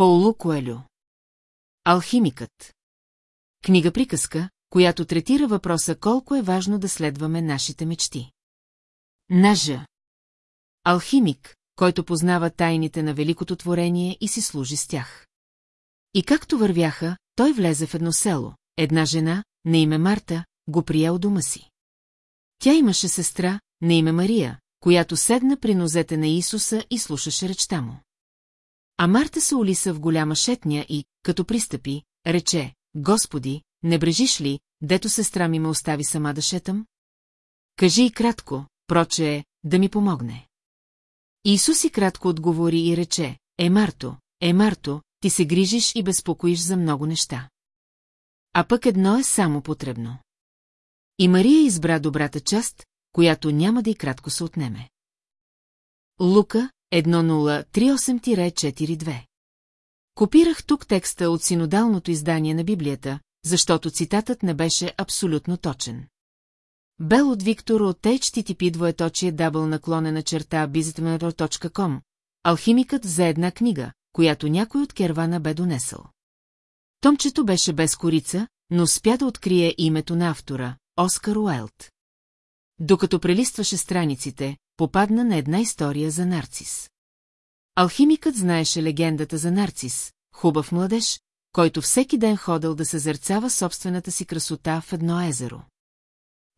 Пауло Коелю Алхимикът Книга приказка, която третира въпроса колко е важно да следваме нашите мечти. Нажа Алхимик, който познава тайните на великото творение и си служи с тях. И както вървяха, той влезе в едно село. Една жена, на име Марта, го прие от дома си. Тя имаше сестра, на име Мария, която седна при нозете на Исуса и слушаше речта му. А Марта се улиса в голяма шетня и, като пристъпи, рече, Господи, не брежиш ли, дето сестра ми ме остави сама да шетам? Кажи и кратко, проче е, да ми помогне. Исус и кратко отговори и рече, Е, Марто, е, Марто, ти се грижиш и безпокоиш за много неща. А пък едно е само потребно. И Мария избра добрата част, която няма да и кратко се отнеме. Лука 1038-42 Копирах тук текста от синодалното издание на Библията, защото цитатът не беше абсолютно точен. Бел от Виктор от HTTP двоеточие дабл наклонена черта bizitmero.com Алхимикът за една книга, която някой от кервана бе донесъл. Томчето беше без корица, но спя да открие името на автора – Оскар Уайлд. Докато прелистваше страниците, попадна на една история за Нарцис. Алхимикът знаеше легендата за Нарцис, хубав младеж, който всеки ден ходил да съзерцава собствената си красота в едно езеро.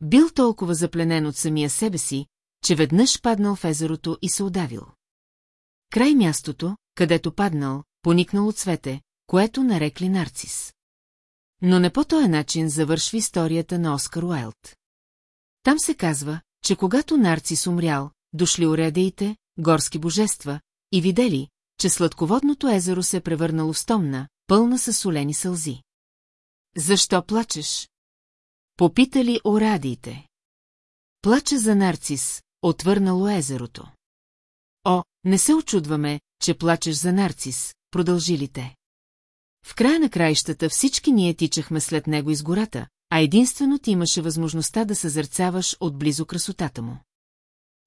Бил толкова запленен от самия себе си, че веднъж паднал в езерото и се удавил. Край мястото, където паднал, поникнал от цвете, което нарекли Нарцис. Но не по този начин завършва историята на Оскар Уайлд. Там се казва, че когато Нарцис умрял, дошли уредеите, горски божества, и видели, че сладководното езеро се е превърнало в стомна, пълна със солени сълзи. Защо плачеш? Попитали орадиите. Плача за Нарцис, отвърнало езерото. О, не се очудваме, че плачеш за Нарцис, продължили те. В края на краищата всички ние тичахме след него из гората, а единствено ти имаше възможността да съзерцаваш отблизо красотата му.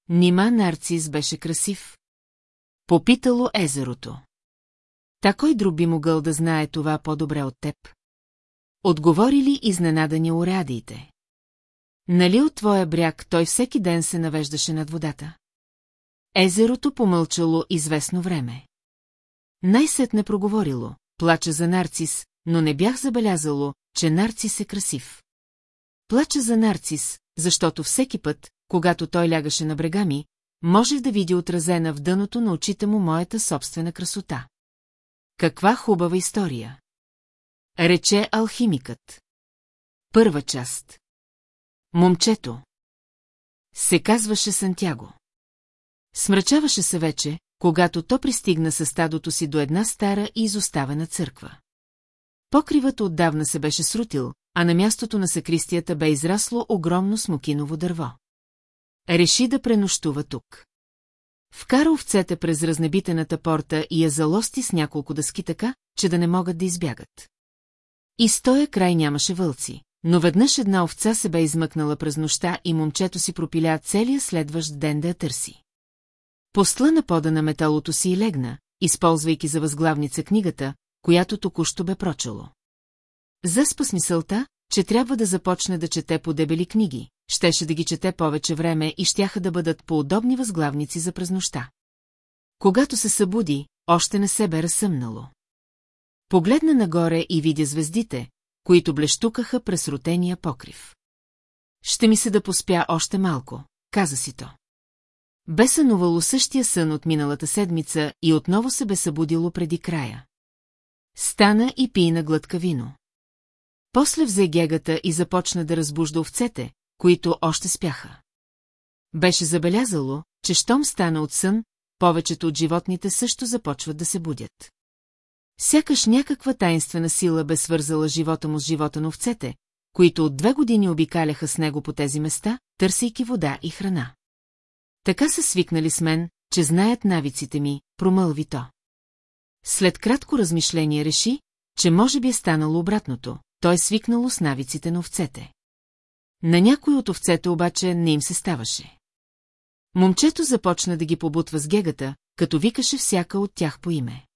Нима Нарцис беше красив? Попитало езерото. Та кой друг би могъл да знае това по-добре от теб? Отговорили изненадани орадиите. Нали от твоя бряг той всеки ден се навеждаше над водата? Езерото помълчало известно време. Най-сетне проговорило, плача за Нарцис, но не бях забелязало, че Нарцис е красив. Плача за Нарцис, защото всеки път, когато той лягаше на брега ми, можех да видя отразена в дъното на очите му моята собствена красота. Каква хубава история! Рече алхимикът. Първа част. Момчето. Се казваше Сантяго. Смрачаваше се вече, когато то пристигна със стадото си до една стара и изоставена църква. Покривът отдавна се беше срутил, а на мястото на сакристията бе израсло огромно смокиново дърво. Реши да пренощува тук. Вкара овцете през разнебитената порта и я залости с няколко дъски така, че да не могат да избягат. И стоя край нямаше вълци, но веднъж една овца се бе измъкнала през нощта и момчето си пропиля целия следващ ден да я търси. Постла на пода на металото си и легна, използвайки за възглавница книгата, която току-що бе прочело. Заспа с мисълта, че трябва да започне да чете по дебели книги, щеше да ги чете повече време и щяха да бъдат по-удобни възглавници за през нощта. Когато се събуди, още не се бе разсъмнало. Погледна нагоре и видя звездите, които блещукаха през рутения покрив. Ще ми се да поспя още малко, каза си то. Бе сънувало същия сън от миналата седмица и отново се бе събудило преди края. Стана и пи на глътка вино. После взе гегата и започна да разбужда овцете, които още спяха. Беше забелязало, че щом стана от сън, повечето от животните също започват да се будят. Сякаш някаква таинствена сила бе свързала живота му с живота на овцете, които от две години обикаляха с него по тези места, търсейки вода и храна. Така са свикнали с мен, че знаят навиците ми, промълви то. След кратко размишление реши, че може би е станало обратното, той е свикнало с навиците на овцете. На някой от овцете обаче не им се ставаше. Момчето започна да ги побутва с гегата, като викаше всяка от тях по име.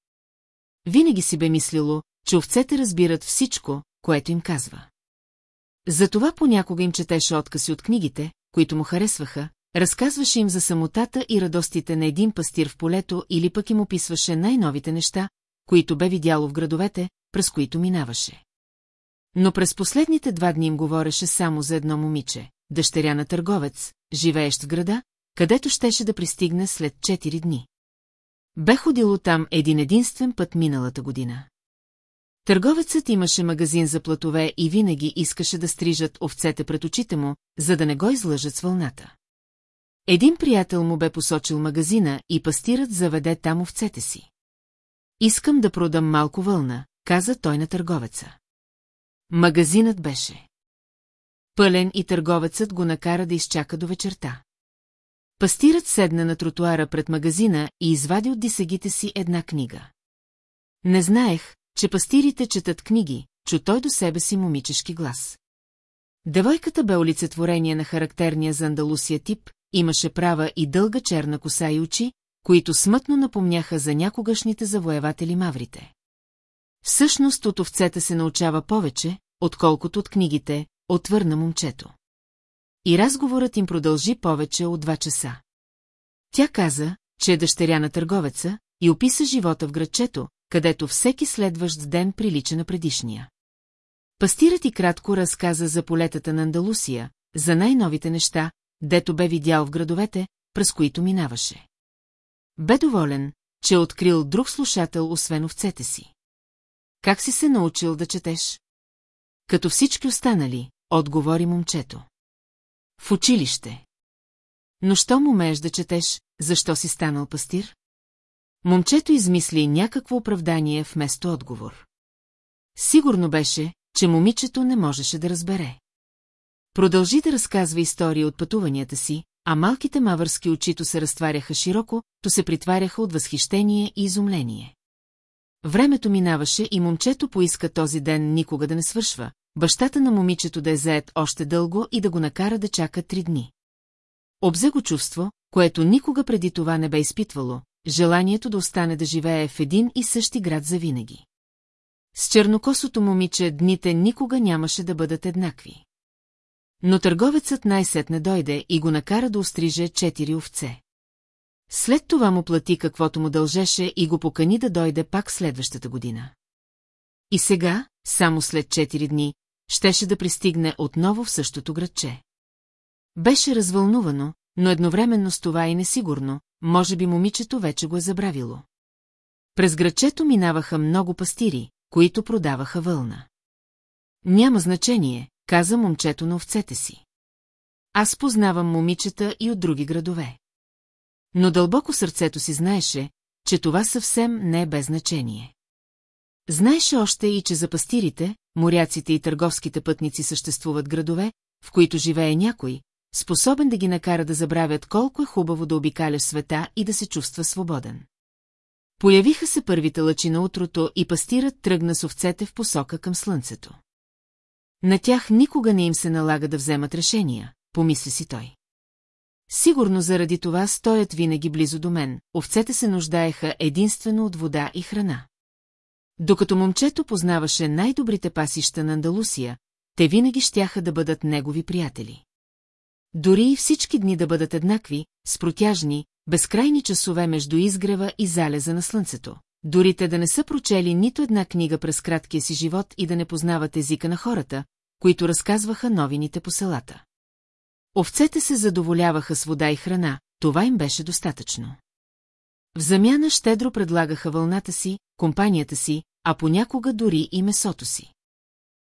винаги си бе мислило, че овцете разбират всичко, което им казва. Затова понякога им четеше откази от книгите, които му харесваха, разказваше им за самотата и радостите на един пастир в полето или пък им описваше най-новите неща, които бе видяло в градовете, през които минаваше. Но през последните два дни им говореше само за едно момиче, дъщеря на търговец, живеещ в града, където щеше да пристигне след 4 дни. Бе ходило там един единствен път миналата година. Търговецът имаше магазин за платове и винаги искаше да стрижат овцете пред очите му, за да не го излъжат с вълната. Един приятел му бе посочил магазина и пастират заведе там овцете си. Искам да продам малко вълна, каза той на търговеца. Магазинът беше. Пълен и търговецът го накара да изчака до вечерта. Пастирът седна на тротуара пред магазина и извади от дисагите си една книга. Не знаех, че пастирите четат книги, чу той до себе си момичешки глас. Девойката бе олицетворение на характерния за Андалусия тип, имаше права и дълга черна коса и очи, които смътно напомняха за някогашните завоеватели маврите. Всъщност от овцете се научава повече, отколкото от книгите, отвърна момчето. И разговорът им продължи повече от два часа. Тя каза, че е дъщеря на търговеца и описа живота в градчето, където всеки следващ ден прилича на предишния. Пастирът и кратко разказа за полетата на Андалусия, за най-новите неща, дето бе видял в градовете, през които минаваше. Бе доволен, че е открил друг слушател, освен овцете си. Как си се научил да четеш? Като всички останали, отговори момчето. В училище. Но му умееш да четеш, защо си станал пастир? Момчето измисли някакво оправдание вместо отговор. Сигурно беше, че момичето не можеше да разбере. Продължи да разказва истории от пътуванията си, а малките мавърски очито се разтваряха широко, то се притваряха от възхищение и изумление. Времето минаваше и момчето поиска този ден никога да не свършва, бащата на момичето да е заед още дълго и да го накара да чака три дни. Обзе го чувство, което никога преди това не бе изпитвало, желанието да остане да живее в един и същи град завинаги. С чернокосото момиче дните никога нямаше да бъдат еднакви. Но търговецът най-сетне дойде и го накара да остриже четири овце. След това му плати каквото му дължеше и го покани да дойде пак следващата година. И сега, само след четири дни, щеше да пристигне отново в същото градче. Беше развълнувано, но едновременно с това и несигурно, може би момичето вече го е забравило. През градчето минаваха много пастири, които продаваха вълна. Няма значение, каза момчето на овцете си. Аз познавам момичета и от други градове. Но дълбоко сърцето си знаеше, че това съвсем не е без значение. Знаеше още и, че за пастирите, моряците и търговските пътници съществуват градове, в които живее някой, способен да ги накара да забравят колко е хубаво да обикаляш света и да се чувства свободен. Появиха се първите лъчи на утрото и пастират тръгна с овцете в посока към слънцето. На тях никога не им се налага да вземат решения, помисли си той. Сигурно заради това стоят винаги близо до мен, овцете се нуждаеха единствено от вода и храна. Докато момчето познаваше най-добрите пасища на Андалусия, те винаги щяха да бъдат негови приятели. Дори и всички дни да бъдат еднакви, с протяжни, безкрайни часове между изгрева и залеза на слънцето. Дори те да не са прочели нито една книга през краткия си живот и да не познават езика на хората, които разказваха новините по селата. Овцете се задоволяваха с вода и храна, това им беше достатъчно. В замяна щедро предлагаха вълната си, компанията си, а понякога дори и месото си.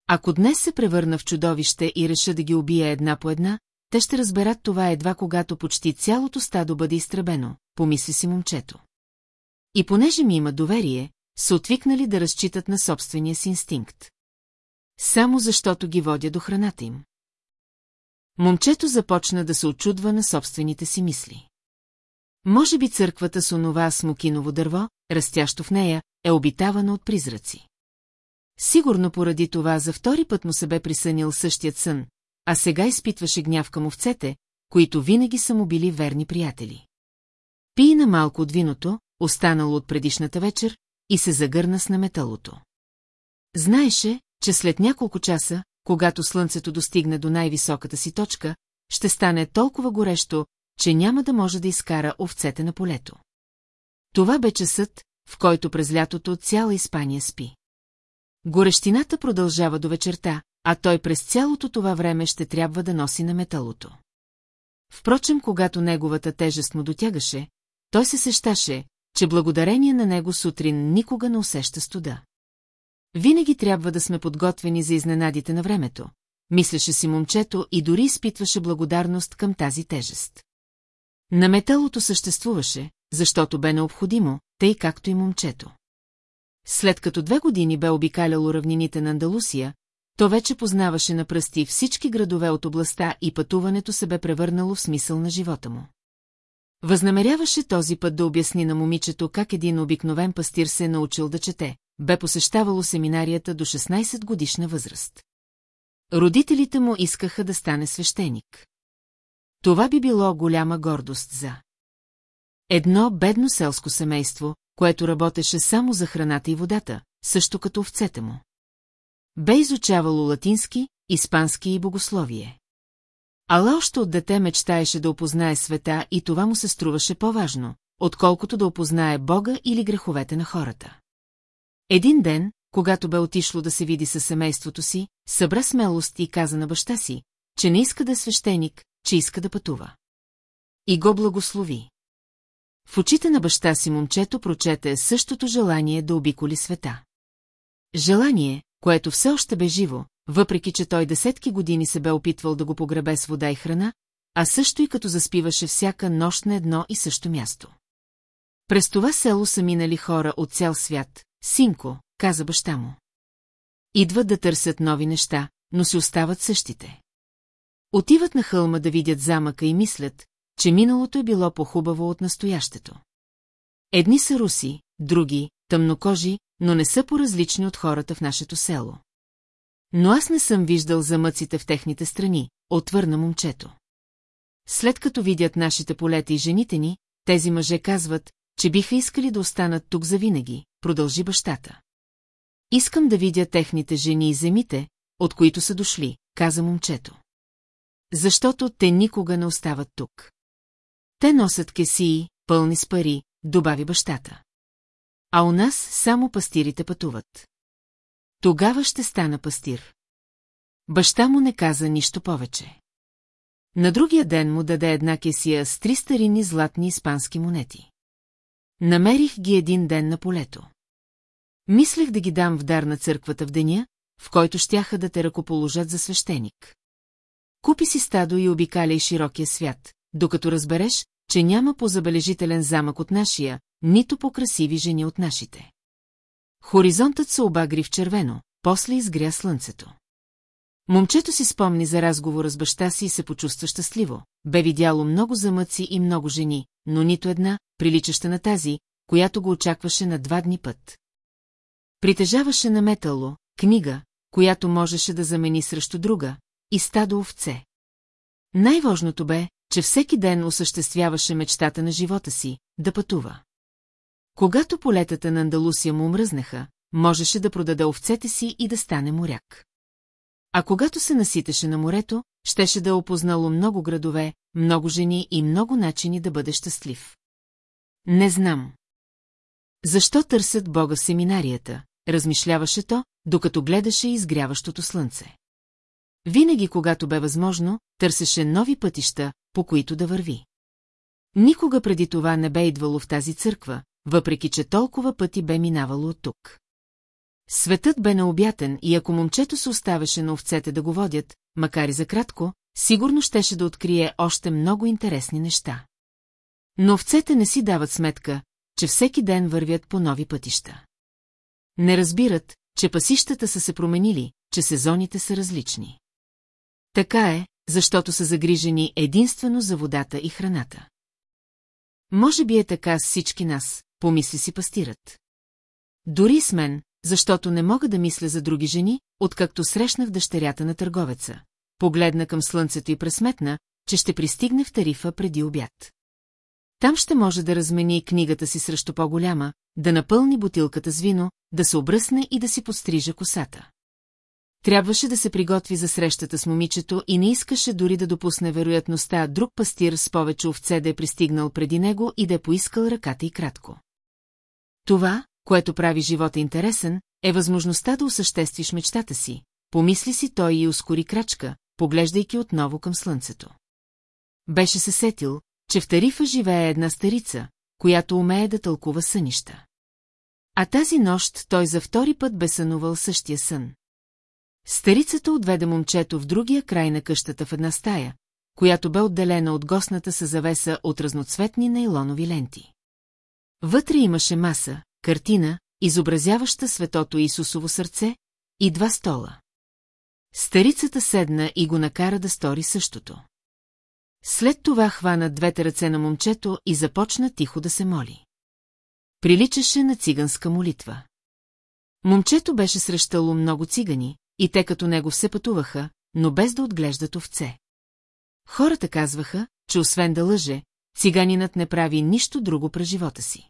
Ако днес се превърна в чудовище и реша да ги убие една по една, те ще разберат това едва когато почти цялото стадо бъде изтребено, помисли си момчето. И понеже ми има доверие, са отвикнали да разчитат на собствения си инстинкт. Само защото ги водя до храната им. Момчето започна да се очудва на собствените си мисли. Може би църквата с онова смокиново дърво, растящо в нея, е обитавана от призраци. Сигурно поради това за втори път му се бе присънил същият сън, а сега изпитваше гняв към овцете, които винаги са му били верни приятели. Пи на малко от виното, останало от предишната вечер, и се загърна с наметалото. Знаеше, че след няколко часа, когато слънцето достигне до най-високата си точка, ще стане толкова горещо, че няма да може да изкара овцете на полето. Това бе часът, в който през лятото цяла Испания спи. Горещината продължава до вечерта, а той през цялото това време ще трябва да носи на металото. Впрочем, когато неговата тежест му дотягаше, той се сещаше, че благодарение на него сутрин никога не усеща студа. Винаги трябва да сме подготвени за изненадите на времето, мислеше си момчето и дори изпитваше благодарност към тази тежест. На металото съществуваше, защото бе необходимо, тъй както и момчето. След като две години бе обикаляло равнините на Андалусия, то вече познаваше на пръсти всички градове от областта и пътуването се бе превърнало в смисъл на живота му. Възнамеряваше този път да обясни на момичето как един обикновен пастир се е научил да чете, бе посещавало семинарията до 16 годишна възраст. Родителите му искаха да стане свещеник. Това би било голяма гордост за едно бедно селско семейство, което работеше само за храната и водата, също като овцете му. Бе изучавало латински, испански и богословие. Ала още от дете мечтаеше да опознае света и това му се струваше по-важно, отколкото да опознае Бога или греховете на хората. Един ден, когато бе отишло да се види със семейството си, събра смелост и каза на баща си, че не иска да е свещеник, че иска да пътува. И го благослови. В очите на баща си момчето прочете същото желание да обиколи света. Желание, което все още бе живо, въпреки че той десетки години се бе опитвал да го погребе с вода и храна, а също и като заспиваше всяка нощ на едно и също място. През това село са минали хора от цял свят, синко, каза баща му. Идват да търсят нови неща, но си остават същите. Отиват на хълма да видят замъка и мислят, че миналото е било по-хубаво от настоящето. Едни са руси, други – тъмнокожи, но не са по-различни от хората в нашето село. Но аз не съм виждал замъците в техните страни, отвърна момчето. След като видят нашите полета и жените ни, тези мъже казват, че биха искали да останат тук завинаги, продължи бащата. Искам да видя техните жени и земите, от които са дошли, каза момчето. Защото те никога не остават тук. Те носят кесии, пълни с пари, добави бащата. А у нас само пастирите пътуват. Тогава ще стана пастир. Баща му не каза нищо повече. На другия ден му даде една кесия с три старини златни испански монети. Намерих ги един ден на полето. Мислех да ги дам в дар на църквата в деня, в който щяха да те ръкоположат за свещеник. Купи си стадо и обикаляй широкия свят, докато разбереш, че няма по-забележителен замък от нашия, нито по-красиви жени от нашите. Хоризонтът се обагри в червено, после изгря слънцето. Момчето си спомни за разговора с баща си и се почувства щастливо. Бе видяло много замъци и много жени, но нито една, приличаща на тази, която го очакваше на два дни път. Притежаваше на метало, книга, която можеше да замени срещу друга, и стадо овце. Най-важното бе, че всеки ден осъществяваше мечтата на живота си – да пътува. Когато полетата на Андалусия му омръзнаха, можеше да продаде овцете си и да стане моряк. А когато се наситеше на морето, щеше да е опознало много градове, много жени и много начини да бъде щастлив. Не знам. Защо търсят Бога в семинарията, размишляваше то, докато гледаше изгряващото слънце. Винаги, когато бе възможно, търсеше нови пътища, по които да върви. Никога преди това не бе идвало в тази църква, въпреки че толкова пъти бе минавало от тук. Светът бе необятен и ако момчето се оставеше на овцете да го водят, макар и за кратко, сигурно щеше да открие още много интересни неща. Но овцете не си дават сметка, че всеки ден вървят по нови пътища. Не разбират, че пасищата са се променили, че сезоните са различни. Така е, защото са загрижени единствено за водата и храната. Може би е така с всички нас, помисли си пастират. Дори с мен, защото не мога да мисля за други жени, откакто срещнах дъщерята на търговеца. Погледна към слънцето и пресметна, че ще пристигне в тарифа преди обяд. Там ще може да размени книгата си срещу по-голяма, да напълни бутилката с вино, да се обръсне и да си подстриже косата. Трябваше да се приготви за срещата с момичето и не искаше дори да допусне вероятността друг пастир с повече овце да е пристигнал преди него и да е поискал ръката и кратко. Това, което прави живота интересен, е възможността да осъществиш мечтата си, помисли си той и ускори крачка, поглеждайки отново към слънцето. Беше се сетил, че в Тарифа живее една старица, която умее да тълкува сънища. А тази нощ той за втори път бе сънувал същия сън. Старицата отведе момчето в другия край на къщата в една стая, която бе отделена от гостната с завеса от разноцветни нейлонови ленти. Вътре имаше маса, картина, изобразяваща светото Исусово сърце, и два стола. Старицата седна и го накара да стори същото. След това хвана двете ръце на момчето и започна тихо да се моли. Приличаше на циганска молитва. Момчето беше срещало много цигани, и те като него все пътуваха, но без да отглеждат овце. Хората казваха, че освен да лъже, циганинът не прави нищо друго през живота си.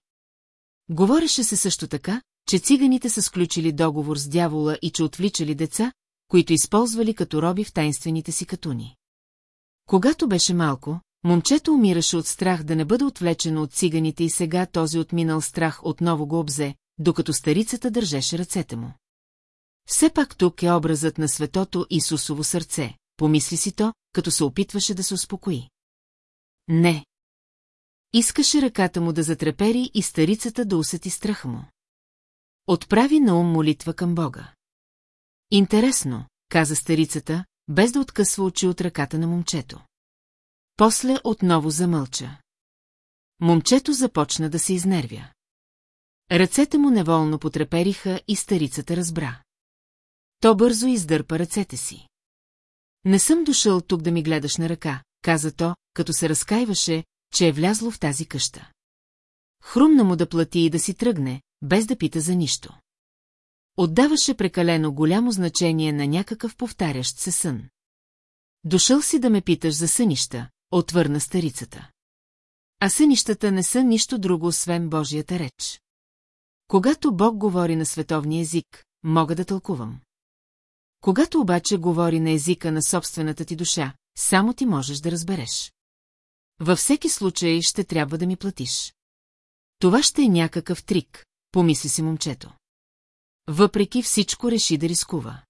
Говореше се също така, че циганите са сключили договор с дявола и че отвличали деца, които използвали като роби в тайнствените си катуни. Когато беше малко, момчето умираше от страх да не бъде отвлечено от циганите и сега този отминал страх отново го обзе, докато старицата държеше ръцете му. Все пак тук е образът на светото Исусово сърце, помисли си то, като се опитваше да се успокои. Не. Искаше ръката му да затрепери и старицата да усети страха му. Отправи на ум молитва към Бога. Интересно, каза старицата, без да откъсва очи от ръката на момчето. После отново замълча. Момчето започна да се изнервя. Ръцете му неволно потрепериха и старицата разбра. То бързо издърпа ръцете си. Не съм дошъл тук да ми гледаш на ръка, каза то, като се разкаиваше, че е влязло в тази къща. Хрумна му да плати и да си тръгне, без да пита за нищо. Отдаваше прекалено голямо значение на някакъв повтарящ се сън. Дошъл си да ме питаш за сънища, отвърна старицата. А сънищата не са нищо друго, освен Божията реч. Когато Бог говори на световния език, мога да тълкувам. Когато обаче говори на езика на собствената ти душа, само ти можеш да разбереш. Във всеки случай ще трябва да ми платиш. Това ще е някакъв трик, помисли си момчето. Въпреки всичко реши да рискува.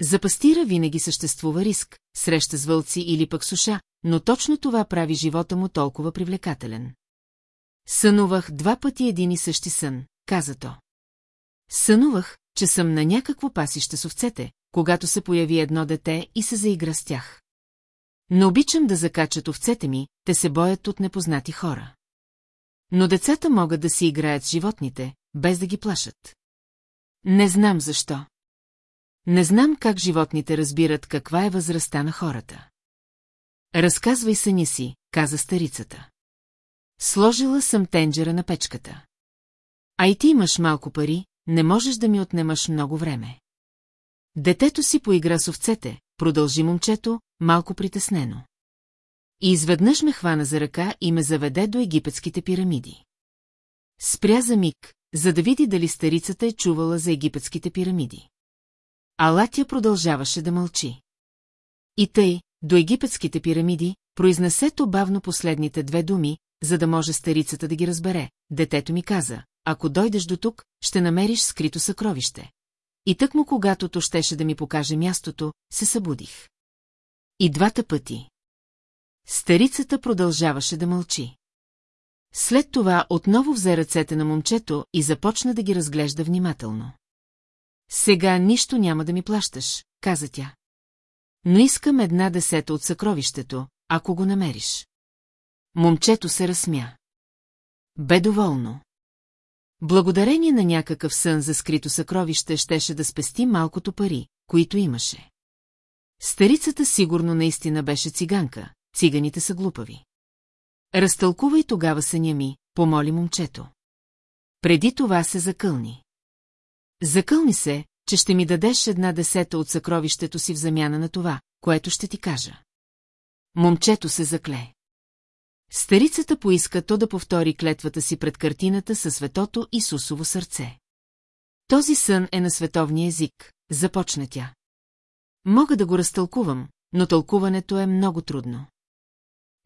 За пастира винаги съществува риск, среща с вълци или пък суша, но точно това прави живота му толкова привлекателен. Сънувах два пъти един и същи сън, каза то. Сънувах, че съм на някакво пасище с овцете, когато се появи едно дете и се заигра с тях. Не обичам да закачат овцете ми, те се боят от непознати хора. Но децата могат да си играят с животните, без да ги плашат. Не знам защо. Не знам как животните разбират каква е възрастта на хората. Разказвай съня си, каза старицата. Сложила съм тенджера на печката. А и ти имаш малко пари, не можеш да ми отнемаш много време. Детето си поигра с овцете, продължи момчето, малко притеснено. И изведнъж ме хвана за ръка и ме заведе до египетските пирамиди. Спря за миг, за да види дали старицата е чувала за египетските пирамиди. Алатя продължаваше да мълчи. И тъй, до египетските пирамиди, произнесе то бавно последните две думи, за да може старицата да ги разбере. Детето ми каза, ако дойдеш до тук, ще намериш скрито съкровище. И тък му когато то щеше да ми покаже мястото, се събудих. И двата пъти. Старицата продължаваше да мълчи. След това отново взе ръцете на момчето и започна да ги разглежда внимателно. Сега нищо няма да ми плащаш, каза тя. Но искам една десета от съкровището, ако го намериш. Момчето се разсмя. Бе доволно. Благодарение на някакъв сън за скрито съкровище щеше да спести малкото пари, които имаше. Старицата сигурно наистина беше циганка, циганите са глупави. Разтълкувай тогава съня ми, помоли момчето. Преди това се закълни. Закълни се, че ще ми дадеш една десета от съкровището си в замяна на това, което ще ти кажа. Момчето се закле. Старицата поиска то да повтори клетвата си пред картината със светото Исусово сърце. Този сън е на световния език, започна тя. Мога да го разтълкувам, но тълкуването е много трудно.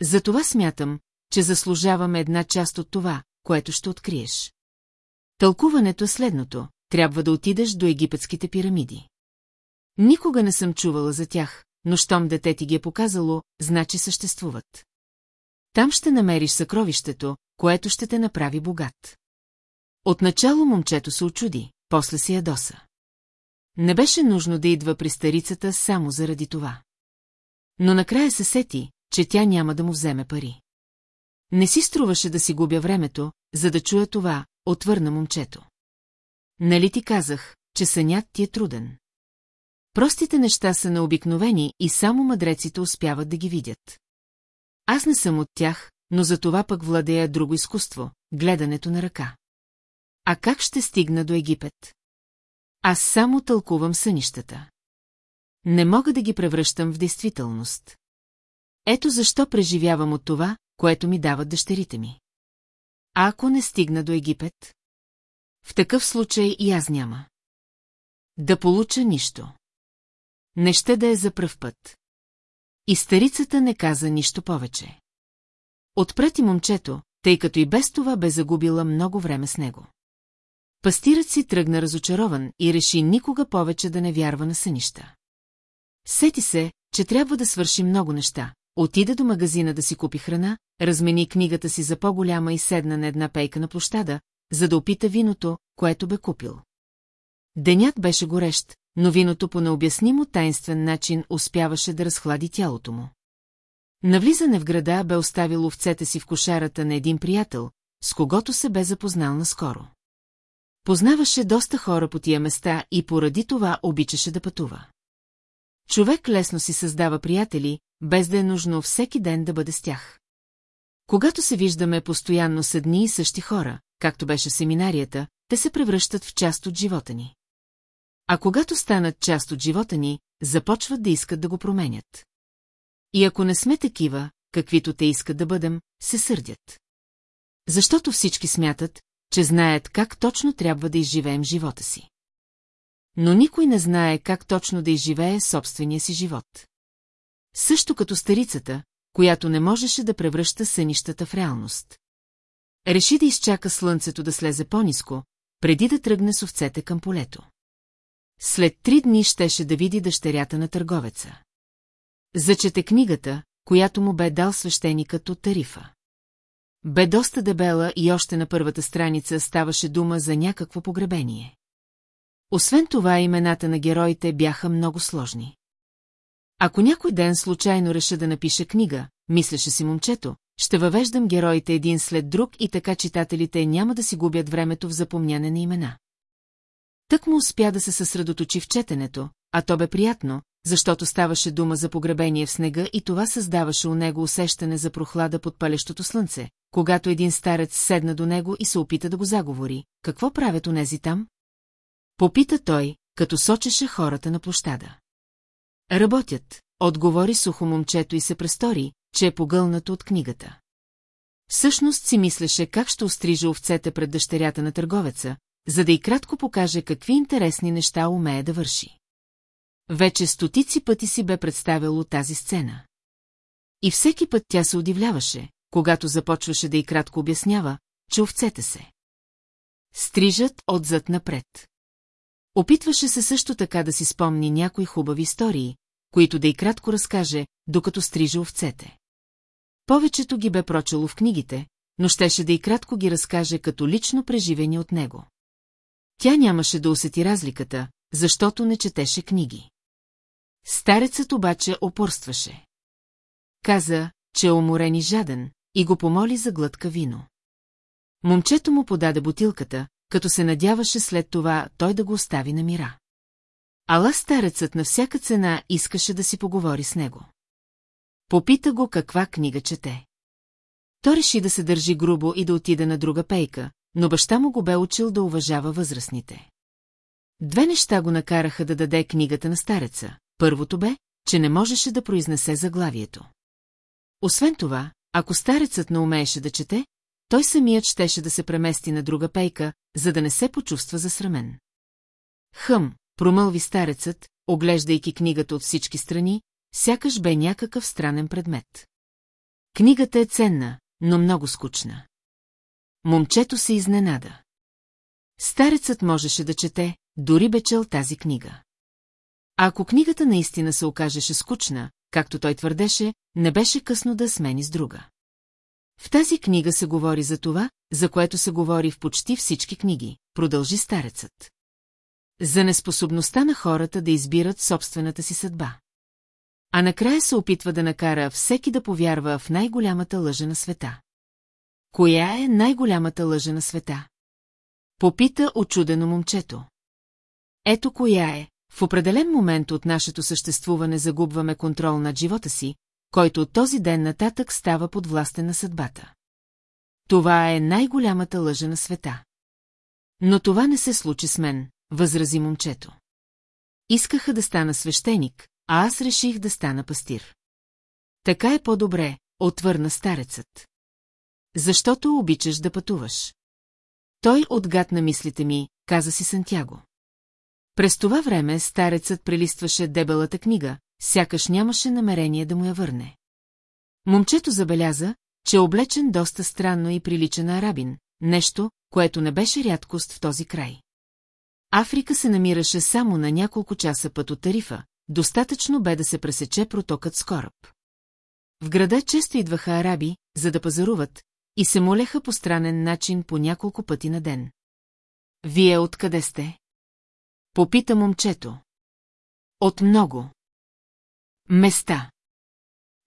Затова смятам, че заслужавам една част от това, което ще откриеш. Тълкуването е следното. Трябва да отидеш до египетските пирамиди. Никога не съм чувала за тях, но щом дете ти ги е показало, значи съществуват. Там ще намериш съкровището, което ще те направи богат. Отначало момчето се очуди, после си ядоса. Не беше нужно да идва при старицата само заради това. Но накрая се сети, че тя няма да му вземе пари. Не си струваше да си губя времето, за да чуя това, отвърна момчето. Нали ти казах, че сънят ти е труден? Простите неща са необикновени и само мъдреците успяват да ги видят. Аз не съм от тях, но за това пък владея друго изкуство – гледането на ръка. А как ще стигна до Египет? Аз само тълкувам сънищата. Не мога да ги превръщам в действителност. Ето защо преживявам от това, което ми дават дъщерите ми. А ако не стигна до Египет? В такъв случай и аз няма. Да получа нищо. Не ще да е за пръв път. И старицата не каза нищо повече. Отпрети момчето, тъй като и без това бе загубила много време с него. Пастирът си тръгна разочарован и реши никога повече да не вярва на сънища. Сети се, че трябва да свърши много неща. Отида до магазина да си купи храна, размени книгата си за по-голяма и седна на една пейка на площада, за да опита виното, което бе купил. Денят беше горещ, но виното по необяснимо тайнствен начин успяваше да разхлади тялото му. Навлизане в града бе оставил овцете си в кошарата на един приятел, с когото се бе запознал наскоро. Познаваше доста хора по тия места и поради това обичаше да пътува. Човек лесно си създава приятели, без да е нужно всеки ден да бъде с тях. Когато се виждаме постоянно с едни и същи хора, както беше семинарията, те се превръщат в част от живота ни. А когато станат част от живота ни, започват да искат да го променят. И ако не сме такива, каквито те искат да бъдем, се сърдят. Защото всички смятат, че знаят как точно трябва да изживеем живота си. Но никой не знае как точно да изживее собствения си живот. Също като старицата, която не можеше да превръща сънищата в реалност. Реши да изчака слънцето да слезе по-низко, преди да тръгне с овцете към полето. След три дни щеше да види дъщерята на търговеца. Зачете книгата, която му бе дал свещеникът от тарифа. Бе доста дебела и още на първата страница ставаше дума за някакво погребение. Освен това, имената на героите бяха много сложни. Ако някой ден случайно реша да напише книга, мислеше си момчето, ще въвеждам героите един след друг и така читателите няма да си губят времето в запомняне на имена. Тък му успя да се съсредоточи в четенето, а то бе приятно, защото ставаше дума за погребение в снега и това създаваше у него усещане за прохлада под палещото слънце, когато един старец седна до него и се опита да го заговори. Какво правят онези там? Попита той, като сочеше хората на площада. Работят, отговори сухо момчето и се престори, че е погълнато от книгата. Всъщност си мислеше как ще острижа овцете пред дъщерята на търговеца, за да и кратко покаже какви интересни неща умее да върши. Вече стотици пъти си бе представило тази сцена. И всеки път тя се удивляваше, когато започваше да и кратко обяснява, че овцете се. Стрижат отзад напред. Опитваше се също така да си спомни някои хубави истории, които да и кратко разкаже, докато стрижа овцете. Повечето ги бе прочело в книгите, но щеше да и кратко ги разкаже като лично преживени от него. Тя нямаше да усети разликата, защото не четеше книги. Старецът обаче опорстваше. Каза, че е уморен и жаден, и го помоли за глътка вино. Момчето му подаде бутилката, като се надяваше след това той да го остави на мира. Ала старецът на всяка цена искаше да си поговори с него. Попита го каква книга чете. Той реши да се държи грубо и да отиде на друга пейка, но баща му го бе учил да уважава възрастните. Две неща го накараха да даде книгата на стареца. Първото бе, че не можеше да произнесе заглавието. Освен това, ако старецът не умееше да чете, той самият щеше да се премести на друга пейка, за да не се почувства засрамен. Хъм, промълви старецът, оглеждайки книгата от всички страни, сякаш бе някакъв странен предмет. Книгата е ценна, но много скучна. Момчето се изненада. Старецът можеше да чете, дори бе чел тази книга. А ако книгата наистина се окажеше скучна, както той твърдеше, не беше късно да смени с друга. В тази книга се говори за това, за което се говори в почти всички книги, продължи старецът. За неспособността на хората да избират собствената си съдба. А накрая се опитва да накара всеки да повярва в най-голямата лъжа на света. Коя е най-голямата лъжа на света? Попита очудено момчето. Ето коя е. В определен момент от нашето съществуване загубваме контрол над живота си, който от този ден нататък става под властен на съдбата. Това е най-голямата лъжа на света. Но това не се случи с мен, възрази момчето. Искаха да стана свещеник, а аз реших да стана пастир. Така е по-добре, отвърна старецът. Защото обичаш да пътуваш. Той отгадна мислите ми, каза си Сантяго. През това време старецът прелистваше дебелата книга, сякаш нямаше намерение да му я върне. Момчето забеляза, че е облечен доста странно и прилича на арабин, нещо, което не беше рядкост в този край. Африка се намираше само на няколко часа път от Тарифа, достатъчно бе да се пресече протокът с кораб. В града често идваха араби, за да пазаруват, и се молеха по странен начин по няколко пъти на ден. Вие откъде сте? Попита момчето. От много. Места.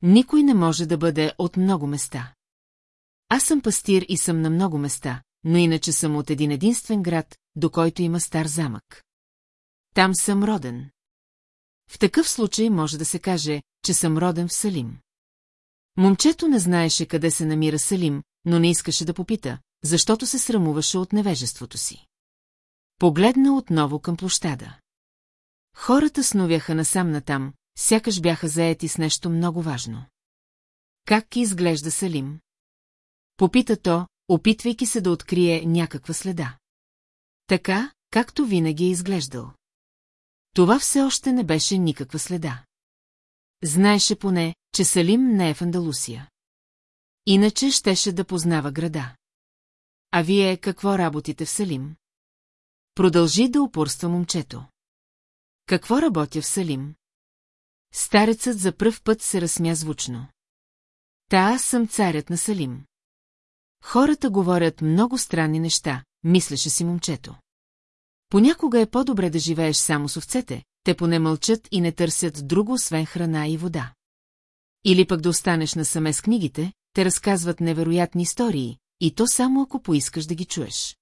Никой не може да бъде от много места. Аз съм пастир и съм на много места, но иначе съм от един единствен град, до който има стар замък. Там съм роден. В такъв случай може да се каже, че съм роден в Салим. Момчето не знаеше къде се намира Салим, но не искаше да попита, защото се срамуваше от невежеството си. Погледна отново към площада. Хората сновяха насам натам, сякаш бяха заети с нещо много важно. Как изглежда Салим? Попита то, опитвайки се да открие някаква следа. Така, както винаги е изглеждал. Това все още не беше никаква следа. Знаеше поне, че Салим не е в Андалусия. Иначе щеше да познава града. А вие какво работите в Салим? Продължи да упорства момчето. Какво работя в Салим? Старецът за пръв път се разсмя звучно. Та аз съм царят на Салим. Хората говорят много странни неща, мислеше си момчето. Понякога е по-добре да живееш само с овцете, те поне мълчат и не търсят друго, освен храна и вода. Или пък да останеш насаме с книгите, те разказват невероятни истории, и то само ако поискаш да ги чуеш.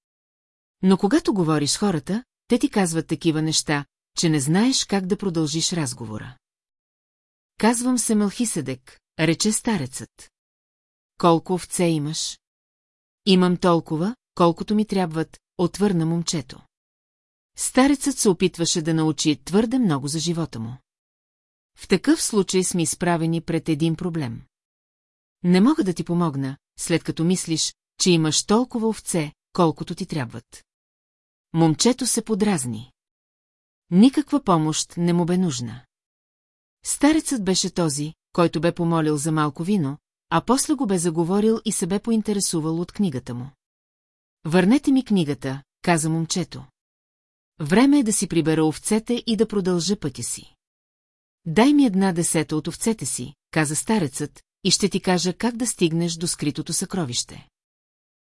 Но когато говориш хората, те ти казват такива неща, че не знаеш как да продължиш разговора. Казвам се Мелхиседек, рече старецът. Колко овце имаш? Имам толкова, колкото ми трябват, отвърна момчето. Старецът се опитваше да научи твърде много за живота му. В такъв случай сме изправени пред един проблем. Не мога да ти помогна, след като мислиш, че имаш толкова овце, колкото ти трябват. Момчето се подразни. Никаква помощ не му бе нужна. Старецът беше този, който бе помолил за малко вино, а после го бе заговорил и се бе поинтересувал от книгата му. Върнете ми книгата, каза момчето. Време е да си прибера овцете и да продължа пътя си. Дай ми една десета от овцете си, каза старецът, и ще ти кажа как да стигнеш до скритото съкровище.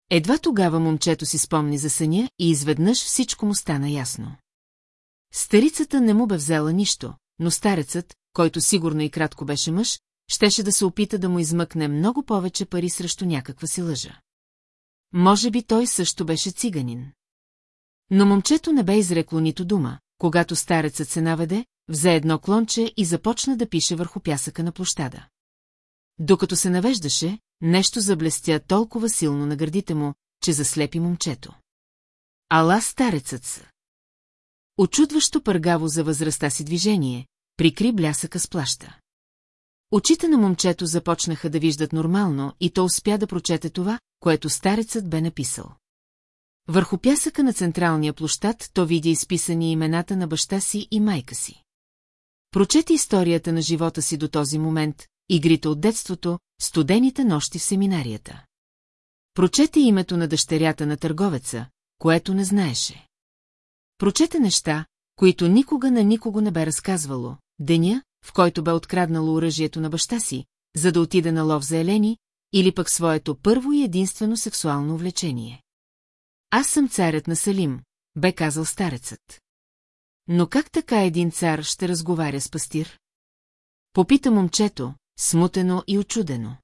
Едва тогава момчето си спомни за съня и изведнъж всичко му стана ясно. Старицата не му бе взела нищо, но старецът, който сигурно и кратко беше мъж, щеше да се опита да му измъкне много повече пари срещу някаква си лъжа. Може би той също беше циганин. Но момчето не бе изрекло нито дума, когато старецът се наведе, взе едно клонче и започна да пише върху пясъка на площада. Докато се навеждаше, нещо заблестя толкова силно на гърдите му, че заслепи момчето. Ала старецът са. Очудващо пъргаво за възрастта си движение, прикри блясъка с плаща. Очите на момчето започнаха да виждат нормално и то успя да прочете това, което старецът бе написал. Върху пясъка на централния площад то видя изписани имената на баща си и майка си. Прочети историята на живота си до този момент, игрите от детството, студените нощи в семинарията. Прочете името на дъщерята на търговеца, което не знаеше. Прочете неща, които никога на никого не бе разказвало, деня, в който бе откраднало оръжието на баща си, за да отида на лов за Елени, или пък своето първо и единствено сексуално увлечение. Аз съм царят на Салим, бе казал старецът. Но как така един цар ще разговаря с пастир? Попита момчето, смутено и очудено.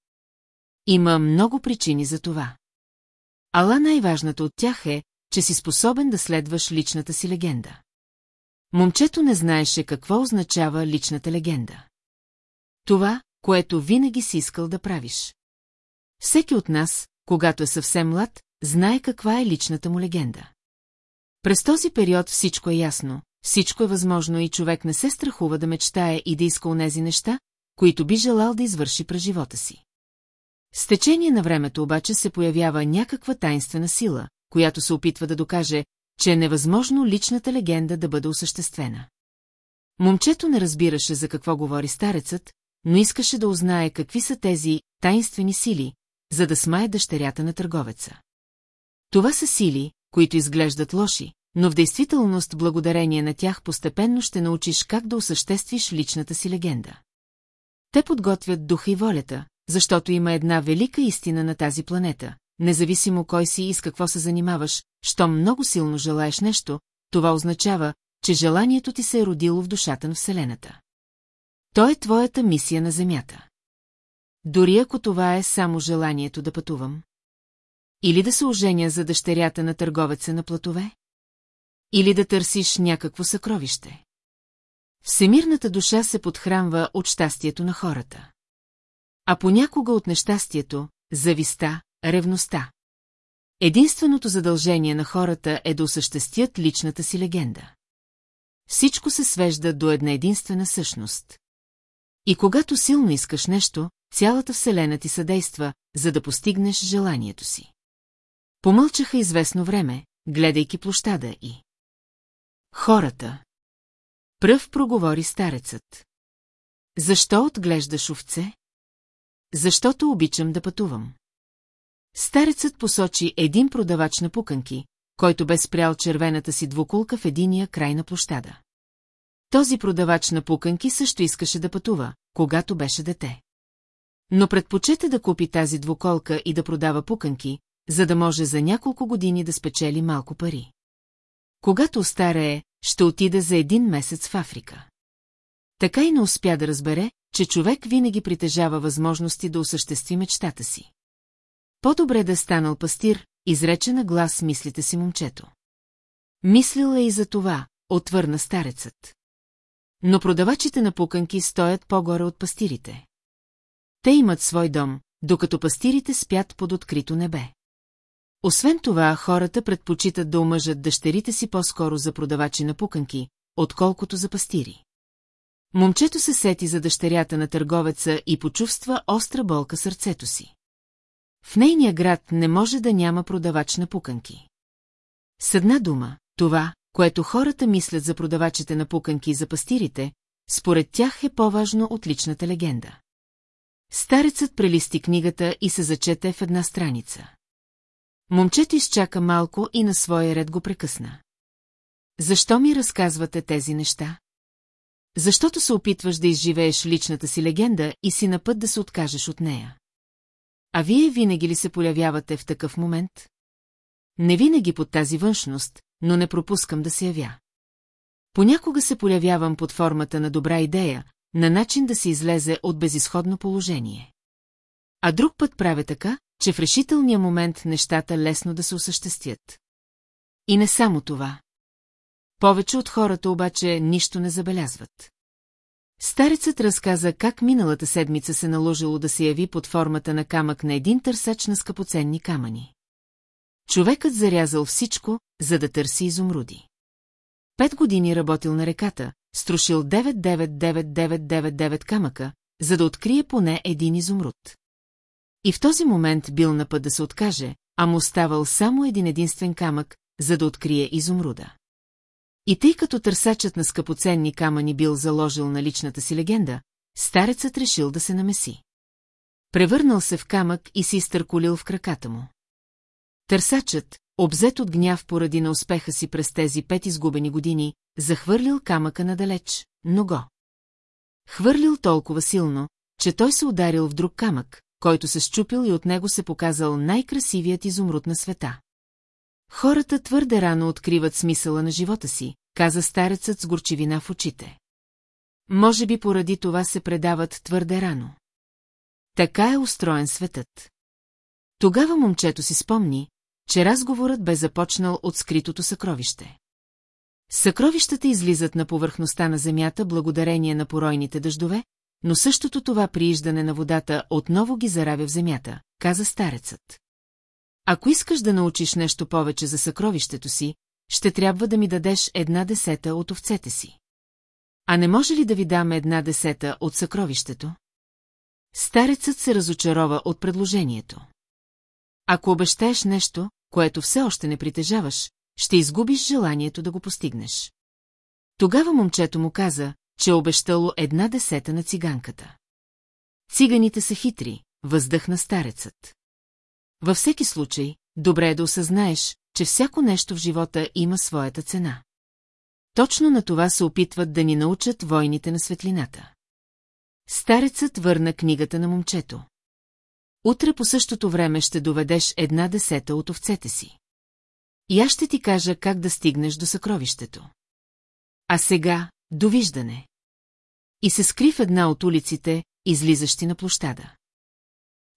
Има много причини за това. Ала най-важната от тях е, че си способен да следваш личната си легенда. Момчето не знаеше какво означава личната легенда. Това, което винаги си искал да правиш. Всеки от нас, когато е съвсем млад, знае каква е личната му легенда. През този период всичко е ясно, всичко е възможно и човек не се страхува да мечтае и да иска онези неща, които би желал да извърши през живота си. С течение на времето обаче се появява някаква тайнствена сила, която се опитва да докаже, че е невъзможно личната легенда да бъде осъществена. Момчето не разбираше за какво говори старецът, но искаше да узнае какви са тези тайнствени сили, за да смае дъщерята на търговеца. Това са сили, които изглеждат лоши, но в действителност благодарение на тях постепенно ще научиш как да осъществиш личната си легенда. Те подготвят духа и волята, защото има една велика истина на тази планета. Независимо кой си и с какво се занимаваш, щом много силно желаеш нещо, това означава, че желанието ти се е родило в душата на Вселената. То е твоята мисия на Земята. Дори ако това е само желанието да пътувам. Или да се оженя за дъщерята на търговеца на платове? Или да търсиш някакво съкровище? Всемирната душа се подхранва от щастието на хората. А понякога от нещастието, зависта, ревността. Единственото задължение на хората е да осъществят личната си легенда. Всичко се свежда до една единствена същност. И когато силно искаш нещо, цялата вселена ти съдейства, за да постигнеш желанието си. Помълчаха известно време, гледайки площада и... Хората. Пръв проговори старецът. Защо отглеждаш овце? Защото обичам да пътувам. Старецът посочи един продавач на пуканки, който бе спрял червената си двуколка в единия край на площада. Този продавач на пуканки също искаше да пътува, когато беше дете. Но предпочете да купи тази двуколка и да продава пуканки, за да може за няколко години да спечели малко пари. Когато остарее, ще отида за един месец в Африка. Така и не успя да разбере, че човек винаги притежава възможности да осъществи мечтата си. По-добре да е станал пастир, изрече на глас мислите си момчето. Мислила и за това, отвърна старецът. Но продавачите на пуканки стоят по-горе от пастирите. Те имат свой дом, докато пастирите спят под открито небе. Освен това, хората предпочитат да омъжат дъщерите си по-скоро за продавачи на пуканки, отколкото за пастири. Момчето се сети за дъщерята на търговеца и почувства остра болка сърцето си. В нейния град не може да няма продавач на пуканки. С една дума, това, което хората мислят за продавачите на пуканки и за пастирите, според тях е по-важно от личната легенда. Старецът прелисти книгата и се зачете в една страница. Момчето изчака малко и на своя ред го прекъсна. Защо ми разказвате тези неща? Защото се опитваш да изживееш личната си легенда и си на път да се откажеш от нея. А вие винаги ли се появявате в такъв момент? Не винаги под тази външност, но не пропускам да се явя. Понякога се появявам под формата на добра идея, на начин да се излезе от безисходно положение. А друг път правя така, че в решителния момент нещата лесно да се осъществят. И не само това. Повече от хората обаче нищо не забелязват. Старецът разказа как миналата седмица се наложило да се яви под формата на камък на един търсач на скъпоценни камъни. Човекът зарязал всичко, за да търси изумруди. Пет години работил на реката, струшил 99999 камъка, за да открие поне един изумруд. И в този момент бил на път да се откаже, а му оставал само един единствен камък, за да открие изумруда. И тъй като търсачът на скъпоценни камъни бил заложил на личната си легенда, старецът решил да се намеси. Превърнал се в камък и си изтърколил в краката му. Търсачът, обзет от гняв поради на успеха си през тези пет изгубени години, захвърлил камъка надалеч, но го. Хвърлил толкова силно, че той се ударил в друг камък, който се щупил и от него се показал най-красивият изумруд на света. Хората твърде рано откриват смисъла на живота си, каза старецът с горчивина в очите. Може би поради това се предават твърде рано. Така е устроен светът. Тогава момчето си спомни, че разговорът бе започнал от скритото съкровище. Съкровищата излизат на повърхността на земята благодарение на поройните дъждове, но същото това прииждане на водата отново ги заравя в земята, каза старецът. Ако искаш да научиш нещо повече за съкровището си, ще трябва да ми дадеш една десета от овцете си. А не може ли да ви дам една десета от съкровището? Старецът се разочарова от предложението. Ако обещаеш нещо, което все още не притежаваш, ще изгубиш желанието да го постигнеш. Тогава момчето му каза, че обещало една десета на циганката. Циганите са хитри, въздъхна старецът. Във всеки случай, добре е да осъзнаеш, че всяко нещо в живота има своята цена. Точно на това се опитват да ни научат войните на светлината. Старецът върна книгата на момчето. Утре по същото време ще доведеш една десета от овцете си. И аз ще ти кажа как да стигнеш до съкровището. А сега, довиждане. И се скри в една от улиците, излизащи на площада.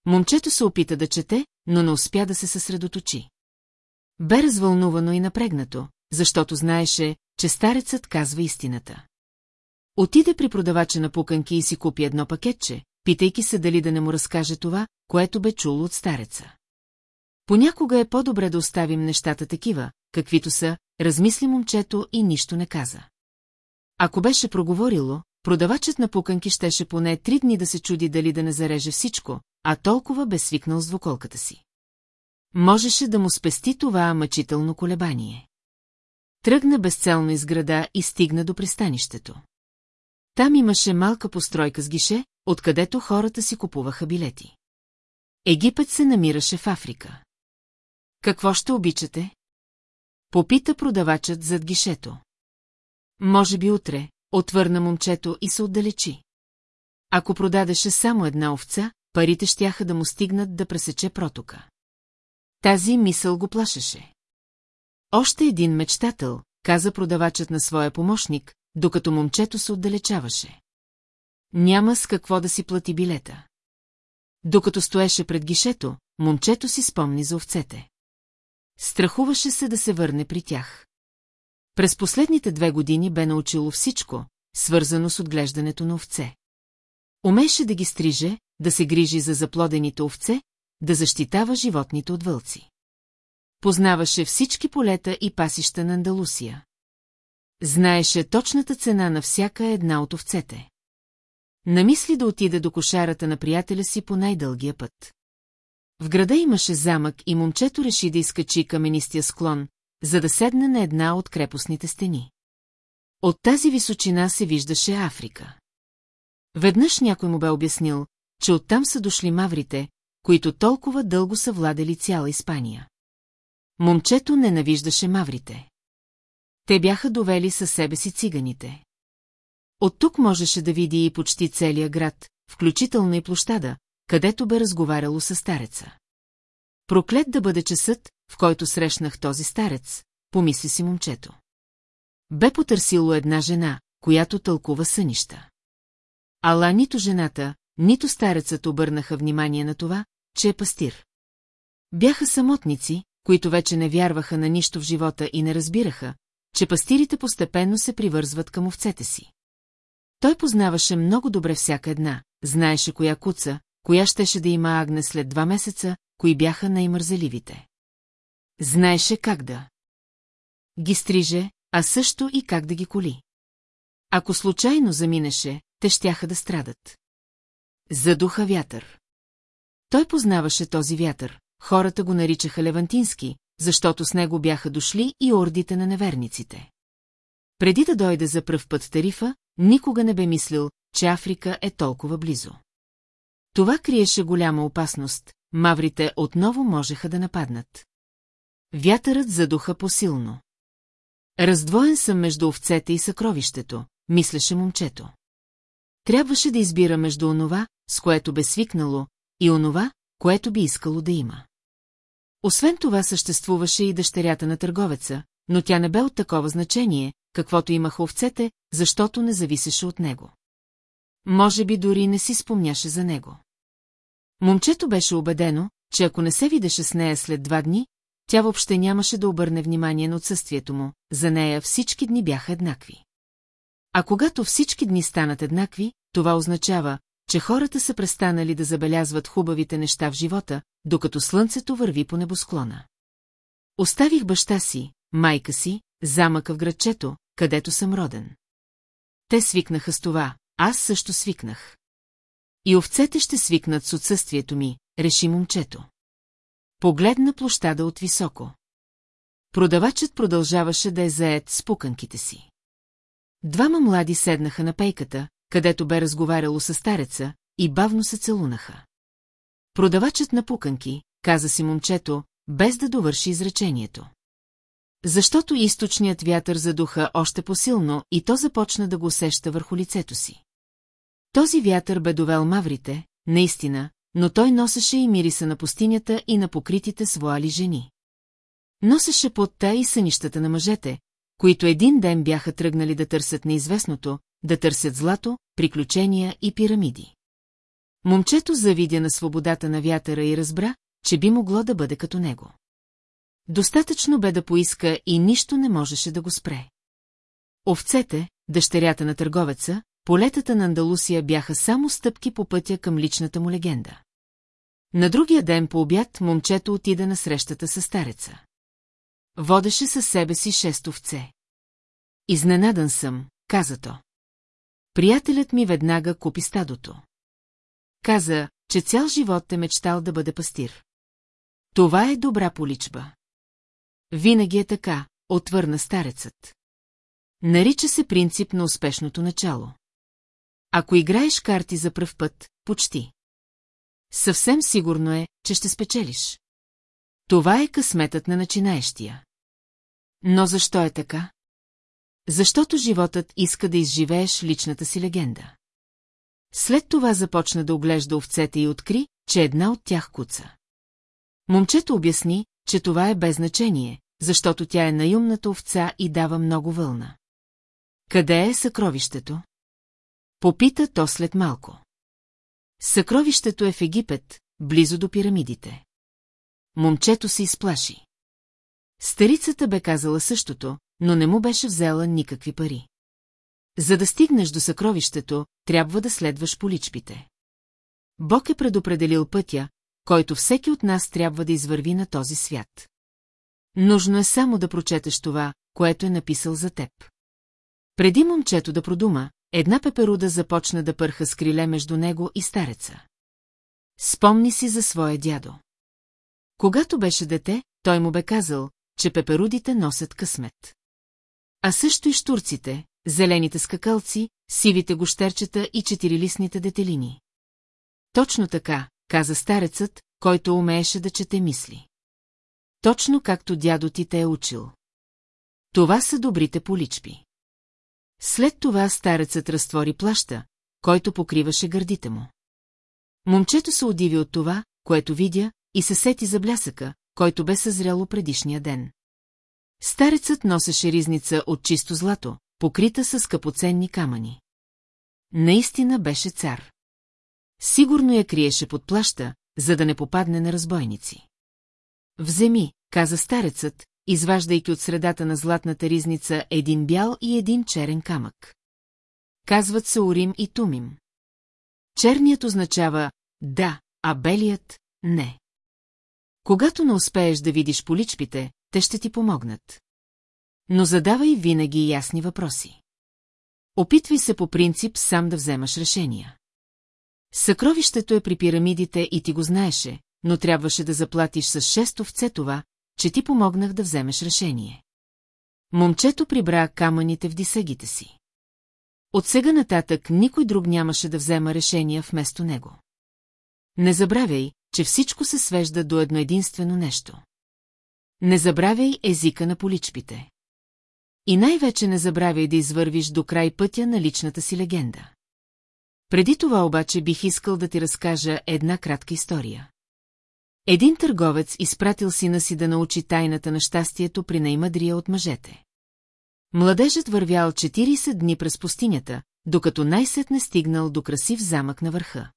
Момчето се опита да чете, но не успя да се съсредоточи. Бе развълнувано и напрегнато, защото знаеше, че старецът казва истината. Отиде при продавача на пуканки и си купи едно пакетче, питайки се дали да не му разкаже това, което бе чул от стареца. Понякога е по-добре да оставим нещата такива, каквито са, размисли момчето и нищо не каза. Ако беше проговорило, продавачът на пуканки щеше поне три дни да се чуди дали да не зареже всичко, а толкова бе свикнал с двуколката си. Можеше да му спести това мъчително колебание. Тръгна безцелно из града и стигна до пристанището. Там имаше малка постройка с гише, откъдето хората си купуваха билети. Египет се намираше в Африка. Какво ще обичате? Попита продавачът зад гишето. Може би утре, отвърна момчето и се отдалечи. Ако продадеше само една овца, парите щяха да му стигнат да пресече протока. Тази мисъл го плашеше. Още един мечтател, каза продавачът на своя помощник, докато момчето се отдалечаваше. Няма с какво да си плати билета. Докато стоеше пред гишето, момчето си спомни за овцете. Страхуваше се да се върне при тях. През последните две години бе научило всичко, свързано с отглеждането на овце. Умеше да ги стриже, да се грижи за заплодените овце, да защитава животните от вълци. Познаваше всички полета и пасища на Андалусия. Знаеше точната цена на всяка една от овцете. Намисли да отиде до кошарата на приятеля си по най-дългия път. В града имаше замък и момчето реши да изкачи каменистия склон, за да седне на една от крепостните стени. От тази височина се виждаше Африка. Веднъж някой му бе обяснил, че оттам са дошли маврите, които толкова дълго са владели цяла Испания. Момчето ненавиждаше маврите. Те бяха довели със себе си циганите. От тук можеше да види и почти целия град, включително и площада, където бе разговаряло с стареца. Проклет да бъде часът, в който срещнах този старец, помисли си момчето. Бе потърсило една жена, която тълкува сънища. Ала нито жената, нито старецът обърнаха внимание на това, че е пастир. Бяха самотници, които вече не вярваха на нищо в живота и не разбираха, че пастирите постепенно се привързват към овцете си. Той познаваше много добре всяка една, знаеше коя куца, коя щеше да има Агне след два месеца, кои бяха най-мързеливите. Знаеше как да ги стриже, а също и как да ги коли. Ако случайно заминеше, те щяха да страдат. Задуха вятър. Той познаваше този вятър, хората го наричаха Левантински, защото с него бяха дошли и ордите на неверниците. Преди да дойде за пръв път Тарифа, никога не бе мислил, че Африка е толкова близо. Това криеше голяма опасност, маврите отново можеха да нападнат. Вятърът задуха посилно. Раздвоен съм между овцете и съкровището, мислеше момчето. Трябваше да избира между онова, с което бе свикнало, и онова, което би искало да има. Освен това съществуваше и дъщерята на търговеца, но тя не бе от такова значение, каквото имаха овцете, защото не зависеше от него. Може би дори не си спомняше за него. Момчето беше убедено, че ако не се видеше с нея след два дни, тя въобще нямаше да обърне внимание на отсъствието му, за нея всички дни бяха еднакви. А когато всички дни станат еднакви, това означава, че хората са престанали да забелязват хубавите неща в живота, докато слънцето върви по небосклона. Оставих баща си, майка си, замъка в градчето, където съм роден. Те свикнаха с това, аз също свикнах. И овцете ще свикнат с отсъствието ми, реши момчето. Погледна площада от високо. Продавачът продължаваше да е заед с пуканките си. Двама млади седнаха на пейката, където бе разговаряло с стареца, и бавно се целунаха. Продавачът на пуканки, каза си момчето, без да довърши изречението. Защото източният вятър задуха още посилно и то започна да го усеща върху лицето си. Този вятър бе довел маврите, наистина, но той носеше и мириса на пустинята и на покритите с вуали жени. Носеше потта и сънищата на мъжете, които един ден бяха тръгнали да търсят неизвестното, да търсят злато, приключения и пирамиди. Момчето завидя на свободата на вятъра и разбра, че би могло да бъде като него. Достатъчно бе да поиска и нищо не можеше да го спре. Овцете, дъщерята на търговеца, полетата на Андалусия бяха само стъпки по пътя към личната му легенда. На другия ден по обяд момчето отида на срещата с стареца. Водеше със себе си шест овце. Изненадан съм, каза то. Приятелят ми веднага купи стадото. Каза, че цял живот е мечтал да бъде пастир. Това е добра поличба. Винаги е така, отвърна старецът. Нарича се принцип на успешното начало. Ако играеш карти за пръв път, почти. Съвсем сигурно е, че ще спечелиш. Това е късметът на начинаещия. Но защо е така? Защото животът иска да изживееш личната си легенда. След това започна да оглежда овцете и откри, че една от тях куца. Момчето обясни, че това е без значение, защото тя е наюмната овца и дава много вълна. Къде е съкровището? Попита то след малко. Съкровището е в Египет, близо до пирамидите. Момчето се изплаши. Старицата бе казала същото, но не му беше взела никакви пари. За да стигнеш до съкровището, трябва да следваш по личбите. Бог е предопределил пътя, който всеки от нас трябва да извърви на този свят. Нужно е само да прочетеш това, което е написал за теб. Преди момчето да продума, една пеперуда започна да пърха с криле между него и стареца. Спомни си за своя дядо. Когато беше дете, той му бе казал, че пеперудите носят късмет. А също и штурците, зелените скакалци, сивите гощерчета и четирилистните детелини. Точно така, каза старецът, който умееше да чете мисли. Точно както дядо ти те е учил. Това са добрите поличби. След това старецът разтвори плаща, който покриваше гърдите му. Момчето се удиви от това, което видя, и се сети за блясъка, който бе съзряло предишния ден. Старецът носеше ризница от чисто злато, покрита с скъпоценни камъни. Наистина беше цар. Сигурно я криеше под плаща, за да не попадне на разбойници. Вземи, каза старецът, изваждайки от средата на златната ризница един бял и един черен камък. Казват се Орим и Тумим. Черният означава «да», а белият – «не». Когато не успееш да видиш поличпите, те ще ти помогнат. Но задавай винаги ясни въпроси. Опитвай се по принцип сам да вземаш решения. Съкровището е при пирамидите и ти го знаеше, но трябваше да заплатиш с шест овце това, че ти помогнах да вземеш решение. Момчето прибра камъните в дисъгите си. От сега нататък никой друг нямаше да взема решения вместо него. Не забравяй, че всичко се свежда до едно единствено нещо. Не забравяй езика на поличпите. И най-вече не забравяй да извървиш до край пътя на личната си легенда. Преди това обаче бих искал да ти разкажа една кратка история. Един търговец изпратил сина си да научи тайната на щастието при най-мъдрия от мъжете. Младежът вървял 40 дни през пустинята, докато най-сетне стигнал до красив замък на върха.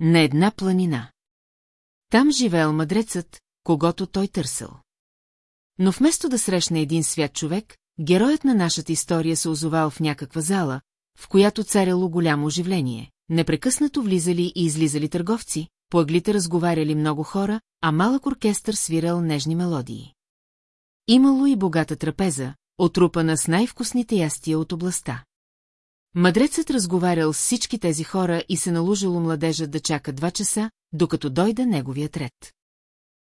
На една планина. Там живеел мъдрецът, когато той търсил. Но вместо да срещне един свят човек, героят на нашата история се озовал в някаква зала, в която царяло голямо оживление. Непрекъснато влизали и излизали търговци, по аглите разговаряли много хора, а малък оркестър свирал нежни мелодии. Имало и богата трапеза, отрупана с най-вкусните ястия от областта. Мъдрецът разговарял с всички тези хора и се наложило младежът да чака два часа, докато дойде неговият ред.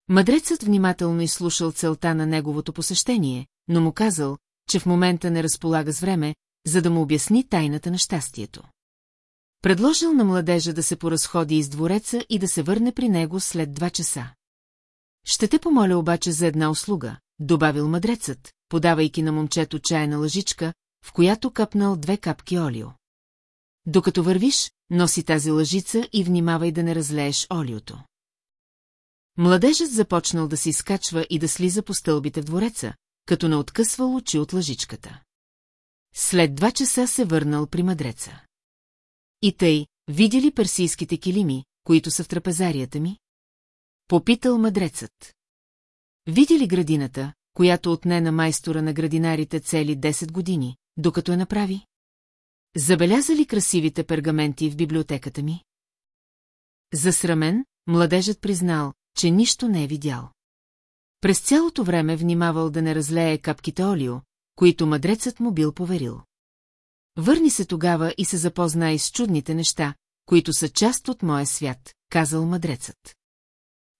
Мъдрецът внимателно изслушал целта на неговото посещение, но му казал, че в момента не разполага с време, за да му обясни тайната на щастието. Предложил на младежа да се поразходи из двореца и да се върне при него след два часа. Ще те помоля обаче за една услуга, добавил мъдрецът, подавайки на момчето чайна лъжичка, в която капнал две капки олио. Докато вървиш, носи тази лъжица и внимавай да не разлееш олиото. Младежът започнал да се изкачва и да слиза по стълбите в двореца, като не откъсвал очи от лъжичката. След два часа се върнал при мъдреца. И тъй, видя ли персийските килими, които са в трапезарията ми? Попитал мъдрецът. Видя ли градината, която отне на майстора на градинарите цели 10 години, докато я направи? Забеляза ли красивите пергаменти в библиотеката ми? Засрамен, младежът признал, че нищо не е видял. През цялото време внимавал да не разлее капките олио, които мъдрецът му бил поверил. Върни се тогава и се запознай с чудните неща, които са част от моя свят, казал мъдрецът.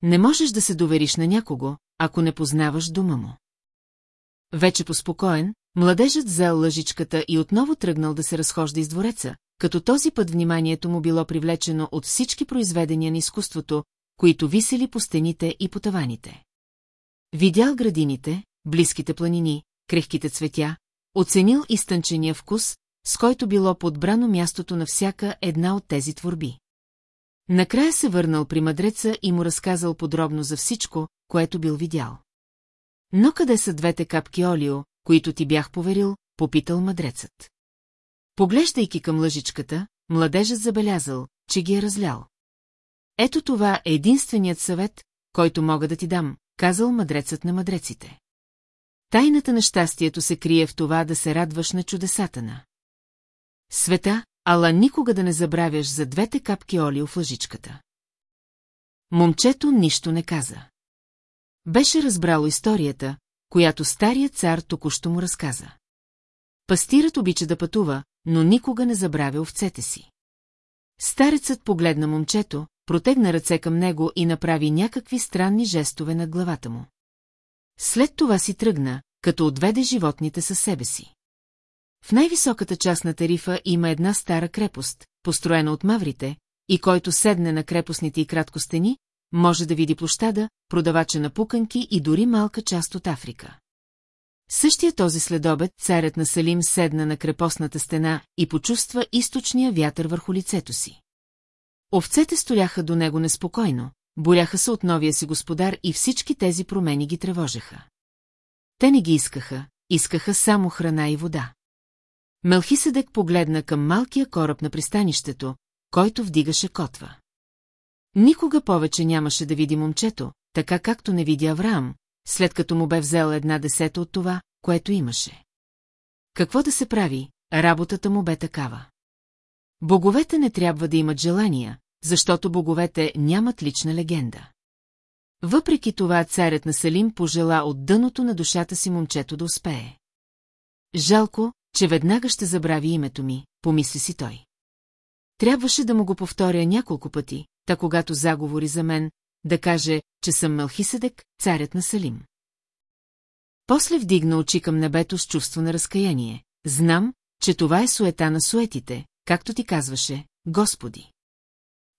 Не можеш да се довериш на някого, ако не познаваш дома му. Вече поспокоен, младежът взел лъжичката и отново тръгнал да се разхожда из двореца, като този път вниманието му било привлечено от всички произведения на изкуството, които висели по стените и по таваните. Видял градините, близките планини, крехките цветя, оценил изтънчения вкус, с който било подбрано мястото на всяка една от тези творби. Накрая се върнал при мъдреца и му разказал подробно за всичко, което бил видял. Но къде са двете капки олио, които ти бях поверил, попитал мъдрецът. Поглеждайки към лъжичката, младежът забелязал, че ги е разлял. Ето това е единственият съвет, който мога да ти дам, казал мъдрецът на мъдреците. Тайната на щастието се крие в това да се радваш на чудесата на. Света, ала никога да не забравяш за двете капки олио в лъжичката. Момчето нищо не каза. Беше разбрало историята, която старият цар току-що му разказа. Пастирът обича да пътува, но никога не забравя овцете си. Старецът погледна момчето, протегна ръце към него и направи някакви странни жестове над главата му. След това си тръгна, като отведе животните със себе си. В най-високата част на Тарифа има една стара крепост, построена от маврите, и който седне на крепостните и кратко стени, може да види площада, продавача на пуканки и дори малка част от Африка. Същия този следобед царят на Салим седна на крепостната стена и почувства източния вятър върху лицето си. Овцете стояха до него неспокойно, боляха се от новия си господар и всички тези промени ги тревожеха. Те не ги искаха, искаха само храна и вода. Мелхиседек погледна към малкия кораб на пристанището, който вдигаше котва. Никога повече нямаше да види момчето, така както не видя Авраам, след като му бе взел една десета от това, което имаше. Какво да се прави, работата му бе такава. Боговете не трябва да имат желания, защото боговете нямат лична легенда. Въпреки това царят на Салим пожела от дъното на душата си момчето да успее. Жалко, че веднага ще забрави името ми, помисли си той. Трябваше да му го повторя няколко пъти, та когато заговори за мен, да каже, че съм Мелхиседек, царят на Салим. После вдигна очи към небето с чувство на разкаяние. Знам, че това е суета на суетите, както ти казваше, Господи.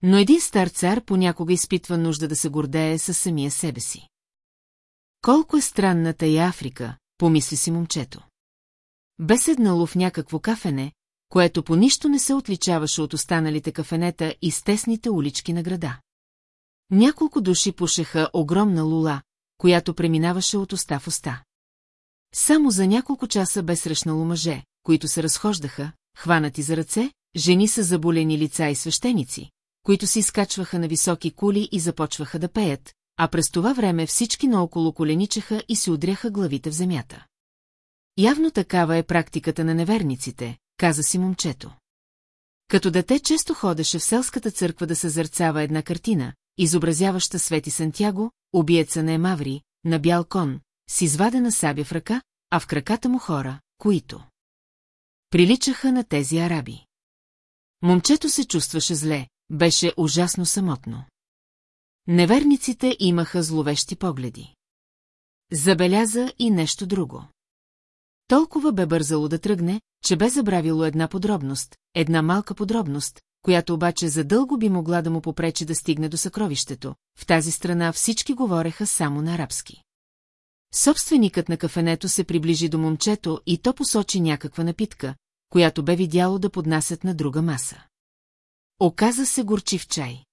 Но един стар цар понякога изпитва нужда да се гордее със самия себе си. Колко е странната и Африка, помисли си момчето. Бе седнало в някакво кафене, което по нищо не се отличаваше от останалите кафенета и стесните улички на града. Няколко души пушеха огромна лула, която преминаваше от уста в уста. Само за няколко часа бе срещнало мъже, които се разхождаха, хванати за ръце, жени с заболени лица и свещеници, които се изкачваха на високи кули и започваха да пеят, а през това време всички наоколо коленичаха и си удряха главите в земята. Явно такава е практиката на неверниците, каза си момчето. Като дете често ходеше в селската църква да съзърцава една картина, изобразяваща Свети Сантяго, убиеца на Емаври, на бял кон, с извадена сабя в ръка, а в краката му хора, които приличаха на тези араби. Момчето се чувстваше зле, беше ужасно самотно. Неверниците имаха зловещи погледи. Забеляза и нещо друго. Толкова бе бързало да тръгне, че бе забравило една подробност, една малка подробност, която обаче задълго би могла да му попречи да стигне до съкровището. В тази страна всички говореха само на арабски. Собственикът на кафенето се приближи до момчето и то посочи някаква напитка, която бе видяло да поднасят на друга маса. Оказа се горчив чай.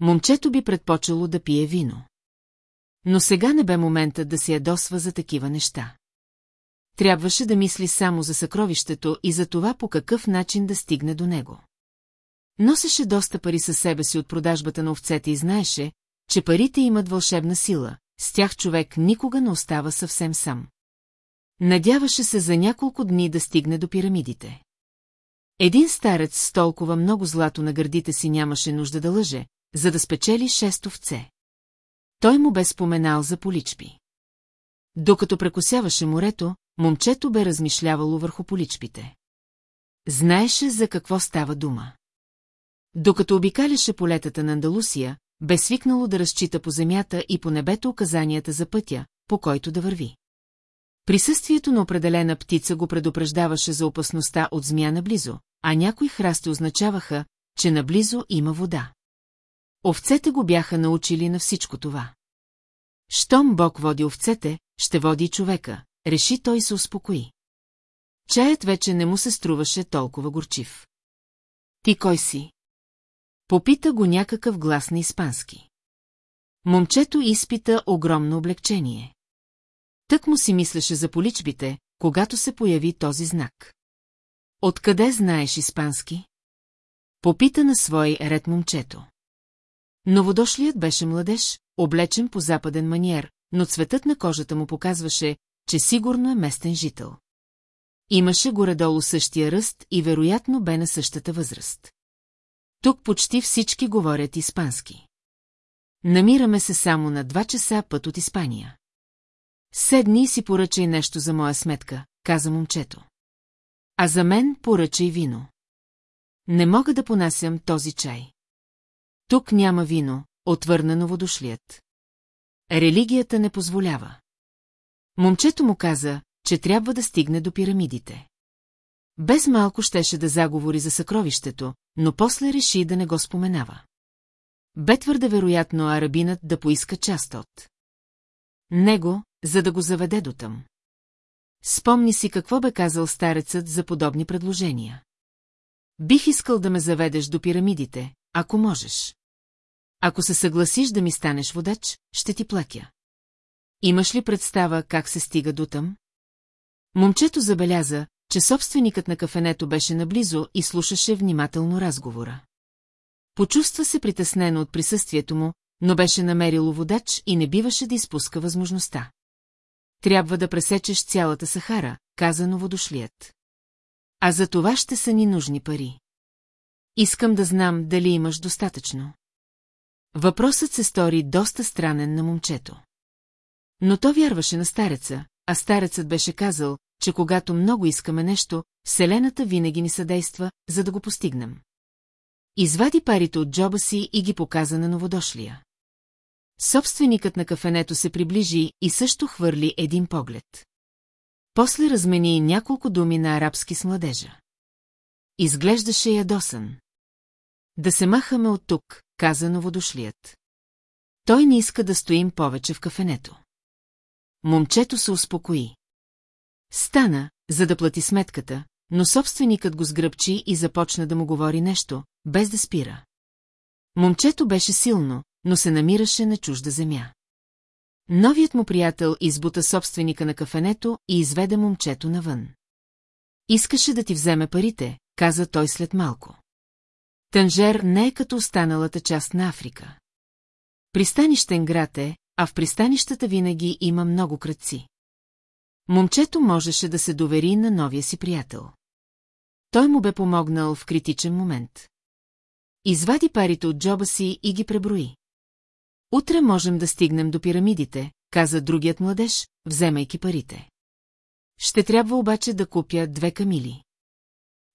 Момчето би предпочело да пие вино. Но сега не бе моментът да се ядосва за такива неща. Трябваше да мисли само за съкровището и за това по какъв начин да стигне до него. Носеше доста пари със себе си от продажбата на овцете и знаеше, че парите имат вълшебна сила, с тях човек никога не остава съвсем сам. Надяваше се за няколко дни да стигне до пирамидите. Един старец с толкова много злато на гърдите си нямаше нужда да лъже, за да спечели шест овце. Той му бе споменал за поличпи. Докато прекосяваше морето, момчето бе размишлявало върху поличпите. Знаеше за какво става дума. Докато обикаляше полетата на Андалусия, бе свикнало да разчита по земята и по небето указанията за пътя, по който да върви. Присъствието на определена птица го предупреждаваше за опасността от змия наблизо, а някои храсти означаваха, че наблизо има вода. Овцете го бяха научили на всичко това. Щом Бог води овцете, ще води човека, реши той се успокои. Чаят вече не му се струваше толкова горчив. Ти кой си? Попита го някакъв глас на испански. Момчето изпита огромно облегчение. Тък му си мислеше за поличбите, когато се появи този знак. Откъде знаеш испански? Попита на свой ред момчето. Новодошлият беше младеж, облечен по западен маниер, но цветът на кожата му показваше, че сигурно е местен жител. Имаше горе-долу същия ръст и вероятно бе на същата възраст. Тук почти всички говорят испански. Намираме се само на два часа път от Испания. Седни и си поръчай нещо за моя сметка, каза момчето. А за мен поръчай вино. Не мога да понасям този чай. Тук няма вино, отвърна новодошлият. Религията не позволява. Момчето му каза, че трябва да стигне до пирамидите. Без малко щеше да заговори за съкровището, но после реши да не го споменава. Бе твърде вероятно арабинът да поиска част от него, за да го заведе до там. Спомни си какво бе казал старецът за подобни предложения. Бих искал да ме заведеш до пирамидите, ако можеш. Ако се съгласиш да ми станеш водач, ще ти платя. Имаш ли представа как се стига до там? Момчето забеляза, че собственикът на кафенето беше наблизо и слушаше внимателно разговора. Почувства се притеснено от присъствието му, но беше намерило водач и не биваше да изпуска възможността. Трябва да пресечеш цялата Сахара, каза новодошлият. А за това ще са ни нужни пари. Искам да знам дали имаш достатъчно. Въпросът се стори доста странен на момчето. Но то вярваше на стареца, а старецът беше казал, че когато много искаме нещо, Вселената винаги ни съдейства, за да го постигнем. Извади парите от джоба си и ги показа на новодошлия. Собственикът на кафенето се приближи и също хвърли един поглед. После размени няколко думи на арабски с младежа. Изглеждаше ядосан. Да се махаме от тук, каза новодошлият. Той не иска да стоим повече в кафенето. Момчето се успокои. Стана, за да плати сметката, но собственикът го сгръбчи и започна да му говори нещо, без да спира. Момчето беше силно, но се намираше на чужда земя. Новият му приятел избута собственика на кафенето и изведе момчето навън. Искаше да ти вземе парите, каза той след малко. Танжер не е като останалата част на Африка. Пристанищен град е, а в пристанищата винаги има много кръци. Момчето можеше да се довери на новия си приятел. Той му бе помогнал в критичен момент. Извади парите от джоба си и ги преброи. Утре можем да стигнем до пирамидите, каза другият младеж, вземайки парите. Ще трябва обаче да купя две камили.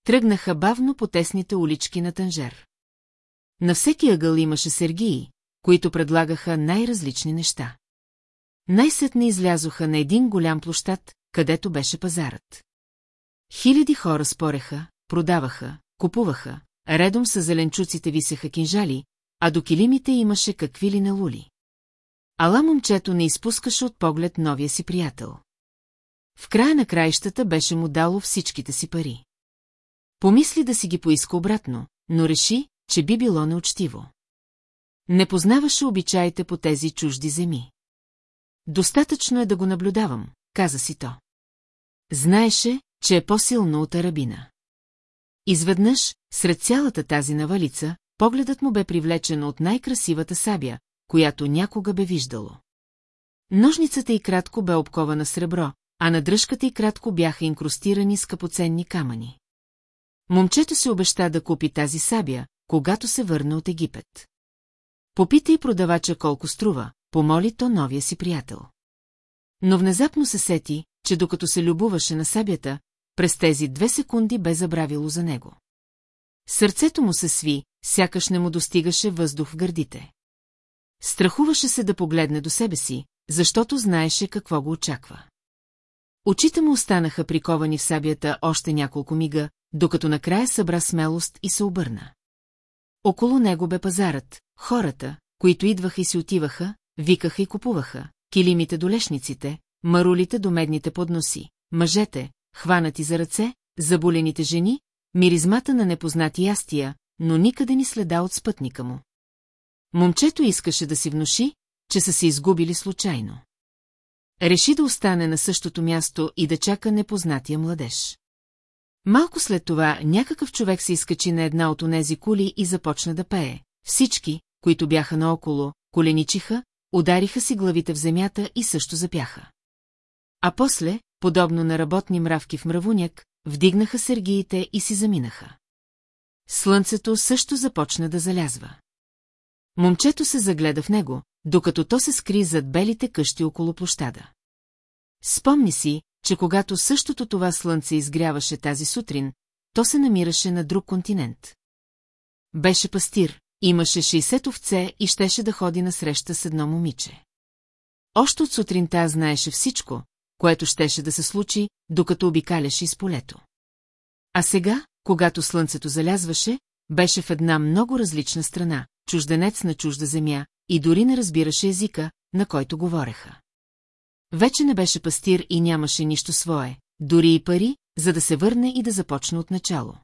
Тръгнаха бавно по тесните улички на Танжер. На всеки ъгъл имаше сергии, които предлагаха най-различни неща. Най-сетне излязоха на един голям площад, където беше пазарът. Хиляди хора спореха, продаваха, купуваха, редом с зеленчуците висеха кинжали, а до килимите имаше какви ли налули. Ала момчето не изпускаше от поглед новия си приятел. В края на краищата беше му дало всичките си пари. Помисли да си ги поиска обратно, но реши, че би било неучтиво. Не познаваше обичаите по тези чужди земи. Достатъчно е да го наблюдавам, каза си то. Знаеше, че е по-силно от арабина. Изведнъж, сред цялата тази навалица, погледът му бе привлечен от най-красивата сабя, която някога бе виждало. Ножницата й кратко бе обкована с ребро, а на дръжката й кратко бяха инкрустирани скъпоценни камъни. Момчето се обеща да купи тази сабя, когато се върне от Египет. Попита и продавача колко струва, помоли то новия си приятел. Но внезапно се сети, че докато се любуваше на сабята, през тези две секунди бе забравило за него. Сърцето му се сви, сякаш не му достигаше въздух в гърдите. Страхуваше се да погледне до себе си, защото знаеше какво го очаква. Очите му останаха приковани в сабията още няколко мига, докато накрая събра смелост и се обърна. Около него бе пазарът, хората, които идваха и си отиваха, викаха и купуваха, килимите до лешниците, марулите до медните подноси, мъжете, хванати за ръце, заболените жени, миризмата на непознати ястия, но никъде ни следа от спътника му. Момчето искаше да си внуши, че са се изгубили случайно. Реши да остане на същото място и да чака непознатия младеж. Малко след това някакъв човек се изкачи на една от онези кули и започна да пее. Всички, които бяха наоколо, коленичиха, удариха си главите в земята и също запяха. А после, подобно на работни мравки в мравуняк, вдигнаха сергиите и си заминаха. Слънцето също започна да залязва. Момчето се загледа в него, докато то се скри зад белите къщи около площада. Спомни си, че когато същото това слънце изгряваше тази сутрин, то се намираше на друг континент. Беше пастир, имаше 60 овце и щеше да ходи на среща с едно момиче. Още от сутринта знаеше всичко, което щеше да се случи, докато обикаляше из полето. А сега, когато слънцето залязваше, беше в една много различна страна, чужденец на чужда земя, и дори не разбираше езика, на който говореха. Вече не беше пастир и нямаше нищо свое, дори и пари, за да се върне и да започне от начало.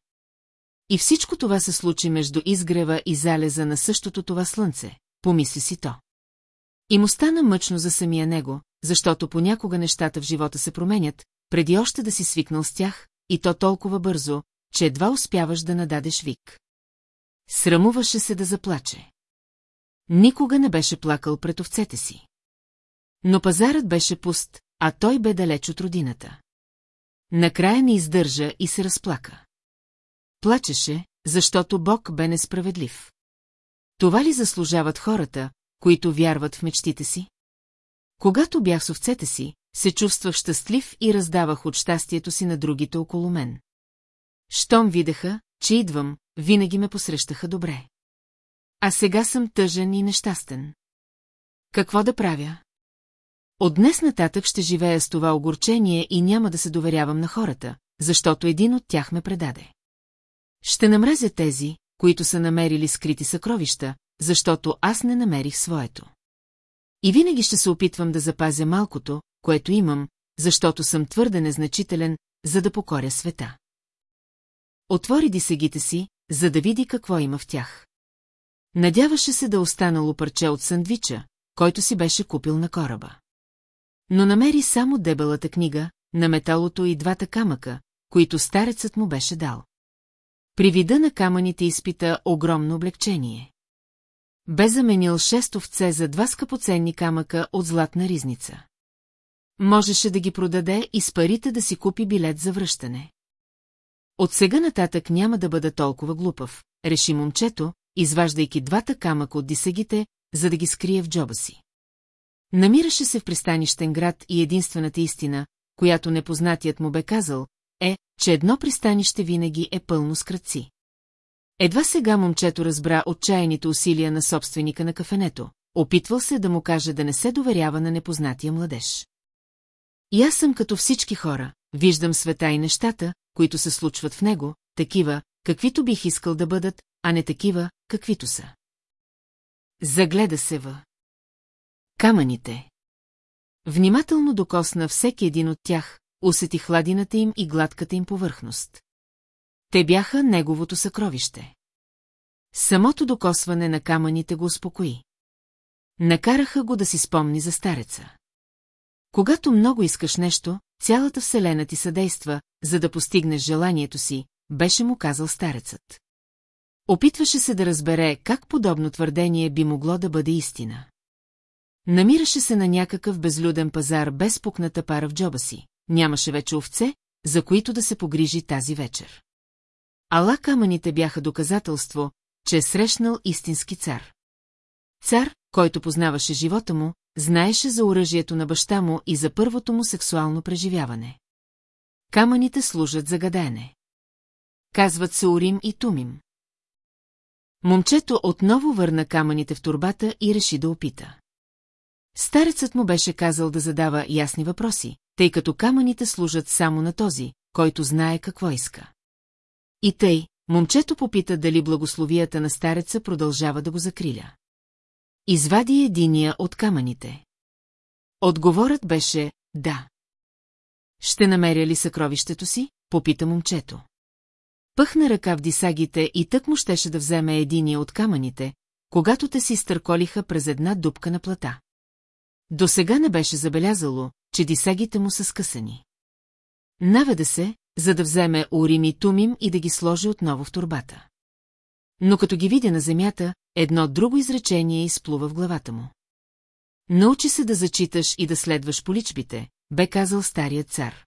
И всичко това се случи между изгрева и залеза на същото това слънце, помисли си то. И му стана мъчно за самия него, защото понякога нещата в живота се променят, преди още да си свикнал с тях, и то толкова бързо, че едва успяваш да нададеш вик. Срамуваше се да заплаче. Никога не беше плакал пред овцете си. Но пазарът беше пуст, а той бе далеч от родината. Накрая не издържа и се разплака. Плачеше, защото Бог бе несправедлив. Това ли заслужават хората, които вярват в мечтите си? Когато бях с овцете си, се чувствах щастлив и раздавах от щастието си на другите около мен. Щом видеха, че идвам, винаги ме посрещаха добре. А сега съм тъжен и нещастен. Какво да правя? От днес нататък ще живея с това огорчение и няма да се доверявам на хората, защото един от тях ме предаде. Ще намразя тези, които са намерили скрити съкровища, защото аз не намерих своето. И винаги ще се опитвам да запазя малкото, което имам, защото съм твърде незначителен, за да покоря света. Отвори дисегите си, за да види какво има в тях. Надяваше се да останало парче от сандвича, който си беше купил на кораба. Но намери само дебелата книга, на металото и двата камъка, които старецът му беше дал. При вида на камъните изпита огромно облегчение. Бе заменил шест овце за два скъпоценни камъка от златна ризница. Можеше да ги продаде и с парите да си купи билет за връщане. От сега нататък няма да бъда толкова глупав, реши момчето, изваждайки двата камъка от дисегите, за да ги скрие в джоба си. Намираше се в пристанищен град и единствената истина, която непознатият му бе казал, е, че едно пристанище винаги е пълно с кръци. Едва сега момчето разбра отчаяните усилия на собственика на кафенето, опитвал се да му каже да не се доверява на непознатия младеж. И аз съм като всички хора, виждам света и нещата, които се случват в него, такива, каквито бих искал да бъдат, а не такива, каквито са. Загледа се в камъните. Внимателно докосна всеки един от тях, усети хладината им и гладката им повърхност. Те бяха неговото съкровище. Самото докосване на камъните го успокои. Накараха го да си спомни за стареца. Когато много искаш нещо, цялата вселена ти съдейства, за да постигнеш желанието си, беше му казал старецът. Опитваше се да разбере как подобно твърдение би могло да бъде истина. Намираше се на някакъв безлюден пазар без пукната пара в джоба си. Нямаше вече овце, за които да се погрижи тази вечер. Ала камъните бяха доказателство, че е срещнал истински цар. Цар, който познаваше живота му, знаеше за оръжието на баща му и за първото му сексуално преживяване. Камъните служат за гадене. Казват се Орим и Тумим. Момчето отново върна камъните в турбата и реши да опита. Старецът му беше казал да задава ясни въпроси, тъй като камъните служат само на този, който знае какво иска. И тъй, момчето попита дали благословията на стареца продължава да го закриля. Извади единия от камъните. Отговорът беше «да». Ще намеря ли съкровището си? Попита момчето. Пъхна ръка в дисагите и тък му щеше да вземе единия от камъните, когато те си стърколиха през една дупка на плата. До сега не беше забелязало, че дисагите му са скъсани. Наведе се, за да вземе Урим и Тумим и да ги сложи отново в турбата. Но като ги видя на земята, едно друго изречение изплува в главата му. Научи се да зачиташ и да следваш поличбите, бе казал старият цар.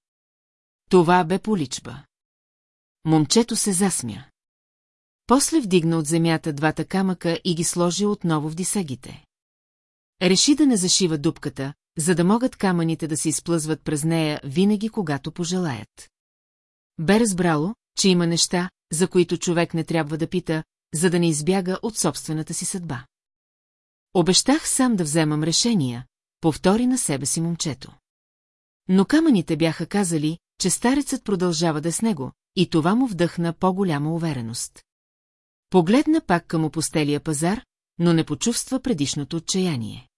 Това бе поличба. Момчето се засмя. После вдигна от земята двата камъка и ги сложи отново в дисагите. Реши да не зашива дупката, за да могат камъните да се изплъзват през нея винаги, когато пожелаят. Бе разбрало, че има неща, за които човек не трябва да пита, за да не избяга от собствената си съдба. Обещах сам да вземам решения, повтори на себе си момчето. Но камъните бяха казали, че старецът продължава да е с него, и това му вдъхна по-голяма увереност. Погледна пак към опостелия пазар, но не почувства предишното отчаяние.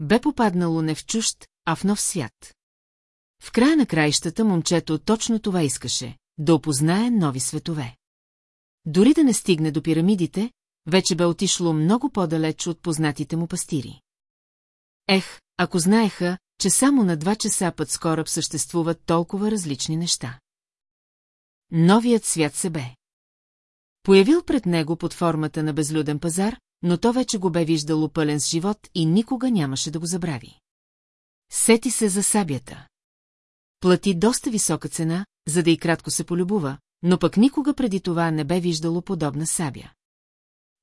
Бе попаднало не в чужд, а в нов свят. В края на краищата момчето точно това искаше – да опознае нови светове. Дори да не стигне до пирамидите, вече бе отишло много по-далеч от познатите му пастири. Ех, ако знаеха, че само на два часа път с кораб съществуват толкова различни неща. Новият свят се бе. Появил пред него под формата на безлюден пазар, но то вече го бе виждало пълен с живот и никога нямаше да го забрави. Сети се за сабята. Плати доста висока цена, за да и кратко се полюбува, но пък никога преди това не бе виждало подобна сабя.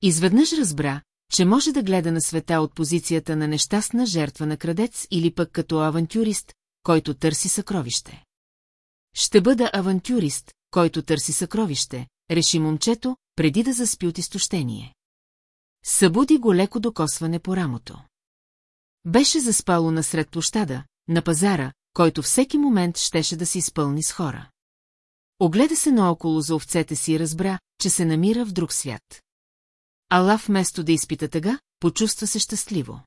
Изведнъж разбра, че може да гледа на света от позицията на нещастна жертва на крадец или пък като авантюрист, който търси съкровище. Ще бъда авантюрист, който търси съкровище, реши момчето, преди да заспи от изтощение. Събуди го леко докосване по рамото. Беше заспало насред площада, на пазара, който всеки момент щеше да се изпълни с хора. Огледа се наоколо за овцете си и разбра, че се намира в друг свят. Ала вместо да изпита тъга, почувства се щастливо.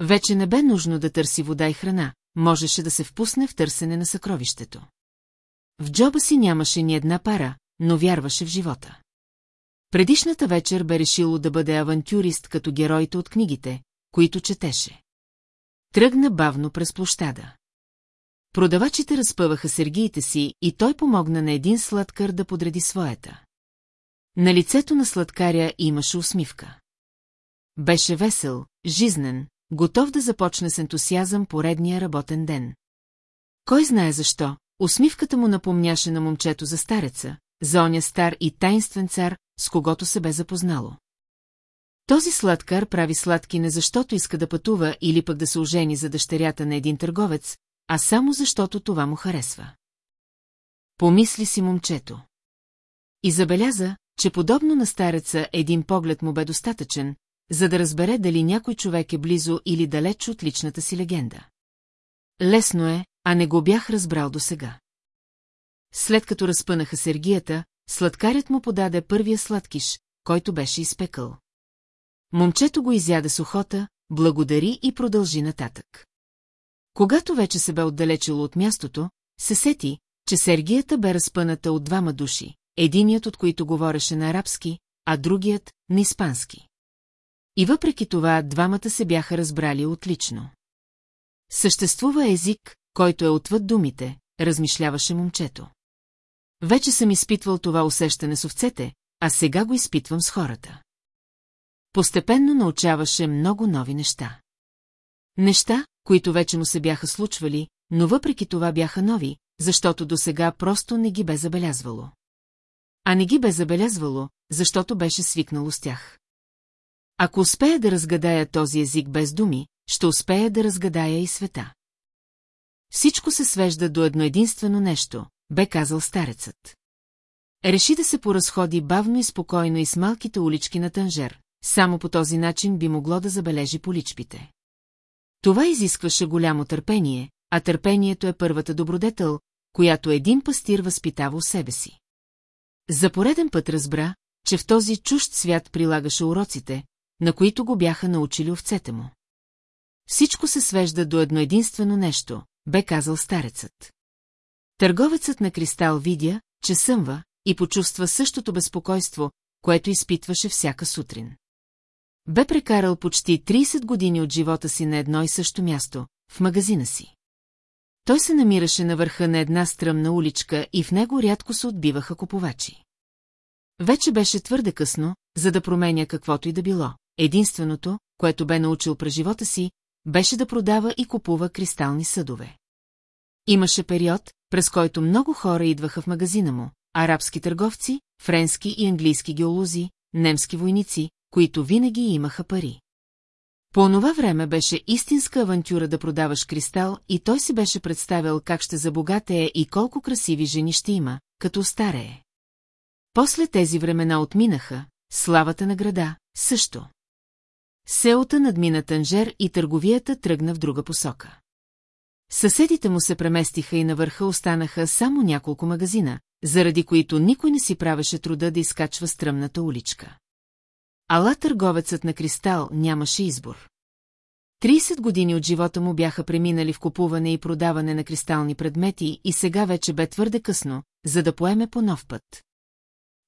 Вече не бе нужно да търси вода и храна, можеше да се впусне в търсене на съкровището. В джоба си нямаше ни една пара, но вярваше в живота. Предишната вечер бе решило да бъде авантюрист като героите от книгите, които четеше. Тръгна бавно през площада. Продавачите разпъваха сергиите си и той помогна на един сладкар да подреди своята. На лицето на сладкаря имаше усмивка. Беше весел, жизнен, готов да започне с ентусиазъм поредния работен ден. Кой знае защо, усмивката му напомняше на момчето за стареца, за оня стар и тайнствен цар, с когото се бе запознало. Този сладкар прави сладки не защото иска да пътува или пък да се ожени за дъщерята на един търговец, а само защото това му харесва. Помисли си момчето. И забеляза, че подобно на стареца един поглед му бе достатъчен, за да разбере дали някой човек е близо или далеч от личната си легенда. Лесно е, а не го бях разбрал досега. След като разпънаха сергията, сладкарят му подаде първия сладкиш, който беше изпекал. Момчето го изяде с охота, благодари и продължи нататък. Когато вече се бе отдалечило от мястото, се сети, че Сергията бе разпъната от двама души, единият от които говореше на арабски, а другият – на испански. И въпреки това двамата се бяха разбрали отлично. Съществува език, който е отвъд думите, размишляваше момчето. Вече съм изпитвал това усещане с овцете, а сега го изпитвам с хората. Постепенно научаваше много нови неща. Неща, които вече му се бяха случвали, но въпреки това бяха нови, защото досега просто не ги бе забелязвало. А не ги бе забелязвало, защото беше свикнало с тях. Ако успея да разгадая този език без думи, ще успея да разгадая и света. Всичко се свежда до едно единствено нещо, бе казал старецът. Реши да се поразходи бавно и спокойно и с малките улички на Танжер, само по този начин би могло да забележи поличпите. Това изискваше голямо търпение, а търпението е първата добродетел, която един пастир възпитава у себе си. За пореден път разбра, че в този чужд свят прилагаше уроците, на които го бяха научили овцете му. Всичко се свежда до едно единствено нещо, бе казал старецът. Търговецът на кристал видя, че съмва и почувства същото безпокойство, което изпитваше всяка сутрин. Бе прекарал почти 30 години от живота си на едно и също място, в магазина си. Той се намираше на върха на една стръмна уличка и в него рядко се отбиваха купувачи. Вече беше твърде късно, за да променя каквото и да било. Единственото, което бе научил през живота си, беше да продава и купува кристални съдове. Имаше период, през който много хора идваха в магазина му, арабски търговци, френски и английски геолози, немски войници, които винаги имаха пари. По онова време беше истинска авантюра да продаваш кристал и той си беше представил как ще забогатее и колко красиви жени ще има, като старее. После тези времена отминаха, славата на града също. Селта надмина Танжер и търговията тръгна в друга посока. Съседите му се преместиха и на върха останаха само няколко магазина, заради които никой не си правеше труда да изкачва стръмната уличка. Ала търговецът на кристал нямаше избор. 30 години от живота му бяха преминали в купуване и продаване на кристални предмети и сега вече бе твърде късно, за да поеме по нов път.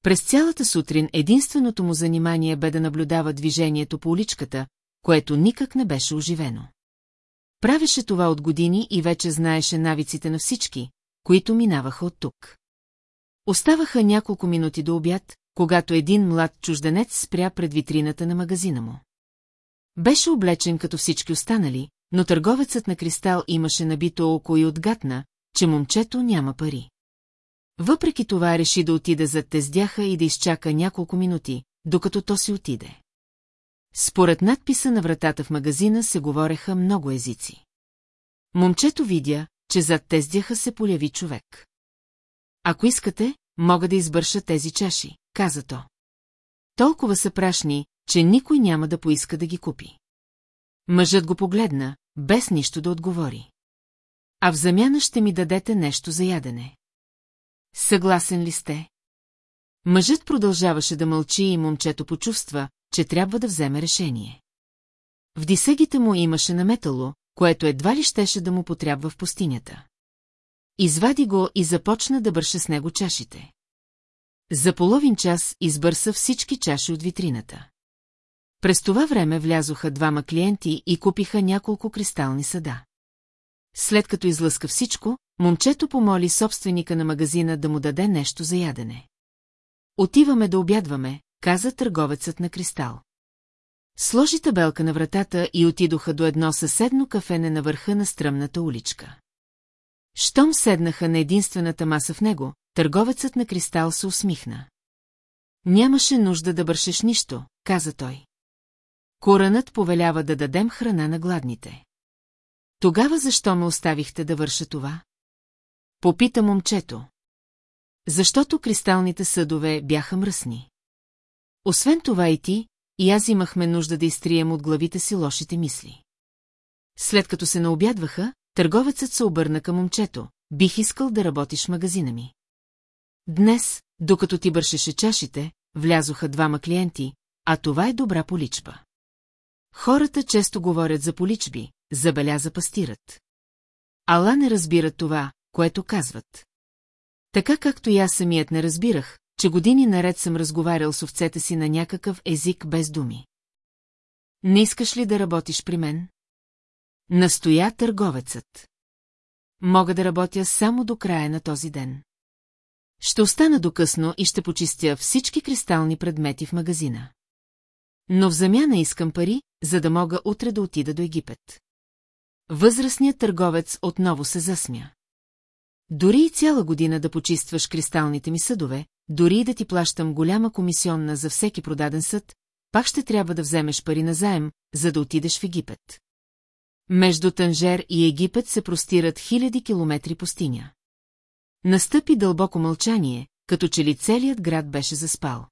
През цялата сутрин единственото му занимание бе да наблюдава движението по уличката, което никак не беше оживено. Правеше това от години и вече знаеше навиците на всички, които минаваха от тук. Оставаха няколко минути до обяд, когато един млад чужденец спря пред витрината на магазина му. Беше облечен като всички останали, но търговецът на кристал имаше набито око и отгадна, че момчето няма пари. Въпреки това реши да отида зад тездяха и да изчака няколко минути, докато то си отиде. Според надписа на вратата в магазина се говореха много езици. Момчето видя, че зад тездяха се поляви човек. Ако искате, мога да избърша тези чаши, каза то. Толкова са прашни, че никой няма да поиска да ги купи. Мъжът го погледна, без нищо да отговори. А в замяна ще ми дадете нещо за ядене. Съгласен ли сте? Мъжът продължаваше да мълчи и момчето почувства, че трябва да вземе решение. В дисегите му имаше наметало, което едва ли щеше да му потрябва в пустинята. Извади го и започна да бърша с него чашите. За половин час избърса всички чаши от витрината. През това време влязоха двама клиенти и купиха няколко кристални съда. След като излъска всичко, момчето помоли собственика на магазина да му даде нещо за ядене. Отиваме да обядваме, каза търговецът на кристал. Сложи табелка на вратата и отидоха до едно съседно кафене на върха на стръмната уличка. Щом седнаха на единствената маса в него, търговецът на кристал се усмихна. Нямаше нужда да бършеш нищо, каза той. Коранът повелява да дадем храна на гладните. Тогава защо ме оставихте да върша това? Попита момчето. Защото кристалните съдове бяха мръсни. Освен това и ти, и аз имахме нужда да изтрием от главите си лошите мисли. След като се наобядваха, търговецът се обърна към момчето. Бих искал да работиш магазина ми. Днес, докато ти бършеше чашите, влязоха двама клиенти, а това е добра поличба. Хората често говорят за поличби, забеляза пастират. Ала не разбират това, което казват. Така както и аз самият не разбирах, че години наред съм разговарял с овцете си на някакъв език без думи. Не искаш ли да работиш при мен? Настоя търговецът. Мога да работя само до края на този ден. Ще остана докъсно и ще почистя всички кристални предмети в магазина. Но в замяна искам пари, за да мога утре да отида до Египет. Възрастният търговец отново се засмя. Дори и цяла година да почистваш кристалните ми съдове, дори и да ти плащам голяма комисионна за всеки продаден съд, пак ще трябва да вземеш пари на заем, за да отидеш в Египет. Между Танжер и Египет се простират хиляди километри пустиня. Настъпи дълбоко мълчание, като че ли целият град беше заспал.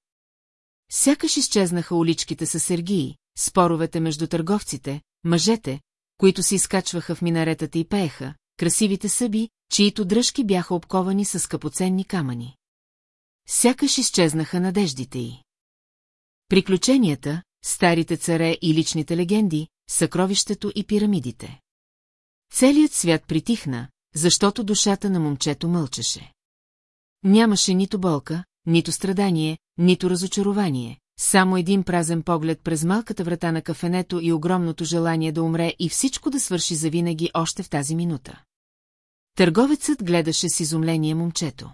Сякаш изчезнаха уличките с сергии, споровете между търговците, мъжете, които се изкачваха в минаретата и пееха, красивите съби, чието дръжки бяха обковани с скъпоценни камъни. Сякаш изчезнаха надеждите й. Приключенията, старите царе и личните легенди, съкровището и пирамидите. Целият свят притихна, защото душата на момчето мълчеше. Нямаше нито болка, нито страдание, нито разочарование, само един празен поглед през малката врата на кафенето и огромното желание да умре и всичко да свърши завинаги още в тази минута. Търговецът гледаше с изумление момчето.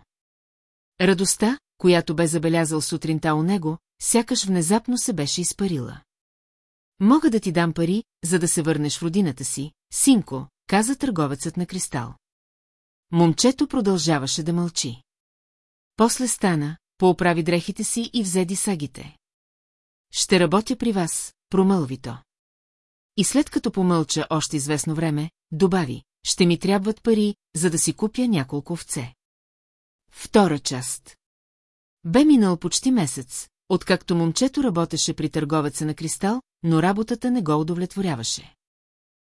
Радостта, която бе забелязал сутринта у него, сякаш внезапно се беше изпарила. Мога да ти дам пари, за да се върнеш в родината си, синко, каза търговецът на кристал. Момчето продължаваше да мълчи. После стана, пооправи дрехите си и взе дисагите. Ще работя при вас, промълви то. И след като помълча още известно време, добави, ще ми трябват пари, за да си купя няколко овце. Втора част Бе минал почти месец, откакто момчето работеше при търговеца на кристал, но работата не го удовлетворяваше.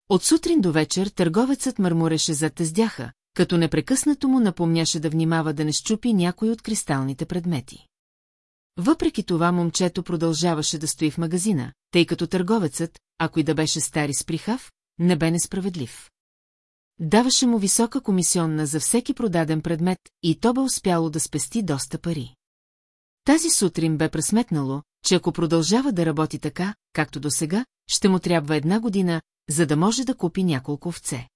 От сутрин до вечер търговецът мърмуреше зад тездяха, като непрекъснато му напомняше да внимава да не щупи някой от кристалните предмети. Въпреки това момчето продължаваше да стои в магазина, тъй като търговецът, ако и да беше стари сприхав, не бе несправедлив. Даваше му висока комисионна за всеки продаден предмет и то бе успяло да спести доста пари. Тази сутрин бе пресметнало, че ако продължава да работи така, както до сега, ще му трябва една година, за да може да купи няколко овце.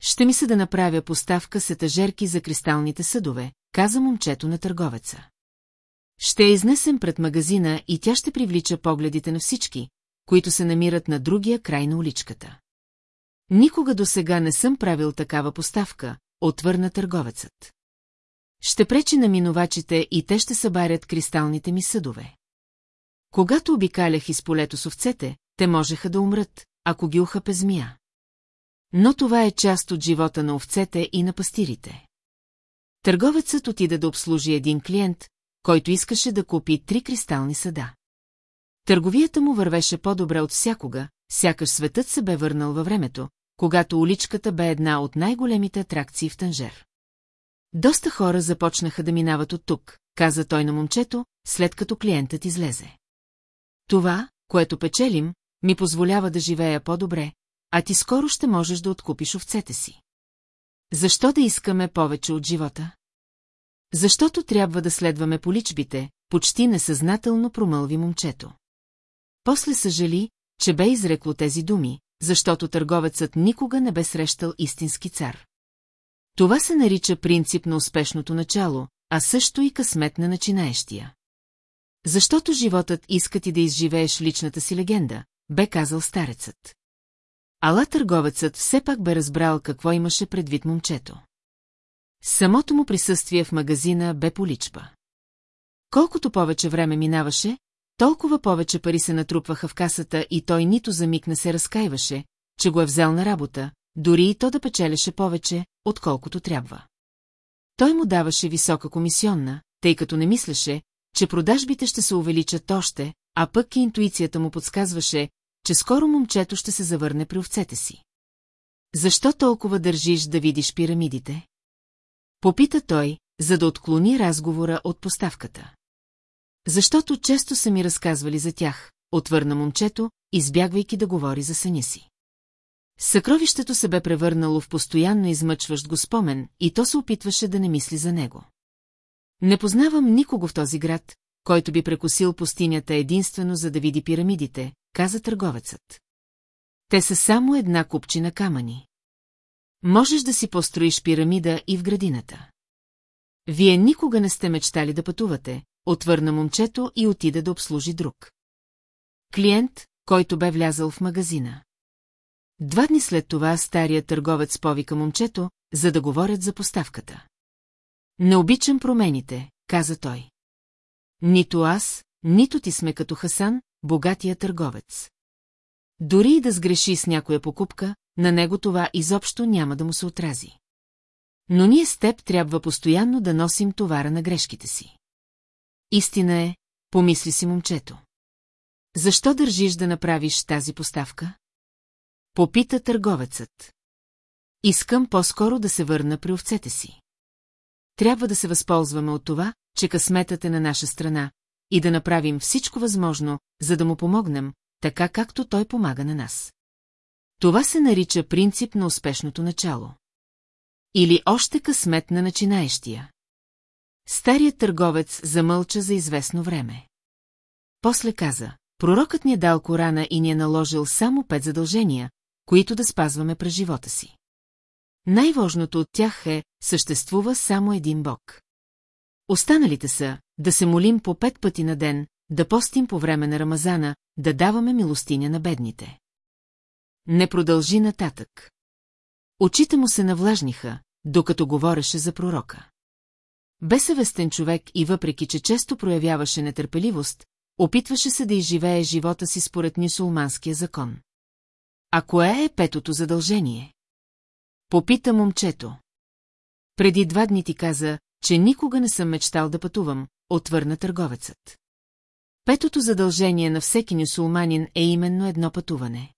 Ще ми се да направя поставка с етажерки за кристалните съдове, каза момчето на търговеца. Ще я изнесем пред магазина и тя ще привлича погледите на всички, които се намират на другия край на уличката. Никога до сега не съм правил такава поставка, отвърна търговецът. Ще пречи на минувачите и те ще събарят кристалните ми съдове. Когато обикалях из полето с овцете, те можеха да умрат, ако ги ухапе змия. Но това е част от живота на овцете и на пастирите. Търговецът отида да обслужи един клиент, който искаше да купи три кристални съда. Търговията му вървеше по-добре от всякога, сякаш светът се бе върнал във времето, когато уличката бе една от най-големите атракции в Танжер. Доста хора започнаха да минават от тук, каза той на момчето, след като клиентът излезе. Това, което печелим, ми позволява да живея по-добре, а ти скоро ще можеш да откупиш овцете си. Защо да искаме повече от живота? Защото трябва да следваме по личбите, почти несъзнателно промълви момчето. После съжали, че бе изрекло тези думи, защото търговецът никога не бе срещал истински цар. Това се нарича принцип на успешното начало, а също и късмет на начинаещия. Защото животът иска ти да изживееш личната си легенда, бе казал старецът. Ала търговецът все пак бе разбрал какво имаше предвид момчето. Самото му присъствие в магазина бе поличба. Колкото повече време минаваше, толкова повече пари се натрупваха в касата и той нито за миг не се разкаиваше, че го е взел на работа, дори и то да печелеше повече, отколкото трябва. Той му даваше висока комисионна, тъй като не мислеше, че продажбите ще се увеличат още, а пък и интуицията му подсказваше, че скоро момчето ще се завърне при овцете си. Защо толкова държиш да видиш пирамидите? Попита той, за да отклони разговора от поставката. Защото често са ми разказвали за тях, отвърна момчето, избягвайки да говори за съня си. Съкровището се бе превърнало в постоянно измъчващ го спомен и то се опитваше да не мисли за него. Не познавам никого в този град, който би прекусил пустинята единствено за да види пирамидите, каза търговецът. Те са само една купчина камъни. Можеш да си построиш пирамида и в градината. Вие никога не сте мечтали да пътувате, отвърна момчето и отида да обслужи друг. Клиент, който бе влязъл в магазина. Два дни след това старият търговец повика момчето, за да говорят за поставката. Не обичам промените, каза той. Нито аз, нито ти сме като Хасан, богатия търговец. Дори и да сгреши с някоя покупка, на него това изобщо няма да му се отрази. Но ние с теб трябва постоянно да носим товара на грешките си. Истина е, помисли си момчето. Защо държиш да направиш тази поставка? Попита търговецът. Искам по-скоро да се върна при овцете си. Трябва да се възползваме от това, че късметът е на наша страна, и да направим всичко възможно, за да му помогнем, така както той помага на нас. Това се нарича принцип на успешното начало. Или още късмет на начинаещия. Старият търговец замълча за известно време. После каза, пророкът ни е дал Корана и ни е наложил само пет задължения, които да спазваме през живота си. Най-важното от тях е, съществува само един Бог. Останалите са да се молим по пет пъти на ден, да постим по време на Рамазана, да даваме милостиня на бедните. Не продължи нататък. Очите му се навлажниха, докато говореше за пророка. Бесъвестен човек и въпреки, че често проявяваше нетърпеливост, опитваше се да изживее живота си според мюсулманския закон. А кое е петото задължение? Попита момчето. Преди два дни ти каза, че никога не съм мечтал да пътувам, отвърна търговецът. Петото задължение на всеки нюсулманин е именно едно пътуване.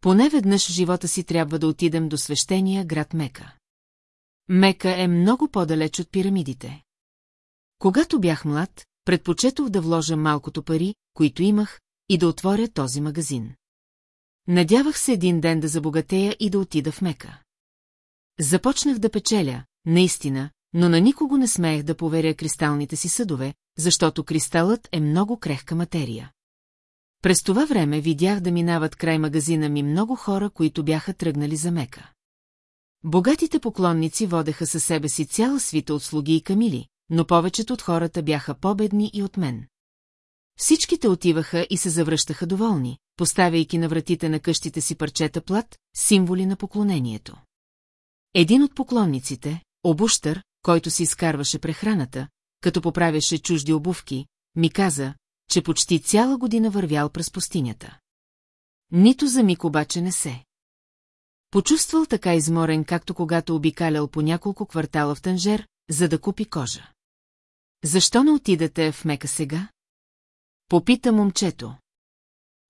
Поне веднъж в живота си трябва да отидем до свещения град Мека. Мека е много по-далеч от пирамидите. Когато бях млад, предпочетох да вложа малкото пари, които имах, и да отворя този магазин. Надявах се един ден да забогатея и да отида в Мека. Започнах да печеля, наистина, но на никого не смеех да поверя кристалните си съдове, защото кристалът е много крехка материя. През това време видях да минават край магазина ми много хора, които бяха тръгнали за Мека. Богатите поклонници водеха със себе си цяла свита от слуги и камили, но повечето от хората бяха по-бедни и от мен. Всичките отиваха и се завръщаха доволни, поставяйки на вратите на къщите си парчета плат, символи на поклонението. Един от поклонниците, обущър, който си изкарваше прехраната, като поправяше чужди обувки, ми каза, че почти цяла година вървял през пустинята. Нито за миг обаче не се. Почувствал така изморен, както когато обикалял по няколко квартала в Танжер, за да купи кожа. Защо не отидете в Мека сега? Попита момчето.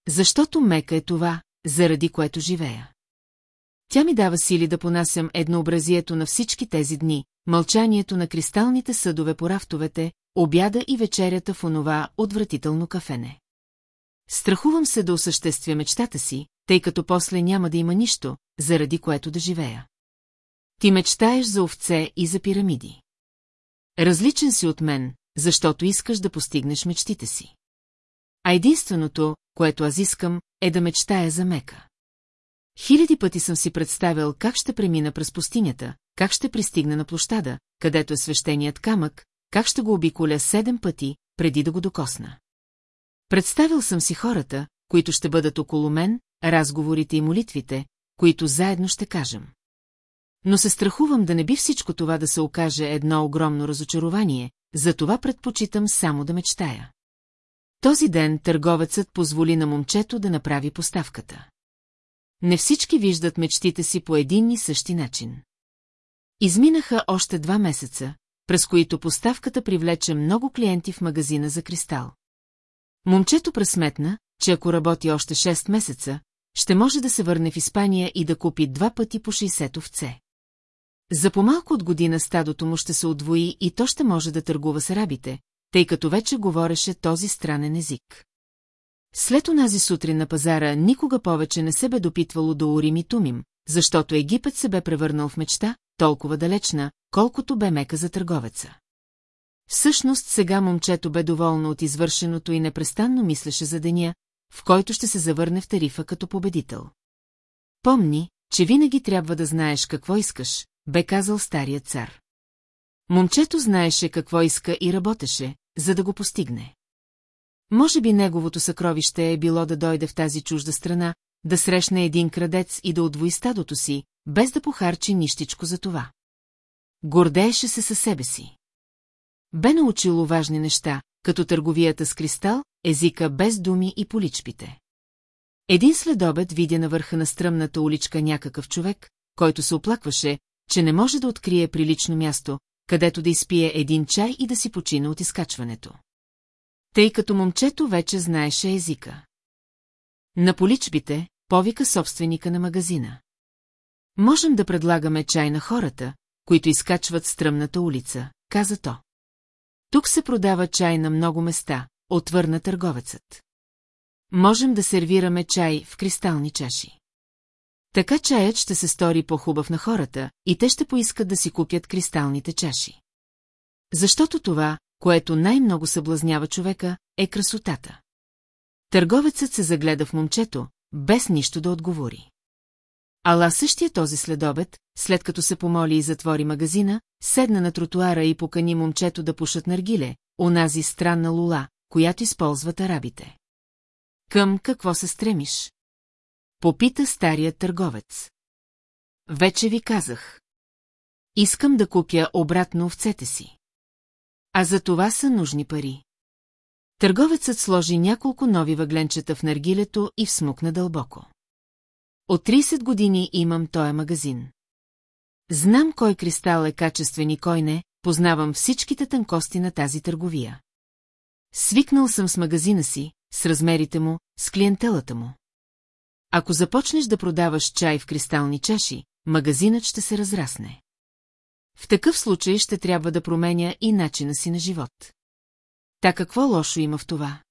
Защото Мека е това, заради което живея. Тя ми дава сили да понасям еднообразието на всички тези дни, мълчанието на кристалните съдове по рафтовете, обяда и вечерята в онова отвратително кафене. Страхувам се да осъществя мечтата си, тъй като после няма да има нищо, заради което да живея. Ти мечтаеш за овце и за пирамиди. Различен си от мен, защото искаш да постигнеш мечтите си. А единственото, което аз искам, е да мечтая за Мека. Хиляди пъти съм си представил как ще премина през пустинята, как ще пристигна на площада, където е свещеният камък, как ще го обиколя седем пъти, преди да го докосна. Представил съм си хората, които ще бъдат около мен, разговорите и молитвите, които заедно ще кажем. Но се страхувам да не би всичко това да се окаже едно огромно разочарование, затова предпочитам само да мечтая. Този ден търговецът позволи на момчето да направи поставката. Не всички виждат мечтите си по един и същи начин. Изминаха още два месеца, през които поставката привлече много клиенти в магазина за кристал. Момчето пресметна, че ако работи още 6 месеца, ще може да се върне в Испания и да купи два пъти по 60 овце. За по-малко от година стадото му ще се отвои и то ще може да търгува с арабите, тъй като вече говореше този странен език. След онази сутрин на пазара никога повече не се бе допитвало до Урим и Тумим, защото Египет се бе превърнал в мечта, толкова далечна, колкото бе мека за търговеца. Всъщност сега момчето бе доволно от извършеното и непрестанно мислеше за деня, в който ще се завърне в тарифа като победител. Помни, че винаги трябва да знаеш какво искаш, бе казал старият цар. Момчето знаеше какво иска и работеше, за да го постигне. Може би неговото съкровище е било да дойде в тази чужда страна, да срещне един крадец и да отвои стадото си, без да похарчи нищичко за това. Гордееше се със себе си. Бе научило важни неща, като търговията с кристал, езика без думи и поличпите. Един следобед видя на върха на стръмната уличка някакъв човек, който се оплакваше, че не може да открие прилично място, където да изпие един чай и да си почина от изкачването. Тъй като момчето вече знаеше езика. На поличбите повика собственика на магазина. Можем да предлагаме чай на хората, които изкачват стръмната улица, каза то. Тук се продава чай на много места, отвърна търговецът. Можем да сервираме чай в кристални чаши. Така чаят ще се стори по-хубав на хората и те ще поискат да си купят кристалните чаши. Защото това, което най-много съблазнява човека, е красотата. Търговецът се загледа в момчето, без нищо да отговори. Ала същия този следобед, след като се помоли и затвори магазина, седна на тротуара и покани момчето да пушат наргиле, онази странна лула, която използват арабите. Към какво се стремиш? Попита старият търговец. Вече ви казах. Искам да купя обратно овцете си. А за това са нужни пари. Търговецът сложи няколко нови въгленчета в наргилето и всмукна дълбоко. От 30 години имам този магазин. Знам кой кристал е качествен и кой не, познавам всичките тънкости на тази търговия. Свикнал съм с магазина си, с размерите му, с клиентелата му. Ако започнеш да продаваш чай в кристални чаши, магазинът ще се разрасне. В такъв случай ще трябва да променя и начина си на живот. Та какво лошо има в това?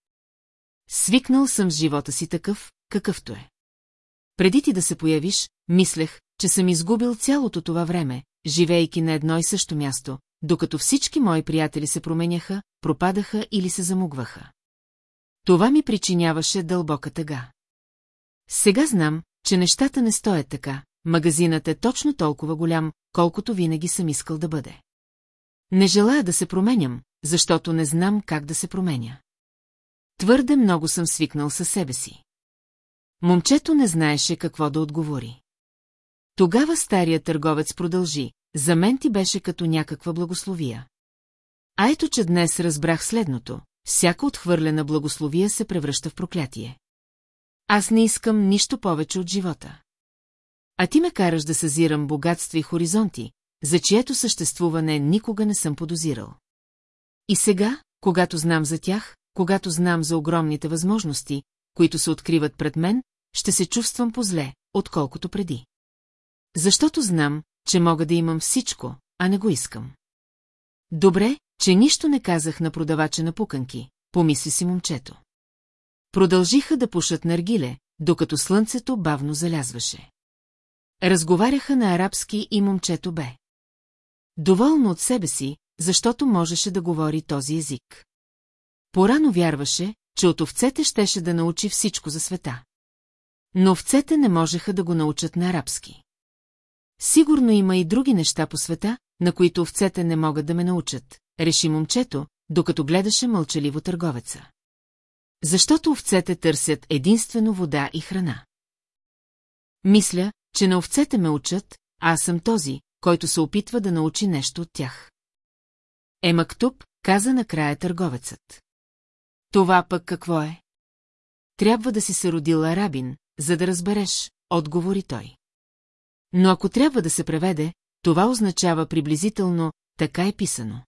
Свикнал съм с живота си такъв, какъвто е. Преди ти да се появиш, мислех, че съм изгубил цялото това време, живейки на едно и също място, докато всички мои приятели се променяха, пропадаха или се замугваха. Това ми причиняваше дълбока тъга. Сега знам, че нещата не стоят така, магазинът е точно толкова голям, колкото винаги съм искал да бъде. Не желая да се променям, защото не знам как да се променя. Твърде много съм свикнал със себе си. Момчето не знаеше какво да отговори. Тогава стария търговец продължи, за мен ти беше като някаква благословия. А ето, че днес разбрах следното, всяка отхвърлена благословия се превръща в проклятие. Аз не искам нищо повече от живота. А ти ме караш да съзирам богатства и хоризонти, за чието съществуване никога не съм подозирал. И сега, когато знам за тях, когато знам за огромните възможности, които се откриват пред мен, ще се чувствам позле, отколкото преди. Защото знам, че мога да имам всичко, а не го искам. Добре, че нищо не казах на продавача на пуканки, помисли си момчето. Продължиха да пушат наргиле, докато слънцето бавно залязваше. Разговаряха на арабски и момчето бе. Доволно от себе си, защото можеше да говори този език. Порано вярваше, че от овцете щеше да научи всичко за света. Но овцете не можеха да го научат на арабски. Сигурно има и други неща по света, на които овцете не могат да ме научат, реши момчето, докато гледаше мълчаливо търговеца. Защото овцете търсят единствено вода и храна. Мисля, че на овцете ме учат, а аз съм този, който се опитва да научи нещо от тях. Е Мактуб, каза накрая търговецът. Това пък какво е? Трябва да си се родил арабин, за да разбереш, отговори той. Но ако трябва да се преведе, това означава приблизително така е писано.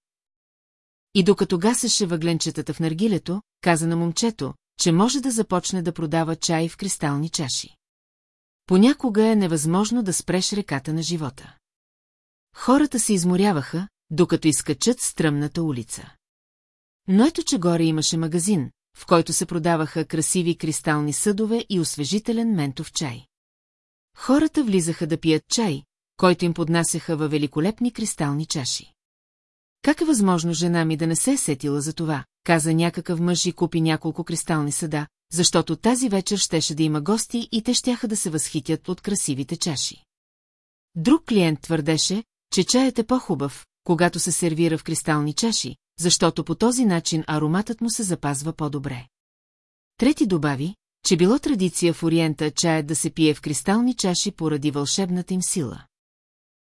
И докато гасеше въгленчетата в наргилето, каза на момчето, че може да започне да продава чай в кристални чаши. Понякога е невъзможно да спреш реката на живота. Хората се изморяваха, докато изкачат стръмната улица. Но ето, че горе имаше магазин, в който се продаваха красиви кристални съдове и освежителен ментов чай. Хората влизаха да пият чай, който им поднасяха във великолепни кристални чаши. Как е възможно жена ми да не се е сетила за това, каза някакъв мъж и купи няколко кристални съда, защото тази вечер щеше да има гости и те щяха да се възхитят от красивите чаши. Друг клиент твърдеше, че чаят е по-хубав, когато се сервира в кристални чаши, защото по този начин ароматът му се запазва по-добре. Трети добави, че било традиция в Ориента чаят да се пие в кристални чаши поради вълшебната им сила.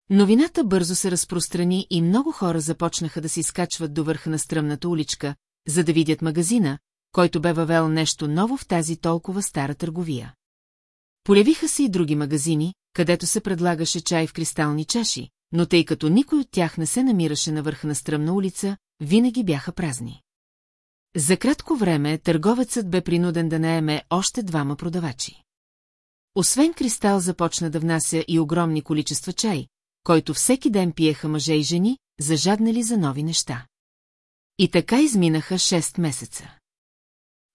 Новината бързо се разпространи и много хора започнаха да се изкачват до върха на стръмната уличка, за да видят магазина, който бе въвел нещо ново в тази толкова стара търговия. Полявиха се и други магазини, където се предлагаше чай в кристални чаши, но тъй като никой от тях не се намираше на върха на стръмна улица, винаги бяха празни. За кратко време търговецът бе принуден да наеме още двама продавачи. Освен кристал започна да внася и огромни количества чай, който всеки ден пиеха мъже и жени, зажаднали за нови неща. И така изминаха 6 месеца.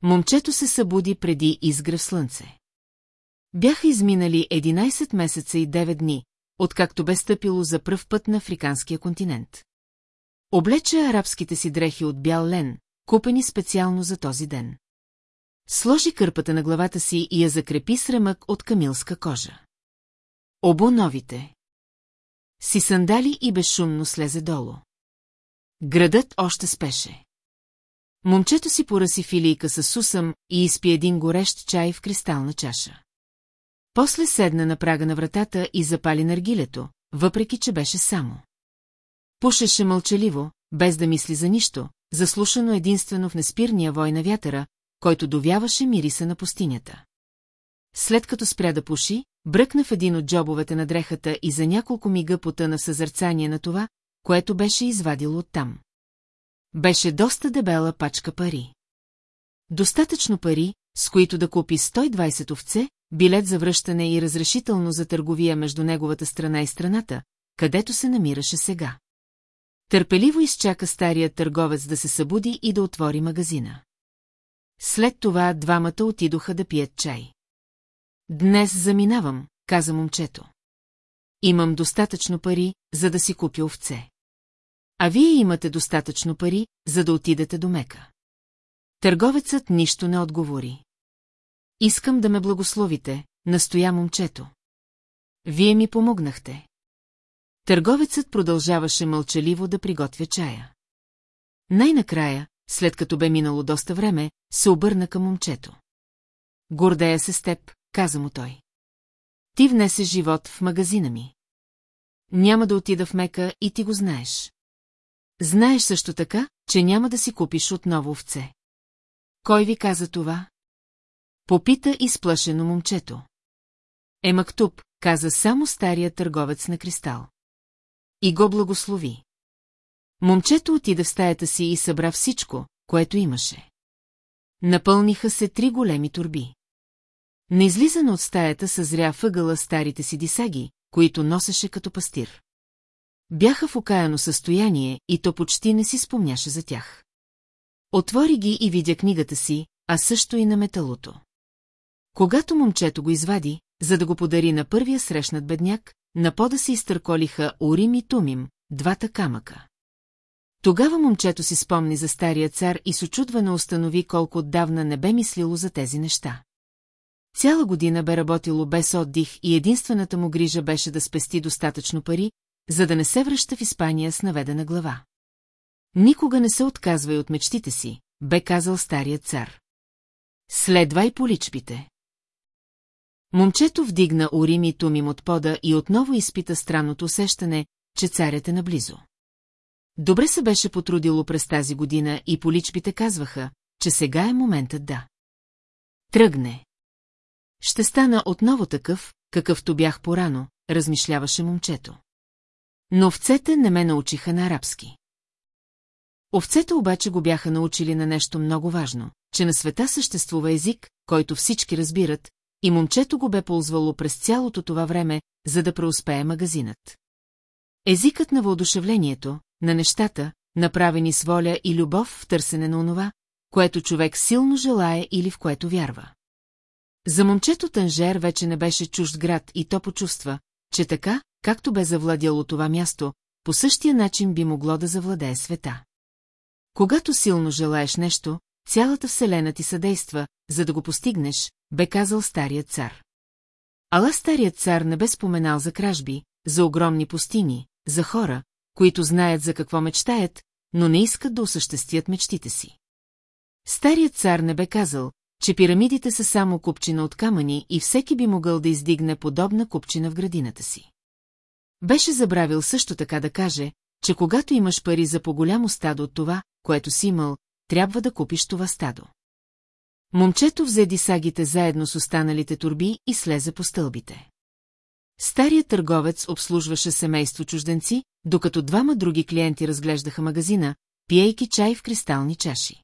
Момчето се събуди преди изгрев слънце. Бяха изминали 11 месеца и 9 дни, откакто бе стъпило за пръв път на африканския континент. Облече арабските си дрехи от бял лен, купени специално за този ден. Сложи кърпата на главата си и я закрепи с ремък от камилска кожа. Обо новите. Си сандали и безшумно слезе долу. Градът още спеше. Момчето си поръси филийка с сусъм и изпи един горещ чай в кристална чаша. После седна на прага на вратата и запали наргилето, въпреки че беше само. Пушеше мълчаливо, без да мисли за нищо, заслушано единствено в неспирния вой на вятъра, който довяваше мириса на пустинята. След като спря да пуши, бръкна в един от джобовете на дрехата и за няколко мига потъна в съзърцание на това, което беше извадило оттам. Беше доста дебела пачка пари. Достатъчно пари, с които да купи 120 овце, билет за връщане и разрешително за търговия между неговата страна и страната, където се намираше сега. Търпеливо изчака стария търговец да се събуди и да отвори магазина. След това двамата отидоха да пият чай. Днес заминавам, каза момчето. Имам достатъчно пари, за да си купя овце. А вие имате достатъчно пари, за да отидете до Мека. Търговецът нищо не отговори. Искам да ме благословите, настоя момчето. Вие ми помогнахте. Търговецът продължаваше мълчаливо да приготвя чая. Най-накрая, след като бе минало доста време, се обърна към момчето. Гордея се с теб, каза му той. Ти внесе живот в магазина ми. Няма да отида в Мека и ти го знаеш. Знаеш също така, че няма да си купиш отново овце. Кой ви каза това? Попита изплашено момчето. Е Мактуб, каза само стария търговец на кристал. И го благослови. Момчето отида в стаята си и събра всичко, което имаше. Напълниха се три големи турби. На излизане от стаята съзря въгъла старите си дисаги, които носеше като пастир. Бяха в окаяно състояние и то почти не си спомняше за тях. Отвори ги и видя книгата си, а също и на металото. Когато момчето го извади, за да го подари на първия срещнат бедняк, на пода се изтърколиха Урим и Тумим, двата камъка. Тогава момчето си спомни за стария цар и с очудване установи колко отдавна не бе мислило за тези неща. Цяла година бе работило без отдих и единствената му грижа беше да спести достатъчно пари, за да не се връща в Испания с наведена глава. Никога не се отказвай от мечтите си, бе казал старият цар. Следвай по личбите. Момчето вдигна Урим и Тумим от пода и отново изпита странното усещане, че царят е наблизо. Добре се беше потрудило през тази година и поличбите казваха, че сега е моментът да. Тръгне. Ще стана отново такъв, какъвто бях порано, размишляваше момчето. Но овцете не ме научиха на арабски. Овцете обаче го бяха научили на нещо много важно, че на света съществува език, който всички разбират, и момчето го бе ползвало през цялото това време, за да преуспее магазинът. Езикът на въодушевлението, на нещата, направени с воля и любов в търсене на онова, което човек силно желае или в което вярва. За момчето Танжер вече не беше чужд град и то почувства, че така, както бе завладяло това място, по същия начин би могло да завладее света. Когато силно желаеш нещо, цялата вселена ти съдейства, за да го постигнеш, бе казал старият цар. Ала старият цар не бе споменал за кражби, за огромни пустини, за хора, които знаят за какво мечтаят, но не искат да осъществят мечтите си. Старият цар не бе казал, че пирамидите са само купчина от камъни и всеки би могъл да издигне подобна купчина в градината си. Беше забравил също така да каже, че когато имаш пари за по-голямо стадо от това, което си имал, трябва да купиш това стадо. Момчето взе дисагите заедно с останалите турби и слезе по стълбите. Старият търговец обслужваше семейство чужденци, докато двама други клиенти разглеждаха магазина, пиейки чай в кристални чаши.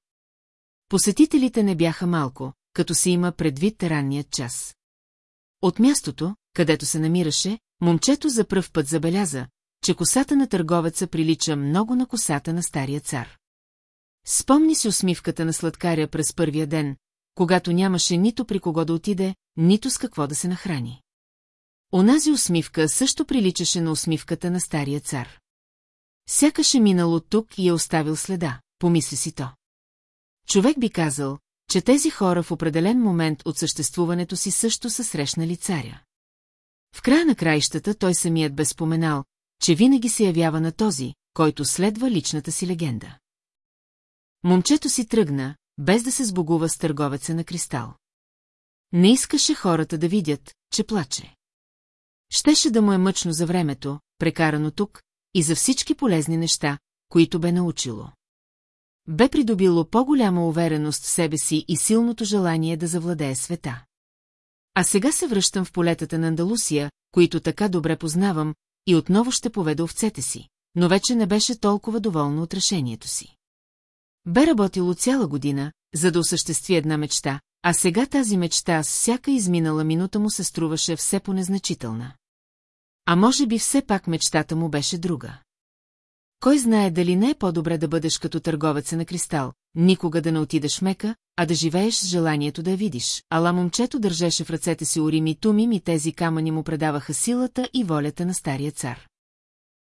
Посетителите не бяха малко, като се има предвид ранният час. От мястото, където се намираше, момчето за пръв път забеляза, че косата на търговеца прилича много на косата на стария цар. Спомни си усмивката на сладкаря през първия ден, когато нямаше нито при кого да отиде, нито с какво да се нахрани. Онази усмивка също приличаше на усмивката на стария цар. Сякаш е минал от тук и е оставил следа, помисли си то. Човек би казал, че тези хора в определен момент от съществуването си също са срещнали царя. В края на краищата той самият бе споменал, че винаги се явява на този, който следва личната си легенда. Момчето си тръгна, без да се сбогува с търговеца на кристал. Не искаше хората да видят, че плаче. Щеше да му е мъчно за времето, прекарано тук, и за всички полезни неща, които бе научило. Бе придобило по-голяма увереност в себе си и силното желание да завладее света. А сега се връщам в полетата на Андалусия, които така добре познавам, и отново ще поведа овцете си, но вече не беше толкова доволно от решението си. Бе работило цяла година, за да осъществи една мечта, а сега тази мечта с всяка изминала минута му се струваше все по-незначителна. А може би все пак мечтата му беше друга. Кой знае дали не е по-добре да бъдеш като търговеца на кристал, никога да не отидеш мека, а да живееш с желанието да я видиш. Ала момчето държеше в ръцете си Орим и Тумим и тези камъни му предаваха силата и волята на стария цар.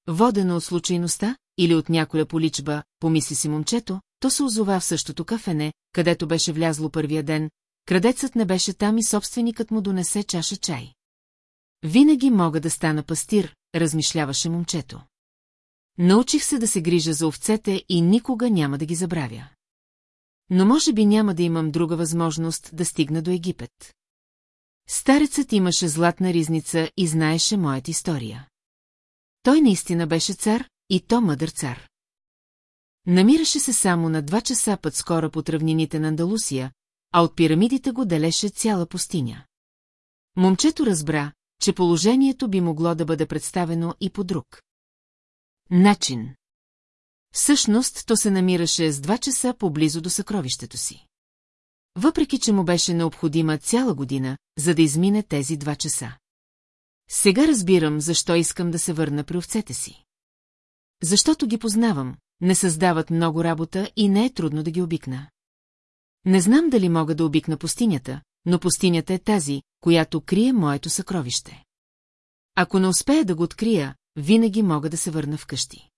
Водено от случайността или от някоя поличба, помисли си момчето, то се озова в същото кафене, където беше влязло първия ден, крадецът не беше там и собственикът му донесе чаша чай. Винаги мога да стана пастир, размишляваше момчето. Научих се да се грижа за овцете и никога няма да ги забравя. Но може би няма да имам друга възможност да стигна до Египет. Старецът имаше златна ризница и знаеше моята история. Той наистина беше цар, и то мъдър цар. Намираше се само на два часа път скоро по равнините на Андалусия, а от пирамидите го делеше цяла пустиня. Момчето разбра, че положението би могло да бъде представено и по друг. Начин. Всъщност, то се намираше с два часа поблизо до съкровището си. Въпреки, че му беше необходима цяла година, за да измине тези два часа. Сега разбирам, защо искам да се върна при овцете си. Защото ги познавам, не създават много работа и не е трудно да ги обикна. Не знам дали мога да обикна пустинята, но пустинята е тази, която крие моето съкровище. Ако не успея да го открия, винаги мога да се върна вкъщи.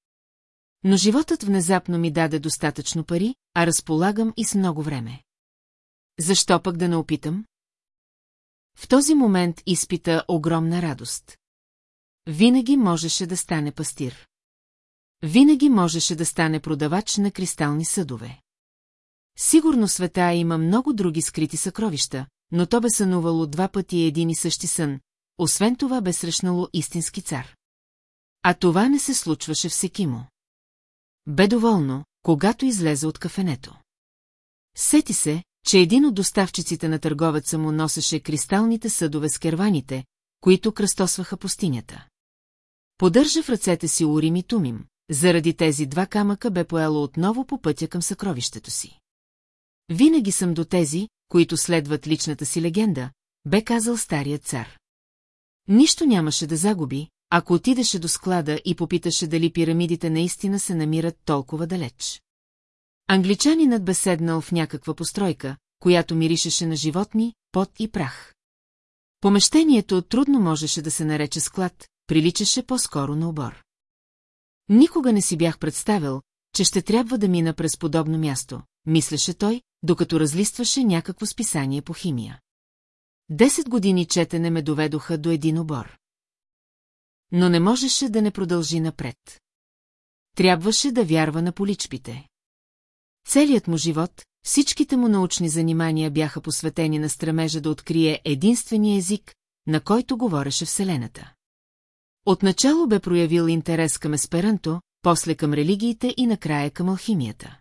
Но животът внезапно ми даде достатъчно пари, а разполагам и с много време. Защо пък да не опитам? В този момент изпита огромна радост. Винаги можеше да стане пастир. Винаги можеше да стане продавач на кристални съдове. Сигурно света има много други скрити съкровища, но то бе сънувало два пъти един и същи сън, освен това бе срещнало истински цар. А това не се случваше всеки му. Бе доволно, когато излезе от кафенето. Сети се, че един от доставчиците на търговеца му носеше кристалните съдове с керваните, които кръстосваха пустинята. Подържа в ръцете си Урим и Тумим, заради тези два камъка бе поело отново по пътя към съкровището си. Винаги съм до тези, които следват личната си легенда, бе казал старият цар. Нищо нямаше да загуби, ако отидеше до склада и попиташе дали пирамидите наистина се намират толкова далеч. Англичанинът бе седнал в някаква постройка, която миришеше на животни, пот и прах. Помещението трудно можеше да се нарече склад, приличаше по-скоро на обор. Никога не си бях представил, че ще трябва да мина през подобно място, мислеше той, докато разлистваше някакво списание по химия. Десет години четене ме доведоха до един обор. Но не можеше да не продължи напред. Трябваше да вярва на поличпите. Целият му живот, всичките му научни занимания бяха посветени на стремежа да открие единствения език, на който говореше Вселената. Отначало бе проявил интерес към есперанто, после към религиите и накрая към алхимията.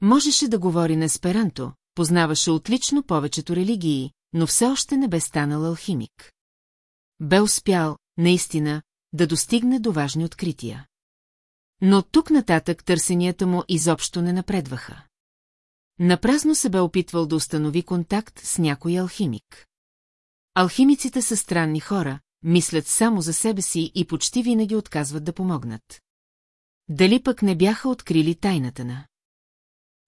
Можеше да говори на есперанто, познаваше отлично повечето религии, но все още не бе станал алхимик. Бе успял, наистина, да достигне до важни открития. Но тук нататък търсенията му изобщо не напредваха. Напразно се бе опитвал да установи контакт с някой алхимик. Алхимиците са странни хора, мислят само за себе си и почти винаги отказват да помогнат. Дали пък не бяха открили тайната на?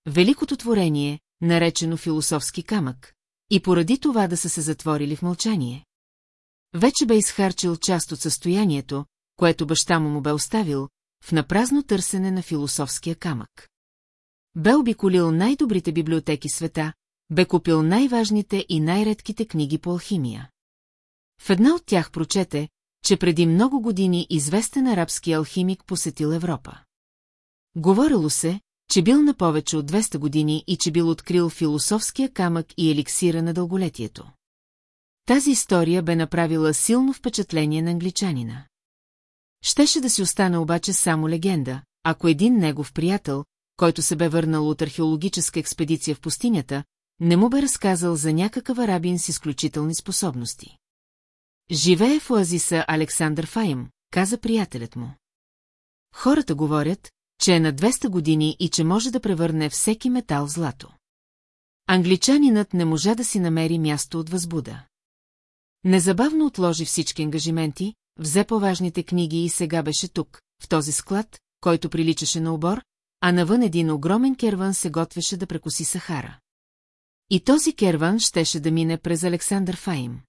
Великото творение, наречено философски камък, и поради това да са се затворили в мълчание. Вече бе изхарчил част от състоянието, което баща му му бе оставил, в напразно търсене на философския камък. Бе обиколил най-добрите библиотеки света, бе купил най-важните и най-редките книги по алхимия. В една от тях прочете, че преди много години известен арабски алхимик посетил Европа. Говорило се, че бил на повече от 200 години и че бил открил философския камък и еликсира на дълголетието. Тази история бе направила силно впечатление на англичанина. Щеше да си остане обаче само легенда, ако един негов приятел, който се бе върнал от археологическа експедиция в пустинята, не му бе разказал за някакъв арабин с изключителни способности. Живее в оазиса Александър Фаим, каза приятелят му. Хората говорят, че е на 200 години и че може да превърне всеки метал в злато. Англичанинът не можа да си намери място от възбуда. Незабавно отложи всички ангажименти, взе по-важните книги и сега беше тук, в този склад, който приличаше на обор, а навън един огромен керван се готвеше да прекоси Сахара. И този керван щеше да мине през Александър Фаим.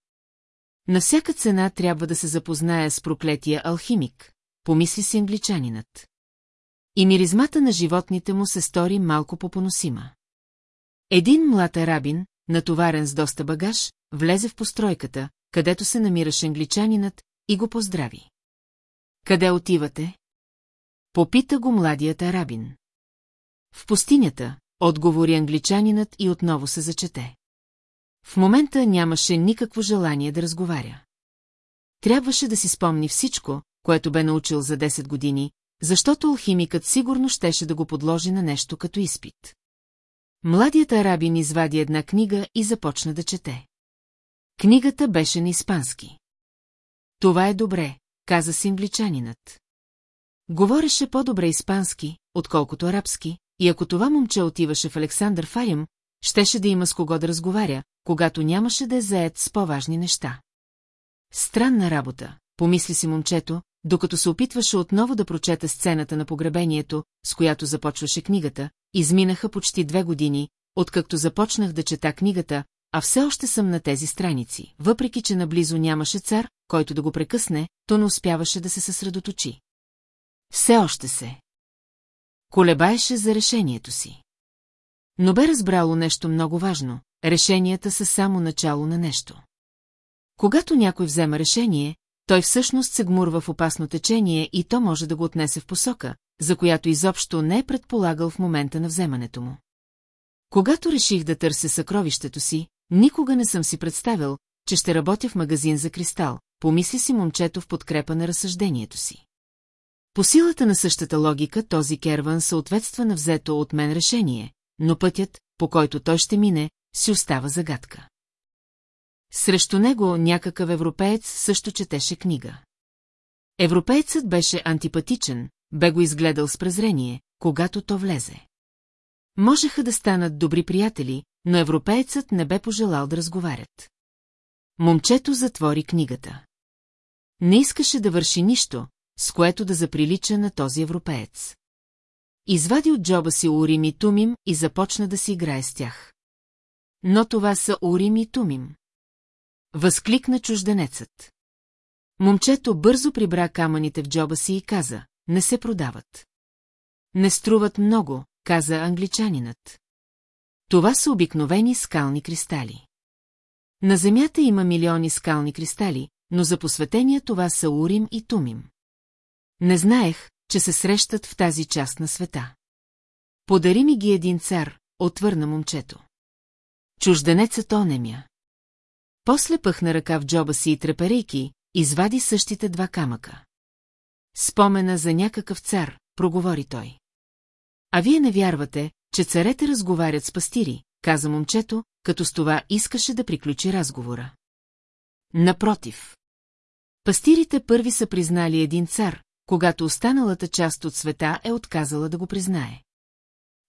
На всяка цена трябва да се запозная с проклетия алхимик, помисли си англичанинът. И миризмата на животните му се стори малко попоносима. Един млад арабин, натоварен с доста багаж, влезе в постройката, където се намираше англичанинът, и го поздрави. Къде отивате? Попита го младият арабин. В пустинята, отговори англичанинът и отново се зачете. В момента нямаше никакво желание да разговаря. Трябваше да си спомни всичко, което бе научил за 10 години, защото алхимикът сигурно щеше да го подложи на нещо като изпит. Младият арабин извади една книга и започна да чете. Книгата беше на испански. Това е добре, каза си англичанинът. Говореше по-добре испански, отколкото арабски, и ако това момче отиваше в Александър Файм, щеше да има с кого да разговаря, когато нямаше да е заед с по-важни неща. Странна работа, помисли си момчето, докато се опитваше отново да прочета сцената на погребението, с която започваше книгата, изминаха почти две години, откакто започнах да чета книгата, а все още съм на тези страници, въпреки че наблизо нямаше цар, който да го прекъсне, то не успяваше да се съсредоточи. Все още се. Колебаеше за решението си. Но бе разбрало нещо много важно, решенията са само начало на нещо. Когато някой взема решение, той всъщност се гмурва в опасно течение и то може да го отнесе в посока, за която изобщо не е предполагал в момента на вземането му. Когато реших да търся съкровището си, никога не съм си представил, че ще работя в магазин за кристал, помисли си момчето в подкрепа на разсъждението си. По силата на същата логика този керван съответства на взето от мен решение, но пътят, по който той ще мине, си остава загадка. Срещу него някакъв европеец също четеше книга. Европейцът беше антипатичен, бе го изгледал с презрение, когато то влезе. Можеха да станат добри приятели, но европеецът не бе пожелал да разговарят. Момчето затвори книгата. Не искаше да върши нищо, с което да заприлича на този европеец. Извади от джоба си Урим и Тумим и започна да си играе с тях. Но това са Урим и Тумим. Възкликна чужденецът. Момчето бързо прибра камъните в джоба си и каза, не се продават. Не струват много, каза англичанинът. Това са обикновени скални кристали. На Земята има милиони скални кристали, но за посветения това са Урим и Тумим. Не знаех, че се срещат в тази част на света. Подари ми ги един цар, отвърна момчето. Чужденецът онемя. После пъхна ръка в джоба си и треперейки, извади същите два камъка. Спомена за някакъв цар, проговори той. А вие не вярвате, че царете разговарят с пастири, каза момчето, като с това искаше да приключи разговора. Напротив. Пастирите първи са признали един цар, когато останалата част от света е отказала да го признае.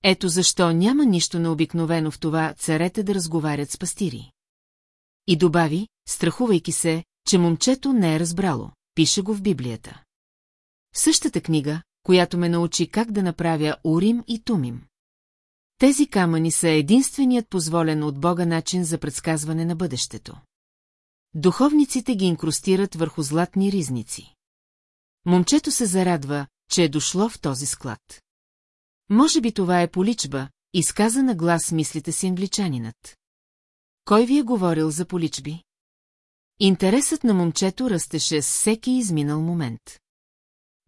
Ето защо няма нищо необикновено в това царете да разговарят с пастири. И добави, страхувайки се, че момчето не е разбрало, пише го в Библията. Същата книга, която ме научи как да направя Урим и Тумим. Тези камъни са единственият позволен от Бога начин за предсказване на бъдещето. Духовниците ги инкрустират върху златни ризници. Момчето се зарадва, че е дошло в този склад. Може би това е поличба, изказа на глас мислите си англичанинът. Кой ви е говорил за поличби? Интересът на момчето растеше с всеки изминал момент.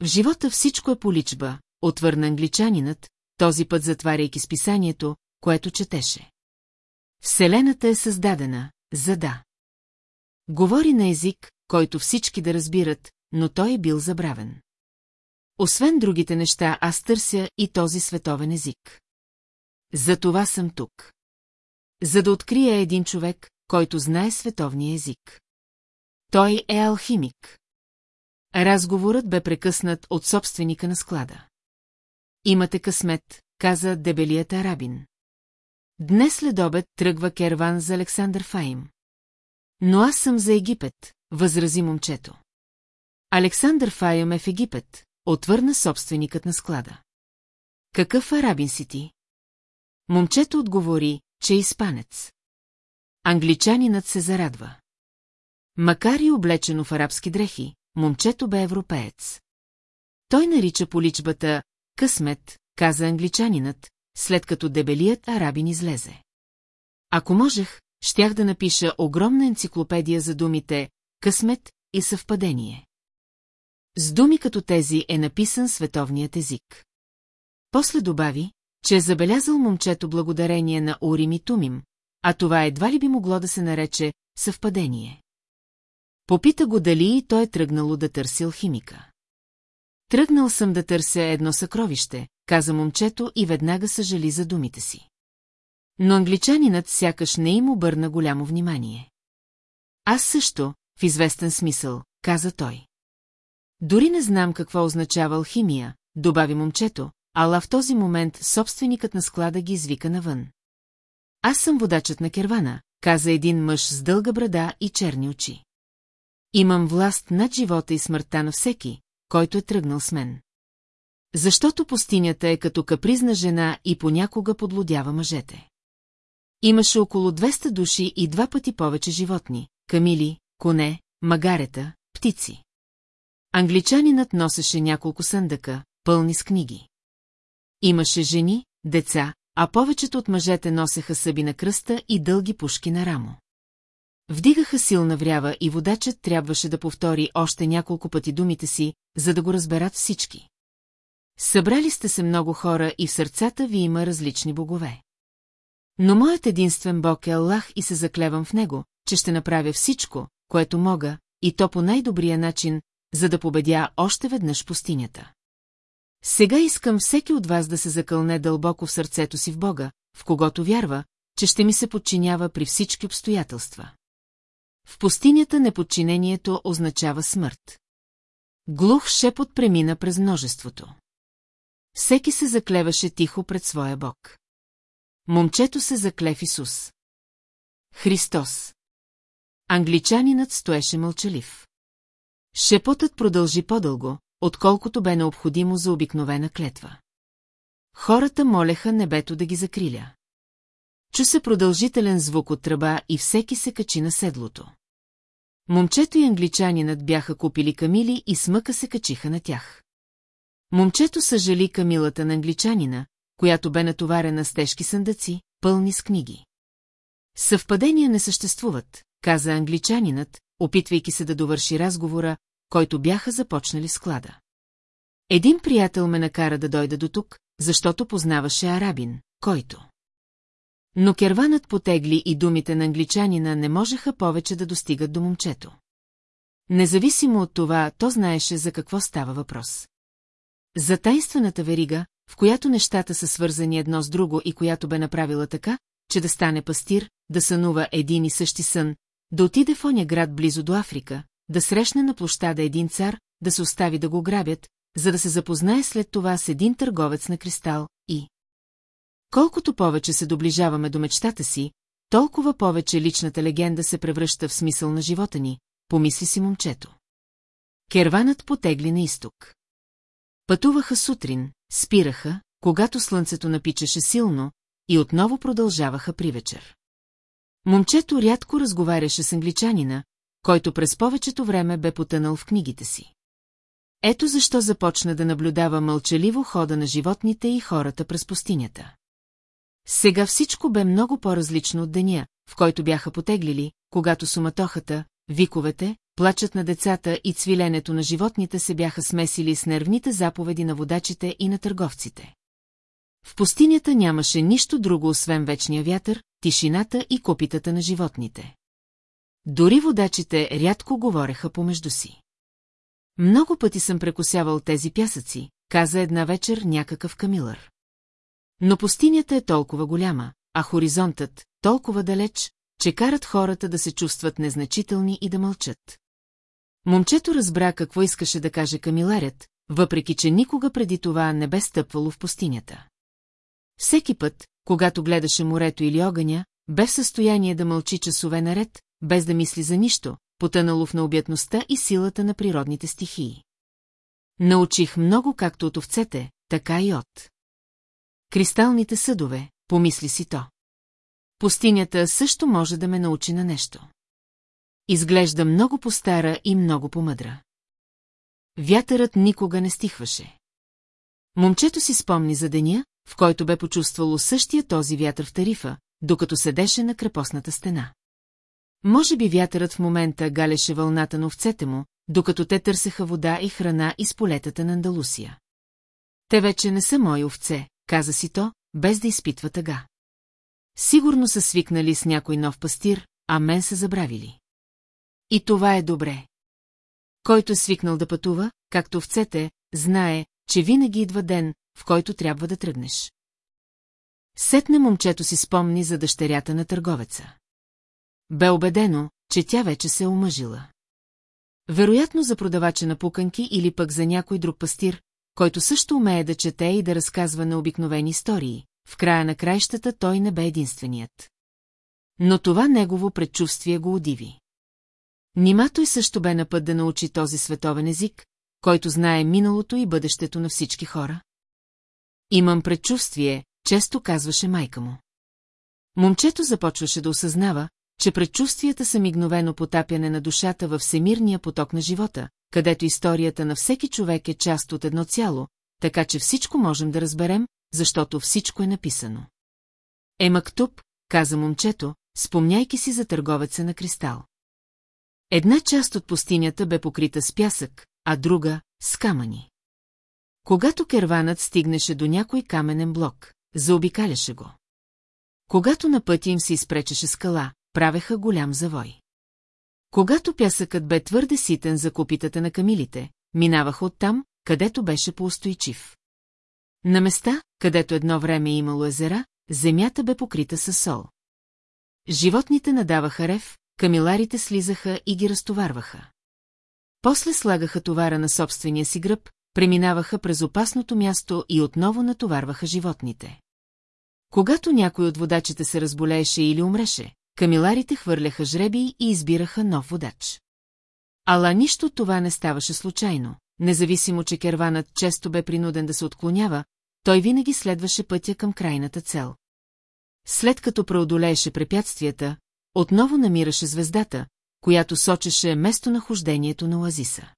В живота всичко е поличба, отвърна англичанинът, този път затваряйки списанието, което четеше. Вселената е създадена, за да. Говори на език, който всички да разбират, но той е бил забравен. Освен другите неща, аз търся и този световен език. За това съм тук. За да открия един човек, който знае световния език. Той е алхимик. Разговорът бе прекъснат от собственика на склада. Имате късмет, каза дебелият арабин. Днес след обед тръгва керван за Александър Фаим. Но аз съм за Египет, възрази момчето. Александър Фаям е в Египет, отвърна собственикът на склада. Какъв арабин си ти? Момчето отговори, че е испанец. Англичанинът се зарадва. Макар и облечено в арабски дрехи, момчето бе европеец. Той нарича поличбата «късмет», каза англичанинът, след като дебелият арабин излезе. Ако можех, щях да напиша огромна енциклопедия за думите «късмет» и съвпадение. С думи като тези е написан световният език. После добави, че е забелязал момчето благодарение на Урим и Тумим, а това едва ли би могло да се нарече съвпадение. Попита го дали и той е тръгнало да търси алхимика. Тръгнал съм да търся едно съкровище, каза момчето и веднага съжали за думите си. Но англичанинът сякаш не им обърна голямо внимание. Аз също, в известен смисъл, каза той. Дори не знам какво означава алхимия, добави момчето, ала в този момент собственикът на склада ги извика навън. Аз съм водачът на кервана, каза един мъж с дълга брада и черни очи. Имам власт над живота и смъртта на всеки, който е тръгнал с мен. Защото пустинята е като капризна жена и понякога подлодява мъжете. Имаше около 200 души и два пъти повече животни – камили, коне, магарета, птици. Англичанинът носеше няколко съндъка, пълни с книги. Имаше жени, деца, а повечето от мъжете носеха съби на кръста и дълги пушки на рамо. Вдигаха силна врява и водачът трябваше да повтори още няколко пъти думите си, за да го разберат всички. Събрали сте се много хора и в сърцата ви има различни богове. Но моят единствен бог е Аллах и се заклевам в него, че ще направя всичко, което мога, и то по най-добрия начин, за да победя още веднъж пустинята. Сега искам всеки от вас да се закълне дълбоко в сърцето си в Бога, в когото вярва, че ще ми се подчинява при всички обстоятелства. В пустинята неподчинението означава смърт. Глух шепот премина през множеството. Всеки се заклеваше тихо пред своя Бог. Момчето се заклев Исус. Христос. Англичанинът стоеше мълчалив. Шепотът продължи по-дълго, отколкото бе необходимо за обикновена клетва. Хората молеха небето да ги закриля. Чу се продължителен звук от тръба и всеки се качи на седлото. Момчето и англичанинът бяха купили камили и смъка се качиха на тях. Момчето съжали камилата на англичанина, която бе натоварена с тежки съндъци, пълни с книги. Съвпадения не съществуват, каза англичанинът, опитвайки се да довърши разговора, който бяха започнали склада. Един приятел ме накара да дойда до тук, защото познаваше арабин, който... Но керванът потегли и думите на англичанина не можеха повече да достигат до момчето. Независимо от това, то знаеше за какво става въпрос. За тайнствената верига, в която нещата са свързани едно с друго и която бе направила така, че да стане пастир, да сънува един и същи сън, да отиде в оня град близо до Африка, да срещне на площада един цар, да се остави да го грабят, за да се запознае след това с един търговец на кристал и... Колкото повече се доближаваме до мечтата си, толкова повече личната легенда се превръща в смисъл на живота ни, помисли си момчето. Керванът потегли на изток. Пътуваха сутрин, спираха, когато слънцето напичаше силно, и отново продължаваха при вечер. Момчето рядко разговаряше с англичанина, който през повечето време бе потънал в книгите си. Ето защо започна да наблюдава мълчаливо хода на животните и хората през пустинята. Сега всичко бе много по-различно от деня, в който бяха потеглили, когато суматохата, виковете, плачът на децата и цвиленето на животните се бяха смесили с нервните заповеди на водачите и на търговците. В пустинята нямаше нищо друго, освен вечния вятър, тишината и копитата на животните. Дори водачите рядко говореха помежду си. Много пъти съм прекусявал тези пясъци, каза една вечер някакъв камилър. Но пустинята е толкова голяма, а хоризонтът толкова далеч, че карат хората да се чувстват незначителни и да мълчат. Момчето разбра какво искаше да каже камиларят, въпреки че никога преди това не бе стъпвало в пустинята. Всеки път, когато гледаше морето или огъня, бе в състояние да мълчи часове наред, без да мисли за нищо, потънало в необятността и силата на природните стихии. Научих много както от овцете, така и от. Кристалните съдове, помисли си то. Пустинята също може да ме научи на нещо. Изглежда много по-стара и много по-мъдра. Вятърът никога не стихваше. Момчето си спомни за деня, в който бе почувствало същия този вятър в тарифа, докато седеше на крепостната стена. Може би вятърът в момента галеше вълната на овцете му, докато те търсеха вода и храна из полетата на Андалусия. Те вече не са мои овце, каза си то, без да изпитва тъга. Сигурно са свикнали с някой нов пастир, а мен са забравили. И това е добре. Който е свикнал да пътува, както овцете, знае, че винаги идва ден, в който трябва да тръгнеш. Сетне момчето си спомни за дъщерята на търговеца. Бе убедено, че тя вече се е омъжила. Вероятно за продавача на пуканки или пък за някой друг пастир, който също умее да чете и да разказва необикновени истории. В края на краищата той не бе единственият. Но това негово предчувствие го удиви. Нима той също бе на път да научи този световен език, който знае миналото и бъдещето на всички хора? Имам предчувствие, често казваше майка му. Момчето започваше да осъзнава, че предчувствията са мигновено потапяне на душата във всемирния поток на живота, където историята на всеки човек е част от едно цяло, така че всичко можем да разберем, защото всичко е написано. Е Мактуб, каза момчето, спомняйки си за търговеца на кристал. Една част от пустинята бе покрита с пясък, а друга – с камъни. Когато керванът стигнеше до някой каменен блок, заобикаляше го. Когато на пътя им се изпречеше скала, правеха голям завой. Когато пясъкът бе твърде ситен за копитата на камилите, минаваха оттам, където беше поустойчив. На места, където едно време е имало езера, земята бе покрита със сол. Животните надаваха рев, камиларите слизаха и ги разтоварваха. После слагаха товара на собствения си гръб, преминаваха през опасното място и отново натоварваха животните. Когато някой от водачите се разболееше или умреше, камиларите хвърляха жреби и избираха нов водач. Ала нищо това не ставаше случайно. Независимо, че керванът често бе принуден да се отклонява, той винаги следваше пътя към крайната цел. След като преодолееше препятствията, отново намираше звездата, която сочеше местонахождението на оазиса.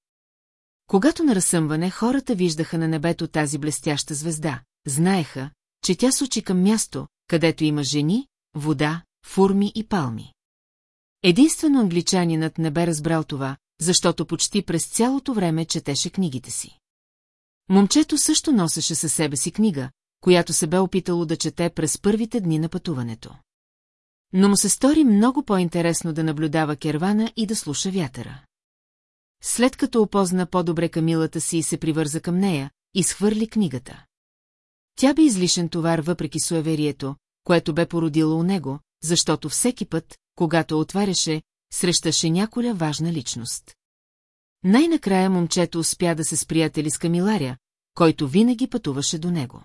Когато на разсъмване хората виждаха на небето тази блестяща звезда, знаеха, че тя сочи към място, където има жени, вода, фурми и палми. Единствено англичанинът не бе разбрал това, защото почти през цялото време четеше книгите си. Момчето също носеше със себе си книга, която се бе опитало да чете през първите дни на пътуването. Но му се стори много по-интересно да наблюдава кервана и да слуша вятъра. След като опозна по-добре камилата си и се привърза към нея, изхвърли книгата. Тя бе излишен товар въпреки суеверието, което бе породило у него, защото всеки път, когато отваряше, срещаше няколя важна личност. Най-накрая момчето успя да се сприятели с Камиларя, който винаги пътуваше до него.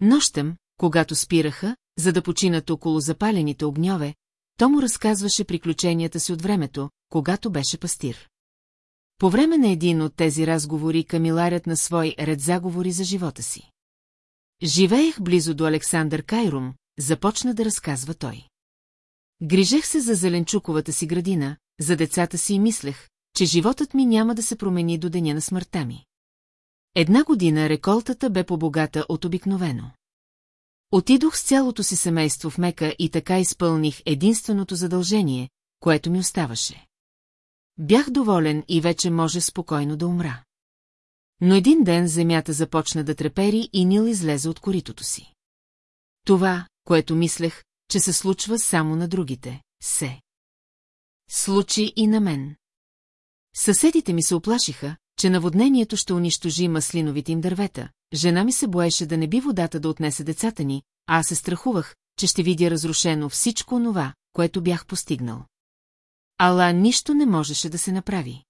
Нощем, когато спираха, за да починат около запалените огньове, то му разказваше приключенията си от времето, когато беше пастир. По време на един от тези разговори Камиларят на свой ред заговори за живота си. Живеех близо до Александър Кайрум, започна да разказва той. Грижех се за зеленчуковата си градина, за децата си и мислех, че животът ми няма да се промени до деня на смъртта ми. Една година реколтата бе по-богата от обикновено. Отидох с цялото си семейство в Мека и така изпълних единственото задължение, което ми оставаше. Бях доволен и вече може спокойно да умра. Но един ден земята започна да трепери и Нил излезе от коритото си. Това, което мислех, че се случва само на другите, се. Случи и на мен. Съседите ми се оплашиха, че наводнението ще унищожи маслиновите им дървета. Жена ми се боеше да не би водата да отнесе децата ни, а аз се страхувах, че ще видя разрушено всичко онова, което бях постигнал. Ала нищо не можеше да се направи.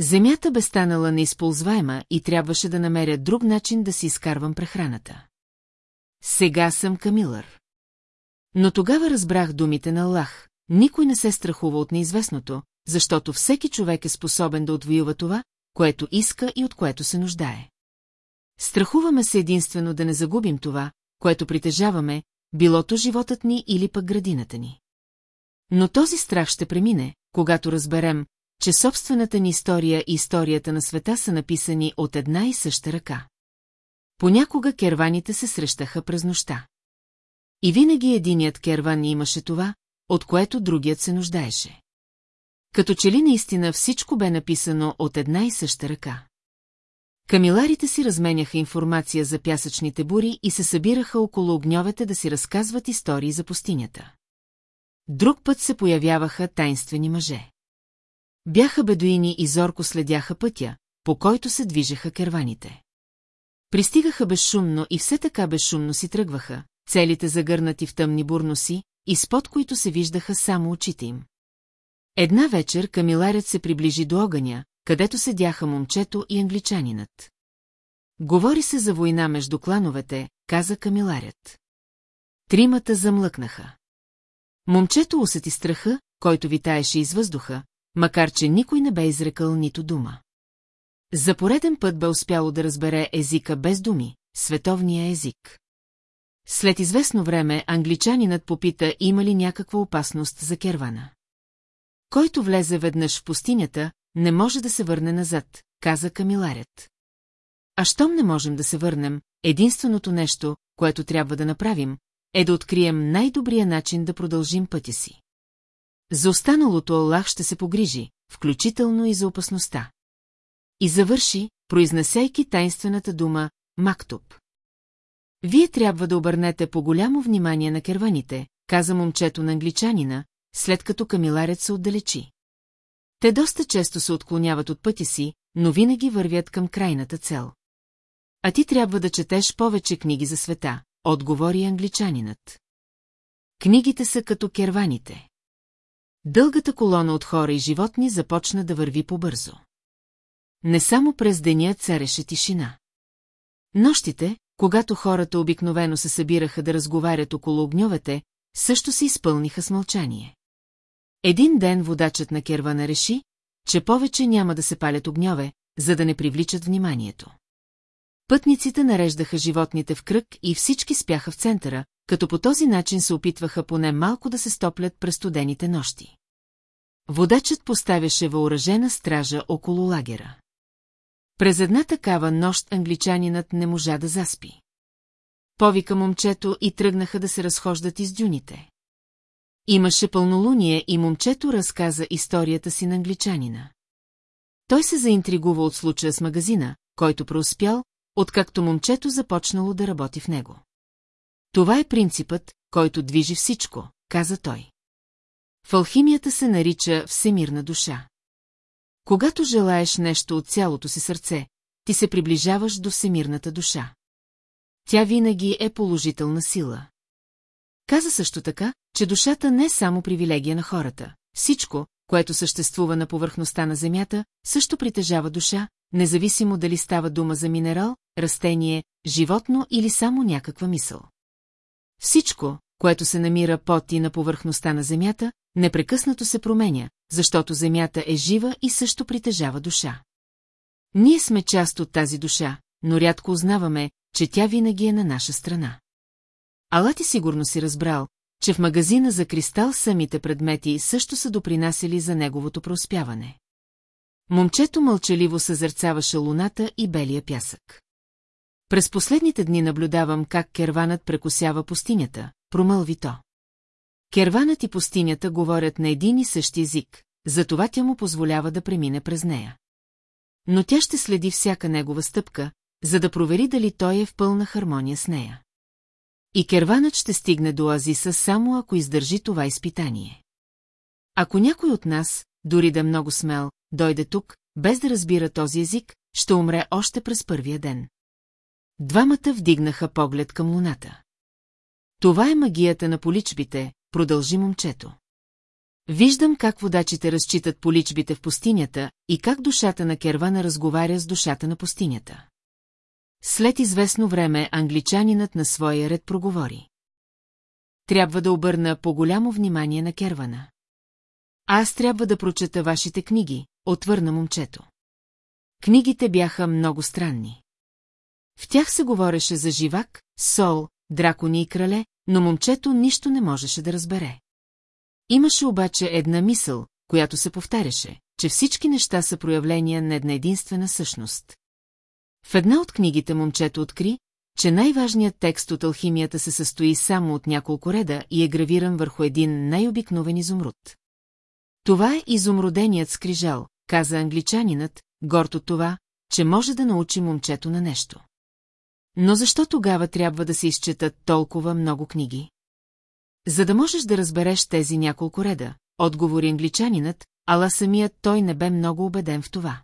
Земята бе станала неизползваема и трябваше да намеря друг начин да си изкарвам прехраната. Сега съм Камилър. Но тогава разбрах думите на Аллах. Никой не се страхува от неизвестното, защото всеки човек е способен да отвоюва това, което иска и от което се нуждае. Страхуваме се единствено да не загубим това, което притежаваме, билото животът ни или пък градината ни. Но този страх ще премине, когато разберем, че собствената ни история и историята на света са написани от една и съща ръка. Понякога керваните се срещаха през нощта. И винаги единият керван имаше това, от което другият се нуждаеше. Като че ли наистина всичко бе написано от една и съща ръка. Камиларите си разменяха информация за пясъчните бури и се събираха около огньовете да си разказват истории за пустинята. Друг път се появяваха тайнствени мъже. Бяха бедуини и зорко следяха пътя, по който се движеха керваните. Пристигаха безшумно и все така безшумно си тръгваха, целите загърнати в тъмни бурноси, изпод които се виждаха само очите им. Една вечер камиларят се приближи до огъня, където седяха момчето и англичанинът. Говори се за война между клановете, каза камиларят. Тримата замлъкнаха. Момчето усети страха, който витаеше из въздуха, макар че никой не бе изрекал нито дума. За пореден път бе успяло да разбере езика без думи, световния език. След известно време англичанинът попита има ли някаква опасност за кервана. Който влезе веднъж в пустинята, не може да се върне назад, каза камиларят. А щом не можем да се върнем, единственото нещо, което трябва да направим, е да открием най-добрия начин да продължим пътя си. За останалото Аллах ще се погрижи, включително и за опасността. И завърши, произнасяйки тайнствената дума «Мактуб». Вие трябва да обърнете по-голямо внимание на керваните, каза момчето на англичанина, след като камиларят се отдалечи. Те доста често се отклоняват от пътя си, но винаги вървят към крайната цел. А ти трябва да четеш повече книги за света, отговори англичанинът. Книгите са като керваните. Дългата колона от хора и животни започна да върви побързо. Не само през деня цареше тишина. Нощите, когато хората обикновено се събираха да разговарят около огньовете, също се изпълниха с мълчание. Един ден водачът на кервана реши, че повече няма да се палят огньове, за да не привличат вниманието. Пътниците нареждаха животните в кръг и всички спяха в центъра, като по този начин се опитваха поне малко да се стоплят през студените нощи. Водачът поставяше въоръжена стража около лагера. През една такава нощ англичанинът не можа да заспи. Повика момчето и тръгнаха да се разхождат из дюните. Имаше пълнолуние и момчето разказа историята си на англичанина. Той се заинтригува от случая с магазина, който преуспял, откакто момчето започнало да работи в него. Това е принципът, който движи всичко, каза той. В алхимията се нарича всемирна душа. Когато желаеш нещо от цялото си сърце, ти се приближаваш до всемирната душа. Тя винаги е положителна сила. Каза също така, че душата не е само привилегия на хората. Всичко, което съществува на повърхността на Земята, също притежава душа, независимо дали става дума за минерал, растение, животно или само някаква мисъл. Всичко, което се намира под и на повърхността на Земята, непрекъснато се променя, защото Земята е жива и също притежава душа. Ние сме част от тази душа, но рядко узнаваме, че тя винаги е на наша страна. Ала ти сигурно си разбрал, че в магазина за кристал самите предмети също са допринасяли за неговото проспяване. Момчето мълчаливо съзърцаваше луната и белия пясък. През последните дни наблюдавам как керванът прекусява пустинята, промълви то. Керванът и пустинята говорят на един и същи език, затова тя му позволява да премине през нея. Но тя ще следи всяка негова стъпка, за да провери дали той е в пълна хармония с нея. И керванът ще стигне до Азиса само ако издържи това изпитание. Ако някой от нас, дори да е много смел, дойде тук, без да разбира този език, ще умре още през първия ден. Двамата вдигнаха поглед към луната. Това е магията на поличбите, продължи момчето. Виждам как водачите разчитат поличбите в пустинята и как душата на кервана разговаря с душата на пустинята. След известно време англичанинът на своя ред проговори. Трябва да обърна по-голямо внимание на кервана. Аз трябва да прочета вашите книги, отвърна момчето. Книгите бяха много странни. В тях се говореше за живак, сол, дракони и крале, но момчето нищо не можеше да разбере. Имаше обаче една мисъл, която се повтаряше, че всички неща са проявления на една единствена същност. В една от книгите момчето откри, че най-важният текст от алхимията се състои само от няколко реда и е гравиран върху един най-обикновен изумруд. Това е изумруденият скрижал, каза англичанинът, горд от това, че може да научи момчето на нещо. Но защо тогава трябва да се изчетат толкова много книги? За да можеш да разбереш тези няколко реда, отговори англичанинът, ала самият той не бе много убеден в това.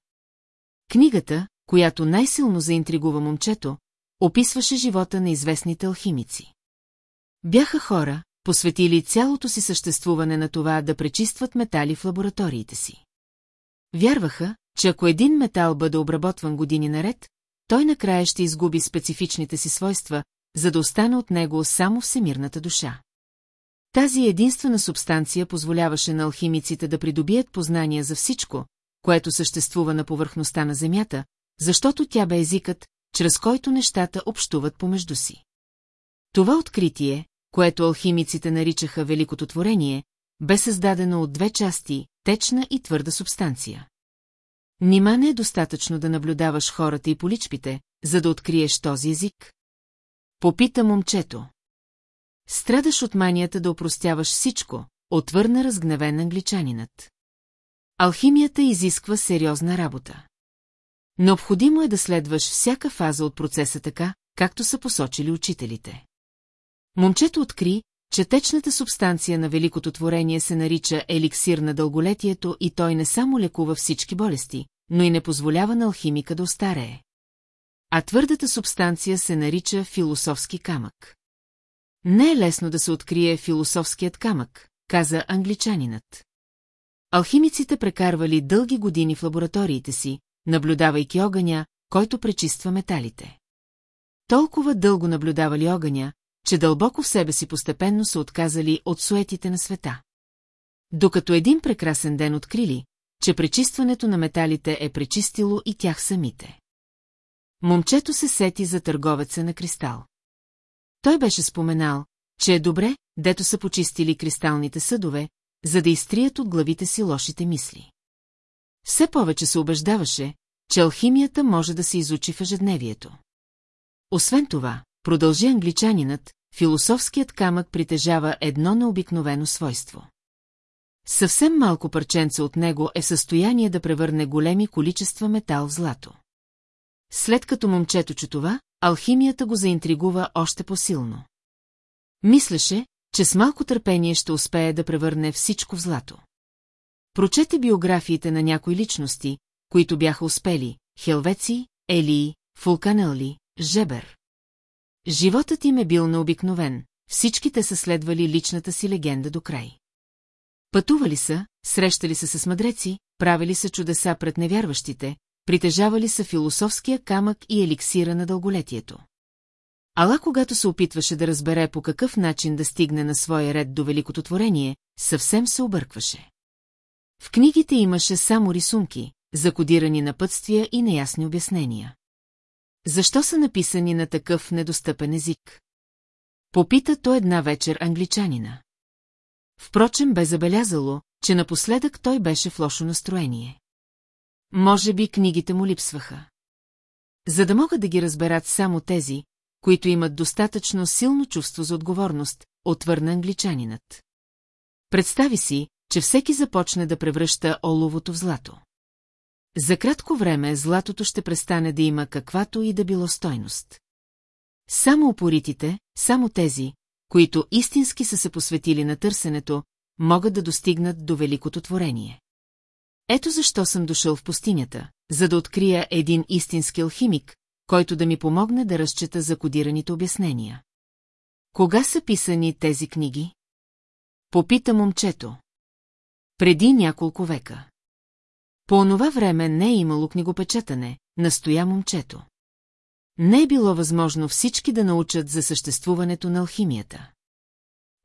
Книгата, която най-силно заинтригува момчето, описваше живота на известните алхимици. Бяха хора, посветили цялото си съществуване на това да пречистват метали в лабораториите си. Вярваха, че ако един метал бъде обработван години наред, той накрая ще изгуби специфичните си свойства, за да остане от него само всемирната душа. Тази единствена субстанция позволяваше на алхимиците да придобият познания за всичко, което съществува на повърхността на Земята, защото тя бе езикът, чрез който нещата общуват помежду си. Това откритие, което алхимиците наричаха Великото творение, бе създадено от две части – течна и твърда субстанция. Нима не е достатъчно да наблюдаваш хората и поличпите, за да откриеш този език? Попита момчето. Страдаш от манията да опростяваш всичко, отвърна разгневен англичанинът. Алхимията изисква сериозна работа. Необходимо е да следваш всяка фаза от процеса така, както са посочили учителите. Момчето откри, че течната субстанция на великото творение се нарича еликсир на дълголетието и той не само лекува всички болести, но и не позволява на алхимика да остарее. А твърдата субстанция се нарича философски камък. Не е лесно да се открие философският камък, каза англичанинът. Алхимиците прекарвали дълги години в лабораториите си, наблюдавайки огъня, който пречиства металите. Толкова дълго наблюдавали огъня, че дълбоко в себе си постепенно са отказали от суетите на света. Докато един прекрасен ден открили, че пречистването на металите е пречистило и тях самите. Момчето се сети за търговеца на кристал. Той беше споменал, че е добре, дето са почистили кристалните съдове, за да изтрият от главите си лошите мисли. Все повече се убеждаваше, че алхимията може да се изучи в ежедневието. Освен това, продължи англичанинът, философският камък притежава едно необикновено свойство. Съвсем малко парченце от него е състояние да превърне големи количества метал в злато. След като момчето чу това, алхимията го заинтригува още по-силно. Мислеше, че с малко търпение ще успее да превърне всичко в злато. Прочете биографиите на някои личности, които бяха успели – Хелвеци, Елии, Фулканелли, Жебер. Животът им е бил необикновен, всичките са следвали личната си легенда до край. Пътували са, срещали се с мъдреци, правили са чудеса пред невярващите, притежавали са философския камък и еликсира на дълголетието. Ала когато се опитваше да разбере по какъв начин да стигне на своя ред до великото творение, съвсем се объркваше. В книгите имаше само рисунки, закодирани на пътствия и неясни обяснения. Защо са написани на такъв недостъпен език? Попита то една вечер англичанина. Впрочем бе забелязало, че напоследък той беше в лошо настроение. Може би книгите му липсваха. За да могат да ги разберат само тези, които имат достатъчно силно чувство за отговорност, отвърна англичанинът. Представи си, че всеки започне да превръща оловото в злато. За кратко време златото ще престане да има каквато и да било стойност. Само упоритите, само тези, които истински са се посветили на търсенето, могат да достигнат до великото творение. Ето защо съм дошъл в пустинята, за да открия един истински алхимик, който да ми помогне да разчета за кодираните обяснения. Кога са писани тези книги? Попита момчето. Преди няколко века. По онова време не е имало книгопечатане, настоя момчето. Не е било възможно всички да научат за съществуването на алхимията.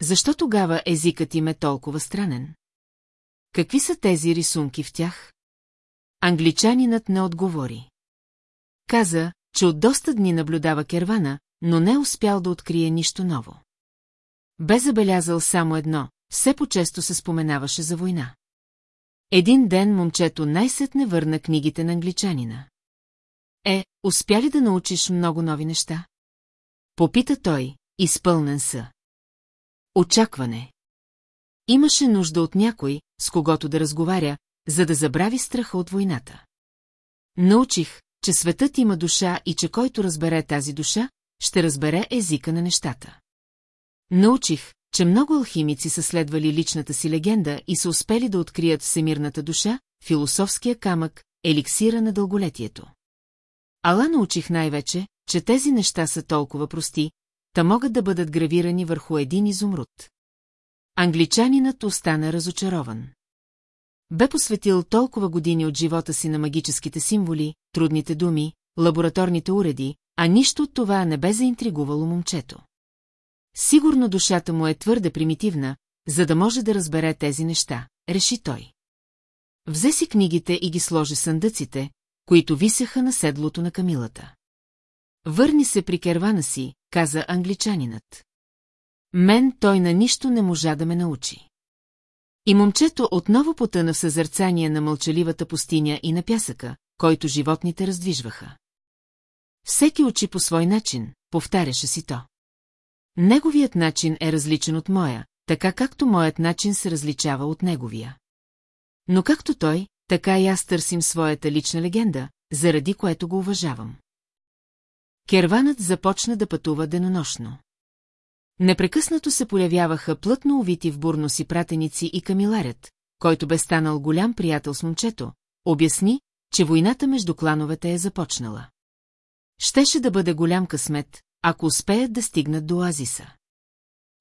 Защо тогава езикът им е толкова странен? Какви са тези рисунки в тях? Англичанинът не отговори. Каза, че от доста дни наблюдава кервана, но не успял да открие нищо ново. Бе забелязал само едно, все по-често се споменаваше за война. Един ден момчето най-сетне върна книгите на англичанина. Е, успя ли да научиш много нови неща? Попита той, изпълнен са. Очакване. Имаше нужда от някой, с когото да разговаря, за да забрави страха от войната. Научих, че светът има душа и че който разбере тази душа, ще разбере езика на нещата. Научих, че много алхимици са следвали личната си легенда и са успели да открият всемирната душа, философския камък, еликсира на дълголетието. Ала научих най-вече, че тези неща са толкова прости, та могат да бъдат гравирани върху един изумруд. Англичанинът остана разочарован. Бе посветил толкова години от живота си на магическите символи, трудните думи, лабораторните уреди, а нищо от това не бе заинтригувало момчето. Сигурно душата му е твърде примитивна, за да може да разбере тези неща, реши той. Взе си книгите и ги сложи съндъците, които висеха на седлото на камилата. Върни се при кервана си, каза англичанинът. Мен той на нищо не можа да ме научи. И момчето отново потъна в съзърцание на мълчаливата пустиня и на пясъка, който животните раздвижваха. Всеки учи по свой начин, повтаряше си то. Неговият начин е различен от моя, така както моят начин се различава от неговия. Но както той, така и аз търсим своята лична легенда, заради което го уважавам. Керванът започна да пътува денонощно. Непрекъснато се появяваха плътно увити в бурно си пратеници и камиларят, който бе станал голям приятел с момчето, обясни, че войната между клановете е започнала. Щеше да бъде голям късмет, ако успеят да стигнат до Азиса.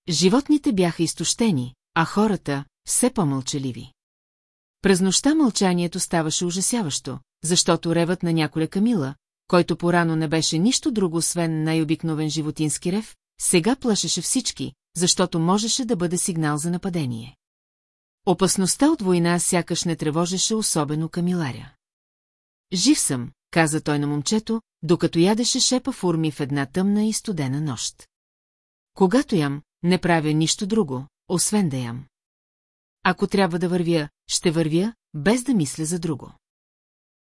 Животните бяха изтощени, а хората – все по-мълчаливи. През нощта мълчанието ставаше ужасяващо, защото ревът на няколя Камила, който порано не беше нищо друго, освен най-обикновен животински рев, сега плашеше всички, защото можеше да бъде сигнал за нападение. Опасността от война сякаш не тревожеше особено Камиларя. Жив съм, каза той на момчето, докато ядеше шепа фурми в една тъмна и студена нощ. Когато ям, не правя нищо друго, освен да ям. Ако трябва да вървя, ще вървя, без да мисля за друго.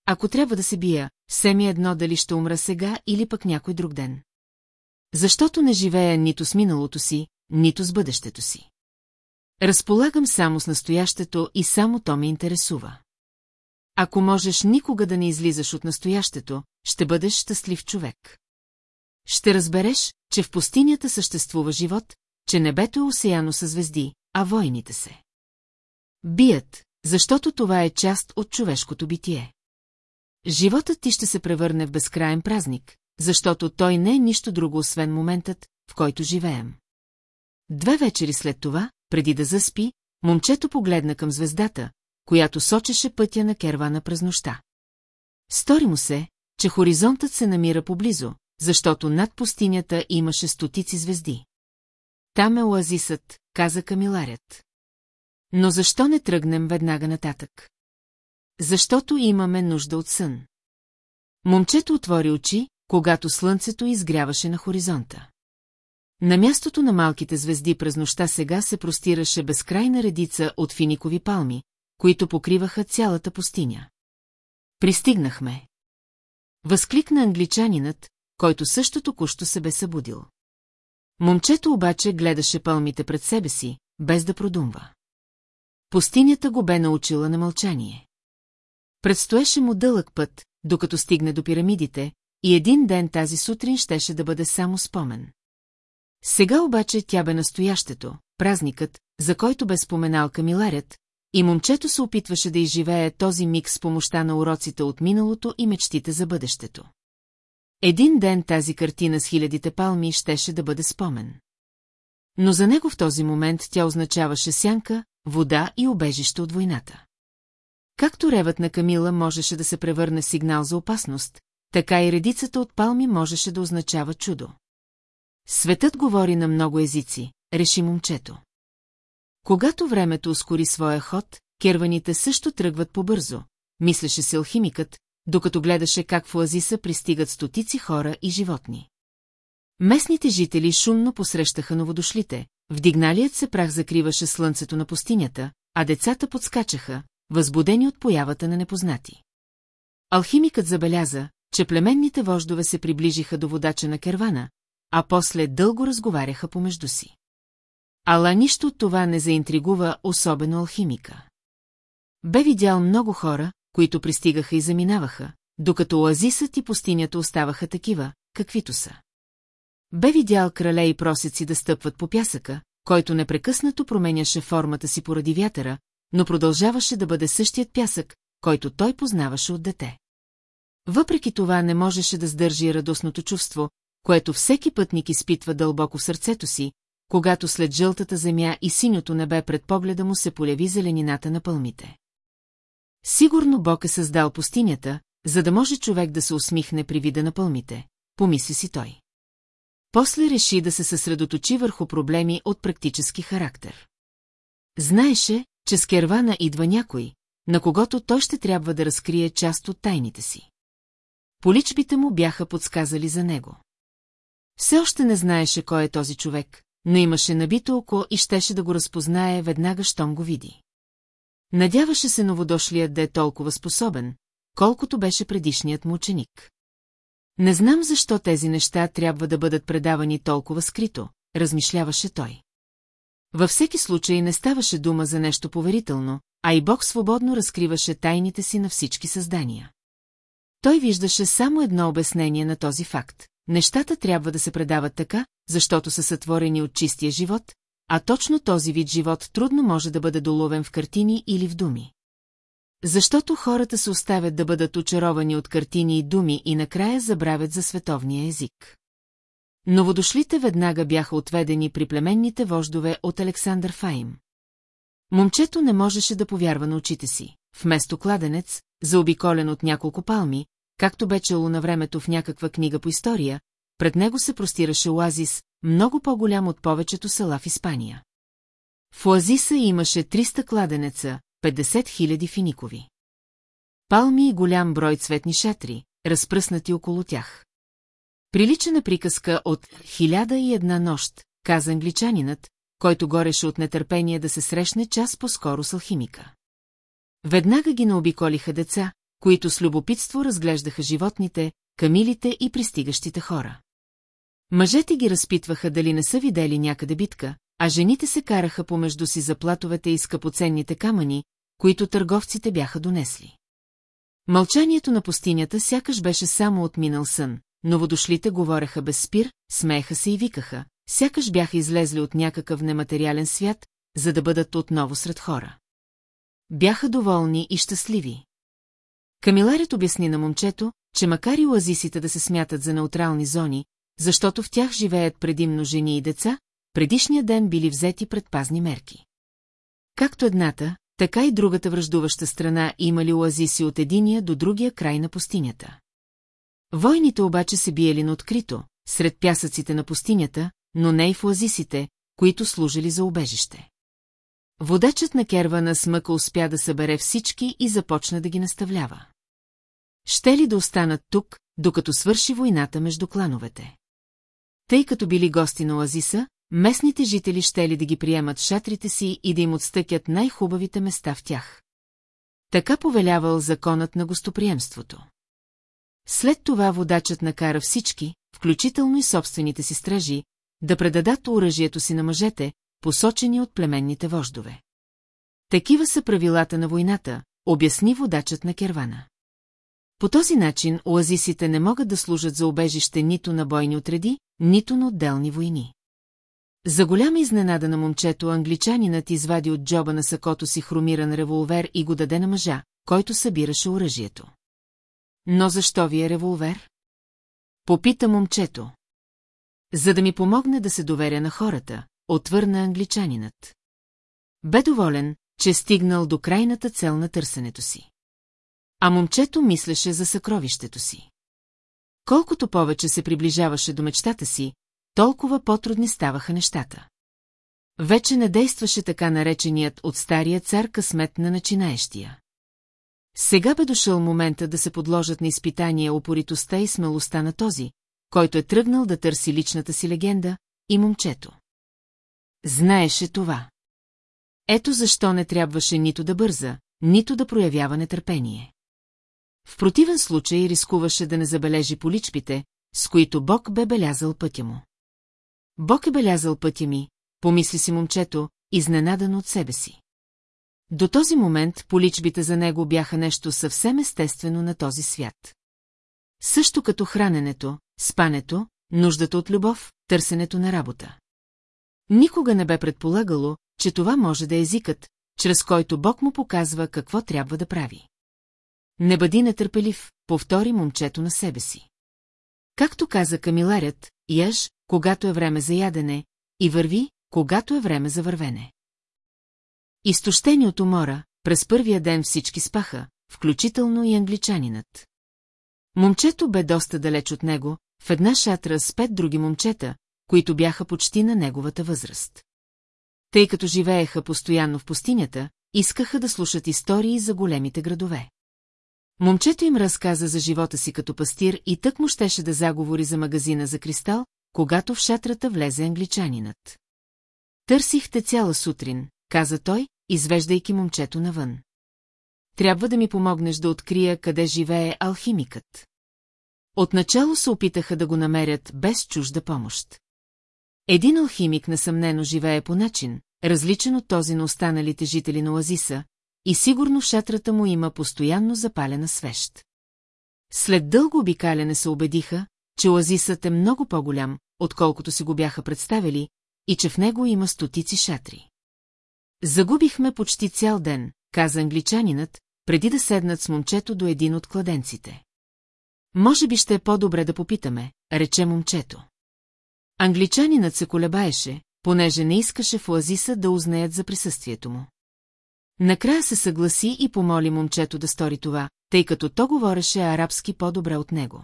Ако трябва да се бия, все ми едно дали ще умра сега или пък някой друг ден. Защото не живея нито с миналото си, нито с бъдещето си. Разполагам само с настоящето и само то ме интересува. Ако можеш никога да не излизаш от настоящето, ще бъдеш щастлив човек. Ще разбереш, че в пустинята съществува живот, че небето е осеяно със звезди, а войните се. Бият, защото това е част от човешкото битие. Животът ти ще се превърне в безкраен празник, защото той не е нищо друго, освен моментът, в който живеем. Две вечери след това, преди да заспи, момчето погледна към звездата, която сочеше пътя на кервана през нощта. Стори му се, че хоризонтът се намира поблизо, защото над пустинята имаше стотици звезди. Там е оазисът, каза камиларят. Но защо не тръгнем веднага нататък? Защото имаме нужда от сън. Момчето отвори очи, когато слънцето изгряваше на хоризонта. На мястото на малките звезди през нощта сега се простираше безкрайна редица от финикови палми, които покриваха цялата пустиня. Пристигнахме. Възкликна англичанинът, който също току-що се бе събудил. Момчето обаче гледаше пълмите пред себе си, без да продумва. Пустинята го бе научила на мълчание. Предстоеше му дълъг път, докато стигне до пирамидите, и един ден тази сутрин щеше да бъде само спомен. Сега обаче тя бе настоящето, празникът, за който бе споменал камиларят, и момчето се опитваше да изживее този миг с помощта на уроците от миналото и мечтите за бъдещето. Един ден тази картина с хилядите палми щеше да бъде спомен. Но за него в този момент тя означаваше сянка, вода и обежище от войната. Както ревът на Камила можеше да се превърне в сигнал за опасност, така и редицата от палми можеше да означава чудо. Светът говори на много езици, реши момчето. Когато времето ускори своя ход, керваните също тръгват побързо, мислеше се алхимикът, докато гледаше как в Оазиса пристигат стотици хора и животни. Местните жители шумно посрещаха новодошлите, вдигналият се прах закриваше слънцето на пустинята, а децата подскачаха, възбудени от появата на непознати. Алхимикът забеляза, че племенните вождове се приближиха до водача на кервана, а после дълго разговаряха помежду си. Ала нищо от това не заинтригува особено алхимика. Бе видял много хора, които пристигаха и заминаваха, докато оазисът и пустинята оставаха такива, каквито са. Бе видял крале и просеци да стъпват по пясъка, който непрекъснато променяше формата си поради вятъра, но продължаваше да бъде същият пясък, който той познаваше от дете. Въпреки това не можеше да сдържи радостното чувство, което всеки пътник изпитва дълбоко в сърцето си, когато след жълтата земя и синьото небе пред погледа му се поляви зеленината на пълмите. Сигурно Бог е създал пустинята, за да може човек да се усмихне при вида на пълмите, помисли си той. После реши да се съсредоточи върху проблеми от практически характер. Знаеше, че с кервана идва някой, на когото той ще трябва да разкрие част от тайните си. Поличбите му бяха подсказали за него. Все още не знаеше кой е този човек, но имаше набито око и щеше да го разпознае веднага, щом го види. Надяваше се новодошлият да е толкова способен, колкото беше предишният му ученик. Не знам защо тези неща трябва да бъдат предавани толкова скрито, размишляваше той. Във всеки случай не ставаше дума за нещо поверително, а и Бог свободно разкриваше тайните си на всички създания. Той виждаше само едно обяснение на този факт. Нещата трябва да се предават така, защото са сътворени от чистия живот, а точно този вид живот трудно може да бъде доловен в картини или в думи. Защото хората се оставят да бъдат очаровани от картини и думи и накрая забравят за световния език. Новодошлите веднага бяха отведени при племенните вождове от Александър Фаим. Момчето не можеше да повярва на очите си. Вместо кладенец, заобиколен от няколко палми, както бе чело на времето в някаква книга по история, пред него се простираше оазис, много по-голям от повечето села в Испания. В оазиса имаше 300 кладенеца, 50 000 финикови. Палми и голям брой цветни шатри, разпръснати около тях. Прилича на приказка от «Хиляда и една нощ», каза англичанинът, който гореше от нетърпение да се срещне час по-скоро с алхимика. Веднага ги наобиколиха деца, които с любопитство разглеждаха животните, камилите и пристигащите хора. Мъжете ги разпитваха дали не са видели някъде битка, а жените се караха помежду си за платовете и скъпоценните камъни, които търговците бяха донесли. Мълчанието на пустинята сякаш беше само от минал сън, новодошлите говореха без спир, смееха се и викаха, сякаш бяха излезли от някакъв нематериален свят, за да бъдат отново сред хора. Бяха доволни и щастливи. Камиларят обясни на момчето, че макар и оазисите да се смятат за неутрални зони, защото в тях живеят предимно жени и деца, предишния ден били взети предпазни мерки. Както едната, така и другата връждуваща страна имали оазиси от единия до другия край на пустинята. Войните обаче се биели на открито, сред пясъците на пустинята, но не и в оазисите, които служили за убежище. Водачът на кервана с мъка успя да събере всички и започна да ги наставлява. Ще ли да останат тук, докато свърши войната между клановете? Тъй като били гости на оазиса, местните жители ще ли да ги приемат шатрите си и да им отстъкят най-хубавите места в тях. Така повелявал законът на гостоприемството. След това водачът накара всички, включително и собствените си стражи, да предадат оръжието си на мъжете, посочени от племенните вождове. Такива са правилата на войната, обясни водачът на кервана. По този начин оазисите не могат да служат за обежище нито на бойни отреди, нито на отделни войни. За голяма изненада на момчето англичанинът извади от джоба на сакото си хромиран револвер и го даде на мъжа, който събираше оръжието. Но защо ви е револвер? Попита момчето. За да ми помогне да се доверя на хората, отвърна англичанинът. Бе доволен, че стигнал до крайната цел на търсенето си. А момчето мислеше за съкровището си. Колкото повече се приближаваше до мечтата си, толкова по-трудни ставаха нещата. Вече не действаше така нареченият от стария цар късмет на начинаещия. Сега бе дошъл момента да се подложат на изпитания упоритостта и смелостта на този, който е тръгнал да търси личната си легенда, и момчето. Знаеше това. Ето защо не трябваше нито да бърза, нито да проявява нетърпение. В противен случай рискуваше да не забележи поличпите, с които Бог бе белязал пътя му. Бог е белязал пътя ми, помисли си момчето, изненадано от себе си. До този момент поличбите за него бяха нещо съвсем естествено на този свят. Също като храненето, спането, нуждата от любов, търсенето на работа. Никога не бе предполагало, че това може да е езикът, чрез който Бог му показва какво трябва да прави. Не бъди нетърпелив, повтори момчето на себе си. Както каза камиларят, яж, когато е време за ядене, и върви, когато е време за вървене. Изтощени от умора, през първия ден всички спаха, включително и англичанинът. Момчето бе доста далеч от него, в една шатра с пет други момчета, които бяха почти на неговата възраст. Тъй като живееха постоянно в пустинята, искаха да слушат истории за големите градове. Момчето им разказа за живота си като пастир и тък му щеше да заговори за магазина за кристал, когато в шатрата влезе англичанинът. Търсих те цяла сутрин, каза той, извеждайки момчето навън. Трябва да ми помогнеш да открия къде живее алхимикът. Отначало се опитаха да го намерят без чужда помощ. Един алхимик несъмнено живее по начин, различен от този на останалите жители на Оазиса, и сигурно в шатрата му има постоянно запалена свещ. След дълго обикаляне се убедиха, че оазисът е много по-голям, отколкото си го бяха представили, и че в него има стотици шатри. Загубихме почти цял ден, каза англичанинът, преди да седнат с момчето до един от кладенците. Може би ще е по-добре да попитаме, рече момчето. Англичанинът се колебаеше, понеже не искаше в Оазиса да узнаят за присъствието му. Накрая се съгласи и помоли момчето да стори това, тъй като то говореше арабски по-добре от него.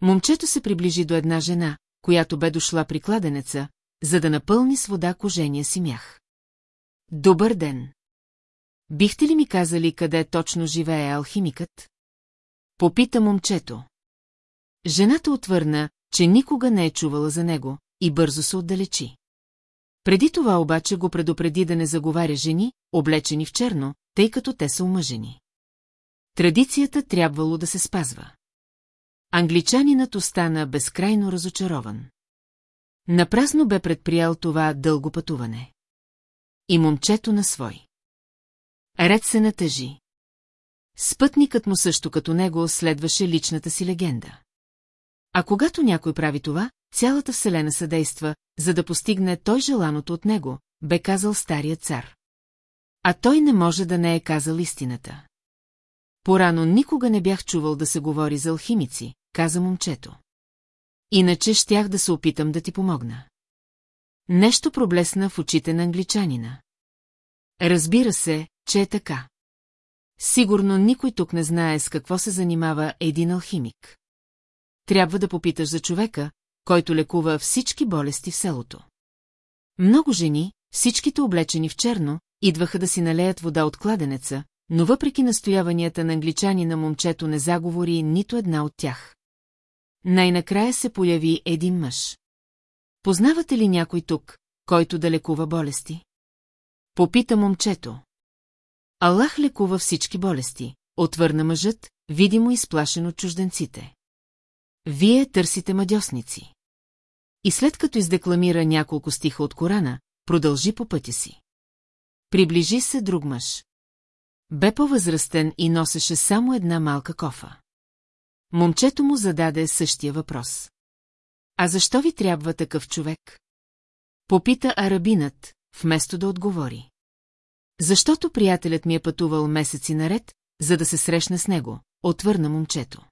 Момчето се приближи до една жена, която бе дошла при кладенеца, за да напълни с вода кожения си мях. Добър ден! Бихте ли ми казали къде точно живее алхимикът? Попита момчето. Жената отвърна, че никога не е чувала за него, и бързо се отдалечи. Преди това обаче го предупреди да не заговаря жени, облечени в черно, тъй като те са омъжени. Традицията трябвало да се спазва. Англичанинът остана безкрайно разочарован. Напразно бе предприял това дълго пътуване. И момчето на свой. Ред се натъжи. Спътникът му също като него следваше личната си легенда. А когато някой прави това, цялата вселена съдейства, за да постигне той желаното от него, бе казал стария цар. А той не може да не е казал истината. Порано никога не бях чувал да се говори за алхимици, каза момчето. Иначе щях да се опитам да ти помогна. Нещо проблесна в очите на англичанина. Разбира се, че е така. Сигурно никой тук не знае с какво се занимава един алхимик. Трябва да попиташ за човека, който лекува всички болести в селото. Много жени, всичките облечени в черно, идваха да си налеят вода от кладенеца, но въпреки настояванията на англичани на момчето не заговори нито една от тях. Най-накрая се появи един мъж. Познавате ли някой тук, който да лекува болести? Попита момчето. Аллах лекува всички болести, отвърна мъжът, видимо изплашен от чужденците. Вие търсите мадьосници. И след като издекламира няколко стиха от Корана, продължи по пътя си. Приближи се друг мъж. Бе по-възрастен и носеше само една малка кофа. Момчето му зададе същия въпрос. А защо ви трябва такъв човек? Попита арабинът, вместо да отговори. Защото приятелят ми е пътувал месеци наред, за да се срещне с него, отвърна момчето.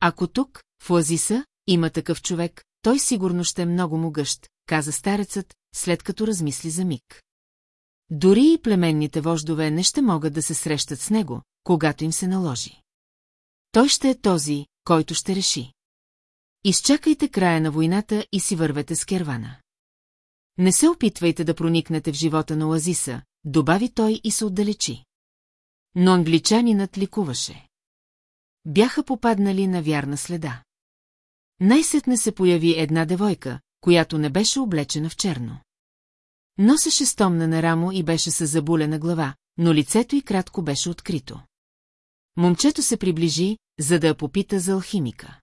Ако тук, в Оазиса, има такъв човек, той сигурно ще е много могъщ, каза старецът, след като размисли за миг. Дори и племенните вождове не ще могат да се срещат с него, когато им се наложи. Той ще е този, който ще реши. Изчакайте края на войната и си вървете с кервана. Не се опитвайте да проникнете в живота на Оазиса, добави той и се отдалечи. Но англичанинът ликуваше. Бяха попаднали на вярна следа. Най-сетне се появи една девойка, която не беше облечена в черно. Носеше стомна на рамо и беше с забулена глава, но лицето й кратко беше открито. Момчето се приближи, за да я попита за алхимика.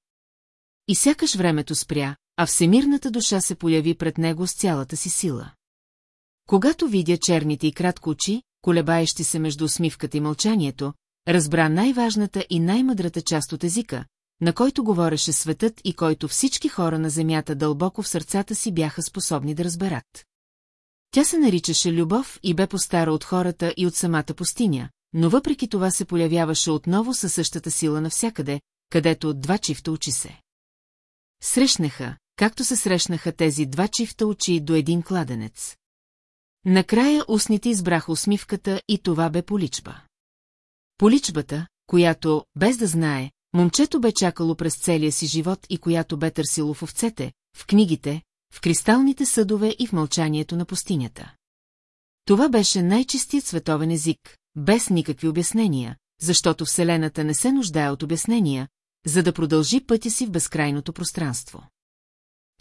И сякаш времето спря, а всемирната душа се появи пред него с цялата си сила. Когато видя черните и кратко очи, колебаещи се между усмивката и мълчанието, разбра най-важната и най-мъдрата част от езика, на който говореше светът и който всички хора на земята дълбоко в сърцата си бяха способни да разберат. Тя се наричаше Любов и бе постара от хората и от самата пустиня, но въпреки това се появяваше отново със същата сила навсякъде, където от два чифта очи се. Срещнаха, както се срещнаха тези два чифта очи до един кладенец. Накрая устните избраха усмивката и това бе поличба. Поличбата, която, без да знае, момчето бе чакало през целия си живот и която бе търсило в овцете, в книгите, в кристалните съдове и в мълчанието на пустинята. Това беше най-чистият световен език, без никакви обяснения, защото Вселената не се нуждае от обяснения, за да продължи пътя си в безкрайното пространство.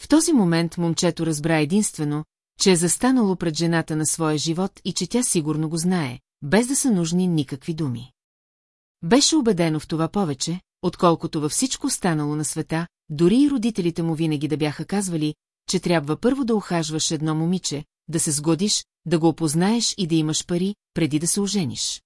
В този момент момчето разбра единствено, че е застанало пред жената на своя живот и че тя сигурно го знае, без да са нужни никакви думи. Беше убедено в това повече, отколкото във всичко станало на света, дори и родителите му винаги да бяха казвали, че трябва първо да ухажваш едно момиче, да се сгодиш, да го опознаеш и да имаш пари, преди да се ожениш.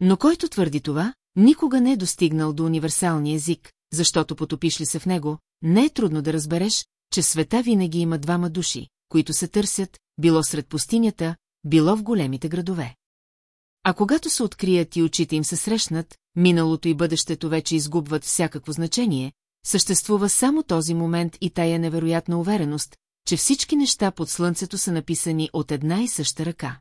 Но който твърди това, никога не е достигнал до универсалния език, защото потопиш ли се в него, не е трудно да разбереш, че света винаги има двама души, които се търсят, било сред пустинята, било в големите градове. А когато се открият и очите им се срещнат, миналото и бъдещето вече изгубват всякакво значение, съществува само този момент и тая невероятна увереност, че всички неща под слънцето са написани от една и съща ръка.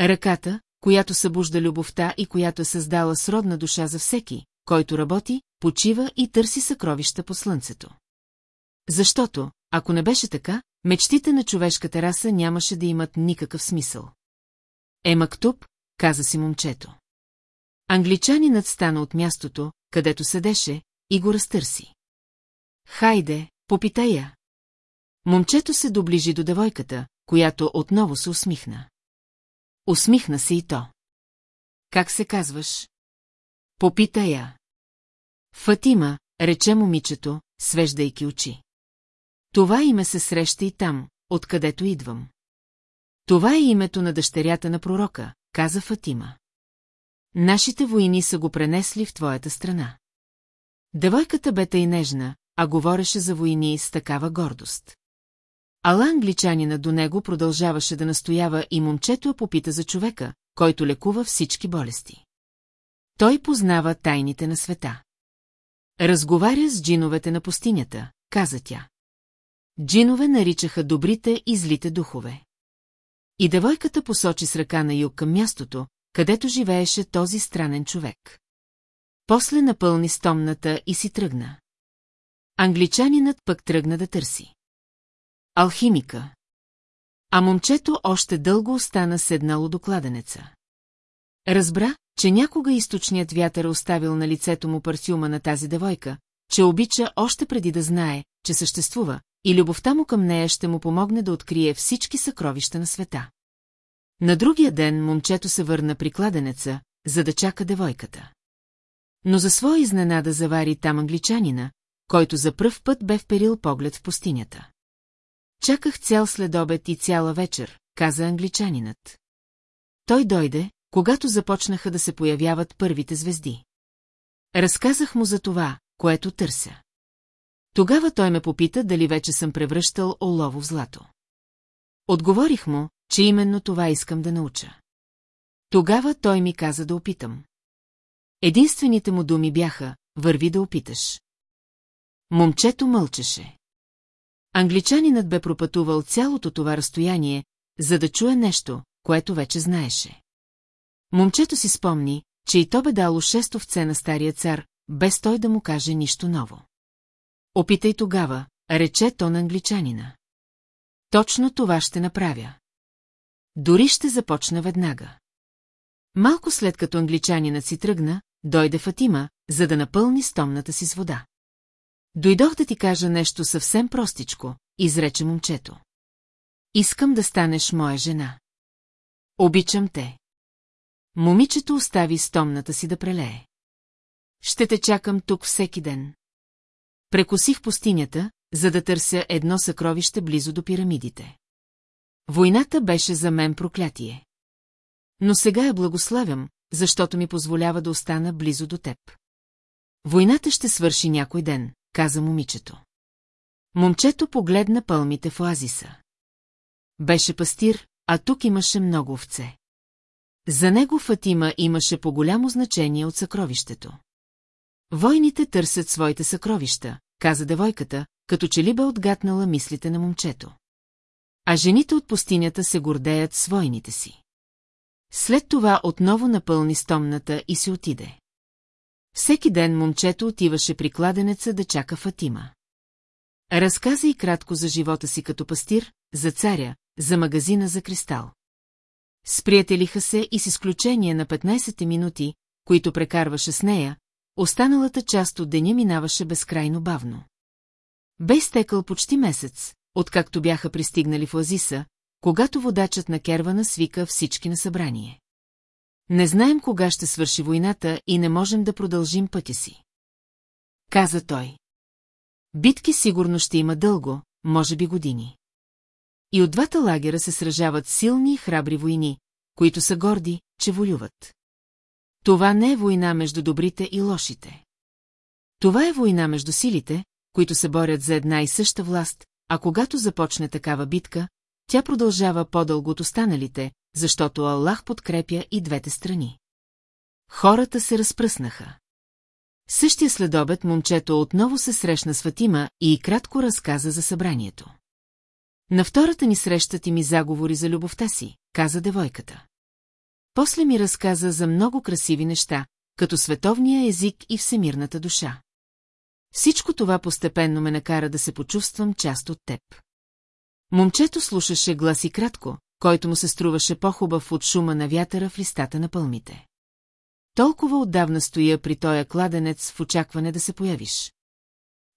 Ръката, която събужда любовта и която е създала сродна душа за всеки, който работи, почива и търси съкровища по слънцето. Защото, ако не беше така, мечтите на човешката раса нямаше да имат никакъв смисъл. Е Мактуб, каза си момчето. Англичанинът стана от мястото, където седеше, и го разтърси. Хайде, попитай я. Момчето се доближи до девойката, която отново се усмихна. Усмихна се и то. Как се казваш? Попита я. Фатима, рече момичето, свеждайки очи. Това име се среща и там, откъдето идвам. Това е името на дъщерята на пророка, каза Фатима. Нашите войни са го пренесли в твоята страна. Девойката бе тъй нежна, а говореше за войни с такава гордост. Ала англичанина до него продължаваше да настоява и момчето я попита за човека, който лекува всички болести. Той познава тайните на света. Разговаря с джиновете на пустинята, каза тя. Джинове наричаха добрите и злите духове. И девойката посочи с ръка на юг към мястото, където живееше този странен човек. После напълни стомната и си тръгна. Англичанинът пък тръгна да търси. Алхимика. А момчето още дълго остана седнало до кладенеца. Разбра, че някога източният вятър оставил на лицето му парфюма на тази девойка, че обича още преди да знае, че съществува, и любовта му към нея ще му помогне да открие всички съкровища на света. На другия ден момчето се върна при кладенеца, за да чака девойката. Но за своя изненада завари там англичанина, който за пръв път бе вперил поглед в пустинята. Чаках цял следобед и цяла вечер, каза англичанинът. Той дойде, когато започнаха да се появяват първите звезди. Разказах му за това, което търся. Тогава той ме попита дали вече съм превръщал олово в злато. Отговорих му, че именно това искам да науча. Тогава той ми каза да опитам. Единствените му думи бяха, върви да опиташ. Момчето мълчеше. Англичанинът бе пропътувал цялото това разстояние, за да чуе нещо, което вече знаеше. Момчето си спомни, че и то бе дало шест овце на стария цар, без той да му каже нищо ново. Опитай тогава, рече то на англичанина. Точно това ще направя. Дори ще започна веднага. Малко след като англичанинът си тръгна, дойде Фатима, за да напълни стомната си с вода. Дойдох да ти кажа нещо съвсем простичко, изрече момчето. Искам да станеш моя жена. Обичам те. Момичето остави стомната си да прелее. Ще те чакам тук всеки ден. Прекосих пустинята, за да търся едно съкровище близо до пирамидите. Войната беше за мен проклятие. Но сега я благославям, защото ми позволява да остана близо до теб. Войната ще свърши някой ден, каза момичето. Момчето погледна пълмите в оазиса. Беше пастир, а тук имаше много овце. За него Фатима имаше по-голямо значение от съкровището. Войните търсят своите съкровища, каза девойката, като че ли бе отгатнала мислите на момчето. А жените от пустинята се гордеят с войните си. След това отново напълни стомната и се отиде. Всеки ден момчето отиваше при кладенеца да чака Фатима. Разказа и кратко за живота си като пастир, за царя, за магазина за кристал. Сприятелиха се и с изключение на 15 минути, които прекарваше с нея, останалата част от деня минаваше безкрайно бавно. Бе изтекал почти месец, откакто бяха пристигнали в Лазиса, когато водачът на кервана свика всички на събрание. Не знаем кога ще свърши войната и не можем да продължим пътя си. Каза той. Битки сигурно ще има дълго, може би години. И от двата лагера се сражават силни и храбри войни, които са горди, че волюват. Това не е война между добрите и лошите. Това е война между силите, които се борят за една и съща власт, а когато започне такава битка, тя продължава по-дълго от останалите, защото Аллах подкрепя и двете страни. Хората се разпръснаха. Същия следобед момчето отново се срещна с Фатима и кратко разказа за събранието. На втората ни среща ти ми заговори за любовта си, каза девойката. После ми разказа за много красиви неща, като световния език и всемирната душа. Всичко това постепенно ме накара да се почувствам част от теб. Момчето слушаше гласи кратко, който му се струваше по-хубав от шума на вятъра в листата на пълмите. Толкова отдавна стоя при тоя кладенец в очакване да се появиш.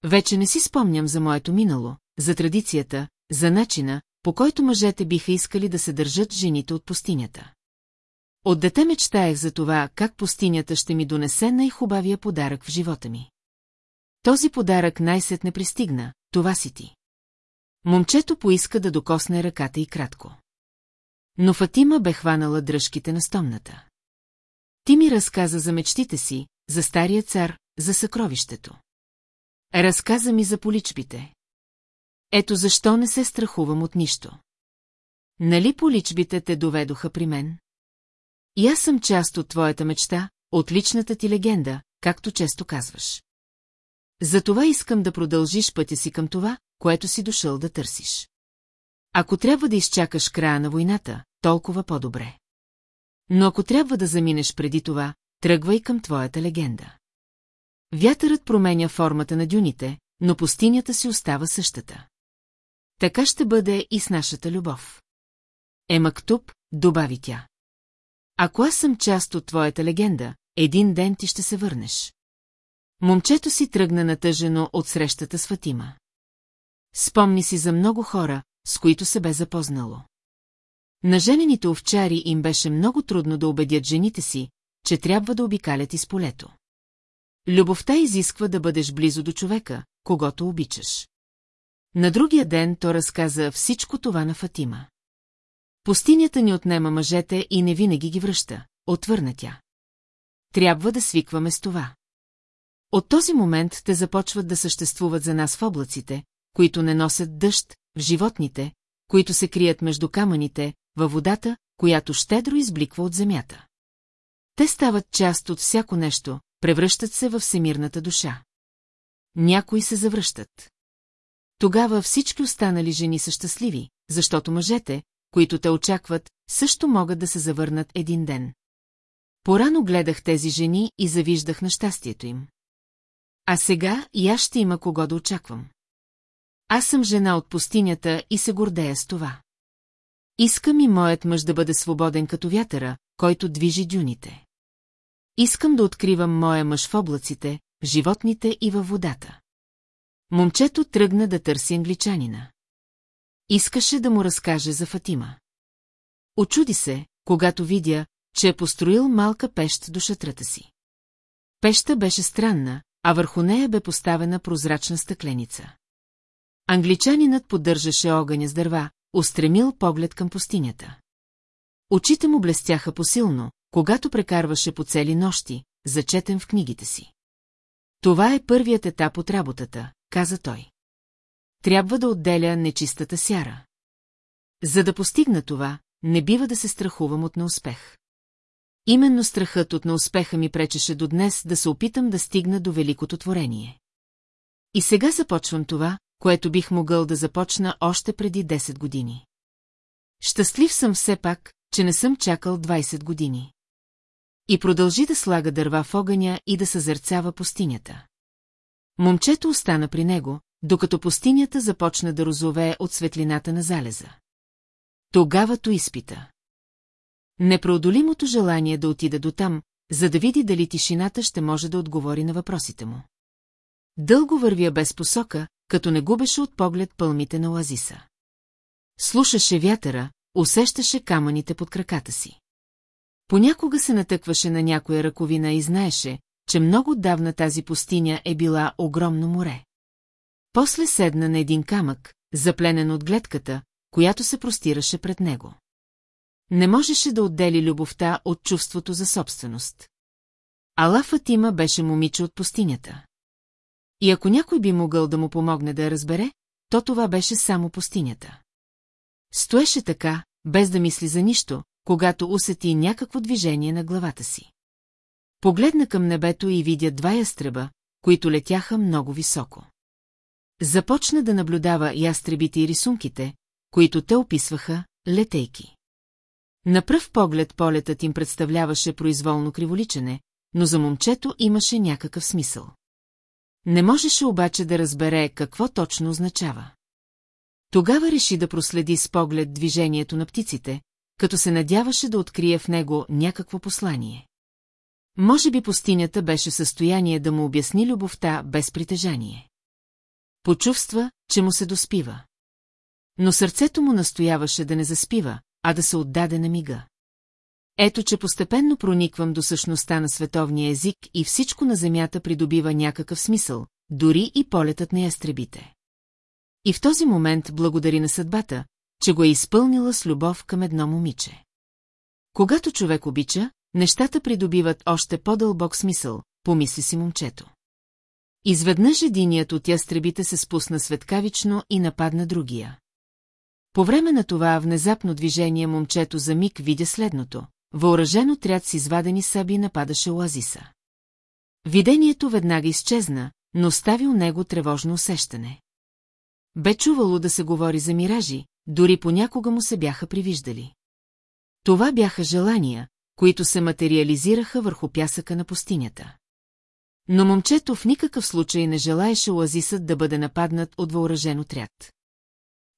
Вече не си спомням за моето минало, за традицията, за начина, по който мъжете биха искали да се държат жените от пустинята. От дете мечтаех за това, как пустинята ще ми донесе най-хубавия подарък в живота ми. Този подарък най-сетне пристигна, това си ти. Момчето поиска да докосне ръката и кратко. Но Фатима бе хванала дръжките на стомната. Ти ми разказа за мечтите си, за стария цар, за съкровището. Разказа ми за поличбите. Ето защо не се страхувам от нищо. Нали поличбите те доведоха при мен? И аз съм част от твоята мечта, от личната ти легенда, както често казваш. Затова искам да продължиш пътя си към това, което си дошъл да търсиш. Ако трябва да изчакаш края на войната, толкова по-добре. Но ако трябва да заминеш преди това, тръгвай към твоята легенда. Вятърът променя формата на дюните, но пустинята си остава същата. Така ще бъде и с нашата любов. Е Мактуб, добави тя. Ако аз съм част от твоята легенда, един ден ти ще се върнеш. Момчето си тръгна натъжено от срещата с Фатима. Спомни си за много хора, с които се бе запознало. На женените овчари им беше много трудно да убедят жените си, че трябва да обикалят из полето. Любовта изисква да бъдеш близо до човека, когато обичаш. На другия ден то разказа всичко това на Фатима. Пустинята ни отнема мъжете и не винаги ги връща, отвърна тя. Трябва да свикваме с това. От този момент те започват да съществуват за нас в облаците, които не носят дъжд, в животните, които се крият между камъните, във водата, която щедро избликва от земята. Те стават част от всяко нещо, превръщат се във всемирната душа. Някои се завръщат. Тогава всички останали жени са щастливи, защото мъжете, които те очакват, също могат да се завърнат един ден. Порано гледах тези жени и завиждах на щастието им. А сега и аз ще има кого да очаквам. Аз съм жена от пустинята и се гордея с това. Искам и моят мъж да бъде свободен като вятъра, който движи дюните. Искам да откривам моя мъж в облаците, животните и във водата. Момчето тръгна да търси англичанина. Искаше да му разкаже за Фатима. Очуди се, когато видя, че е построил малка пещ до шатрата си. Пеща беше странна, а върху нея бе поставена прозрачна стъкленица. Англичанинът поддържаше огъня с дърва, устремил поглед към пустинята. Очите му блестяха посилно, когато прекарваше по цели нощи, зачетен в книгите си. Това е първият етап от работата, каза той. Трябва да отделя нечистата сяра. За да постигна това, не бива да се страхувам от неуспех. Именно страхът от неуспеха ми пречеше до днес да се опитам да стигна до великото творение. И сега започвам това, което бих могъл да започна още преди 10 години. Щастлив съм все пак, че не съм чакал 20 години. И продължи да слага дърва в огъня и да съзерцава пустинята. Момчето остана при него, докато пустинята започна да розовее от светлината на залеза. Тогава то изпита. Непреодолимото желание да отида до там, за да види дали тишината ще може да отговори на въпросите му. Дълго вървя без посока, като не губеше от поглед пълмите на оазиса. Слушаше вятъра, усещаше камъните под краката си. Понякога се натъкваше на някоя ръковина и знаеше, че много давна тази пустиня е била огромно море. После седна на един камък, запленен от гледката, която се простираше пред него. Не можеше да отдели любовта от чувството за собственост. Ала Фатима беше момиче от пустинята. И ако някой би могъл да му помогне да я разбере, то това беше само пустинята. Стоеше така, без да мисли за нищо, когато усети някакво движение на главата си. Погледна към небето и видя два ястреба, които летяха много високо. Започна да наблюдава ястребите и рисунките, които те описваха, летейки. На пръв поглед полетът им представляваше произволно криволичене, но за момчето имаше някакъв смисъл. Не можеше обаче да разбере какво точно означава. Тогава реши да проследи с поглед движението на птиците, като се надяваше да открие в него някакво послание. Може би пустинята беше в състояние да му обясни любовта без притежание. Почувства, че му се доспива. Но сърцето му настояваше да не заспива, а да се отдаде на мига. Ето, че постепенно прониквам до същността на световния език и всичко на земята придобива някакъв смисъл, дори и полетът на ястребите. И в този момент благодари на съдбата, че го е изпълнила с любов към едно момиче. Когато човек обича, нещата придобиват още по-дълбок смисъл, помисли си момчето. Изведнъж единият от ястребите се спусна светкавично и нападна другия. По време на това внезапно движение момчето за миг видя следното. Въоръжен отряд с извадени саби нападаше оазиса. Видението веднага изчезна, но остави у него тревожно усещане. Бе чувало да се говори за миражи, дори понякога му се бяха привиждали. Това бяха желания, които се материализираха върху пясъка на пустинята. Но момчето в никакъв случай не желаеше оазисът да бъде нападнат от въоръжен отряд.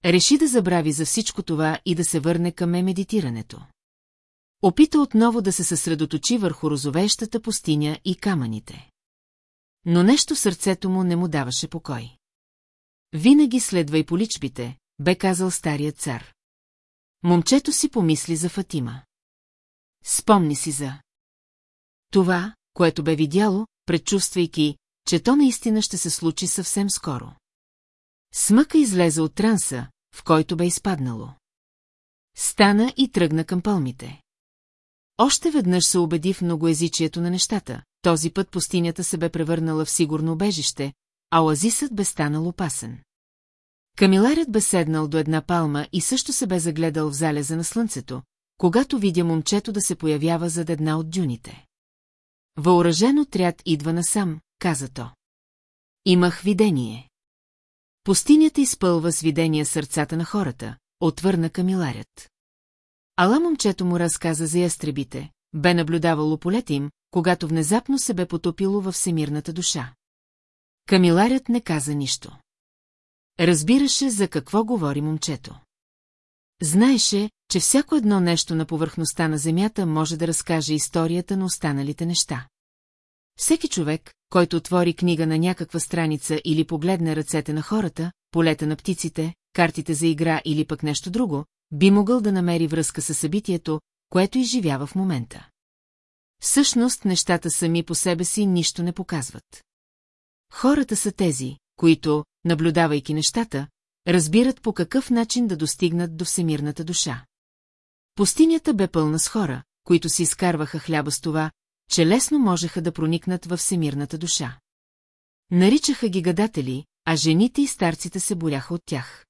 Реши да забрави за всичко това и да се върне към медитирането. Опита отново да се съсредоточи върху розовещата пустиня и камъните. Но нещо сърцето му не му даваше покой. Винаги следвай по личбите, бе казал старият цар. Момчето си помисли за Фатима. Спомни си за това, което бе видяло, предчувствайки, че то наистина ще се случи съвсем скоро. Смъка излезе от транса, в който бе изпаднало. Стана и тръгна към пълмите. Още веднъж се убеди в многоязичието на нещата. Този път пустинята се бе превърнала в сигурно убежище, а оазисът бе станал опасен. Камиларят бе седнал до една палма и също се бе загледал в залеза на слънцето, когато видя момчето да се появява зад една от дюните. Въоръжен отряд идва насам, каза то. Имах видение. Пустинята изпълва с видения сърцата на хората, отвърна камиларят. Ала момчето му разказа за ястребите, бе наблюдавало полета им, когато внезапно се бе потопило във всемирната душа. Камиларят не каза нищо. Разбираше за какво говори момчето. Знаеше, че всяко едно нещо на повърхността на Земята може да разкаже историята на останалите неща. Всеки човек, който отвори книга на някаква страница или погледне ръцете на хората, полета на птиците, картите за игра или пък нещо друго, би могъл да намери връзка с събитието, което изживява в момента. Всъщност нещата сами по себе си нищо не показват. Хората са тези, които, наблюдавайки нещата, разбират по какъв начин да достигнат до всемирната душа. Пустинята бе пълна с хора, които си изкарваха хляба с това, че лесно можеха да проникнат във всемирната душа. Наричаха ги гадатели, а жените и старците се боряха от тях.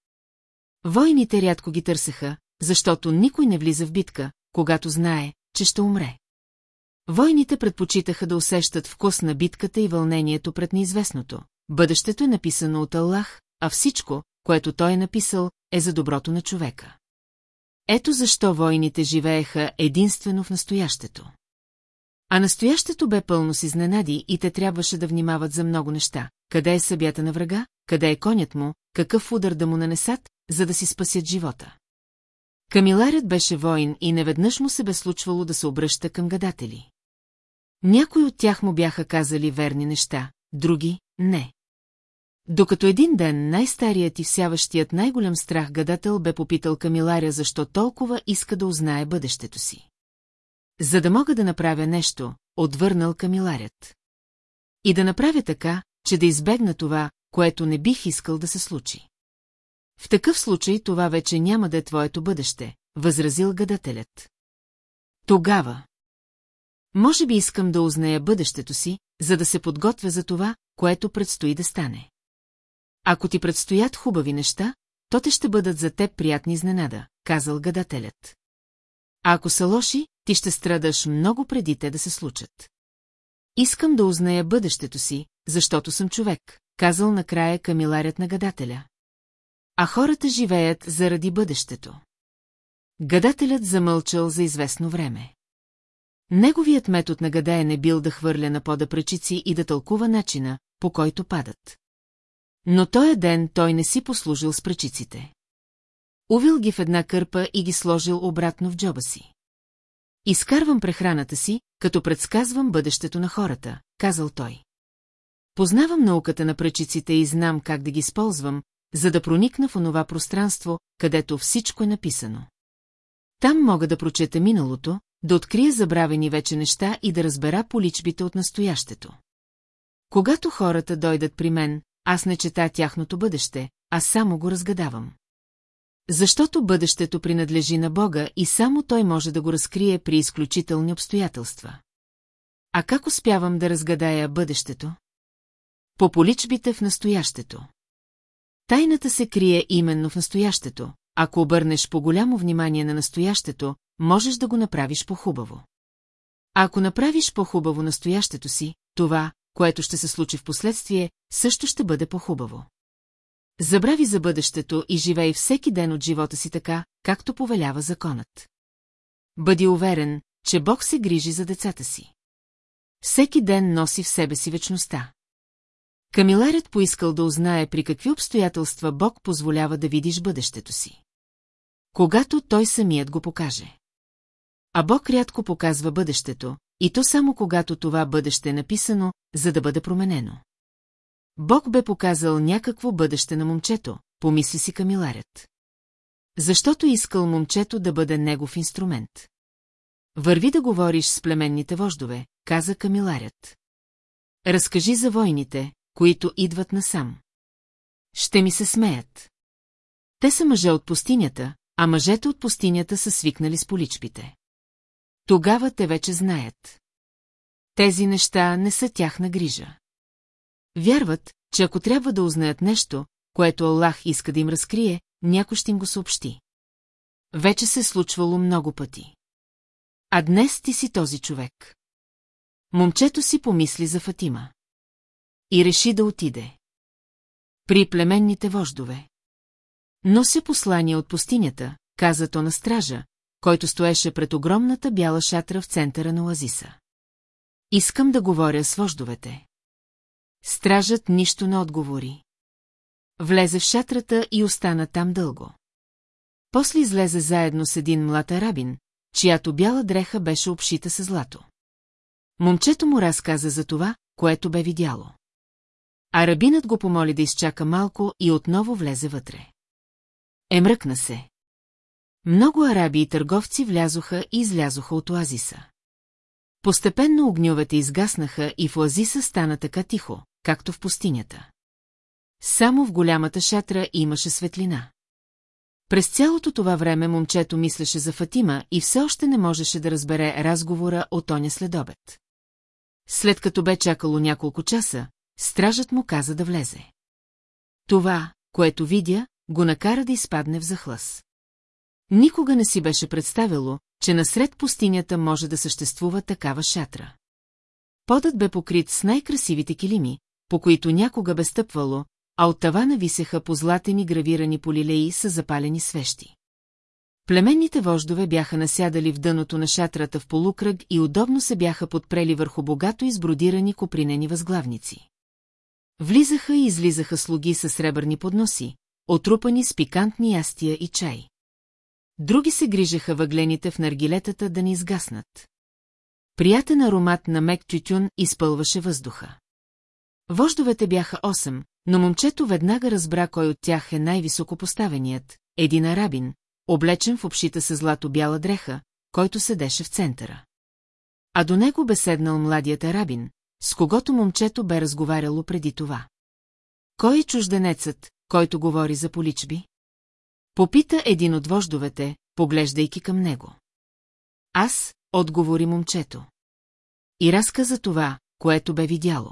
Войните рядко ги търсеха, защото никой не влиза в битка, когато знае, че ще умре. Войните предпочитаха да усещат вкус на битката и вълнението пред неизвестното. Бъдещето е написано от Аллах, а всичко, което той е написал, е за доброто на човека. Ето защо войните живееха единствено в настоящето. А настоящето бе пълно с изненади и те трябваше да внимават за много неща. Къде е събята на врага, къде е конят му, какъв удар да му нанесат, за да си спасят живота. Камиларят беше воин и неведнъж му се бе случвало да се обръща към гадатели. Някои от тях му бяха казали верни неща, други – не. Докато един ден най-старият и всяващият най-голям страх гадател бе попитал Камиларя защо толкова иска да узнае бъдещето си. За да мога да направя нещо, отвърнал Камиларят. И да направя така, че да избегна това, което не бих искал да се случи. В такъв случай това вече няма да е твоето бъдеще, възразил гадателят. Тогава. Може би искам да узная бъдещето си, за да се подготвя за това, което предстои да стане. Ако ти предстоят хубави неща, то те ще бъдат за теб приятни изненада, казал гадателят. А ако са лоши, ти ще страдаш много преди те да се случат. Искам да узная бъдещето си, защото съм човек, казал накрая камиларят на гадателя. А хората живеят заради бъдещето. Гадателят замълчал за известно време. Неговият метод на гадаене бил да хвърля на пода пречици и да тълкува начина, по който падат. Но този ден той не си послужил с пречиците. Увил ги в една кърпа и ги сложил обратно в джоба си. Изкарвам прехраната си, като предсказвам бъдещето на хората, казал той. Познавам науката на пречиците и знам как да ги използвам, за да проникна в онова пространство, където всичко е написано. Там мога да прочета миналото, да открия забравени вече неща и да разбера поличбите от настоящето. Когато хората дойдат при мен, аз не чета тяхното бъдеще, а само го разгадавам. Защото бъдещето принадлежи на Бога и само Той може да го разкрие при изключителни обстоятелства. А как успявам да разгадая бъдещето? По поличбите в настоящето. Тайната се крие именно в настоящето. Ако обърнеш по-голямо внимание на настоящето, можеш да го направиш по-хубаво. Ако направиш по-хубаво настоящето си, това, което ще се случи в последствие, също ще бъде по-хубаво. Забрави за бъдещето и живей всеки ден от живота си така, както повелява законът. Бъди уверен, че Бог се грижи за децата си. Всеки ден носи в себе си вечността. Камиларят поискал да узнае при какви обстоятелства Бог позволява да видиш бъдещето си. Когато той самият го покаже. А Бог рядко показва бъдещето, и то само когато това бъдеще е написано, за да бъде променено. Бог бе показал някакво бъдеще на момчето, помисли си Камиларят. Защото искал момчето да бъде негов инструмент. Върви да говориш с племенните вождове, каза Камиларят. Разкажи за войните, които идват насам. Ще ми се смеят. Те са мъже от пустинята, а мъжете от пустинята са свикнали с поличпите. Тогава те вече знаят. Тези неща не са тяхна грижа. Вярват, че ако трябва да узнаят нещо, което Аллах иска да им разкрие, някой ще им го съобщи. Вече се е случвало много пъти. А днес ти си този човек. Момчето си помисли за Фатима. И реши да отиде. При племенните вождове. Нося послание от пустинята, каза то на стража, който стоеше пред огромната бяла шатра в центъра на оазиса. Искам да говоря с вождовете. Стражът нищо не отговори. Влезе в шатрата и остана там дълго. После излезе заедно с един млад арабин, чиято бяла дреха беше обшита с злато. Момчето му разказа за това, което бе видяло. Арабинът го помоли да изчака малко и отново влезе вътре. Емръкна се. Много араби и търговци влязоха и излязоха от оазиса. Постепенно огньовете изгаснаха и в оазиса стана така тихо, както в пустинята. Само в голямата шатра имаше светлина. През цялото това време момчето мислеше за Фатима и все още не можеше да разбере разговора от оня следобед. След като бе чакало няколко часа, стражът му каза да влезе. Това, което видя, го накара да изпадне в захлъс. Никога не си беше представило, че насред пустинята може да съществува такава шатра. Подът бе покрит с най-красивите килими, по които някога бе стъпвало, а от тавана висеха позлатени гравирани полилеи с запалени свещи. Племенните вождове бяха насядали в дъното на шатрата в полукръг и удобно се бяха подпрели върху богато избродирани копринени възглавници. Влизаха и излизаха слуги с сребърни подноси, отрупани с пикантни ястия и чай. Други се грижаха въглените в наргилетата да не изгаснат. Приятен аромат на мек тютюн изпълваше въздуха. Вождовете бяха 8, но момчето веднага разбра кой от тях е най-високо поставеният, един арабин, облечен в обшита с злато-бяла дреха, който седеше в центъра. А до него бе седнал младият арабин, с когото момчето бе разговаряло преди това. Кой е чужденецът, който говори за поличби? Попита един от вождовете, поглеждайки към него. Аз, отговори момчето. И разказа това, което бе видяло.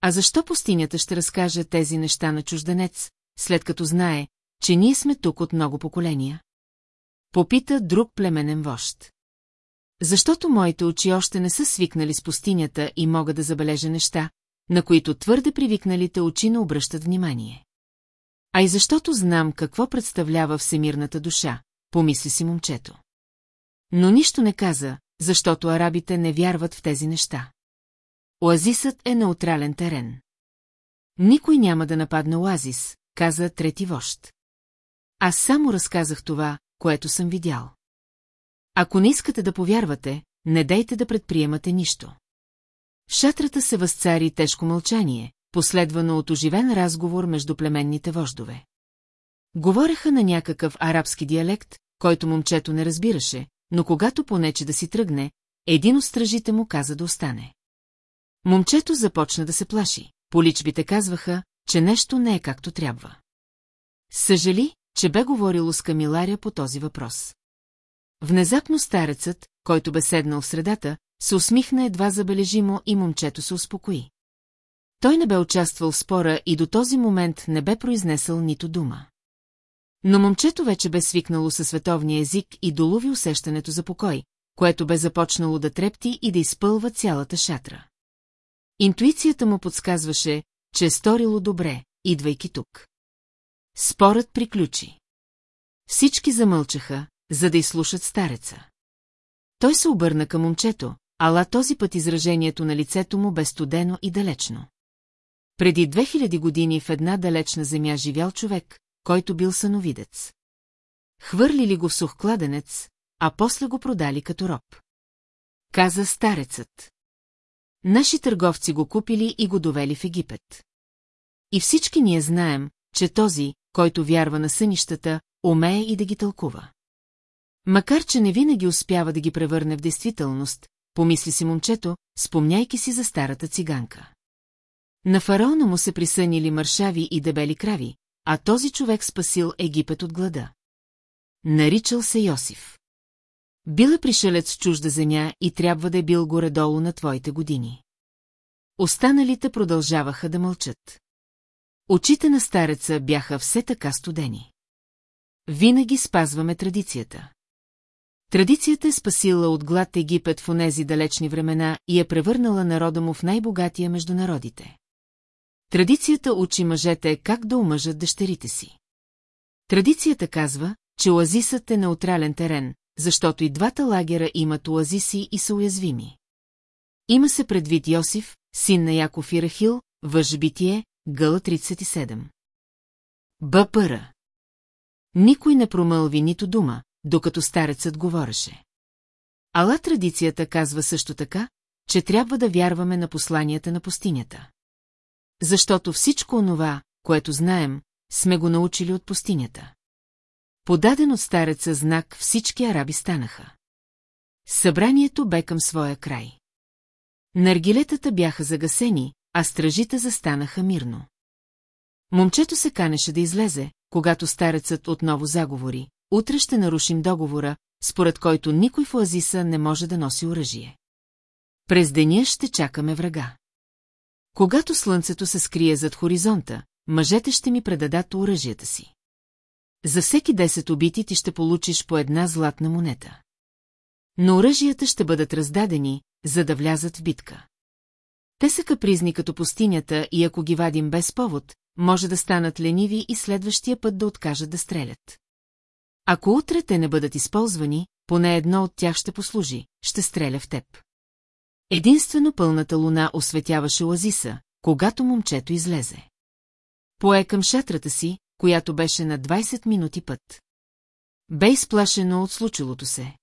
А защо пустинята ще разкаже тези неща на чужденец, след като знае, че ние сме тук от много поколения? Попита друг племенен вожд. Защото моите очи още не са свикнали с пустинята и мога да забележа неща, на които твърде привикналите очи не обръщат внимание. А и защото знам какво представлява всемирната душа, помисли си момчето. Но нищо не каза, защото арабите не вярват в тези неща. Оазисът е неутрален терен. Никой няма да нападне оазис, каза трети вожд. Аз само разказах това, което съм видял. Ако не искате да повярвате, не дейте да предприемате нищо. В шатрата се възцари тежко мълчание, последвано от оживен разговор между племенните вождове. Говореха на някакъв арабски диалект, който момчето не разбираше, но когато понече да си тръгне, един от стражите му каза да остане. Момчето започна да се плаши. Поличбите казваха, че нещо не е както трябва. Съжали, че бе говорило с Камиларя по този въпрос. Внезапно старецът, който бе седнал в средата, се усмихна едва забележимо и момчето се успокои. Той не бе участвал в спора и до този момент не бе произнесъл нито дума. Но момчето вече бе свикнало със световния език и долови усещането за покой, което бе започнало да трепти и да изпълва цялата шатра. Интуицията му подсказваше, че е сторило добре, идвайки тук. Спорът приключи. Всички замълчаха, за да изслушат стареца. Той се обърна към момчето, ала този път изражението на лицето му бе студено и далечно. Преди 2000 години в една далечна земя живял човек, който бил съновидец. Хвърлили го в сух кладенец, а после го продали като роб. Каза старецът. Наши търговци го купили и го довели в Египет. И всички ние знаем, че този, който вярва на сънищата, умее и да ги тълкува. Макар, че не винаги успява да ги превърне в действителност, помисли си момчето, спомняйки си за старата циганка. На фараона му се присънили мършави и дебели крави, а този човек спасил Египет от глада. Наричал се Йосиф. Бил е пришелец с чужда земя и трябва да е бил горе-долу на твоите години. Останалите продължаваха да мълчат. Очите на стареца бяха все така студени. Винаги спазваме традицията. Традицията е спасила от глад Египет в онези далечни времена и е превърнала народа му в най-богатия между народите. Традицията учи мъжете как да омъжат дъщерите си. Традицията казва, че оазисът е неутрален терен, защото и двата лагера имат оазиси и са уязвими. Има се предвид Йосиф, син на Яков и Рахил, въж битие, гъла 37. Бъпъра. Никой не промълви нито дума, докато старецът говореше. Ала традицията казва също така, че трябва да вярваме на посланията на пустинята. Защото всичко онова, което знаем, сме го научили от пустинята. Подаден от стареца знак всички араби станаха. Събранието бе към своя край. Наргилетата бяха загасени, а стражите застанаха мирно. Момчето се канеше да излезе, когато старецът отново заговори. Утре ще нарушим договора, според който никой в Оазиса не може да носи оръжие. През деня ще чакаме врага. Когато слънцето се скрие зад хоризонта, мъжете ще ми предадат оръжията си. За всеки 10 убити ти ще получиш по една златна монета. Но оръжията ще бъдат раздадени, за да влязат в битка. Те са капризни като пустинята и ако ги вадим без повод, може да станат лениви и следващия път да откажат да стрелят. Ако утре те не бъдат използвани, поне едно от тях ще послужи, ще стреля в теб. Единствено пълната луна осветяваше оазиса, когато момчето излезе. Пое към шатрата си, която беше на 20 минути път. Бе изплашено от случилото се.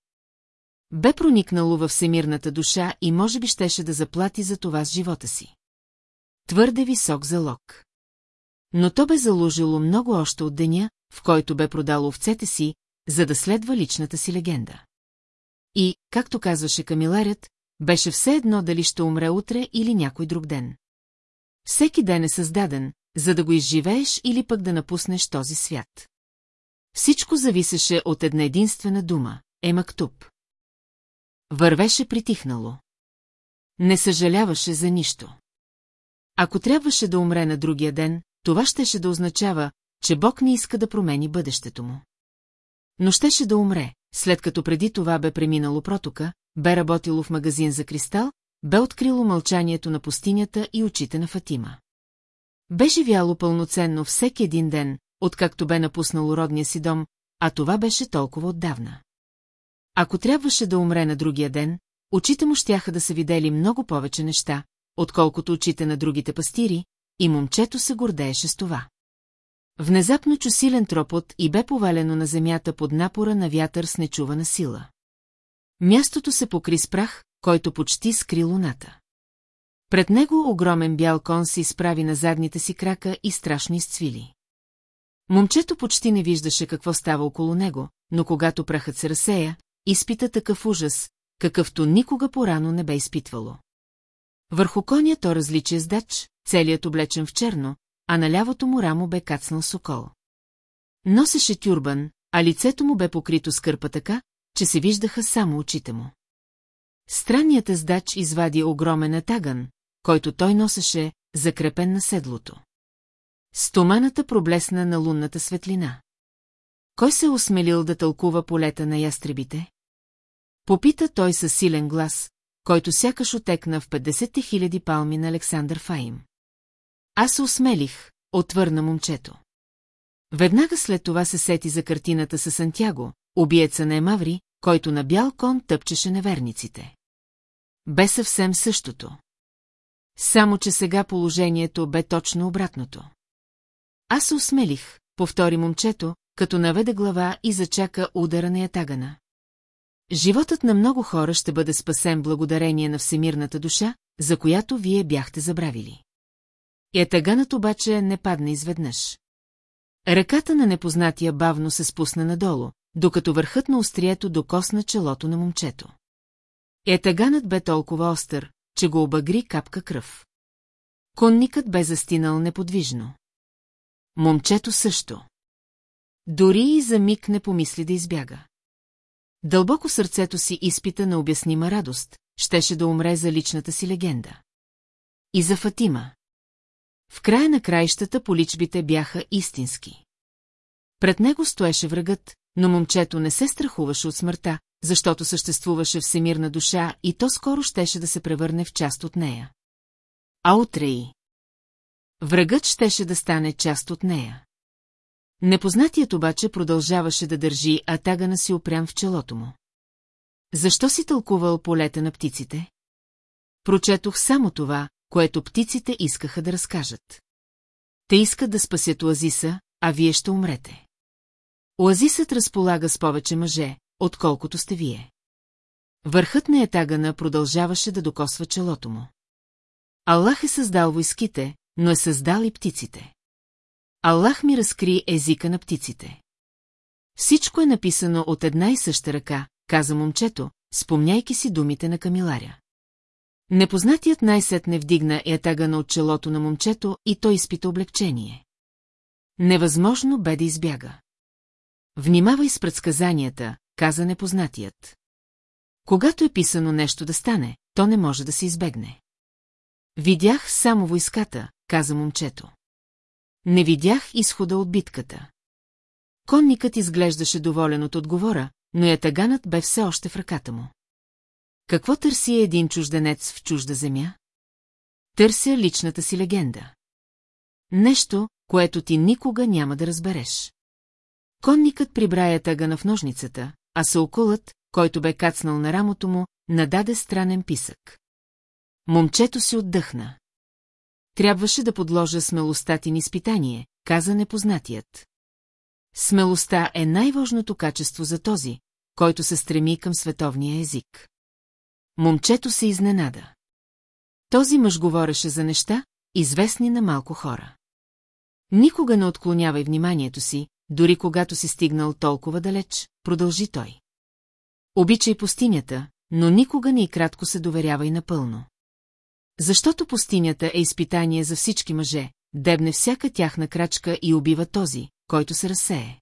Бе проникнало във всемирната душа и може би щеше да заплати за това с живота си. Твърде висок залог. Но то бе заложило много още от деня, в който бе продало овцете си, за да следва личната си легенда. И, както казваше камиларят, беше все едно дали ще умре утре или някой друг ден. Всеки ден е създаден, за да го изживееш или пък да напуснеш този свят. Всичко зависеше от една единствена дума – Емактуб. Вървеше притихнало. Не съжаляваше за нищо. Ако трябваше да умре на другия ден, това щеше да означава, че Бог не иска да промени бъдещето му. Но щеше да умре, след като преди това бе преминало протока, бе работило в магазин за кристал, бе открило мълчанието на пустинята и очите на Фатима. Бе живяло пълноценно всеки един ден, откакто бе напуснало родния си дом, а това беше толкова отдавна. Ако трябваше да умре на другия ден, очите му щяха да са видели много повече неща, отколкото очите на другите пастири, и момчето се гордееше с това. Внезапно чу силен тропот и бе повалено на земята под напора на вятър с нечувана сила. Мястото се покри с прах, който почти скри луната. Пред него огромен бял кон се изправи на задните си крака и страшно изцвили. Момчето почти не виждаше какво става около него, но когато прахът се разсея, изпита такъв ужас, какъвто никога порано не бе изпитвало. Върху коня то различие с дач, целият облечен в черно, а на лявото му рамо бе кацнал сокол. Носеше тюрбан, а лицето му бе покрито с кърпа така, че се виждаха само очите му. Странният ездач извади огромен етаган, който той носеше, закрепен на седлото. Стоманата проблесна на лунната светлина. Кой се е осмелил да тълкува полета на ястребите? Попита той със силен глас, който сякаш отекна в 50 хиляди палми на Александър Фаим. Аз се осмелих, отвърна момчето. Веднага след това се сети за картината с Сантяго, убиеца на Емаври, който на бял кон тъпчеше неверниците. Бе съвсем същото. Само, че сега положението бе точно обратното. Аз се усмелих, повтори момчето, като наведе глава и зачака удара на ятагана. Животът на много хора ще бъде спасен благодарение на всемирната душа, за която вие бяхте забравили. Ятаганът обаче не падна изведнъж. Ръката на непознатия бавно се спусна надолу, докато върхът на острието докосна челото на момчето. Етаганът бе толкова остър, че го обагри капка кръв. Конникът бе застинал неподвижно. Момчето също. Дори и за миг не помисли да избяга. Дълбоко сърцето си изпита на обяснима радост, щеше да умре за личната си легенда. И за Фатима. В края на краищата поличбите бяха истински. Пред него стоеше врагът, но момчето не се страхуваше от смъртта, защото съществуваше всемирна душа и то скоро щеше да се превърне в част от нея. А утре и... Врагът щеше да стане част от нея. Непознатият обаче продължаваше да държи атагана си опрям в челото му. Защо си тълкувал полета на птиците? Прочетох само това, което птиците искаха да разкажат. Те искат да спасят Оазиса, а вие ще умрете. Оазисът разполага с повече мъже, отколкото сте вие. Върхът на етагана продължаваше да докосва челото му. Аллах е създал войските, но е създал и птиците. Аллах ми разкри езика на птиците. Всичко е написано от една и съща ръка, каза момчето, спомняйки си думите на камиларя. Непознатият най-сетне вдигна етагана от челото на момчето и той изпита облегчение. Невъзможно бе да избяга. Внимавай с предсказанията, каза непознатият. Когато е писано нещо да стане, то не може да се избегне. Видях само войската, каза момчето. Не видях изхода от битката. Конникът изглеждаше доволен от отговора, но ятаганът бе все още в ръката му. Какво търси един чужденец в чужда земя? Търся личната си легенда. Нещо, което ти никога няма да разбереш. Конникът прибрая тъгана в ножницата, а саукулът, който бе кацнал на рамото му, нададе странен писък. Момчето си отдъхна. Трябваше да подложа смелостта ти на изпитание, каза непознатият. Смелостта е най-важното качество за този, който се стреми към световния език. Момчето се изненада. Този мъж говореше за неща, известни на малко хора. Никога не отклонявай вниманието си, дори когато си стигнал толкова далеч, продължи той. Обичай пустинята, но никога не и кратко се доверявай напълно. Защото пустинята е изпитание за всички мъже, дебне всяка тяхна крачка и убива този, който се разсее.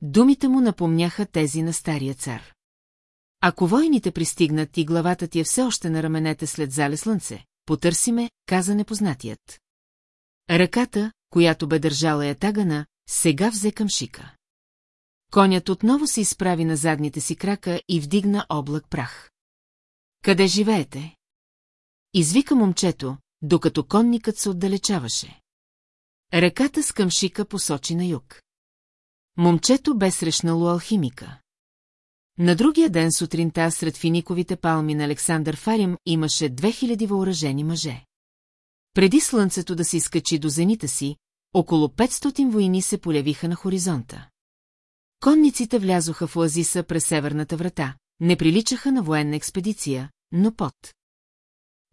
Думите му напомняха тези на стария цар. Ако войните пристигнат и главата ти е все още на раменете след зале слънце, потърси ме, каза непознатият. Ръката, която бе държала я тагана, сега взе към шика. Конят отново се изправи на задните си крака и вдигна облак прах. Къде живеете? Извика момчето, докато конникът се отдалечаваше. Ръката с къмшика посочи на юг. Момчето бе срещнало алхимика. На другия ден сутринта сред финиковите палми на Александър Фарим имаше 2000 въоръжени мъже. Преди слънцето да се изкачи до зенита си, около 500 войни се полявиха на хоризонта. Конниците влязоха в оазиса през северната врата, не приличаха на военна експедиция, но под.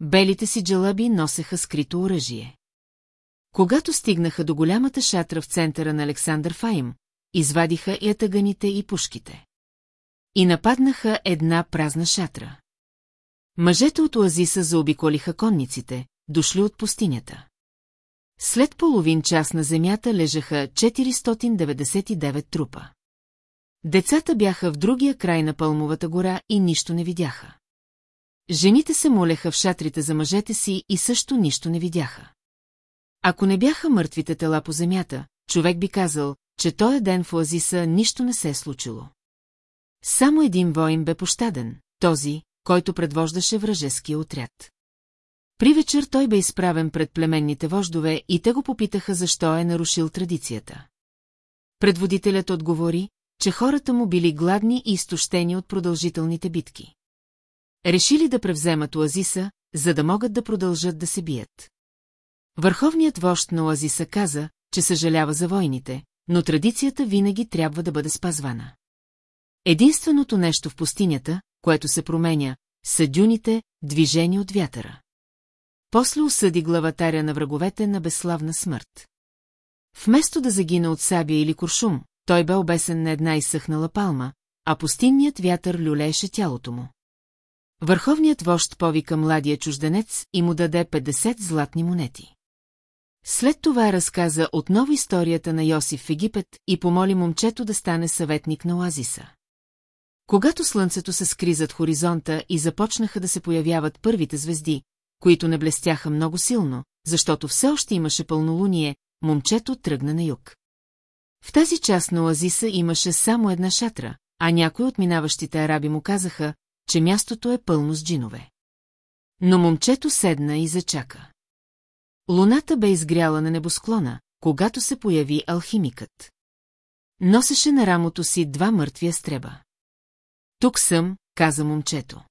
Белите си джалаби носеха скрито оръжие. Когато стигнаха до голямата шатра в центъра на Александър Фаим, извадиха и атаганите и пушките. И нападнаха една празна шатра. Мъжете от оазиса заобиколиха конниците, дошли от пустинята. След половин час на земята лежаха 499 трупа. Децата бяха в другия край на Пълмовата гора и нищо не видяха. Жените се молеха в шатрите за мъжете си и също нищо не видяха. Ако не бяха мъртвите тела по земята, човек би казал, че този ден в Оазиса нищо не се е случило. Само един воин бе пощаден, този, който предвождаше вражеския отряд. При вечер той бе изправен пред племенните вождове и те го попитаха защо е нарушил традицията. Предводителят отговори, че хората му били гладни и изтощени от продължителните битки. Решили да превземат Оазиса, за да могат да продължат да се бият. Върховният вожд на Оазиса каза, че съжалява за войните, но традицията винаги трябва да бъде спазвана. Единственото нещо в пустинята, което се променя, са дюните, движени от вятъра. После осъди главатаря на враговете на безславна смърт. Вместо да загине от сабия или куршум, той бе обесен на една изсъхнала палма, а пустинният вятър люлееше тялото му. Върховният вожд повика младия чужденец и му даде 50 златни монети. След това разказа отново историята на Йосиф в Египет и помоли момчето да стане съветник на Оазиса. Когато слънцето се скри зад хоризонта и започнаха да се появяват първите звезди, които не блестяха много силно, защото все още имаше пълнолуние, момчето тръгна на юг. В тази част на Оазиса имаше само една шатра, а някои от минаващите араби му казаха, че мястото е пълно с джинове. Но момчето седна и зачака. Луната бе изгряла на небосклона, когато се появи алхимикът. Носеше на рамото си два мъртви стреба. Тук съм, каза момчето.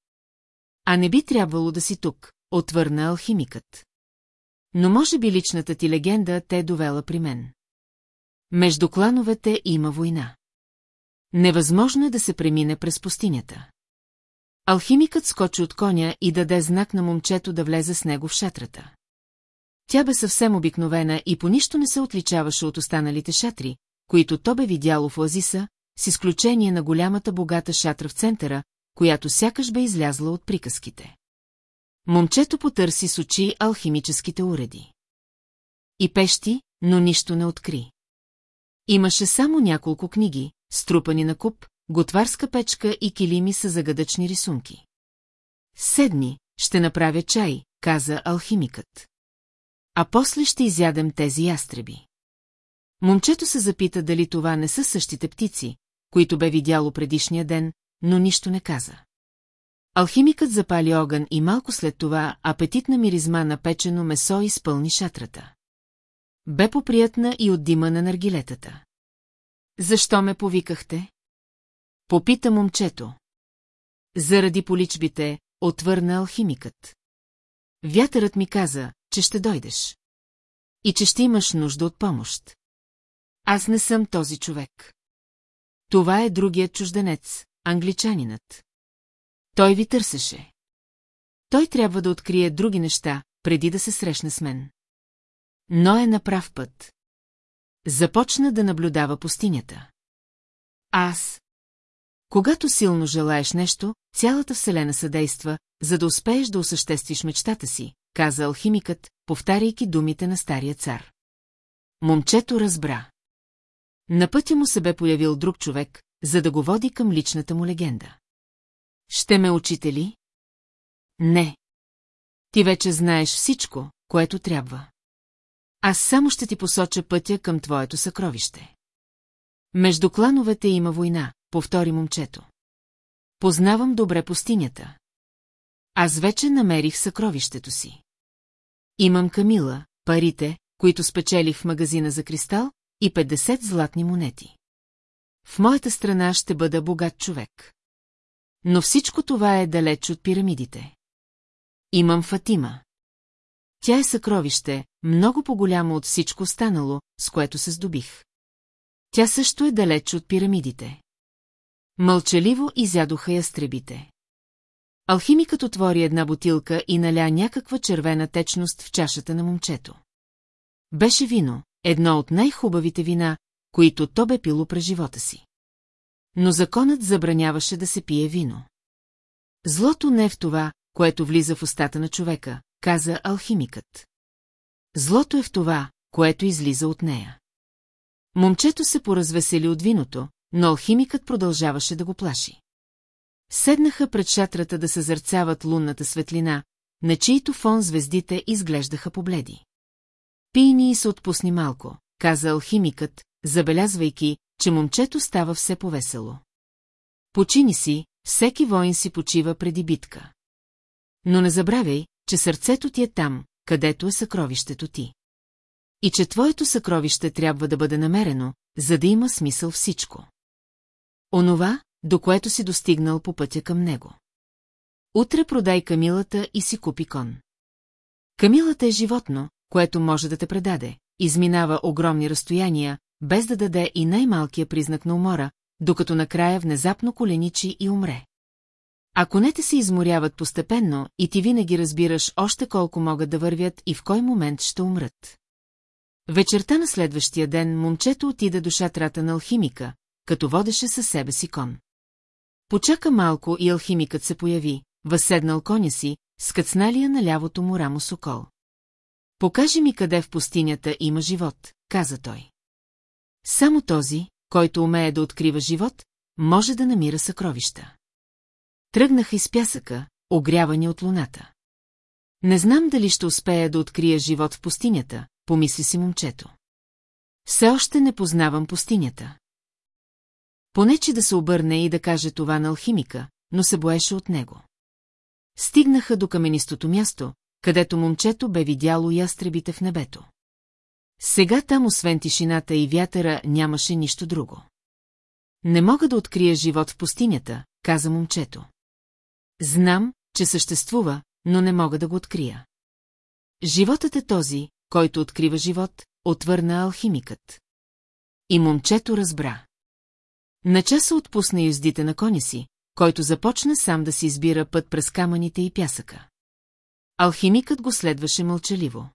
А не би трябвало да си тук, отвърна алхимикът. Но може би личната ти легенда те е довела при мен. Между клановете има война. Невъзможно е да се премине през пустинята. Алхимикът скочи от коня и даде знак на момчето да влезе с него в шатрата. Тя бе съвсем обикновена и по нищо не се отличаваше от останалите шатри, които то бе видяло в Оазиса, с изключение на голямата богата шатра в центъра, която сякаш бе излязла от приказките. Момчето потърси с очи алхимическите уреди. И пещи, но нищо не откри. Имаше само няколко книги, струпани на куп, готварска печка и килими с загадъчни рисунки. Седни, ще направя чай, каза алхимикът. А после ще изядем тези ястреби. Момчето се запита дали това не са същите птици, които бе видяло предишния ден, но нищо не каза. Алхимикът запали огън и малко след това апетитна миризма на печено месо изпълни шатрата. бе поприятна и от дима на наргилетата. Защо ме повикахте? Попита момчето. Заради поличбите, отвърна алхимикът. Вятърът ми каза, че ще дойдеш. И че ще имаш нужда от помощ. Аз не съм този човек. Това е другият чужденец, англичанинът. Той ви търсеше. Той трябва да открие други неща, преди да се срещне с мен. Но е на прав път. Започна да наблюдава пустинята. Аз. Когато силно желаеш нещо, цялата вселена съдейства, за да успееш да осъществиш мечтата си, каза алхимикът, повтаряйки думите на стария цар. Момчето разбра. На пътя му се бе появил друг човек, за да го води към личната му легенда. Ще ме учите ли? Не. Ти вече знаеш всичко, което трябва. Аз само ще ти посоча пътя към твоето съкровище. Между клановете има война, повтори момчето. Познавам добре пустинята. Аз вече намерих съкровището си. Имам Камила, парите, които спечелих в магазина за кристал, и 50 златни монети. В моята страна ще бъда богат човек. Но всичко това е далеч от пирамидите. Имам Фатима. Тя е съкровище, много по-голямо от всичко останало, с което се здобих. Тя също е далеч от пирамидите. Мълчаливо изядоха ястребите. Алхимикът отвори една бутилка и наля някаква червена течност в чашата на момчето. Беше вино, едно от най-хубавите вина, които то бе пило през живота си. Но законът забраняваше да се пие вино. Злото не е в това, което влиза в устата на човека, каза алхимикът. Злото е в това, което излиза от нея. Момчето се поразвесели от виното, но алхимикът продължаваше да го плаши. Седнаха пред шатрата да съзърцават лунната светлина, на чието фон звездите изглеждаха побледи. Пийни и се отпусни малко, каза алхимикът, забелязвайки, че момчето става все повесело. Почини си, всеки воин си почива преди битка. Но не забравяй, че сърцето ти е там, където е съкровището ти. И че твоето съкровище трябва да бъде намерено, за да има смисъл всичко. Онова, до което си достигнал по пътя към него. Утре продай камилата и си купи кон. Камилата е животно, което може да те предаде, изминава огромни разстояния, без да даде и най-малкия признак на умора, докато накрая внезапно коленичи и умре. А конете се изморяват постепенно и ти винаги разбираш още колко могат да вървят и в кой момент ще умрат. Вечерта на следващия ден момчето отида до шатрата на алхимика, като водеше със себе си кон. Почака малко и алхимикът се появи, възседнал коня си, с кацналия на лявото му рамо сокол. Покажи ми къде в пустинята има живот, каза той. Само този, който умее да открива живот, може да намира съкровища. Тръгнаха из пясъка, огрявани от луната. Не знам дали ще успея да открия живот в пустинята, помисли си момчето. Все още не познавам пустинята. Понече да се обърне и да каже това на алхимика, но се боеше от него. Стигнаха до каменистото място, където момчето бе видяло ястребите в небето. Сега там, освен тишината и вятъра, нямаше нищо друго. Не мога да открия живот в пустинята, каза момчето. Знам, че съществува, но не мога да го открия. Животът е този, който открива живот, отвърна алхимикът. И момчето разбра. На часа отпусна юздите на коня си, който започна сам да си избира път през камъните и пясъка. Алхимикът го следваше мълчаливо.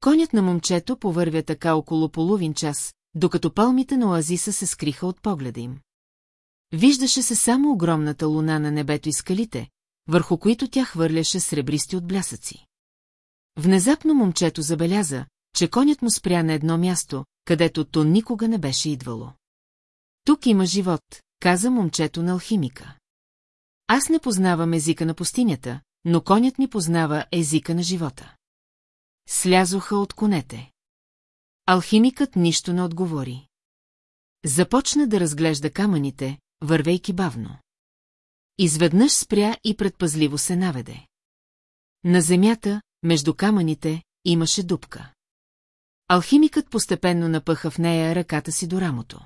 Конят на момчето повървя така около половин час, докато палмите на оазиса се скриха от погледа им. Виждаше се само огромната луна на небето и скалите, върху които тя хвърляше сребристи от блясъци. Внезапно момчето забеляза, че конят му спря на едно място, където то никога не беше идвало. Тук има живот, каза момчето на алхимика. Аз не познавам езика на пустинята, но конят ми познава езика на живота. Слязоха от конете. Алхимикът нищо не отговори. Започна да разглежда камъните, вървейки бавно. Изведнъж спря и предпазливо се наведе. На земята, между камъните, имаше дупка. Алхимикът постепенно напъха в нея ръката си до рамото.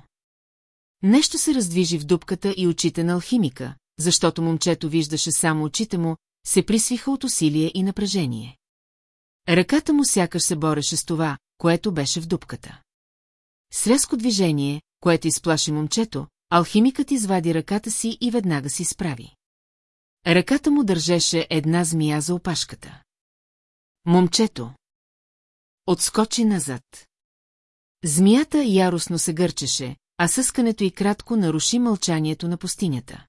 Нещо се раздвижи в дупката и очите на алхимика, защото момчето виждаше само очите му, се присвиха от усилие и напрежение. Ръката му сякаш се бореше с това, което беше в дупката. С рязко движение, което изплаши момчето, алхимикът извади ръката си и веднага си справи. Ръката му държеше една змия за опашката. Момчето. Отскочи назад. Змията яростно се гърчеше, а съскането и кратко наруши мълчанието на пустинята.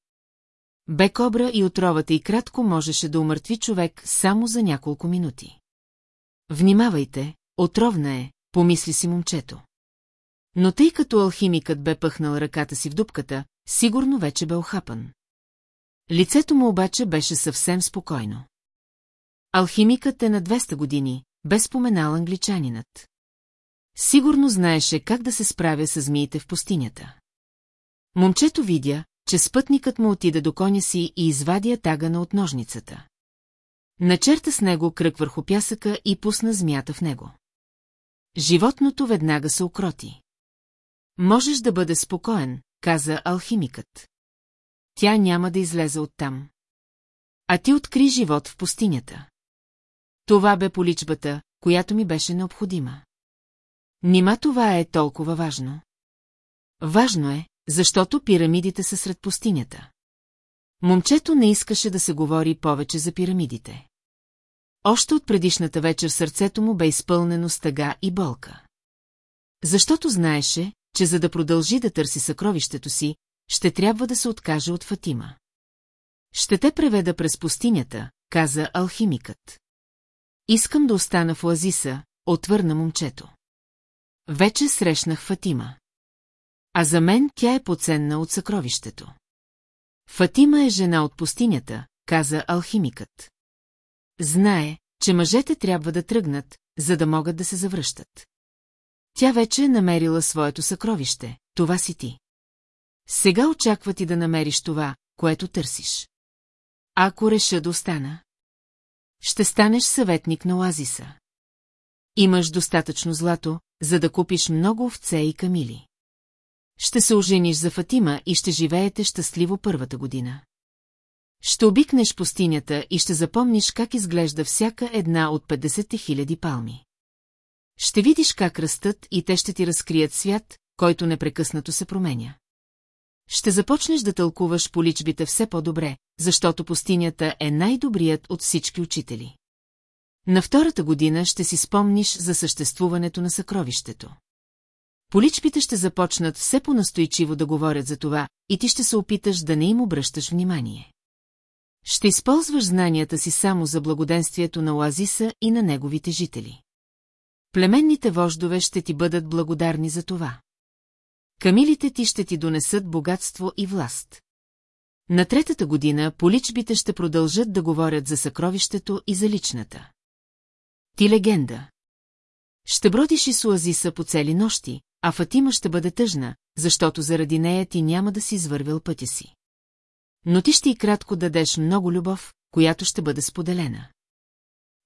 Бе кобра и отровата и кратко можеше да умъртви човек само за няколко минути. Внимавайте, отровна е, помисли си момчето. Но тъй като алхимикът бе пъхнал ръката си в дупката, сигурно вече бе охапан. Лицето му обаче беше съвсем спокойно. Алхимикът е на 200 години, без споменал англичанинът. Сигурно знаеше как да се справя с змиите в пустинята. Момчето видя, че спътникът му отида до коня си и извади тагана от ножницата. Начерта с него кръг върху пясъка и пусна змията в него. Животното веднага се окроти. Можеш да бъде спокоен, каза алхимикът. Тя няма да излезе оттам. А ти откри живот в пустинята. Това бе поличбата, която ми беше необходима. Нима това е толкова важно? Важно е, защото пирамидите са сред пустинята. Момчето не искаше да се говори повече за пирамидите. Още от предишната вечер сърцето му бе изпълнено с тъга и болка. Защото знаеше, че за да продължи да търси съкровището си, ще трябва да се откаже от Фатима. Ще те преведа през пустинята, каза алхимикът. Искам да остана в Оазиса, отвърна момчето. Вече срещнах Фатима. А за мен тя е поценна от съкровището. Фатима е жена от пустинята, каза алхимикът. Знае, че мъжете трябва да тръгнат, за да могат да се завръщат. Тя вече е намерила своето съкровище, това си ти. Сега очаква ти да намериш това, което търсиш. Ако реша да остана, ще станеш съветник на оазиса. Имаш достатъчно злато, за да купиш много овце и камили. Ще се ожениш за Фатима и ще живеете щастливо първата година. Ще обикнеш пустинята и ще запомниш как изглежда всяка една от 50 хиляди палми. Ще видиш как растат и те ще ти разкрият свят, който непрекъснато се променя. Ще започнеш да тълкуваш поличбите все по-добре, защото пустинята е най-добрият от всички учители. На втората година ще си спомниш за съществуването на съкровището. Поличбите ще започнат все по-настойчиво да говорят за това и ти ще се опиташ да не им обръщаш внимание. Ще използваш знанията си само за благоденствието на Оазиса и на неговите жители. Племенните вождове ще ти бъдат благодарни за това. Камилите ти ще ти донесат богатство и власт. На третата година поличбите ще продължат да говорят за съкровището и за личната. Ти легенда. Ще бродиш и Суазиса по цели нощи, а Фатима ще бъде тъжна, защото заради нея ти няма да си извървил пътя си. Но ти ще и кратко дадеш много любов, която ще бъде споделена.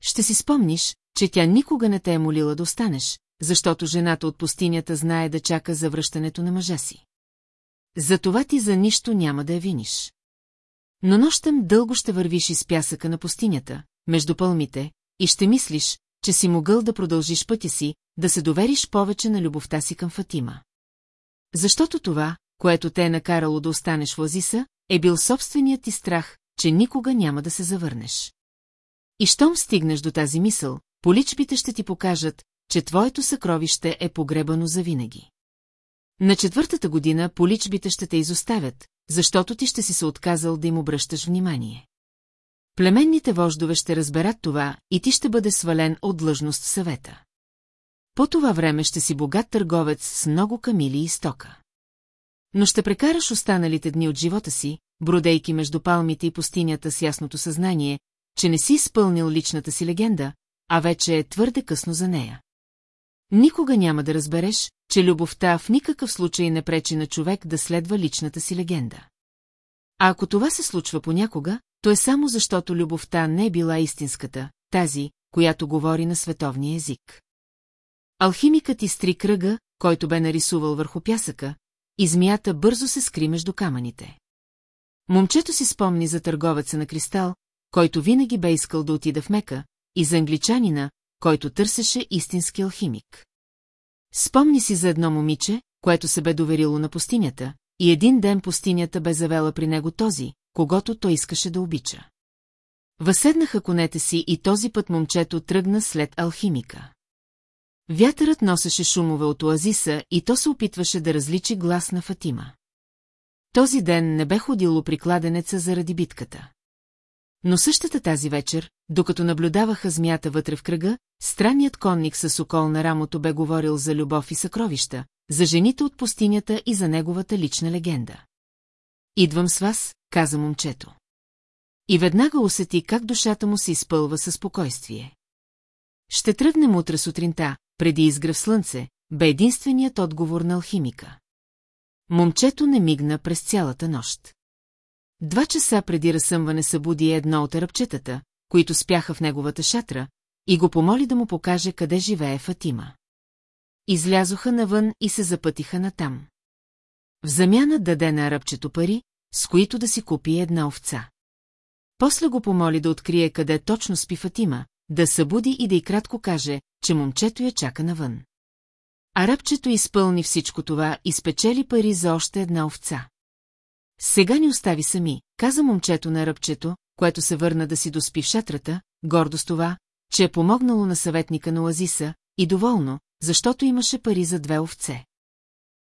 Ще си спомниш, че тя никога не те е молила да останеш, защото жената от пустинята знае да чака за връщането на мъжа си. Затова ти за нищо няма да я виниш. Но нощем дълго ще вървиш из пясъка на пустинята, между пълмите, и ще мислиш, че си могъл да продължиш пътя си, да се довериш повече на любовта си към Фатима. Защото това, което те е накарало да останеш в Лазиса, е бил собственият ти страх, че никога няма да се завърнеш. И щом стигнеш до тази мисъл, поличбите ще ти покажат, че твоето съкровище е погребано завинаги. На четвъртата година поличбите ще те изоставят, защото ти ще си се отказал да им обръщаш внимание. Племенните вождове ще разберат това и ти ще бъде свален от длъжност в съвета. По това време ще си богат търговец с много камили и стока. Но ще прекараш останалите дни от живота си, бродейки между палмите и пустинята с ясното съзнание, че не си изпълнил личната си легенда, а вече е твърде късно за нея. Никога няма да разбереш, че любовта в никакъв случай не пречи на човек да следва личната си легенда. А ако това се случва понякога, то е само защото любовта не е била истинската, тази, която говори на световния език. Алхимикът изтри кръга, който бе нарисувал върху пясъка, и змията бързо се скри между камъните. Момчето си спомни за търговеца на кристал, който винаги бе искал да отида в Мека, и за англичанина, който търсеше истински алхимик. Спомни си за едно момиче, което се бе доверило на пустинята, и един ден пустинята бе завела при него този, когато той искаше да обича. Въседнаха конете си и този път момчето тръгна след алхимика. Вятърът носеше шумове от оазиса и то се опитваше да различи глас на Фатима. Този ден не бе ходило при кладенеца заради битката. Но същата тази вечер, докато наблюдаваха змията вътре в кръга, странният конник с окол на рамото бе говорил за любов и съкровища, за жените от пустинята и за неговата лична легенда. Идвам с вас, каза момчето. И веднага усети как душата му се изпълва със спокойствие. Ще тръгнем утре сутринта, преди изгръв слънце, бе единственият отговор на алхимика. Момчето не мигна през цялата нощ. Два часа преди разсъмване събуди едно от ръбчетата, които спяха в неговата шатра, и го помоли да му покаже къде живее Фатима. Излязоха навън и се запътиха натам. В замяна даде на арабчето пари, с които да си купи една овца. После го помоли да открие къде точно спи Фатима, да събуди и да й кратко каже, че момчето я чака навън. Арабчето изпълни всичко това и спечели пари за още една овца. Сега ни остави сами, каза момчето на ръбчето, което се върна да си доспи в шатрата, гордо с това, че е помогнало на съветника на Лазиса, и доволно, защото имаше пари за две овце.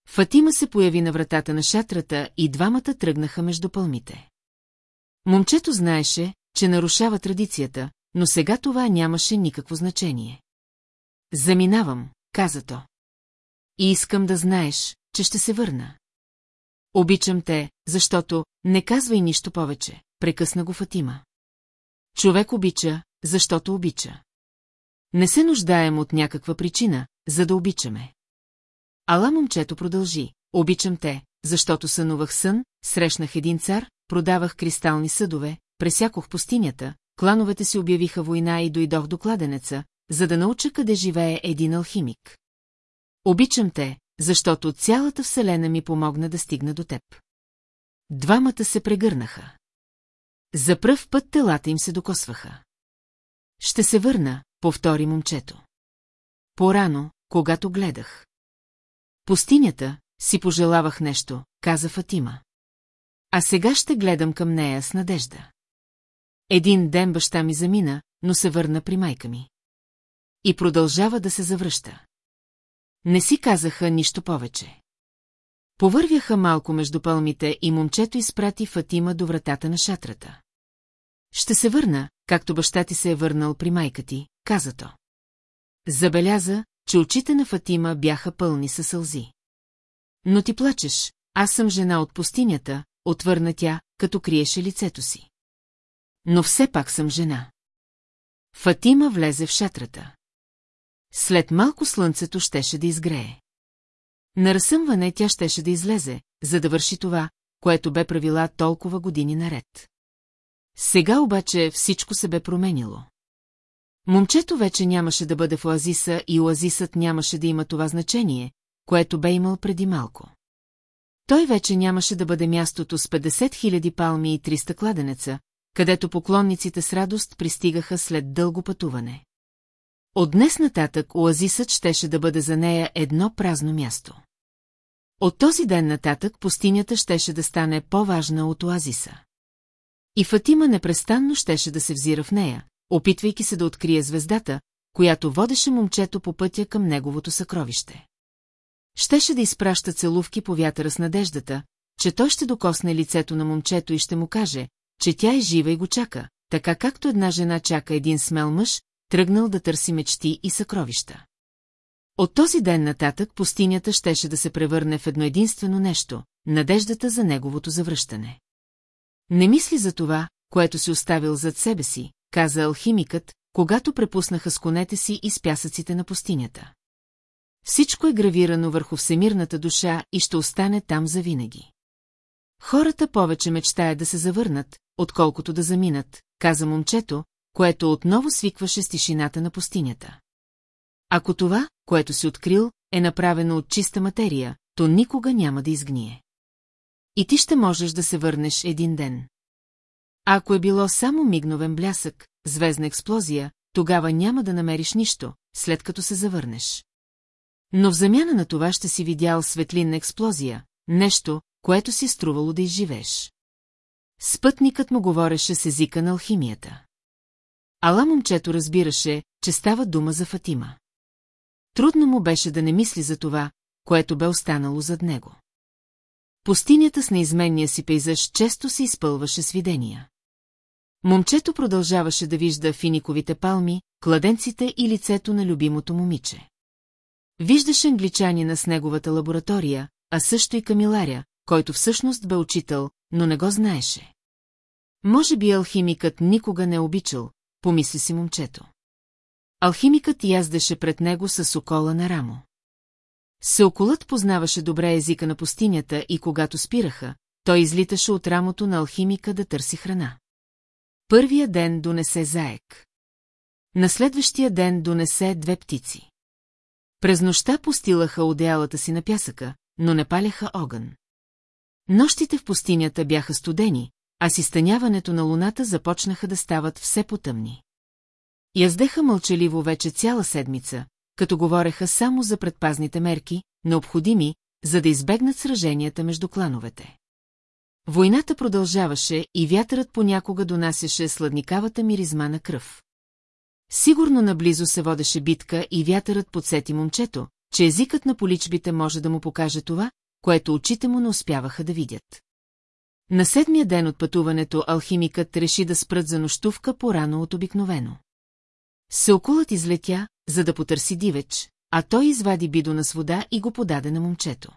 Фатима се появи на вратата на шатрата и двамата тръгнаха между пълмите. Момчето знаеше, че нарушава традицията, но сега това нямаше никакво значение. Заминавам, каза то. И искам да знаеш, че ще се върна. Обичам те, защото не казвай нищо повече, прекъсна го Фатима. Човек обича, защото обича. Не се нуждаем от някаква причина, за да обичаме. Ала момчето продължи. Обичам те, защото сънувах сън, срещнах един цар, продавах кристални съдове, пресякох пустинята, клановете си обявиха война и дойдох до кладенеца, за да науча къде живее един алхимик. Обичам те, защото цялата вселена ми помогна да стигна до теб. Двамата се прегърнаха. За пръв път телата им се докосваха. Ще се върна, повтори момчето. Порано, когато гледах. Пустинята, си пожелавах нещо, каза Фатима. А сега ще гледам към нея с надежда. Един ден баща ми замина, но се върна при майка ми. И продължава да се завръща. Не си казаха нищо повече. Повървяха малко между пълмите и момчето изпрати Фатима до вратата на шатрата. Ще се върна, както баща ти се е върнал при майка ти, каза то. Забеляза, че очите на Фатима бяха пълни със сълзи. Но ти плачеш, аз съм жена от пустинята, отвърна тя, като криеше лицето си. Но все пак съм жена. Фатима влезе в шатрата. След малко слънцето щеше да изгрее. На разсъмване тя щеше да излезе, за да върши това, което бе правила толкова години наред. Сега обаче всичко се бе променило. Момчето вече нямаше да бъде в оазиса и оазисът нямаше да има това значение, което бе имал преди малко. Той вече нямаше да бъде мястото с 50 000 палми и 300 кладенеца, където поклонниците с радост пристигаха след дълго пътуване. От днес нататък оазисът щеше да бъде за нея едно празно място. От този ден нататък пустинята щеше да стане по-важна от оазиса. И Фатима непрестанно щеше да се взира в нея, опитвайки се да открие звездата, която водеше момчето по пътя към неговото съкровище. Щеше да изпраща целувки по вятъра с надеждата, че той ще докосне лицето на момчето и ще му каже, че тя е жива и го чака, така както една жена чака един смел мъж, тръгнал да търси мечти и съкровища. От този ден нататък пустинята щеше да се превърне в едно единствено нещо – надеждата за неговото завръщане. Не мисли за това, което си оставил зад себе си, каза алхимикът, когато препуснаха с конете си и с пясъците на пустинята. Всичко е гравирано върху всемирната душа и ще остане там завинаги. Хората повече мечтаят да се завърнат, отколкото да заминат, каза момчето, което отново свикваше с тишината на пустинята. Ако това, което си открил, е направено от чиста материя, то никога няма да изгние. И ти ще можеш да се върнеш един ден. Ако е било само мигновен блясък, звездна експлозия, тогава няма да намериш нищо, след като се завърнеш. Но в замяна на това ще си видял светлинна експлозия, нещо, което си струвало да изживееш. Спътникът му говореше с езика на алхимията. Ала момчето разбираше, че става дума за Фатима. Трудно му беше да не мисли за това, което бе останало зад него. Пустинята с неизменния си пейзаж често се изпълваше с видения. Момчето продължаваше да вижда финиковите палми, кладенците и лицето на любимото момиче. Виждаше англичанина с неговата лаборатория, а също и камиларя, който всъщност бе учител, но не го знаеше. Може би алхимикът никога не е обичал, помисли си момчето. Алхимикът яздеше пред него с сокола на рамо. Сеоколът познаваше добре езика на пустинята и когато спираха, той излиташе от рамото на алхимика да търси храна. Първия ден донесе заек. На следващия ден донесе две птици. През нощта постилаха одеялата си на пясъка, но не паляха огън. Нощите в пустинята бяха студени, а с изтъняването на луната започнаха да стават все потъмни. Яздеха мълчаливо вече цяла седмица, като говореха само за предпазните мерки, необходими, за да избегнат сраженията между клановете. Войната продължаваше и вятърът понякога донасяше сладникавата миризма на кръв. Сигурно наблизо се водеше битка и вятърът подсети момчето, че езикът на поличбите може да му покаже това, което очите му не успяваха да видят. На седмия ден от пътуването алхимикът реши да спрат за нощувка по-рано от обикновено. Сеокулът излетя, за да потърси дивеч, а той извади бидона с вода и го подаде на момчето.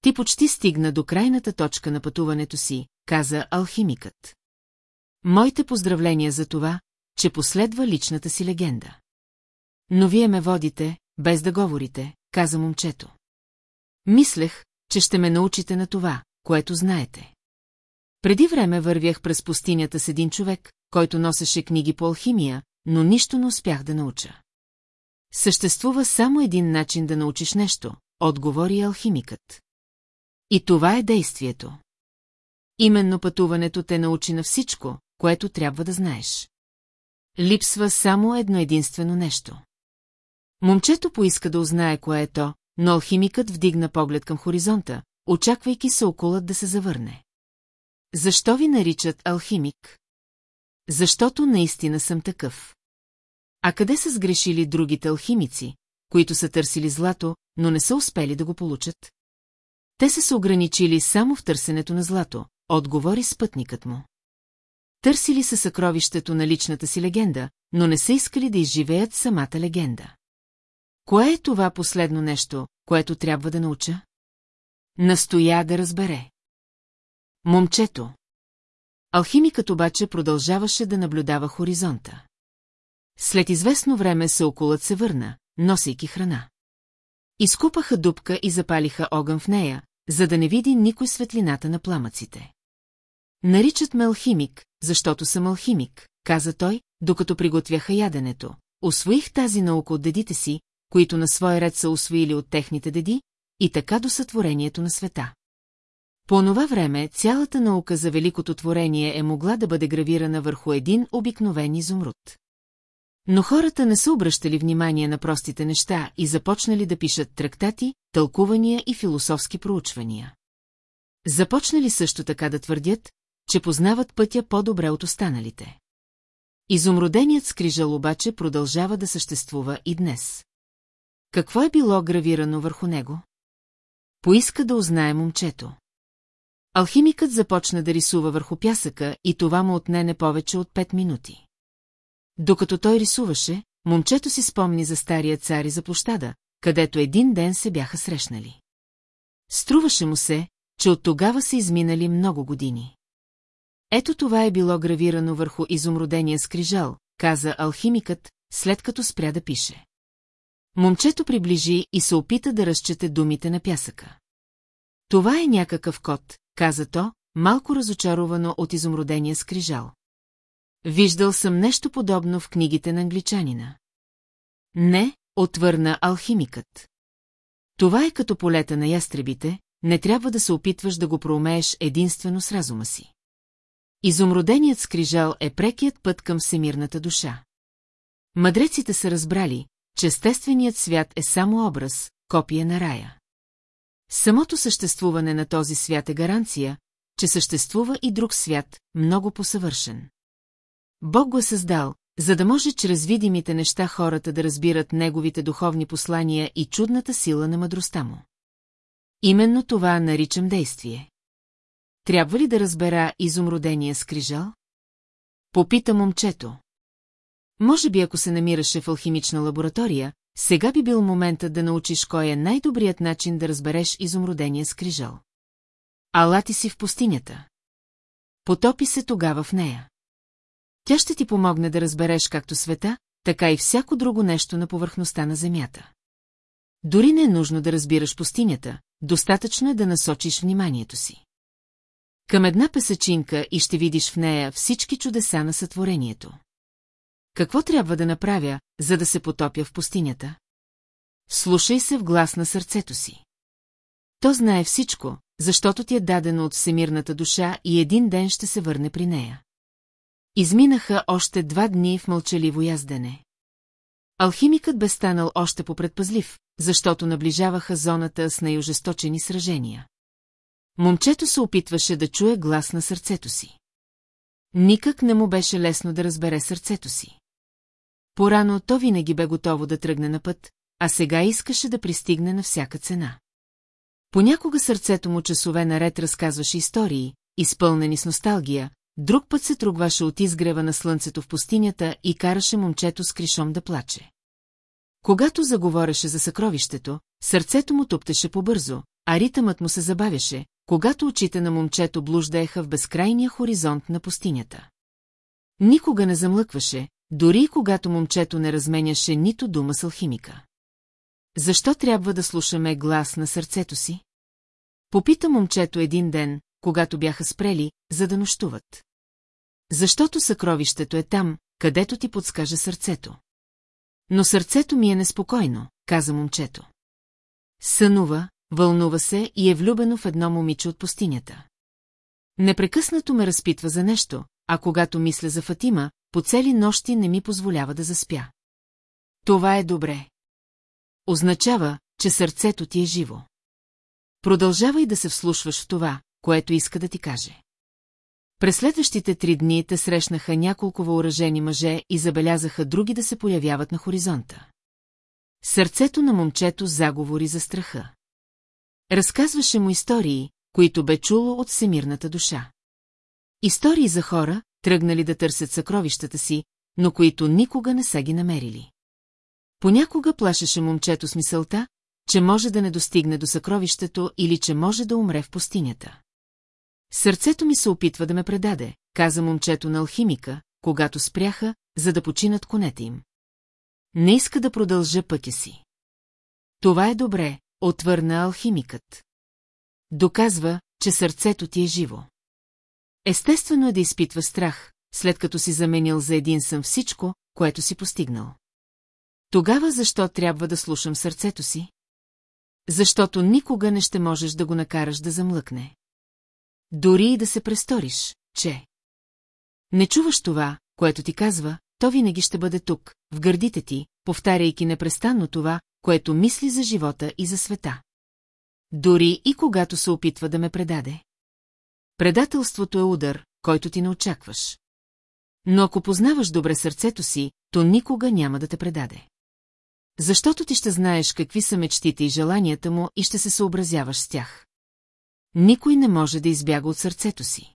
Ти почти стигна до крайната точка на пътуването си, каза алхимикът. Моите поздравления за това, че последва личната си легенда. Но вие ме водите, без да говорите, каза момчето. Мислех, че ще ме научите на това, което знаете. Преди време вървях през пустинята с един човек, който носеше книги по алхимия, но нищо не успях да науча. Съществува само един начин да научиш нещо, отговори алхимикът. И това е действието. Именно пътуването те научи на всичко, което трябва да знаеш. Липсва само едно единствено нещо. Момчето поиска да узнае кое е то, но алхимикът вдигна поглед към хоризонта, очаквайки се околът да се завърне. Защо ви наричат алхимик? Защото наистина съм такъв. А къде са сгрешили другите алхимици, които са търсили злато, но не са успели да го получат? Те са се ограничили само в търсенето на злато, отговори спътникът му. Търсили са съкровището на личната си легенда, но не са искали да изживеят самата легенда. Кое е това последно нещо, което трябва да науча? Настоя да разбере. Момчето. Алхимикът обаче продължаваше да наблюдава хоризонта. След известно време околът се върна, носейки храна. Изкупаха дупка и запалиха огън в нея, за да не види никой светлината на пламъците. Наричат ме алхимик, защото съм алхимик, каза той, докато приготвяха яденето. Освоих тази наука от дедите си, които на свой ред са освоили от техните деди, и така до сътворението на света. По това време цялата наука за великото творение е могла да бъде гравирана върху един обикновен изумруд. Но хората не са обръщали внимание на простите неща и започнали да пишат трактати, тълкувания и философски проучвания. Започнали също така да твърдят, че познават пътя по-добре от останалите. Изумроденият скрижал обаче продължава да съществува и днес. Какво е било гравирано върху него? Поиска да узнае момчето. Алхимикът започна да рисува върху пясъка и това му отне не повече от пет минути. Докато той рисуваше, момчето си спомни за стария цар и за площада, където един ден се бяха срещнали. Струваше му се, че от тогава са изминали много години. Ето това е било гравирано върху изумродения скрижал, каза алхимикът, след като спря да пише. Момчето приближи и се опита да разчете думите на пясъка. Това е някакъв код, каза то, малко разочаровано от изумродения скрижал. Виждал съм нещо подобно в книгите на англичанина. Не, отвърна алхимикът. Това е като полета на ястребите, не трябва да се опитваш да го проумееш единствено с разума си. Изумроденият скрижал е прекият път към всемирната душа. Мъдреците са разбрали, че естественият свят е само образ, копия на рая. Самото съществуване на този свят е гаранция, че съществува и друг свят, много посъвършен. Бог го е създал, за да може чрез видимите неща хората да разбират неговите духовни послания и чудната сила на мъдростта му. Именно това наричам действие. Трябва ли да разбера изумродения скрижал? Попита момчето. Може би ако се намираше в алхимична лаборатория, сега би бил моментът да научиш кой е най-добрият начин да разбереш изумродения скрижал. Ала ти си в пустинята. Потопи се тогава в нея. Тя ще ти помогне да разбереш както света, така и всяко друго нещо на повърхността на Земята. Дори не е нужно да разбираш пустинята, достатъчно е да насочиш вниманието си. Към една песачинка и ще видиш в нея всички чудеса на сътворението. Какво трябва да направя, за да се потопя в пустинята? Слушай се в глас на сърцето си. То знае всичко, защото ти е дадено от всемирната душа и един ден ще се върне при нея. Изминаха още два дни в мълчаливо яздене. Алхимикът бе станал още попредпазлив, защото наближаваха зоната с най-ожесточени сражения. Момчето се опитваше да чуе глас на сърцето си. Никак не му беше лесно да разбере сърцето си. Порано то винаги бе готово да тръгне на път, а сега искаше да пристигне на всяка цена. Понякога сърцето му часове наред разказваше истории, изпълнени с носталгия, друг път се тругваше от изгрева на слънцето в пустинята и караше момчето с кришом да плаче. Когато заговореше за съкровището, сърцето му туптеше побързо, а ритъмът му се забавяше, когато очите на момчето блуждаеха в безкрайния хоризонт на пустинята. Никога не замлъкваше, дори и когато момчето не разменяше нито дума с алхимика. Защо трябва да слушаме глас на сърцето си? Попита момчето един ден, когато бяха спрели, за да нощуват. Защото съкровището е там, където ти подскаже сърцето. Но сърцето ми е неспокойно, каза момчето. Сънува, вълнува се и е влюбено в едно момиче от пустинята. Непрекъснато ме разпитва за нещо, а когато мисля за Фатима, по цели нощи не ми позволява да заспя. Това е добре. Означава, че сърцето ти е живо. Продължавай да се вслушваш в това, което иска да ти каже. През следващите три дни те срещнаха няколко въоръжени мъже и забелязаха други да се появяват на хоризонта. Сърцето на момчето заговори за страха. Разказваше му истории, които бе чуло от всемирната душа. Истории за хора, тръгнали да търсят съкровищата си, но които никога не са ги намерили. Понякога плашеше момчето с мисълта, че може да не достигне до съкровището или че може да умре в пустинята. Сърцето ми се опитва да ме предаде, каза момчето на алхимика, когато спряха, за да починат конете им. Не иска да продължа пътя си. Това е добре, отвърна алхимикът. Доказва, че сърцето ти е живо. Естествено е да изпитва страх, след като си заменил за един съм всичко, което си постигнал. Тогава защо трябва да слушам сърцето си? Защото никога не ще можеш да го накараш да замлъкне. Дори и да се престориш, че... Не чуваш това, което ти казва, то винаги ще бъде тук, в гърдите ти, повтаряйки непрестанно това, което мисли за живота и за света. Дори и когато се опитва да ме предаде. Предателството е удар, който ти не очакваш. Но ако познаваш добре сърцето си, то никога няма да те предаде. Защото ти ще знаеш какви са мечтите и желанията му и ще се съобразяваш с тях. Никой не може да избяга от сърцето си.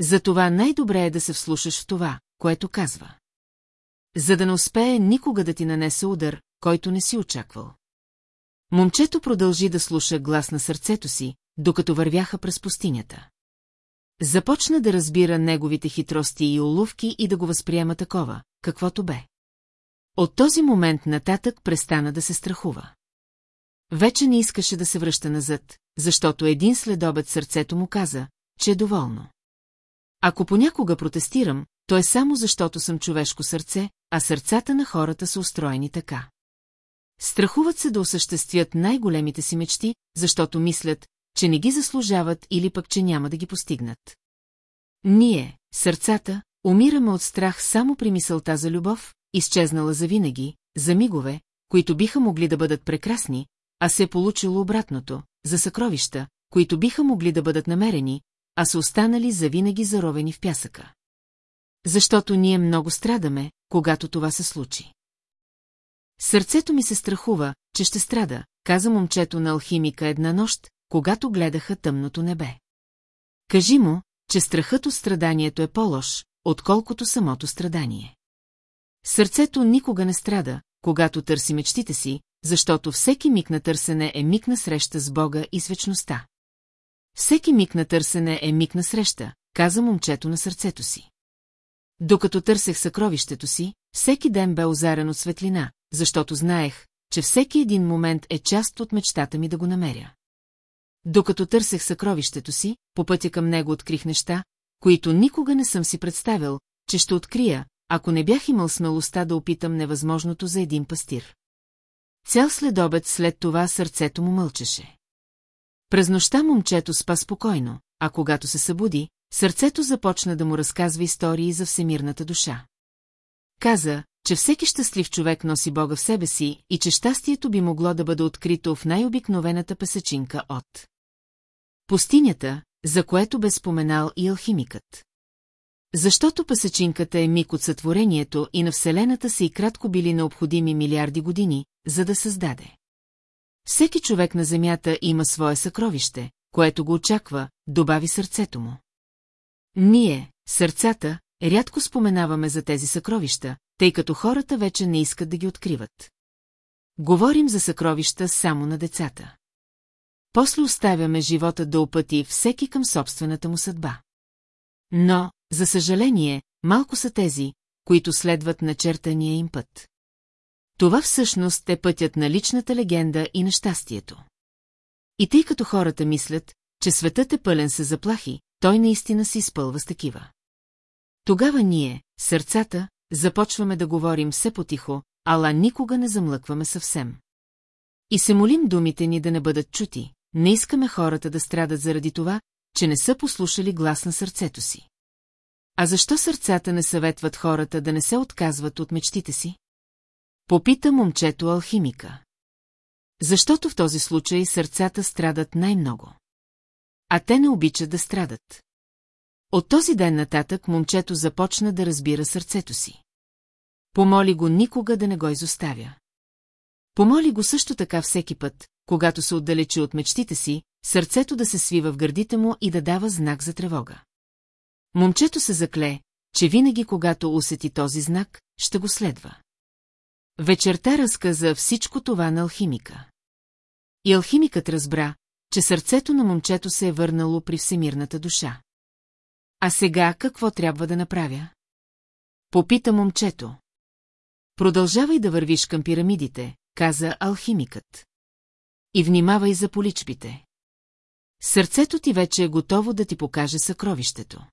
Затова най-добре е да се вслушаш в това, което казва. За да не успее никога да ти нанесе удар, който не си очаквал. Момчето продължи да слуша глас на сърцето си, докато вървяха през пустинята. Започна да разбира неговите хитрости и уловки и да го възприема такова, каквото бе. От този момент нататък престана да се страхува. Вече не искаше да се връща назад, защото един следобед сърцето му каза, че е доволно. Ако понякога протестирам, то е само защото съм човешко сърце, а сърцата на хората са устроени така. Страхуват се да осъществят най-големите си мечти, защото мислят, че не ги заслужават или пък, че няма да ги постигнат. Ние, сърцата, умираме от страх само при мисълта за любов, изчезнала за винаги, за мигове, които биха могли да бъдат прекрасни, а се е получило обратното, за съкровища, които биха могли да бъдат намерени, а са останали завинаги заровени в пясъка. Защото ние много страдаме, когато това се случи. Сърцето ми се страхува, че ще страда, каза момчето на алхимика една нощ, когато гледаха тъмното небе. Кажи му, че страхът от страданието е по-лош, отколкото самото страдание. Сърцето никога не страда, когато търси мечтите си, защото всеки миг на търсене е миг на среща с Бога и с вечността. Всеки миг на търсене е миг на среща, каза момчето на сърцето си. Докато търсех съкровището си, всеки ден бе озарен от светлина, защото знаех, че всеки един момент е част от мечтата ми да го намеря. Докато търсех съкровището си, по пътя към него открих неща, които никога не съм си представил, че ще открия, ако не бях имал смелостта да опитам невъзможното за един пастир. Цял следобед след това сърцето му мълчеше. През нощта момчето спа спокойно, а когато се събуди, сърцето започна да му разказва истории за всемирната душа. Каза, че всеки щастлив човек носи Бога в себе си и че щастието би могло да бъде открито в най-обикновената песечинка от пустинята, за което бе споменал и алхимикът. Защото пасечинката е миг от сътворението и на Вселената са и кратко били необходими милиарди години, за да създаде. Всеки човек на Земята има свое съкровище, което го очаква, добави сърцето му. Ние, сърцата, рядко споменаваме за тези съкровища, тъй като хората вече не искат да ги откриват. Говорим за съкровища само на децата. После оставяме живота да опъти всеки към собствената му съдба. Но, за съжаление, малко са тези, които следват начертания им път. Това всъщност е пътят на личната легенда и на щастието. И тъй като хората мислят, че светът е пълен с заплахи, той наистина се изпълва с такива. Тогава ние, сърцата, започваме да говорим все потихо, ала никога не замлъкваме съвсем. И се молим думите ни да не бъдат чути, не искаме хората да страдат заради това, че не са послушали глас на сърцето си. А защо сърцата не съветват хората да не се отказват от мечтите си? Попита момчето алхимика. Защото в този случай сърцата страдат най-много. А те не обичат да страдат. От този ден нататък момчето започна да разбира сърцето си. Помоли го никога да не го изоставя. Помоли го също така всеки път, когато се отдалечи от мечтите си, сърцето да се свива в гърдите му и да дава знак за тревога. Момчето се закле, че винаги когато усети този знак, ще го следва. Вечерта разказа всичко това на алхимика. И алхимикът разбра, че сърцето на момчето се е върнало при всемирната душа. А сега какво трябва да направя? Попита момчето. Продължавай да вървиш към пирамидите, каза алхимикът. И внимавай за поличбите. Сърцето ти вече е готово да ти покаже съкровището.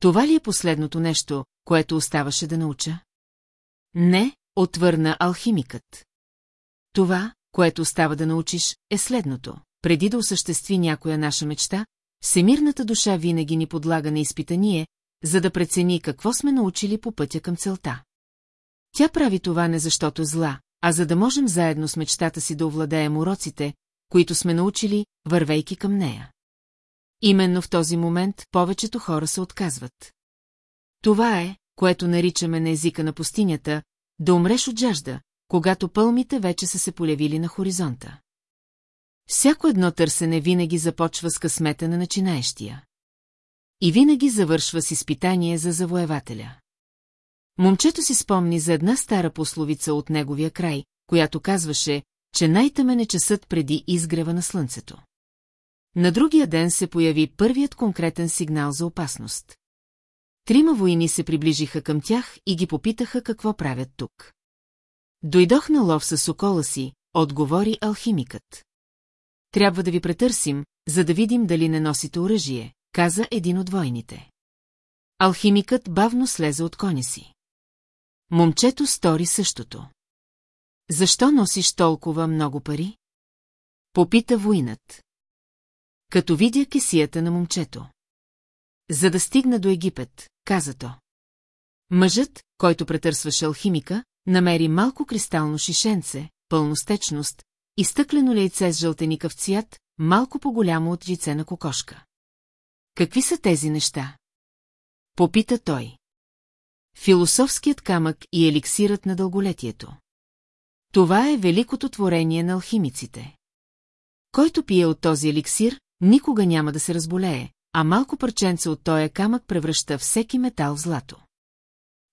Това ли е последното нещо, което оставаше да науча? Не, отвърна алхимикът. Това, което остава да научиш, е следното. Преди да осъществи някоя наша мечта, всемирната душа винаги ни подлага на изпитание, за да прецени какво сме научили по пътя към целта. Тя прави това не защото е зла, а за да можем заедно с мечтата си да овладеем уроците, които сме научили, вървейки към нея. Именно в този момент повечето хора се отказват. Това е, което наричаме на езика на пустинята, да умреш от жажда, когато пълмите вече са се полявили на хоризонта. Всяко едно търсене винаги започва с късмета на начинаещия. И винаги завършва с изпитание за завоевателя. Момчето си спомни за една стара пословица от неговия край, която казваше, че най-тъмен е часът преди изгрева на слънцето. На другия ден се появи първият конкретен сигнал за опасност. Трима войни се приближиха към тях и ги попитаха какво правят тук. Дойдох на лов с сокола си, отговори алхимикът. Трябва да ви претърсим, за да видим дали не носите оръжие, каза един от войните. Алхимикът бавно слезе от коня си. Момчето стори същото. Защо носиш толкова много пари? Попита воинът. Като видя кесията на момчето. За да стигна до Египет, каза то. Мъжът, който претърсваше алхимика, намери малко кристално шишенце, пълностечност, и стъклено яйце с жълтеникъв цвят, малко по-голямо от яйце на кокошка. Какви са тези неща? Попита той. Философският камък и еликсират на дълголетието. Това е великото творение на алхимиците. Който пие от този еликсир, никога няма да се разболее, а малко парченце от този камък превръща всеки метал в злато.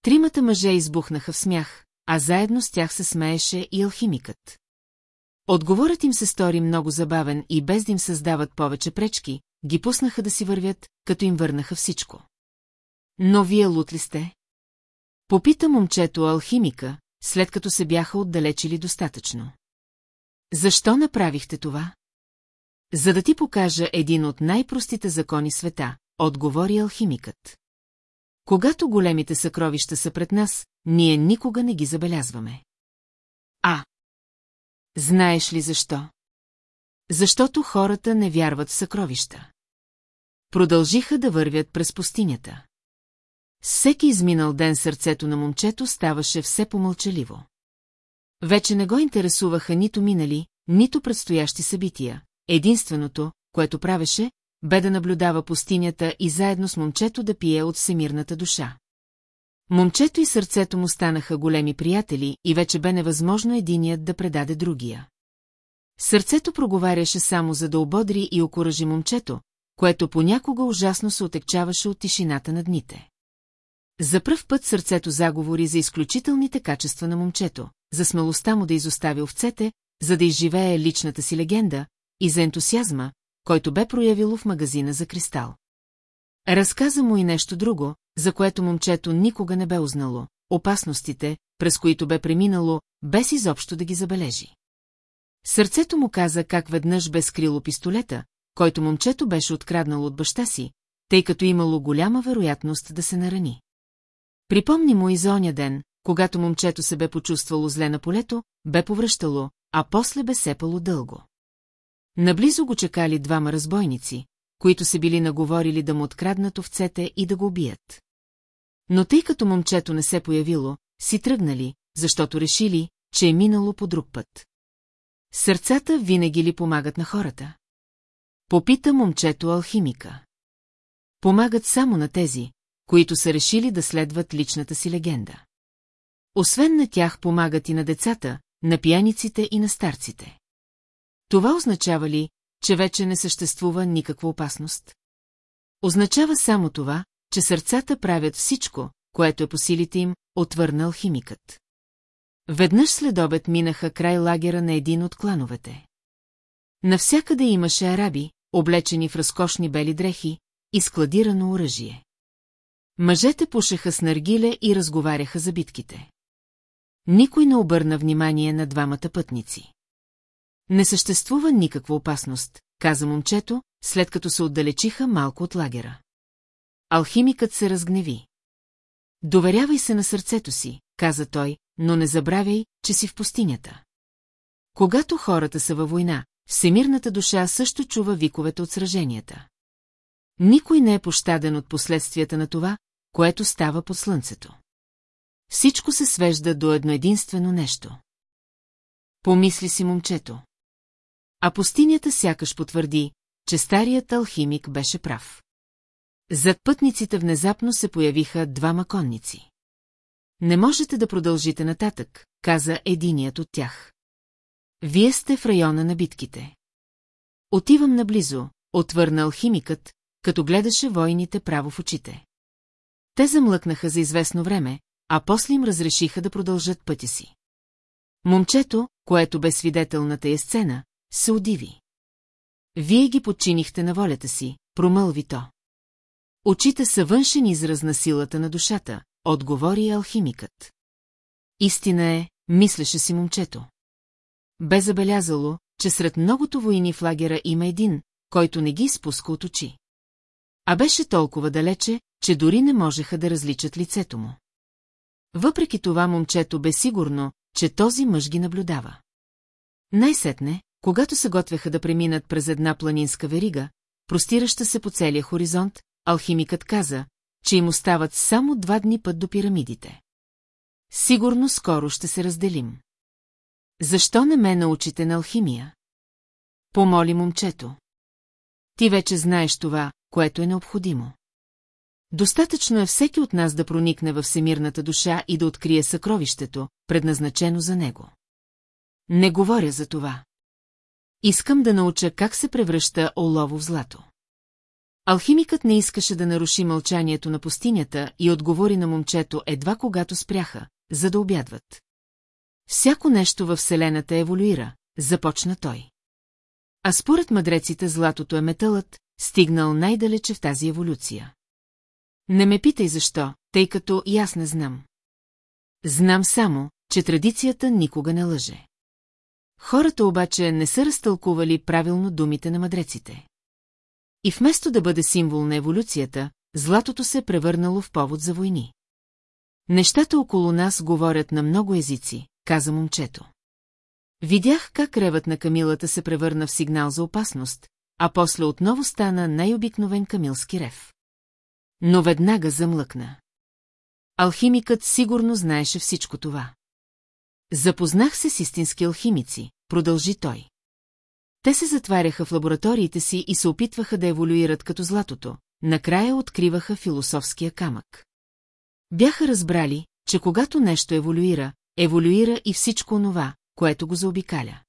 Тримата мъже избухнаха в смях, а заедно с тях се смееше и алхимикът. Отговорът им се стори много забавен и без да им създават повече пречки, ги пуснаха да си вървят, като им върнаха всичко. Но вие лут ли сте? Попита момчето алхимика, след като се бяха отдалечили достатъчно. Защо направихте това? За да ти покажа един от най-простите закони света, отговори алхимикът. Когато големите съкровища са пред нас, ние никога не ги забелязваме. А. Знаеш ли защо? Защото хората не вярват в съкровища. Продължиха да вървят през пустинята. Всеки изминал ден сърцето на момчето ставаше все помълчаливо. Вече не го интересуваха нито минали, нито предстоящи събития. Единственото, което правеше, бе да наблюдава пустинята и заедно с момчето да пие от всемирната душа. Момчето и сърцето му станаха големи приятели и вече бе невъзможно единият да предаде другия. Сърцето проговаряше само за да ободри и окоръжи момчето, което понякога ужасно се отекчаваше от тишината на дните. За пръв път сърцето заговори за изключителните качества на момчето, за смелостта му да изостави овцете, за да изживее личната си легенда, и за ентусиазма, който бе проявило в магазина за кристал. Разказа му и нещо друго, за което момчето никога не бе узнало – опасностите, през които бе преминало, без изобщо да ги забележи. Сърцето му каза как веднъж бе скрило пистолета, който момчето беше откраднало от баща си, тъй като имало голяма вероятност да се нарани. Припомни му и за оня ден, когато момчето се бе почувствало зле на полето, бе повръщало, а после бе сепало дълго. Наблизо го чекали двама разбойници, които се били наговорили да му откраднат овцете и да го убият. Но тъй като момчето не се появило, си тръгнали, защото решили, че е минало по друг път. Сърцата винаги ли помагат на хората? Попита момчето алхимика. Помагат само на тези, които са решили да следват личната си легенда. Освен на тях помагат и на децата, на пияниците и на старците. Това означава ли, че вече не съществува никаква опасност? Означава само това, че сърцата правят всичко, което е по силите им, отвърнал химикът. Веднъж след обед минаха край лагера на един от клановете. Навсякъде имаше араби, облечени в разкошни бели дрехи и складирано оръжие. Мъжете пушеха с наргиле и разговаряха за битките. Никой не обърна внимание на двамата пътници. Не съществува никаква опасност, каза момчето, след като се отдалечиха малко от лагера. Алхимикът се разгневи. Доверявай се на сърцето си, каза той, но не забравяй, че си в пустинята. Когато хората са във война, всемирната душа също чува виковете от сраженията. Никой не е пощаден от последствията на това, което става под слънцето. Всичко се свежда до едно единствено нещо. Помисли си момчето. А пустинята сякаш потвърди, че старият алхимик беше прав. Зад пътниците внезапно се появиха двама конници. Не можете да продължите нататък, каза единият от тях. Вие сте в района на битките. Отивам наблизо, отвърна алхимикът, като гледаше войните право в очите. Те замлъкнаха за известно време, а после им разрешиха да продължат пътя си. Момчето, което бе свидетел на тая сцена, се удиви. Вие ги подчинихте на волята си, промълви то. Очите са външен израз на силата на душата, отговори алхимикът. Истина е, мислеше си момчето. Бе забелязало, че сред многото войни в лагера има един, който не ги изпуска от очи. А беше толкова далече, че дори не можеха да различат лицето му. Въпреки това момчето бе сигурно, че този мъж ги наблюдава. Най-сетне, когато се готвеха да преминат през една планинска верига, простираща се по целия хоризонт, алхимикът каза, че им остават само два дни път до пирамидите. Сигурно скоро ще се разделим. Защо не ме научите на алхимия? Помоли момчето. Ти вече знаеш това, което е необходимо. Достатъчно е всеки от нас да проникне във всемирната душа и да открие съкровището, предназначено за него. Не говоря за това. Искам да науча как се превръща олово в злато. Алхимикът не искаше да наруши мълчанието на пустинята и отговори на момчето едва когато спряха, за да обядват. Всяко нещо във Вселената еволюира, започна той. А според мъдреците златото е металът, стигнал най-далече в тази еволюция. Не ме питай защо, тъй като и аз не знам. Знам само, че традицията никога не лъже. Хората обаче не са разтълкували правилно думите на мъдреците. И вместо да бъде символ на еволюцията, златото се е превърнало в повод за войни. Нещата около нас говорят на много езици, каза момчето. Видях как ревът на камилата се превърна в сигнал за опасност, а после отново стана най-обикновен камилски рев. Но веднага замлъкна. Алхимикът сигурно знаеше всичко това. Запознах се с истински алхимици, продължи той. Те се затваряха в лабораториите си и се опитваха да еволюират като златото, накрая откриваха философския камък. Бяха разбрали, че когато нещо еволюира, еволюира и всичко онова, което го заобикаля.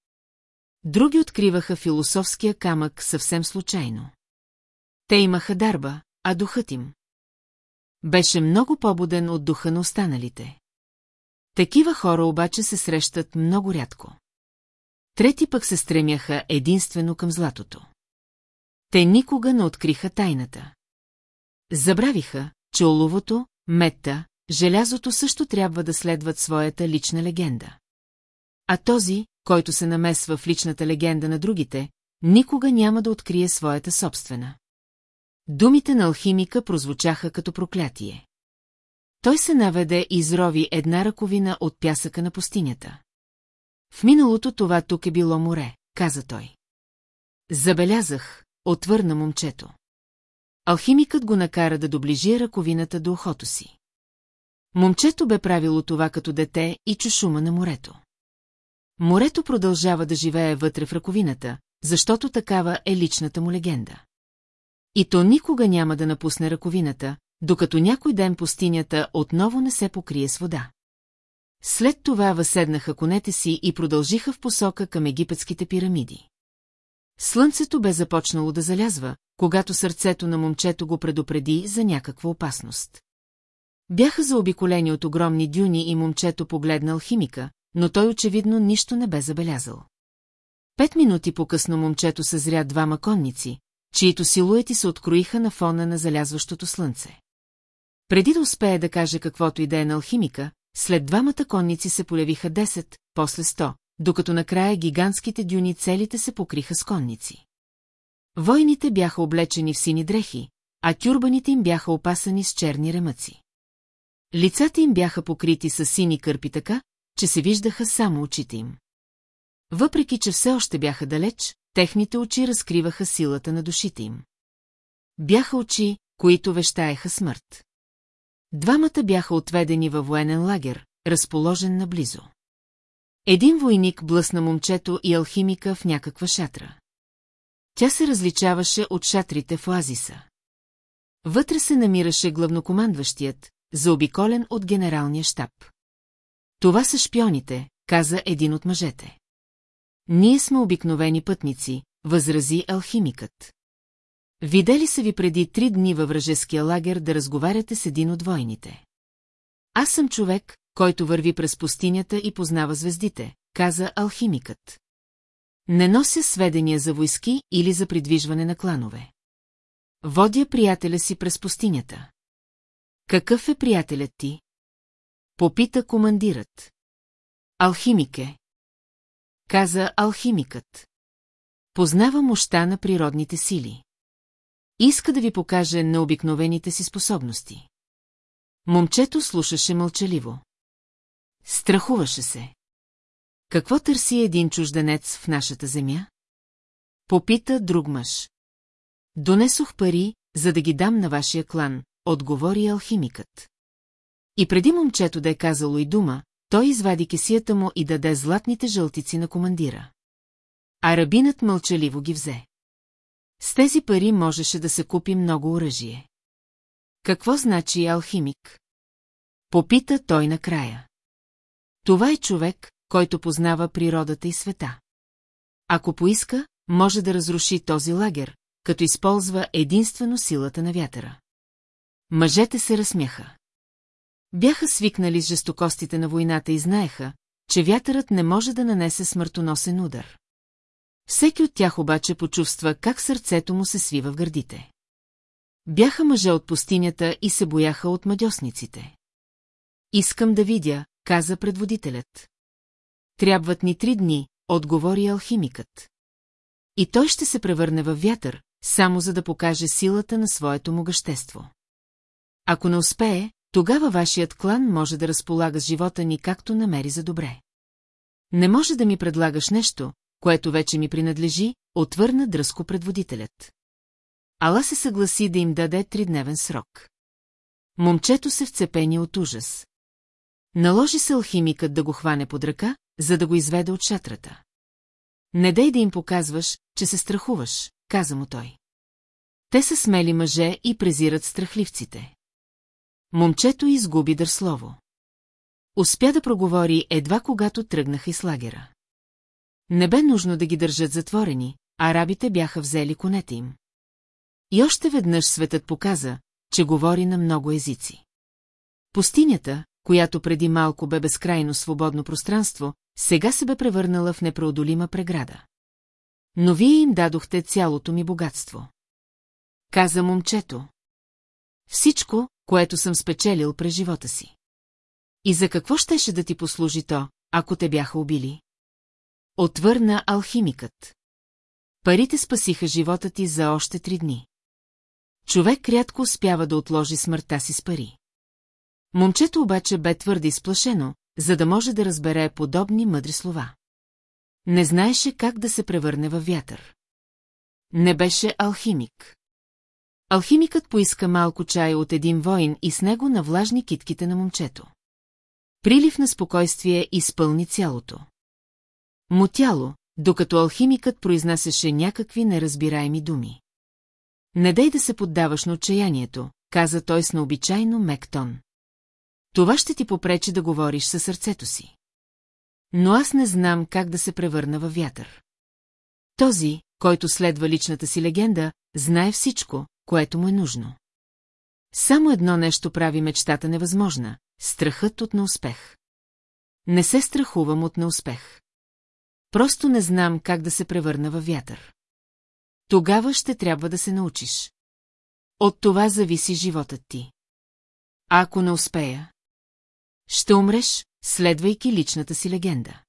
Други откриваха философския камък съвсем случайно. Те имаха дарба, а духът им. Беше много по-буден от духа на останалите. Такива хора обаче се срещат много рядко. Трети пък се стремяха единствено към златото. Те никога не откриха тайната. Забравиха, че оловото, метта, желязото също трябва да следват своята лична легенда. А този, който се намесва в личната легенда на другите, никога няма да открие своята собствена. Думите на алхимика прозвучаха като проклятие. Той се наведе и изрови една ръковина от пясъка на пустинята. В миналото това тук е било море, каза той. Забелязах, отвърна момчето. Алхимикът го накара да доближи ръковината до ухото си. Момчето бе правило това като дете и чу шума на морето. Морето продължава да живее вътре в ръковината, защото такава е личната му легенда. И то никога няма да напусне ръковината, докато някой ден пустинята отново не се покрие с вода. След това възседнаха конете си и продължиха в посока към египетските пирамиди. Слънцето бе започнало да залязва, когато сърцето на момчето го предупреди за някаква опасност. Бяха заобиколени от огромни дюни и момчето погледна алхимика, но той очевидно нищо не бе забелязал. Пет минути по-късно момчето съзря двама конници, чието силуети се откроиха на фона на залязващото слънце. Преди да успее да каже каквото и да е на алхимика, след двамата конници се полявиха 10, после 100, докато накрая гигантските дюни целите се покриха с конници. Войните бяха облечени в сини дрехи, а тюрбаните им бяха опасани с черни ремъци. Лицата им бяха покрити с сини кърпи така, че се виждаха само очите им. Въпреки, че все още бяха далеч, техните очи разкриваха силата на душите им. Бяха очи, които вещаеха смърт. Двамата бяха отведени във военен лагер, разположен наблизо. Един войник блъсна момчето и алхимика в някаква шатра. Тя се различаваше от шатрите в оазиса. Вътре се намираше главнокомандващият, заобиколен от генералния щаб. Това са шпионите, каза един от мъжете. Ние сме обикновени пътници, възрази алхимикът. Видели са ви преди три дни във вражеския лагер да разговаряте с един от войните. Аз съм човек, който върви през пустинята и познава звездите, каза алхимикът. Не нося сведения за войски или за придвижване на кланове. Водя приятеля си през пустинята. Какъв е приятелят ти? Попита командирът. Алхимик е. Каза алхимикът. Познава мощта на природните сили. Иска да ви покаже необикновените си способности. Момчето слушаше мълчаливо. Страхуваше се. какво търси един чужденец в нашата земя? Попита друг мъж. Донесох пари, за да ги дам на вашия клан, отговори алхимикът. И преди момчето да е казало и дума, той извади кесията му и даде златните жълтици на командира. А рабинът мълчаливо ги взе. С тези пари можеше да се купи много оръжие. Какво значи алхимик? Попита той накрая. Това е човек, който познава природата и света. Ако поиска, може да разруши този лагер, като използва единствено силата на вятъра. Мъжете се разсмяха. Бяха свикнали с жестокостите на войната и знаеха, че вятърът не може да нанесе смъртоносен удар. Всеки от тях обаче почувства как сърцето му се свива в гърдите. Бяха мъже от пустинята и се бояха от мадьосниците. Искам да видя, каза предводителят. Трябват ни три дни, отговори алхимикът. И той ще се превърне във вятър, само за да покаже силата на своето могъщество. Ако не успее, тогава вашият клан може да разполага с живота ни както намери за добре. Не може да ми предлагаш нещо, което вече ми принадлежи, отвърна дръско предводителят. Ала се съгласи да им даде тридневен срок. Момчето се вцепени от ужас. Наложи се алхимикът да го хване под ръка, за да го изведе от шатрата. Не дай да им показваш, че се страхуваш, каза му той. Те са смели мъже и презират страхливците. Момчето изгуби дър слово. Успя да проговори едва когато тръгнаха из лагера. Не бе нужно да ги държат затворени, арабите бяха взели конете им. И още веднъж светът показа, че говори на много езици. Пустинята, която преди малко бе безкрайно свободно пространство, сега се бе превърнала в непреодолима преграда. Но вие им дадохте цялото ми богатство. Каза момчето. Всичко, което съм спечелил през живота си. И за какво щеше да ти послужи то, ако те бяха убили? Отвърна алхимикът. Парите спасиха живота ти за още три дни. Човек рядко успява да отложи смъртта си с пари. Момчето обаче бе твърде изплашено, за да може да разбере подобни мъдри слова. Не знаеше как да се превърне във вятър. Не беше алхимик. Алхимикът поиска малко чай от един воин и с него на влажни китките на момчето. Прилив на спокойствие изпълни цялото. Му тяло, докато алхимикът произнасяше някакви неразбираеми думи. Не дай да се поддаваш на отчаянието, каза той с необичайно мек тон. Това ще ти попречи да говориш със сърцето си. Но аз не знам как да се превърна във вятър. Този, който следва личната си легенда, знае всичко, което му е нужно. Само едно нещо прави мечтата невъзможна – страхът от неуспех. Не се страхувам от неуспех. Просто не знам как да се превърна във вятър. Тогава ще трябва да се научиш. От това зависи животът ти. А ако не успея? Ще умреш, следвайки личната си легенда.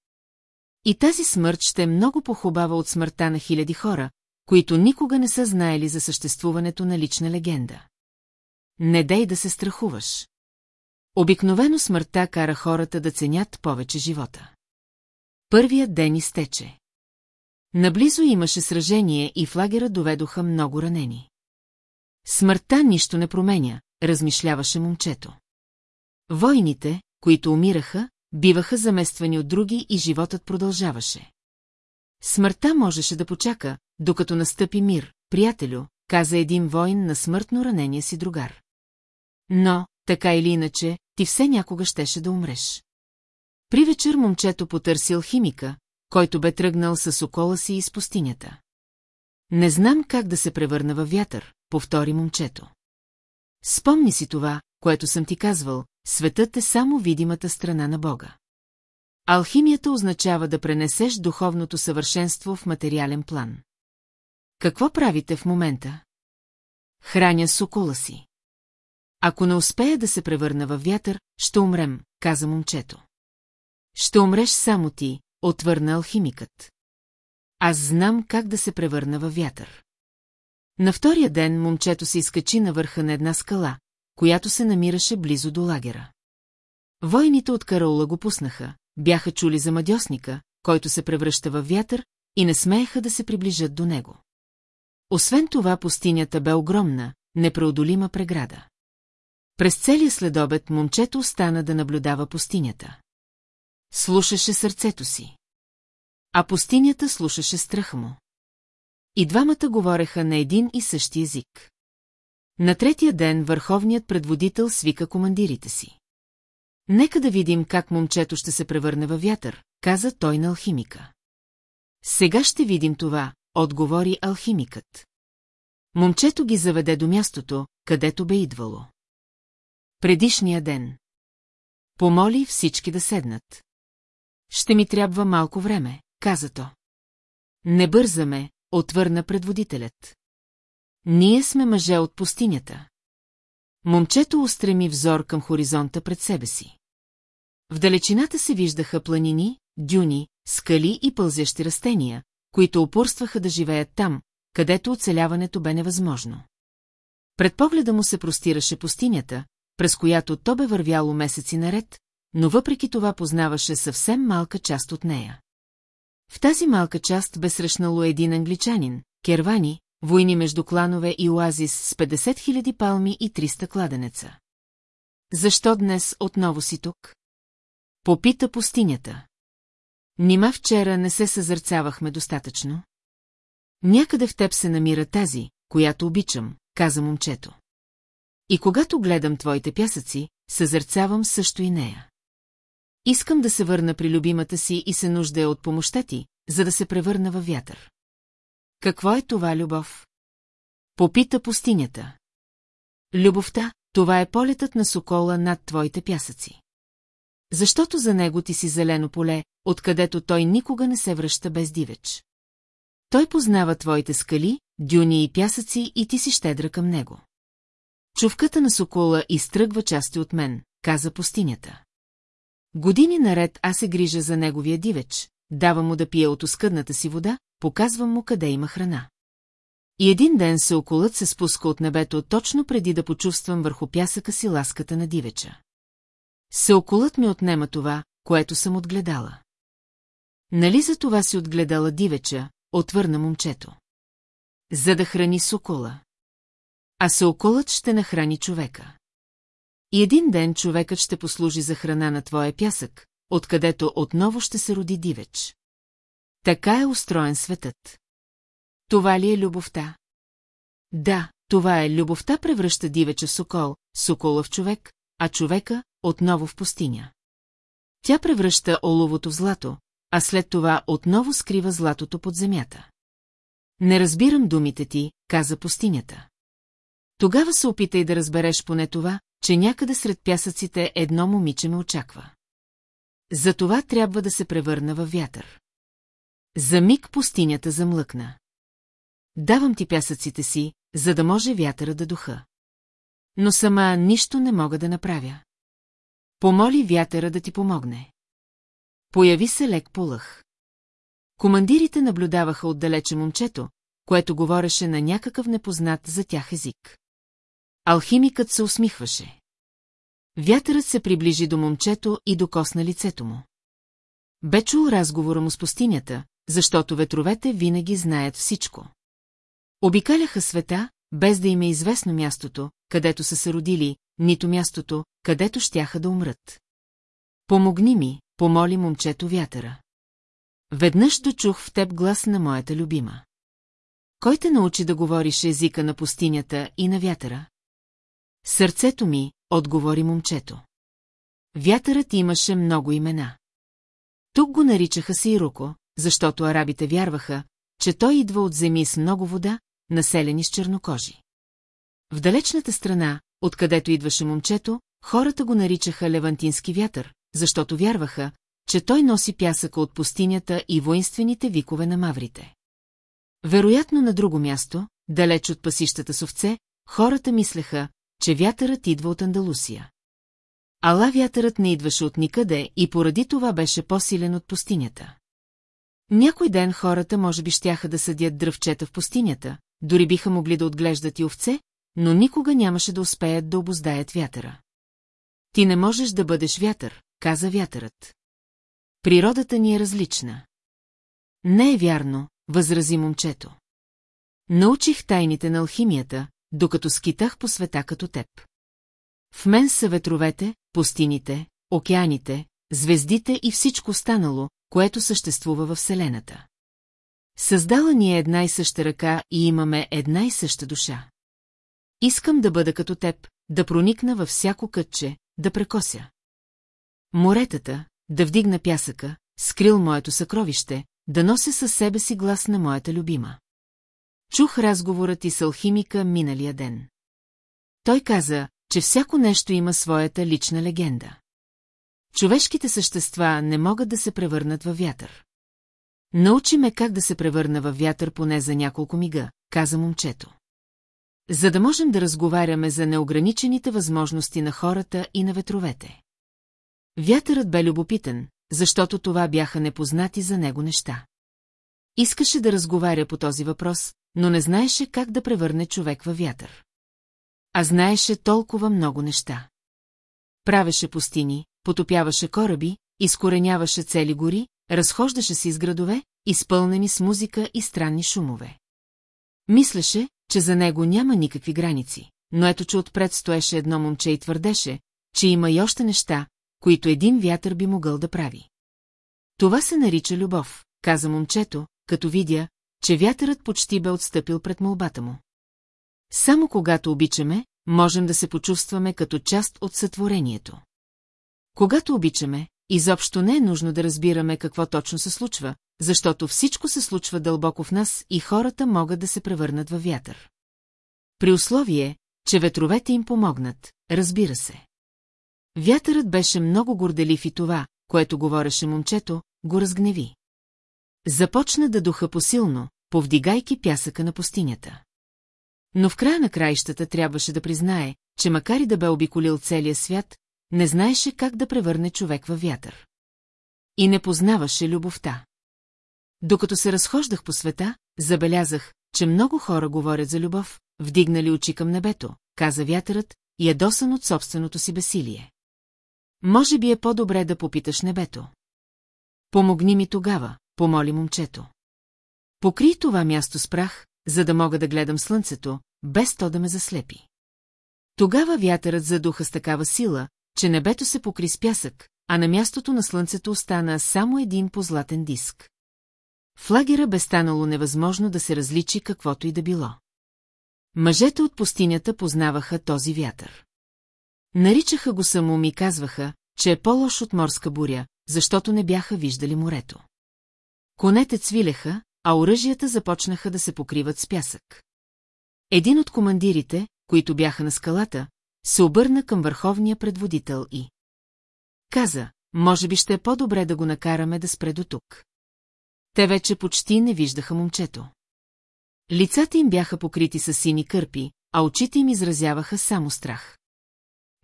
И тази смърт ще е много похубава от смъртта на хиляди хора, които никога не са знаели за съществуването на лична легенда. Не дай да се страхуваш. Обикновено смъртта кара хората да ценят повече живота. Първият ден изтече. Наблизо имаше сражение и в лагера доведоха много ранени. Смъртта нищо не променя, размишляваше момчето. Войните, които умираха, биваха замествани от други и животът продължаваше. Смъртта можеше да почака, докато настъпи мир, приятелю, каза един воин на смъртно ранение си другар. Но, така или иначе, ти все някога щеше да умреш. При вечер момчето потърсил химика, който бе тръгнал с окола си из пустинята. Не знам как да се превърна във вятър, повтори момчето. Спомни си това, което съм ти казвал, светът е само видимата страна на Бога. Алхимията означава да пренесеш духовното съвършенство в материален план. Какво правите в момента? Храня сокола си. Ако не успея да се превърна във вятър, ще умрем, каза момчето. Ще умреш само ти, отвърна алхимикът. Аз знам как да се превърна във вятър. На втория ден момчето се изкачи на върха на една скала, която се намираше близо до лагера. Войните от Караула го пуснаха, бяха чули за мадьосника, който се превръща във вятър, и не смееха да се приближат до него. Освен това, пустинята бе огромна, непреодолима преграда. През целия следобед момчето остана да наблюдава пустинята. Слушаше сърцето си. А пустинята слушаше страха му. И двамата говореха на един и същи език. На третия ден върховният предводител свика командирите си. Нека да видим как момчето ще се превърне във вятър, каза той на алхимика. Сега ще видим това, отговори алхимикът. Момчето ги заведе до мястото, където бе идвало. Предишния ден. Помоли всички да седнат. Ще ми трябва малко време, каза то. Не бързаме, отвърна предводителят. Ние сме мъже от пустинята. Момчето устреми взор към хоризонта пред себе си. В далечината се виждаха планини, дюни, скали и пълзящи растения, които упорстваха да живеят там, където оцеляването бе невъзможно. Пред погледа му се простираше пустинята, през която то бе вървяло месеци наред, но въпреки това познаваше съвсем малка част от нея. В тази малка част бе срещнало един англичанин, Кервани, войни между кланове и оазис с 50 000 палми и 300 кладенеца. Защо днес отново си тук? Попита пустинята. Нима вчера не се съзърцавахме достатъчно? Някъде в теб се намира тази, която обичам, каза момчето. И когато гледам твоите пясъци, съзърцавам също и нея. Искам да се върна при любимата си и се нуждая от помощта ти, за да се превърна във вятър. Какво е това любов? Попита пустинята. Любовта, това е полетът на сокола над твоите пясъци. Защото за него ти си зелено поле, откъдето той никога не се връща без дивеч. Той познава твоите скали, дюни и пясъци и ти си щедра към него. Чувката на сокола изтръгва части от мен, каза пустинята. Години наред аз се грижа за неговия дивеч, давам му да пие от оскъдната си вода, показвам му къде има храна. И един ден се околът се спуска от небето точно преди да почувствам върху пясъка си ласката на дивеча. Сеоколът ми отнема това, което съм отгледала. Нали за това си отгледала дивеча, отвърна момчето. За да храни сокола. А сеоколът ще нахрани човека. И един ден човекът ще послужи за храна на твоя пясък, откъдето отново ще се роди дивеч. Така е устроен светът. Това ли е любовта? Да, това е любовта превръща дивеча сокол, сокола в човек, а човека отново в пустиня. Тя превръща оловото в злато, а след това отново скрива златото под земята. Не разбирам думите ти, каза пустинята. Тогава се опитай да разбереш поне това, че някъде сред пясъците едно момиче ме очаква. За това трябва да се превърна във вятър. За миг пустинята замлъкна. Давам ти пясъците си, за да може вятъра да духа. Но сама нищо не мога да направя. Помоли вятъра да ти помогне. Появи се лек полъх. Командирите наблюдаваха отдалече момчето, което говореше на някакъв непознат за тях език. Алхимикът се усмихваше. Вятърът се приближи до момчето и докосна лицето му. Бе чул разговора му с пустинята, защото ветровете винаги знаят всичко. Обикаляха света, без да им е известно мястото, където са се родили, нито мястото, където щяха да умрат. Помогни ми, помоли момчето вятъра. Веднъж дочух в теб глас на моята любима. Кой те научи да говориш езика на пустинята и на вятъра? Сърцето ми, отговори момчето. Вятърът имаше много имена. Тук го наричаха Сейруко, защото арабите вярваха, че той идва от земи с много вода, населени с чернокожи. В далечната страна, откъдето идваше момчето, хората го наричаха Левантински вятър, защото вярваха, че той носи пясъка от пустинята и воинствените викове на маврите. Вероятно на друго място, далеч от пасищата с овце, хората мислеха, че вятърът идва от Андалусия. Ала вятърът не идваше от никъде и поради това беше по-силен от пустинята. Някой ден хората може би щяха да съдят дръвчета в пустинята, дори биха могли да отглеждат и овце, но никога нямаше да успеят да обоздаят вятъра. Ти не можеш да бъдеш вятър, каза вятърът. Природата ни е различна. Не е вярно, възрази момчето. Научих тайните на алхимията, докато скитах по света като теб. В мен са ветровете, пустините, океаните, звездите и всичко останало, което съществува във Вселената. Създала ни е една и съща ръка и имаме една и съща душа. Искам да бъда като теб, да проникна във всяко кътче, да прекося. Моретата, да вдигна пясъка, скрил моето съкровище, да нося със себе си глас на моята любима. Чух разговорът и с алхимика миналия ден. Той каза, че всяко нещо има своята лична легенда. Човешките същества не могат да се превърнат във вятър. Научи ме как да се превърна във вятър поне за няколко мига, каза момчето. За да можем да разговаряме за неограничените възможности на хората и на ветровете. Вятърът бе любопитен, защото това бяха непознати за него неща. Искаше да разговаря по този въпрос, но не знаеше как да превърне човек във вятър. А знаеше толкова много неща. Правеше пустини, потопяваше кораби, изкореняваше цели гори, разхождаше се из градове, изпълнени с музика и странни шумове. Мислеше, че за него няма никакви граници, но ето че отпред стоеше едно момче и твърдеше, че има и още неща, които един вятър би могъл да прави. Това се нарича любов, каза момчето, като видя, че вятърът почти бе отстъпил пред молбата му. Само когато обичаме, можем да се почувстваме като част от сътворението. Когато обичаме, изобщо не е нужно да разбираме какво точно се случва, защото всичко се случва дълбоко в нас и хората могат да се превърнат във вятър. При условие, че ветровете им помогнат, разбира се. Вятърът беше много горделив и това, което говореше момчето, го разгневи. Започна да духа посилно, повдигайки пясъка на пустинята. Но в края на краищата трябваше да признае, че макар и да бе обиколил целия свят, не знаеше как да превърне човек във вятър. И не познаваше любовта. Докато се разхождах по света, забелязах, че много хора говорят за любов, вдигнали очи към небето, каза вятърът, ядосан от собственото си бесилие. Може би е по-добре да попиташ небето. Помогни ми тогава, помоли момчето. Покри това място с прах, за да мога да гледам слънцето, без то да ме заслепи. Тогава вятърът задуха с такава сила, че небето се покри с пясък, а на мястото на слънцето остана само един позлатен диск. В лагера бе станало невъзможно да се различи каквото и да било. Мъжете от пустинята познаваха този вятър. Наричаха го само и казваха, че е по-лош от морска буря, защото не бяха виждали морето. Конете цвилеха, а оръжията започнаха да се покриват с пясък. Един от командирите, които бяха на скалата, се обърна към върховния предводител и... Каза, може би ще е по-добре да го накараме да спре до тук. Те вече почти не виждаха момчето. Лицата им бяха покрити с сини кърпи, а очите им изразяваха само страх.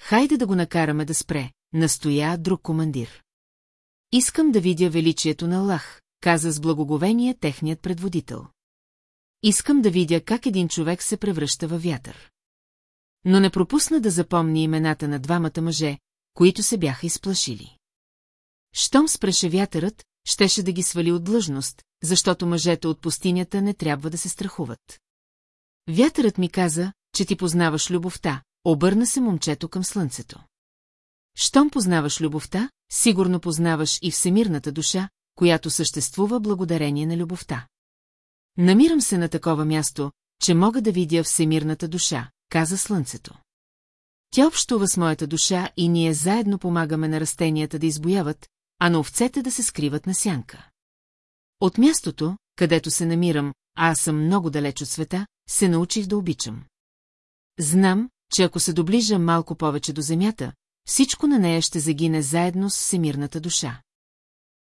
Хайде да го накараме да спре, настоя друг командир. Искам да видя величието на Аллах, каза с благоговение техният предводител. Искам да видя как един човек се превръща във вятър. Но не пропусна да запомни имената на двамата мъже, които се бяха изплашили. Щом спреше вятърът, щеше да ги свали от длъжност, защото мъжете от пустинята не трябва да се страхуват. Вятърът ми каза, че ти познаваш любовта, обърна се момчето към слънцето. Щом познаваш любовта, сигурно познаваш и всемирната душа, която съществува благодарение на любовта. Намирам се на такова място, че мога да видя всемирната душа, каза слънцето. Тя общува с моята душа и ние заедно помагаме на растенията да избояват, а на овцете да се скриват на сянка. От мястото, където се намирам, а аз съм много далеч от света, се научих да обичам. Знам, че ако се доближа малко повече до земята, всичко на нея ще загине заедно с всемирната душа.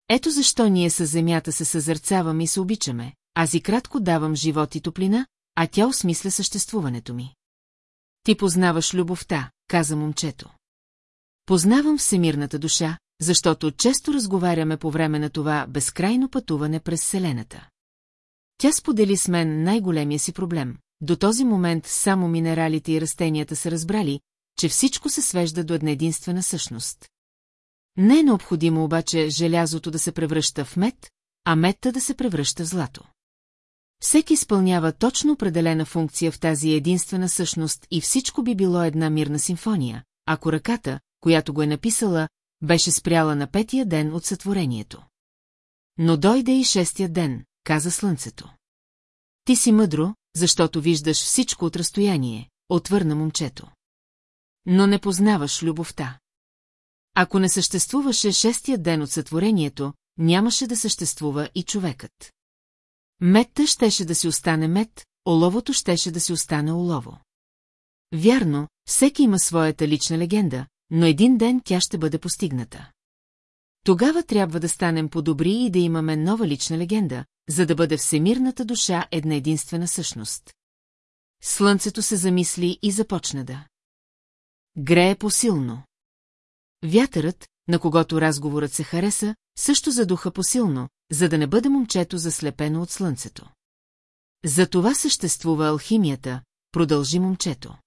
Ето защо ние с земята се съзърцаваме и се обичаме, аз и кратко давам живот и топлина, а тя осмисля съществуването ми. Ти познаваш любовта, каза момчето. Познавам всемирната душа, защото често разговаряме по време на това безкрайно пътуване през Вселената. Тя сподели с мен най-големия си проблем. До този момент само минералите и растенията са разбрали, че всичко се свежда до една единствена същност. Не е необходимо обаче желязото да се превръща в мед, а метта да се превръща в злато. Всеки изпълнява точно определена функция в тази единствена същност и всичко би било една мирна симфония, ако ръката, която го е написала, беше спряла на петия ден от сътворението. Но дойде и шестия ден, каза слънцето. Ти си мъдро, защото виждаш всичко от разстояние, отвърна момчето. Но не познаваш любовта. Ако не съществуваше шестия ден от сътворението, нямаше да съществува и човекът. Метта щеше да си остане мед, оловото щеше да си остане олово. Вярно, всеки има своята лична легенда, но един ден тя ще бъде постигната. Тогава трябва да станем по-добри и да имаме нова лична легенда, за да бъде всемирната душа една единствена същност. Слънцето се замисли и започна да. Грее посилно. Вятърът, на когото разговорът се хареса, също задуха посилно, за да не бъде момчето заслепено от слънцето. За това съществува алхимията, продължи момчето.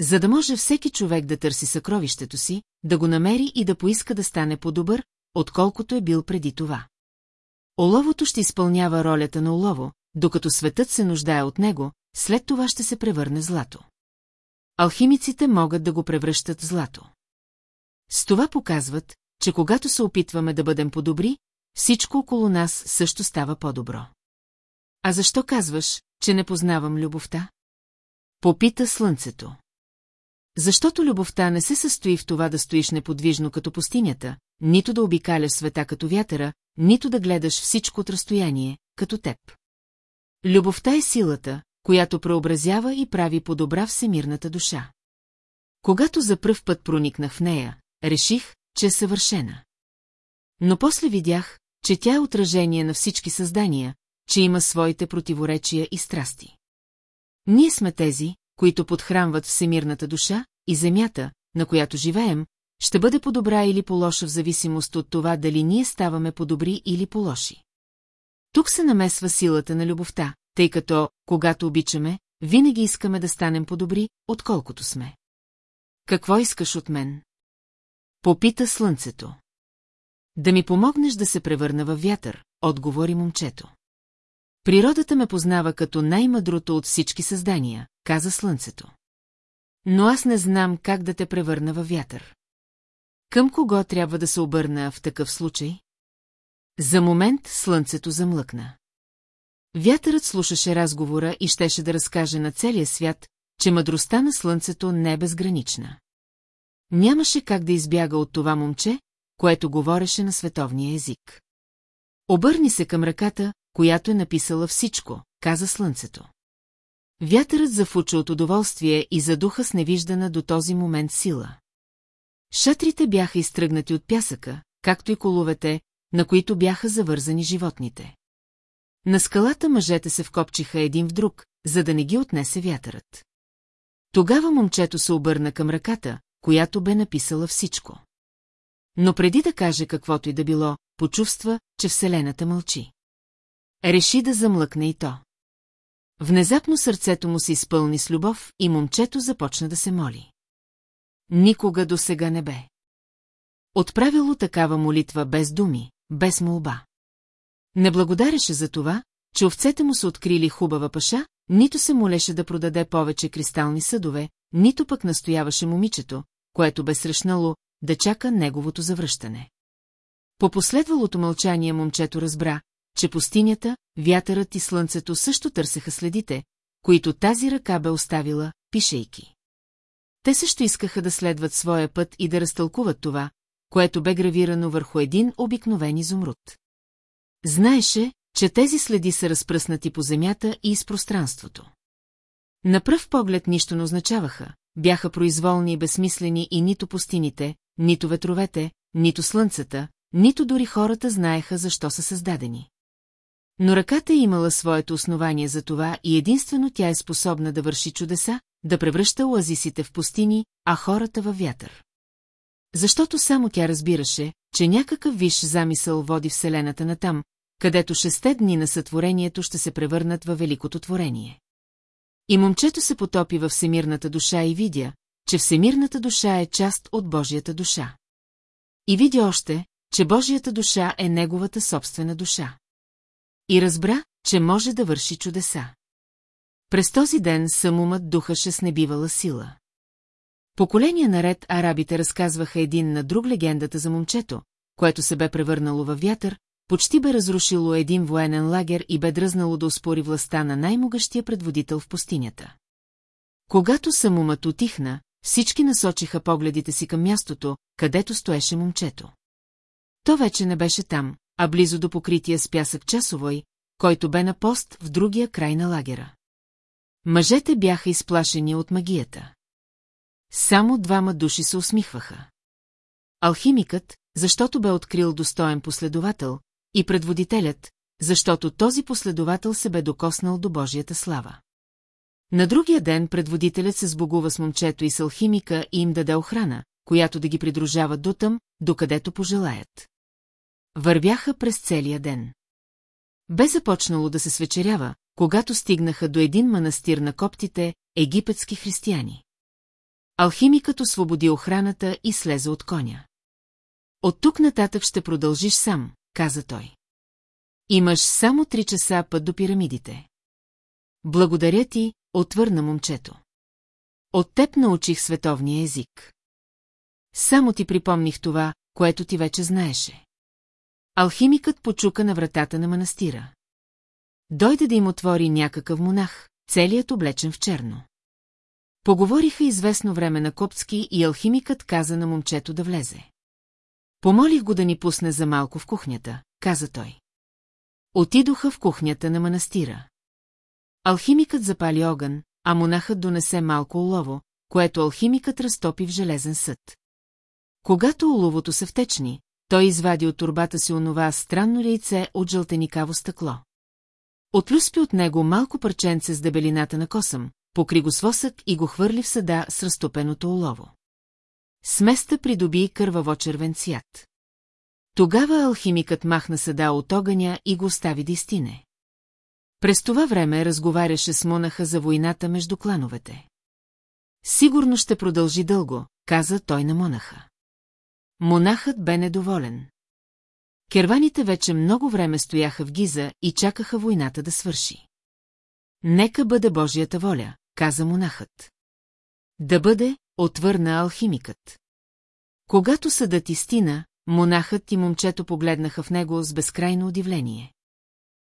За да може всеки човек да търси съкровището си, да го намери и да поиска да стане по-добър, отколкото е бил преди това. Оловото ще изпълнява ролята на олово, докато светът се нуждае от него, след това ще се превърне злато. Алхимиците могат да го превръщат злато. С това показват, че когато се опитваме да бъдем по-добри, всичко около нас също става по-добро. А защо казваш, че не познавам любовта? Попита слънцето. Защото любовта не се състои в това да стоиш неподвижно като пустинята, нито да обикаляш света като вятъра, нито да гледаш всичко от разстояние, като теб. Любовта е силата, която преобразява и прави по-добра всемирната душа. Когато за пръв път проникнах в нея, реших, че е съвършена. Но после видях, че тя е отражение на всички създания, че има своите противоречия и страсти. Ние сме тези, които подхранват всемирната душа, и земята, на която живеем, ще бъде по-добра или по-лоша в зависимост от това дали ние ставаме по-добри или по-лоши. Тук се намесва силата на любовта, тъй като, когато обичаме, винаги искаме да станем по-добри, отколкото сме. Какво искаш от мен? Попита слънцето. Да ми помогнеш да се превърна във вятър, отговори момчето. Природата ме познава като най-мъдрото от всички създания, каза слънцето. Но аз не знам как да те превърна във вятър. Към кого трябва да се обърна в такъв случай? За момент слънцето замлъкна. Вятърът слушаше разговора и щеше да разкаже на целия свят, че мъдростта на слънцето не е безгранична. Нямаше как да избяга от това момче, което говореше на световния език. Обърни се към ръката, която е написала всичко, каза слънцето. Вятърът зафуча от удоволствие и задуха с невиждана до този момент сила. Шатрите бяха изтръгнати от пясъка, както и коловете, на които бяха завързани животните. На скалата мъжете се вкопчиха един в друг, за да не ги отнесе вятърът. Тогава момчето се обърна към ръката, която бе написала всичко. Но преди да каже каквото и да било, почувства, че Вселената мълчи. Реши да замлъкне и то. Внезапно сърцето му се изпълни с любов и момчето започна да се моли. Никога до сега не бе. Отправило такава молитва без думи, без молба. Не благодареше за това, че овцете му са открили хубава паша, нито се молеше да продаде повече кристални съдове, нито пък настояваше момичето, което бе срещнало, да чака неговото завръщане. По последвалото мълчание момчето разбра, че пустинята, вятърът и слънцето също търсеха следите, които тази ръка бе оставила, пишейки. Те също искаха да следват своя път и да разтълкуват това, което бе гравирано върху един обикновен изумруд. Знаеше, че тези следи са разпръснати по земята и из пространството. На пръв поглед нищо не означаваха, бяха произволни и безсмислени и нито пустините, нито ветровете, нито слънцата, нито дори хората знаеха защо са създадени. Но ръката е имала своето основание за това и единствено тя е способна да върши чудеса, да превръща оазисите в пустини, а хората във вятър. Защото само тя разбираше, че някакъв виш замисъл води Вселената натам, където шесте дни на сътворението ще се превърнат във великото творение. И момчето се потопи във всемирната душа и видя, че всемирната душа е част от Божията душа. И видя още, че Божията душа е неговата собствена душа. И разбра, че може да върши чудеса. През този ден самумът духаше с небивала сила. Поколения наред арабите разказваха един на друг легендата за момчето, което се бе превърнало във вятър, почти бе разрушило един военен лагер и бе дръзнало да успори властта на най-могъщия предводител в пустинята. Когато самумът отихна, всички насочиха погледите си към мястото, където стоеше момчето. То вече не беше там, а близо до покрития с пясък часовой, който бе на пост в другия край на лагера. Мъжете бяха изплашени от магията. Само двама души се усмихваха. Алхимикът, защото бе открил достоен последовател, и предводителят, защото този последовател се бе докоснал до Божията слава. На другия ден предводителят се сбогува с момчето и с алхимика и им даде охрана, която да ги придружава дотъм, докъдето пожелаят. Вървяха през целия ден. Бе започнало да се свечерява, когато стигнаха до един манастир на коптите, египетски християни. Алхимикът освободи охраната и слезе от коня. От тук нататък ще продължиш сам, каза той. Имаш само три часа път до пирамидите. Благодаря ти, отвърна момчето. От теб научих световния език. Само ти припомних това, което ти вече знаеше. Алхимикът почука на вратата на манастира. Дойде да им отвори някакъв монах, целият облечен в черно. Поговориха известно време на коптски и алхимикът каза на момчето да влезе. Помолих го да ни пусне за малко в кухнята, каза той. Отидоха в кухнята на манастира. Алхимикът запали огън, а монахът донесе малко олово, което алхимикът разтопи в железен съд. Когато оловото се втечни, той извади от турбата си онова странно яйце от жълтеникаво стъкло. Отлюспи от него малко парченце с дебелината на косъм, покри го с восък и го хвърли в съда с разтопеното олово. Сместа придоби кърваво-червен цвят. Тогава алхимикът махна съда от огъня и го остави да изтине. През това време разговаряше с монаха за войната между клановете. Сигурно ще продължи дълго, каза той на монаха. Монахът бе недоволен. Керваните вече много време стояха в Гиза и чакаха войната да свърши. Нека бъде Божията воля, каза монахът. Да бъде, отвърна алхимикът. Когато съдът истина, монахът и момчето погледнаха в него с безкрайно удивление.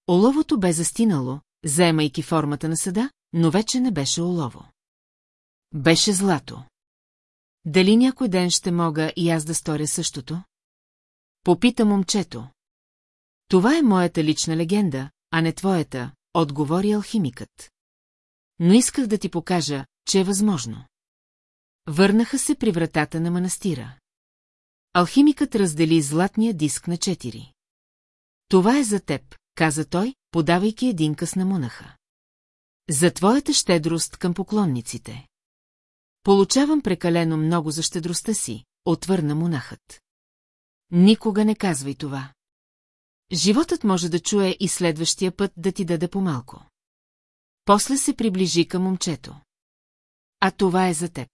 Оловото бе застинало, заемайки формата на съда, но вече не беше олово. Беше злато. Дали някой ден ще мога и аз да сторя същото? Попита момчето. Това е моята лична легенда, а не твоята, отговори алхимикът. Но исках да ти покажа, че е възможно. Върнаха се при вратата на манастира. Алхимикът раздели златния диск на четири. Това е за теб, каза той, подавайки един къс на монаха. За твоята щедрост към поклонниците. Получавам прекалено много за щедростта си, отвърна монахът. Никога не казвай това. Животът може да чуе и следващия път да ти даде по-малко. После се приближи към момчето. А това е за теб.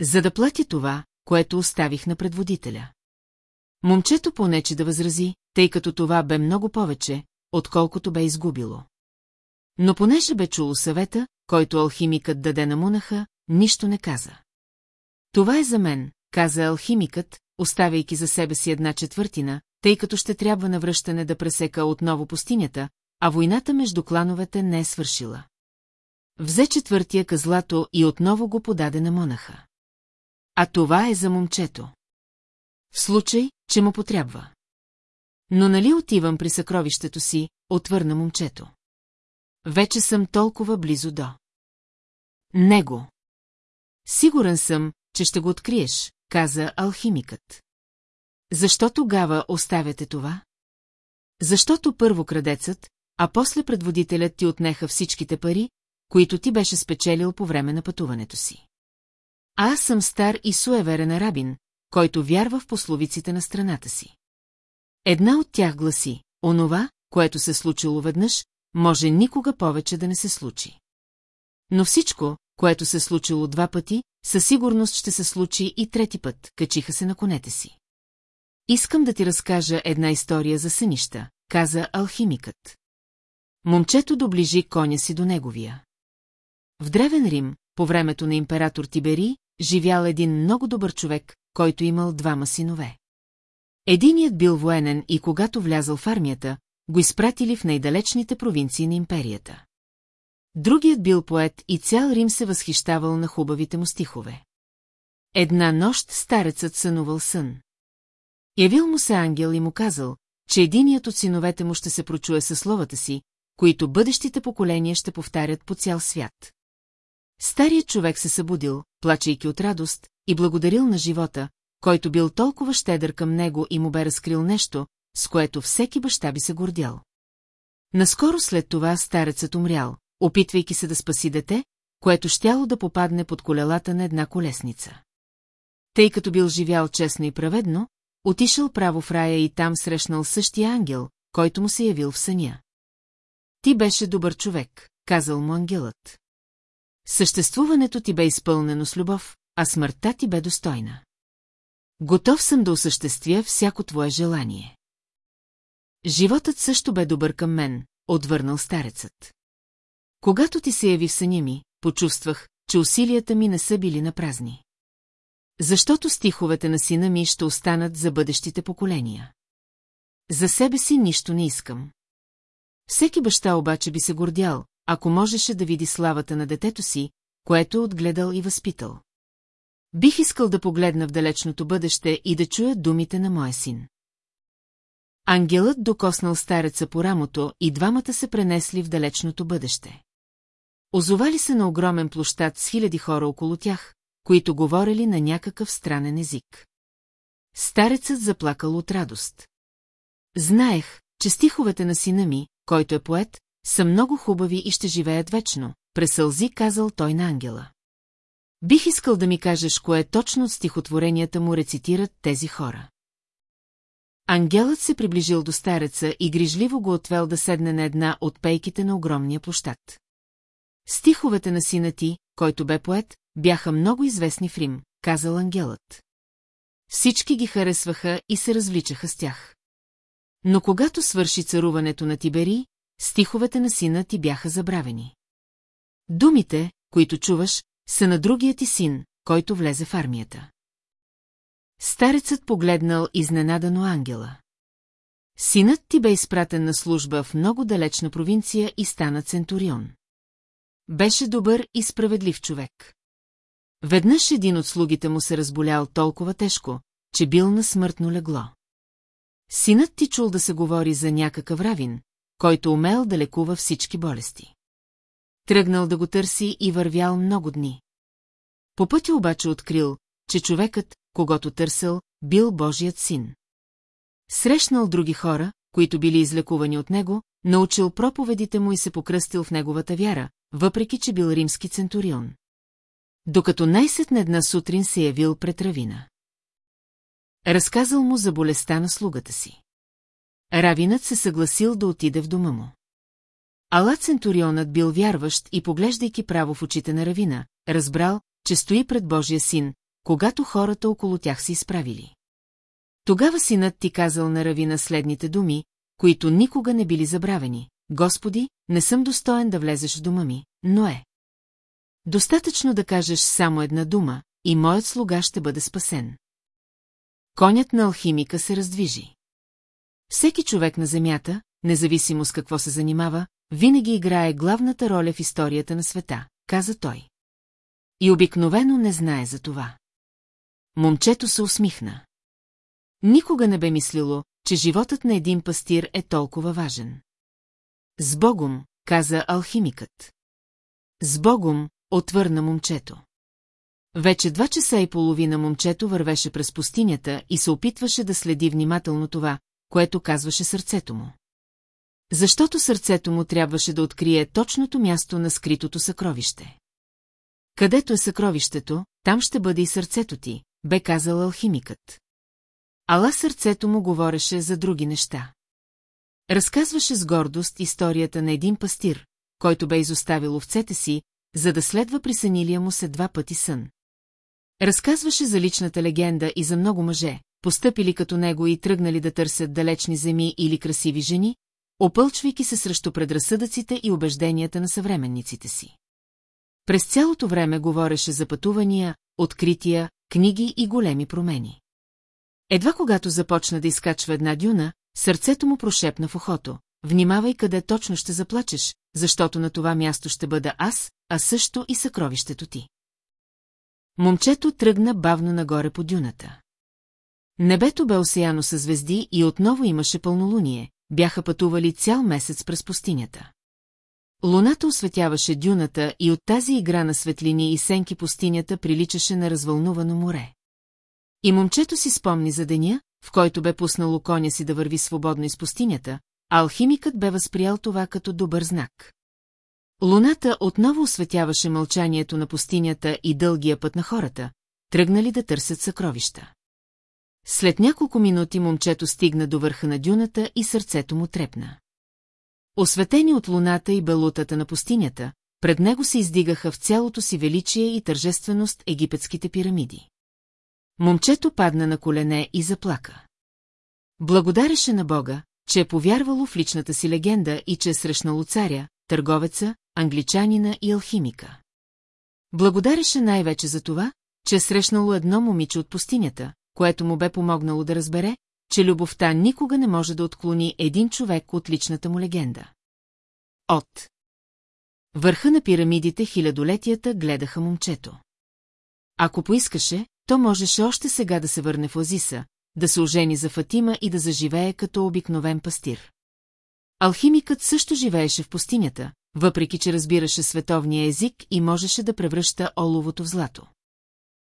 За да платя това, което оставих на предводителя. Момчето понече да възрази, тъй като това бе много повече, отколкото бе изгубило. Но понеже бе чуло съвета, който алхимикът даде на Мунаха, нищо не каза. Това е за мен, каза алхимикът, оставяйки за себе си една четвъртина, тъй като ще трябва на връщане да пресека отново пустинята, а войната между клановете не е свършила. Взе четвъртия казлато и отново го подаде на монаха. А това е за момчето. В случай, че му потрябва. Но нали отивам при съкровището си, отвърна момчето. Вече съм толкова близо до. Него. Сигурен съм, че ще го откриеш, каза алхимикът. Защо тогава оставяте това? Защото първо крадецът, а после предводителят ти отнеха всичките пари, които ти беше спечелил по време на пътуването си. А аз съм стар и суеверен арабин, който вярва в пословиците на страната си. Една от тях гласи, онова, което се случило веднъж, може никога повече да не се случи. Но всичко, което се случило два пъти, със сигурност ще се случи и трети път, качиха се на конете си. Искам да ти разкажа една история за сънища, каза алхимикът. Момчето доближи коня си до неговия. В Древен Рим, по времето на император Тибери, живял един много добър човек, който имал двама синове. Единият бил военен и когато влязъл в армията, го изпратили в най-далечните провинции на империята. Другият бил поет и цял Рим се възхищавал на хубавите му стихове. Една нощ старецът сънувал сън. Явил му се ангел и му казал, че единият от синовете му ще се прочуе със словата си, които бъдещите поколения ще повтарят по цял свят. Старият човек се събудил, плачейки от радост, и благодарил на живота, който бил толкова щедър към него и му бе разкрил нещо, с което всеки баща би се гордял. Наскоро след това старецът умрял, опитвайки се да спаси дете, което щяло да попадне под колелата на една колесница. Тъй като бил живял честно и праведно, отишъл право в рая и там срещнал същия ангел, който му се явил в съня. Ти беше добър човек, казал му ангелът. Съществуването ти бе изпълнено с любов, а смъртта ти бе достойна. Готов съм да осъществя всяко твое желание. Животът също бе добър към мен, отвърнал старецът. Когато ти се яви в съня ми, почувствах, че усилията ми не са били на празни. Защото стиховете на сина ми ще останат за бъдещите поколения. За себе си нищо не искам. Всеки баща обаче би се гордял, ако можеше да види славата на детето си, което е отгледал и възпитал. Бих искал да погледна в далечното бъдеще и да чуя думите на моя син. Ангелът докоснал стареца по рамото и двамата се пренесли в далечното бъдеще. Озовали се на огромен площад с хиляди хора около тях, които говорили на някакъв странен език. Старецът заплакал от радост. Знаех, че стиховете на сина ми, който е поет, са много хубави и ще живеят вечно, пресълзи казал той на ангела. Бих искал да ми кажеш, кое точно от стихотворенията му рецитират тези хора. Ангелът се приближил до стареца и грижливо го отвел да седне на една от пейките на огромния площад. Стиховете на сина ти, който бе поет, бяха много известни в Рим, казал ангелът. Всички ги харесваха и се развличаха с тях. Но когато свърши царуването на Тибери, стиховете на сина ти бяха забравени. Думите, които чуваш, са на другия ти син, който влезе в армията. Старецът погледнал изненадано ангела. Синът ти бе изпратен на служба в много далечна провинция и стана центурион. Беше добър и справедлив човек. Веднъж един от слугите му се разболял толкова тежко, че бил на смъртно легло. Синът ти чул да се говори за някакъв равин, който умел да лекува всички болести. Тръгнал да го търси и вървял много дни. По пътя обаче открил, че човекът, когато търсил, бил Божият син. Срещнал други хора, които били излекувани от него, научил проповедите му и се покръстил в неговата вяра, въпреки че бил римски центурион. Докато най-сетне една сутрин се явил пред Равина. Разказал му за болестта на слугата си. Равинът се съгласил да отиде в дома му. Ала Центурионът бил вярващ и поглеждайки право в очите на Равина, разбрал, че стои пред Божия син, когато хората около тях се изправили. Тогава синът ти казал на Равина следните думи, които никога не били забравени. Господи, не съм достоен да влезеш в дома ми, но е. Достатъчно да кажеш само една дума, и моят слуга ще бъде спасен. Конят на алхимика се раздвижи. Всеки човек на Земята, независимо с какво се занимава, винаги играе главната роля в историята на света, каза той. И обикновено не знае за това. Момчето се усмихна. Никога не бе мислило, че животът на един пастир е толкова важен. С Богом, каза алхимикът. С Богом, отвърна момчето. Вече два часа и половина момчето вървеше през пустинята и се опитваше да следи внимателно това, което казваше сърцето му. Защото сърцето му трябваше да открие точното място на скритото съкровище. Където е съкровището, там ще бъде и сърцето ти, бе казал алхимикът. Ала сърцето му говореше за други неща. Разказваше с гордост историята на един пастир, който бе изоставил овцете си, за да следва присънилия му се два пъти сън. Разказваше за личната легенда и за много мъже, постъпили като него и тръгнали да търсят далечни земи или красиви жени, опълчвайки се срещу предразсъдъците и убежденията на съвременниците си. През цялото време говореше за пътувания, открития, книги и големи промени. Едва когато започна да изкачва една дюна, сърцето му прошепна в ухото. Внимавай къде точно ще заплачеш, защото на това място ще бъда аз, а също и съкровището ти. Момчето тръгна бавно нагоре по дюната. Небето бе осеяно със звезди и отново имаше пълнолуние, бяха пътували цял месец през пустинята. Луната осветяваше дюната и от тази игра на светлини и сенки пустинята приличаше на развълнувано море. И момчето си спомни за деня, в който бе пуснало коня си да върви свободно из пустинята, а алхимикът бе възприял това като добър знак. Луната отново осветяваше мълчанието на пустинята и дългия път на хората, тръгнали да търсят съкровища. След няколко минути момчето стигна до върха на дюната и сърцето му трепна. Осветени от луната и белутата на пустинята, пред него се издигаха в цялото си величие и тържественост египетските пирамиди. Момчето падна на колене и заплака. Благодареше на Бога, че е повярвало в личната си легенда и че е срещнало царя, търговеца, англичанина и алхимика. Благодареше най-вече за това, че е срещнало едно момиче от пустинята, което му бе помогнало да разбере, че любовта никога не може да отклони един човек от личната му легенда. От върха на пирамидите хилядолетията гледаха момчето. Ако поискаше, то можеше още сега да се върне в Азиса, да се ожени за Фатима и да заживее като обикновен пастир. Алхимикът също живееше в пустинята, въпреки че разбираше световния език и можеше да превръща оловото в злато.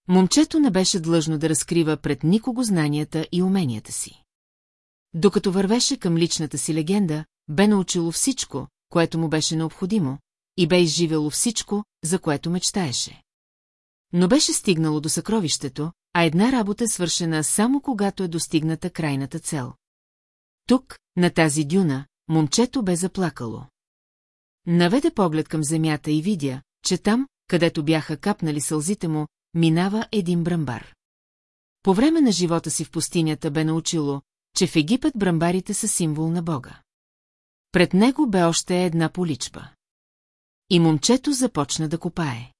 Момчето не беше длъжно да разкрива пред никого знанията и уменията си. Докато вървеше към личната си легенда, бе научило всичко, което му беше необходимо, и бе изживело всичко, за което мечтаеше. Но беше стигнало до съкровището, а една работа е свършена само когато е достигната крайната цел. Тук, на тази дюна, момчето бе заплакало. Наведе поглед към земята и видя, че там, където бяха капнали сълзите му, минава един брамбар. По време на живота си в пустинята бе научило, че в Египет брамбарите са символ на Бога. Пред него бе още една поличба. И момчето започна да копае.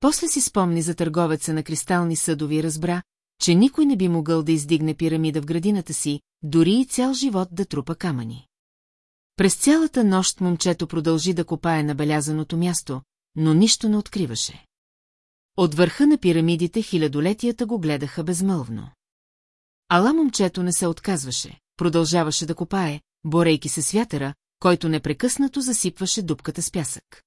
После си спомни за търговеца на кристални съдови и разбра, че никой не би могъл да издигне пирамида в градината си, дори и цял живот да трупа камъни. През цялата нощ момчето продължи да копае на белязаното място, но нищо не откриваше. От върха на пирамидите хилядолетията го гледаха безмълвно. Ала момчето не се отказваше, продължаваше да копае, борейки се с вятъра, който непрекъснато засипваше дупката с пясък.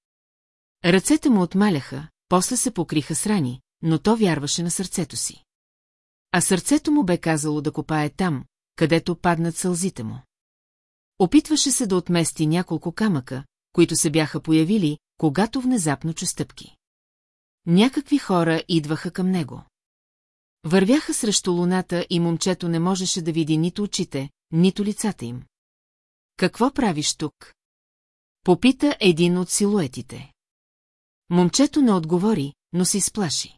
Ръцете му отмаляха, после се покриха с рани, но то вярваше на сърцето си. А сърцето му бе казало да копае там, където паднат сълзите му. Опитваше се да отмести няколко камъка, които се бяха появили, когато внезапно чу стъпки. Някакви хора идваха към него. Вървяха срещу луната и момчето не можеше да види нито очите, нито лицата им. Какво правиш тук? Попита един от силуетите. Момчето не отговори, но се изплаши.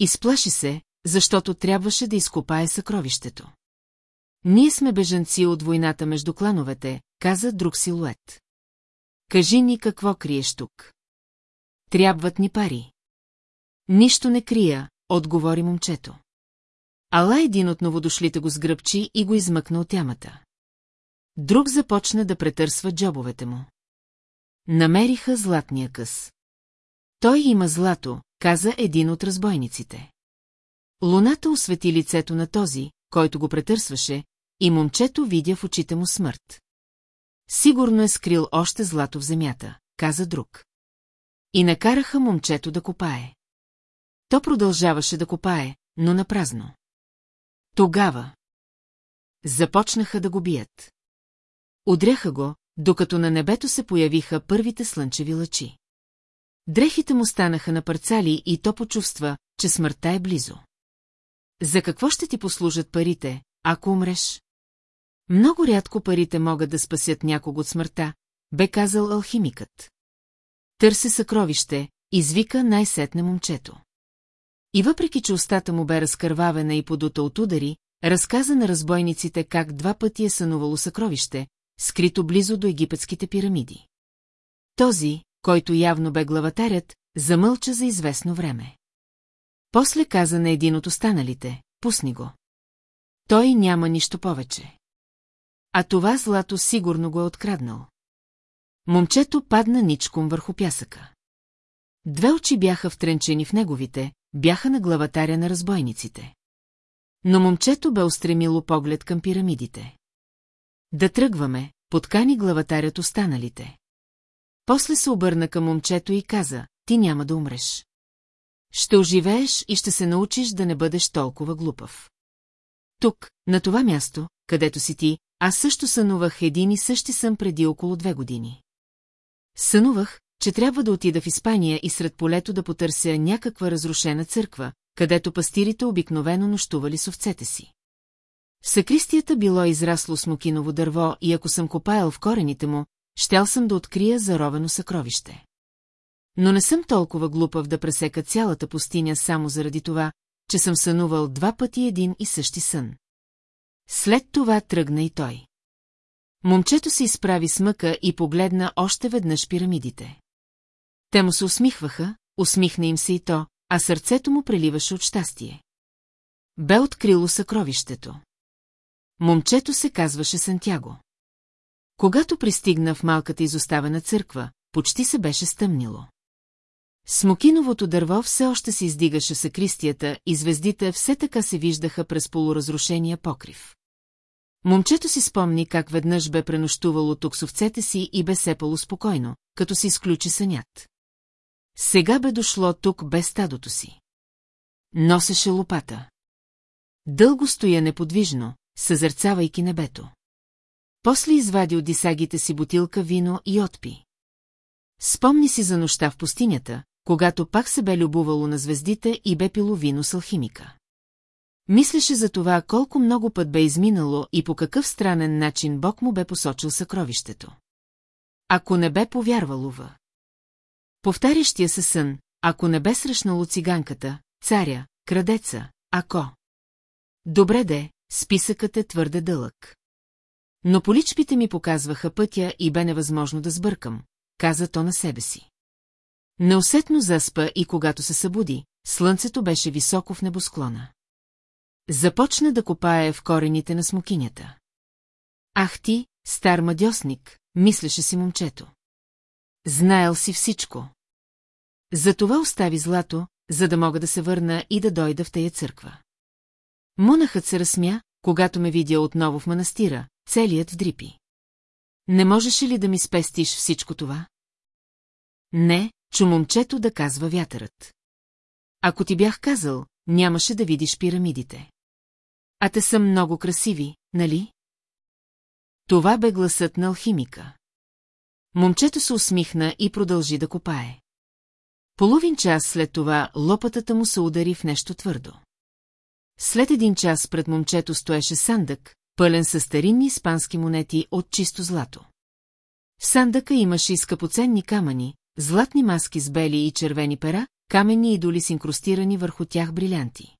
Изплаши се, защото трябваше да изкопае съкровището. Ние сме бежанци от войната между клановете, каза друг силует. Кажи ни какво криеш тук. Трябват ни пари. Нищо не крия, отговори момчето. Ала един от новодошлите го сгръбчи и го измъкна от ямата. Друг започна да претърсва джобовете му. Намериха златния къс. Той има злато, каза един от разбойниците. Луната освети лицето на този, който го претърсваше, и момчето видя в очите му смърт. Сигурно е скрил още злато в земята, каза друг. И накараха момчето да копае. То продължаваше да копае, но на празно. Тогава започнаха да го бият. Удряха го, докато на небето се появиха първите слънчеви лъчи. Дрехите му станаха на парцали и то почувства, че смъртта е близо. За какво ще ти послужат парите, ако умреш? Много рядко парите могат да спасят някого от смъртта, бе казал алхимикът. Търси съкровище, извика най-сетне момчето. И въпреки, че устата му бе разкървавена и подута от удари, разказа на разбойниците как два пъти е сънувало съкровище, скрито близо до египетските пирамиди. Този, който явно бе главатарят, замълча за известно време. После каза на един от останалите, пусни го. Той няма нищо повече. А това злато сигурно го е откраднал. Момчето падна ничком върху пясъка. Две очи бяха втренчени в неговите, бяха на главатаря на разбойниците. Но момчето бе устремило поглед към пирамидите. Да тръгваме, подкани главатарят останалите. После се обърна към момчето и каза, ти няма да умреш. Ще оживееш и ще се научиш да не бъдеш толкова глупав. Тук, на това място, където си ти, аз също сънувах един и същи сън преди около две години. Сънувах, че трябва да отида в Испания и сред полето да потърся някаква разрушена църква, където пастирите обикновено нощували с овцете си. В сакристията било израсло смокиново дърво и ако съм копаял в корените му, щял съм да открия заровено съкровище. Но не съм толкова глупав да пресека цялата пустиня само заради това, че съм сънувал два пъти един и същи сън. След това тръгна и той. Момчето се изправи с мъка и погледна още веднъж пирамидите. Те му се усмихваха, усмихна им се и то, а сърцето му преливаше от щастие. Бе открило съкровището. Момчето се казваше Сантяго. Когато пристигна в малката изоставена църква, почти се беше стъмнило. Смокиновото дърво все още се издигаше сакристията и звездите все така се виждаха през полуразрушения покрив. Момчето си спомни как веднъж бе пренощувало тук с си и бе сепало спокойно, като си изключи сънят. Сега бе дошло тук без стадото си. Носеше лопата. Дълго стоя неподвижно, съзърцавайки небето. После извади от дисагите си бутилка вино и отпи. Спомни си за нощта в пустинята, когато пак се бе любувало на звездите и бе пило вино с алхимика. Мислеше за това колко много път бе изминало и по какъв странен начин Бог му бе посочил съкровището. Ако не бе повярвало в... Повтарящия се сън, ако не бе срещнало циганката, царя, крадеца, ако... Добре де, списъкът е твърде дълъг. Но поличпите ми показваха пътя и бе невъзможно да сбъркам, каза то на себе си. Неусетно заспа и когато се събуди, слънцето беше високо в небосклона. Започна да копае в корените на смокинята. Ах ти, стар мадьосник, мислеше си момчето. Знаел си всичко. Затова остави злато, за да мога да се върна и да дойда в тая църква. Монахът се разсмя, когато ме видя отново в манастира, целият в дрипи. Не можеше ли да ми спестиш всичко това? Не, чу момчето да казва вятърът. Ако ти бях казал, нямаше да видиш пирамидите. А те са много красиви, нали? Това бе гласът на алхимика. Момчето се усмихна и продължи да копае. Половин час след това лопатата му се удари в нещо твърдо. След един час пред момчето стоеше сандък, пълен със старинни испански монети от чисто злато. В сандъка имаше и скъпоценни камъни, златни маски с бели и червени пера, каменни идоли с инкрустирани върху тях брилянти.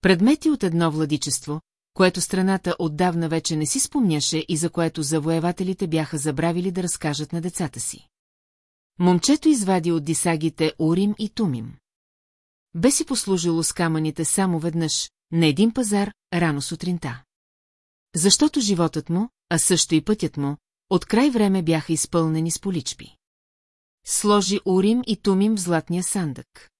Предмети от едно владичество, което страната отдавна вече не си спомняше и за което завоевателите бяха забравили да разкажат на децата си. Момчето извади от дисагите Урим и Тумим. Бе си послужило с камъните само веднъж, на един пазар, рано сутринта. Защото животът му, а също и пътят му, от край време бяха изпълнени с поличпи. Сложи Урим и Тумим в златния сандък.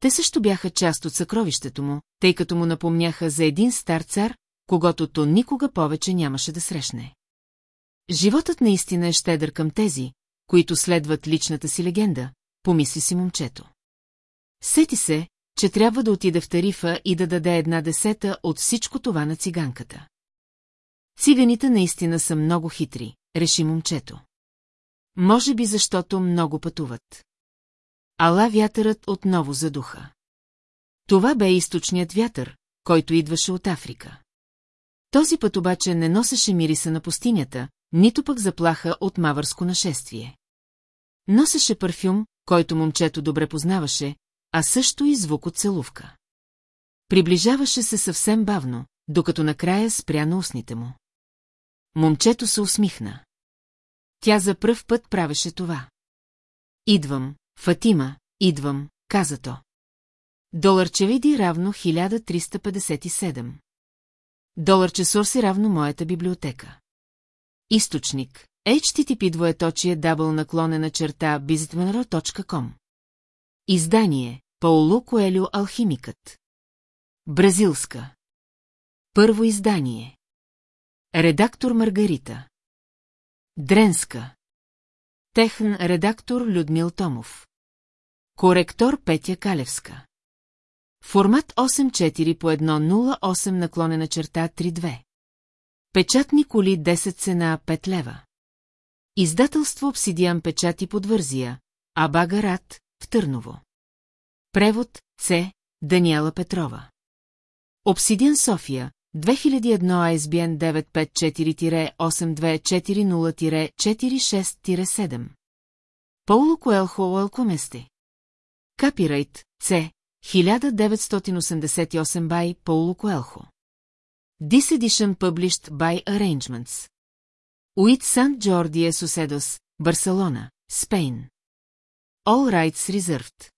Те също бяха част от съкровището му, тъй като му напомняха за един стар цар, когато то никога повече нямаше да срещне. Животът наистина е щедър към тези, които следват личната си легенда, помисли си момчето. Сети се, че трябва да отиде в тарифа и да даде една десета от всичко това на циганката. Циганите наистина са много хитри, реши момчето. Може би защото много пътуват. Ала вятърът отново задуха. Това бе източният вятър, който идваше от Африка. Този път обаче не носеше мириса на пустинята, нито пък заплаха от мавърско нашествие. Носеше парфюм, който момчето добре познаваше, а също и звук от целувка. Приближаваше се съвсем бавно, докато накрая спря на устните му. Момчето се усмихна. Тя за пръв път правеше това. Идвам, Фатима, идвам, каза то. Доларче види равно 1357. Доларче Сорси равно моята библиотека. Източник. HTTP двоеточие дабл наклонена черта bizitmanero.com Издание. Пауло Коелю Алхимикът. Бразилска. Първо издание. Редактор Маргарита. Дренска. Техн редактор Людмил Томов. Коректор Петя Калевска. Формат 8.4 по 1.08 наклонена черта 3.2. Печатни коли 10 цена 5 лева. Издателство Обсидиан печати подвързия, Абагарат, в Търново. Превод С. Даниела Петрова. Обсидиан София, 2001 ISBN 954-8240-46-7. Пауло Коелхо Алкоместе. Капирайт, С. 1988 by Пауло Коелхо. This edition published by Arrangements. Уит Сан Джордие Соседос, Барселона, Спейн. All rights reserved.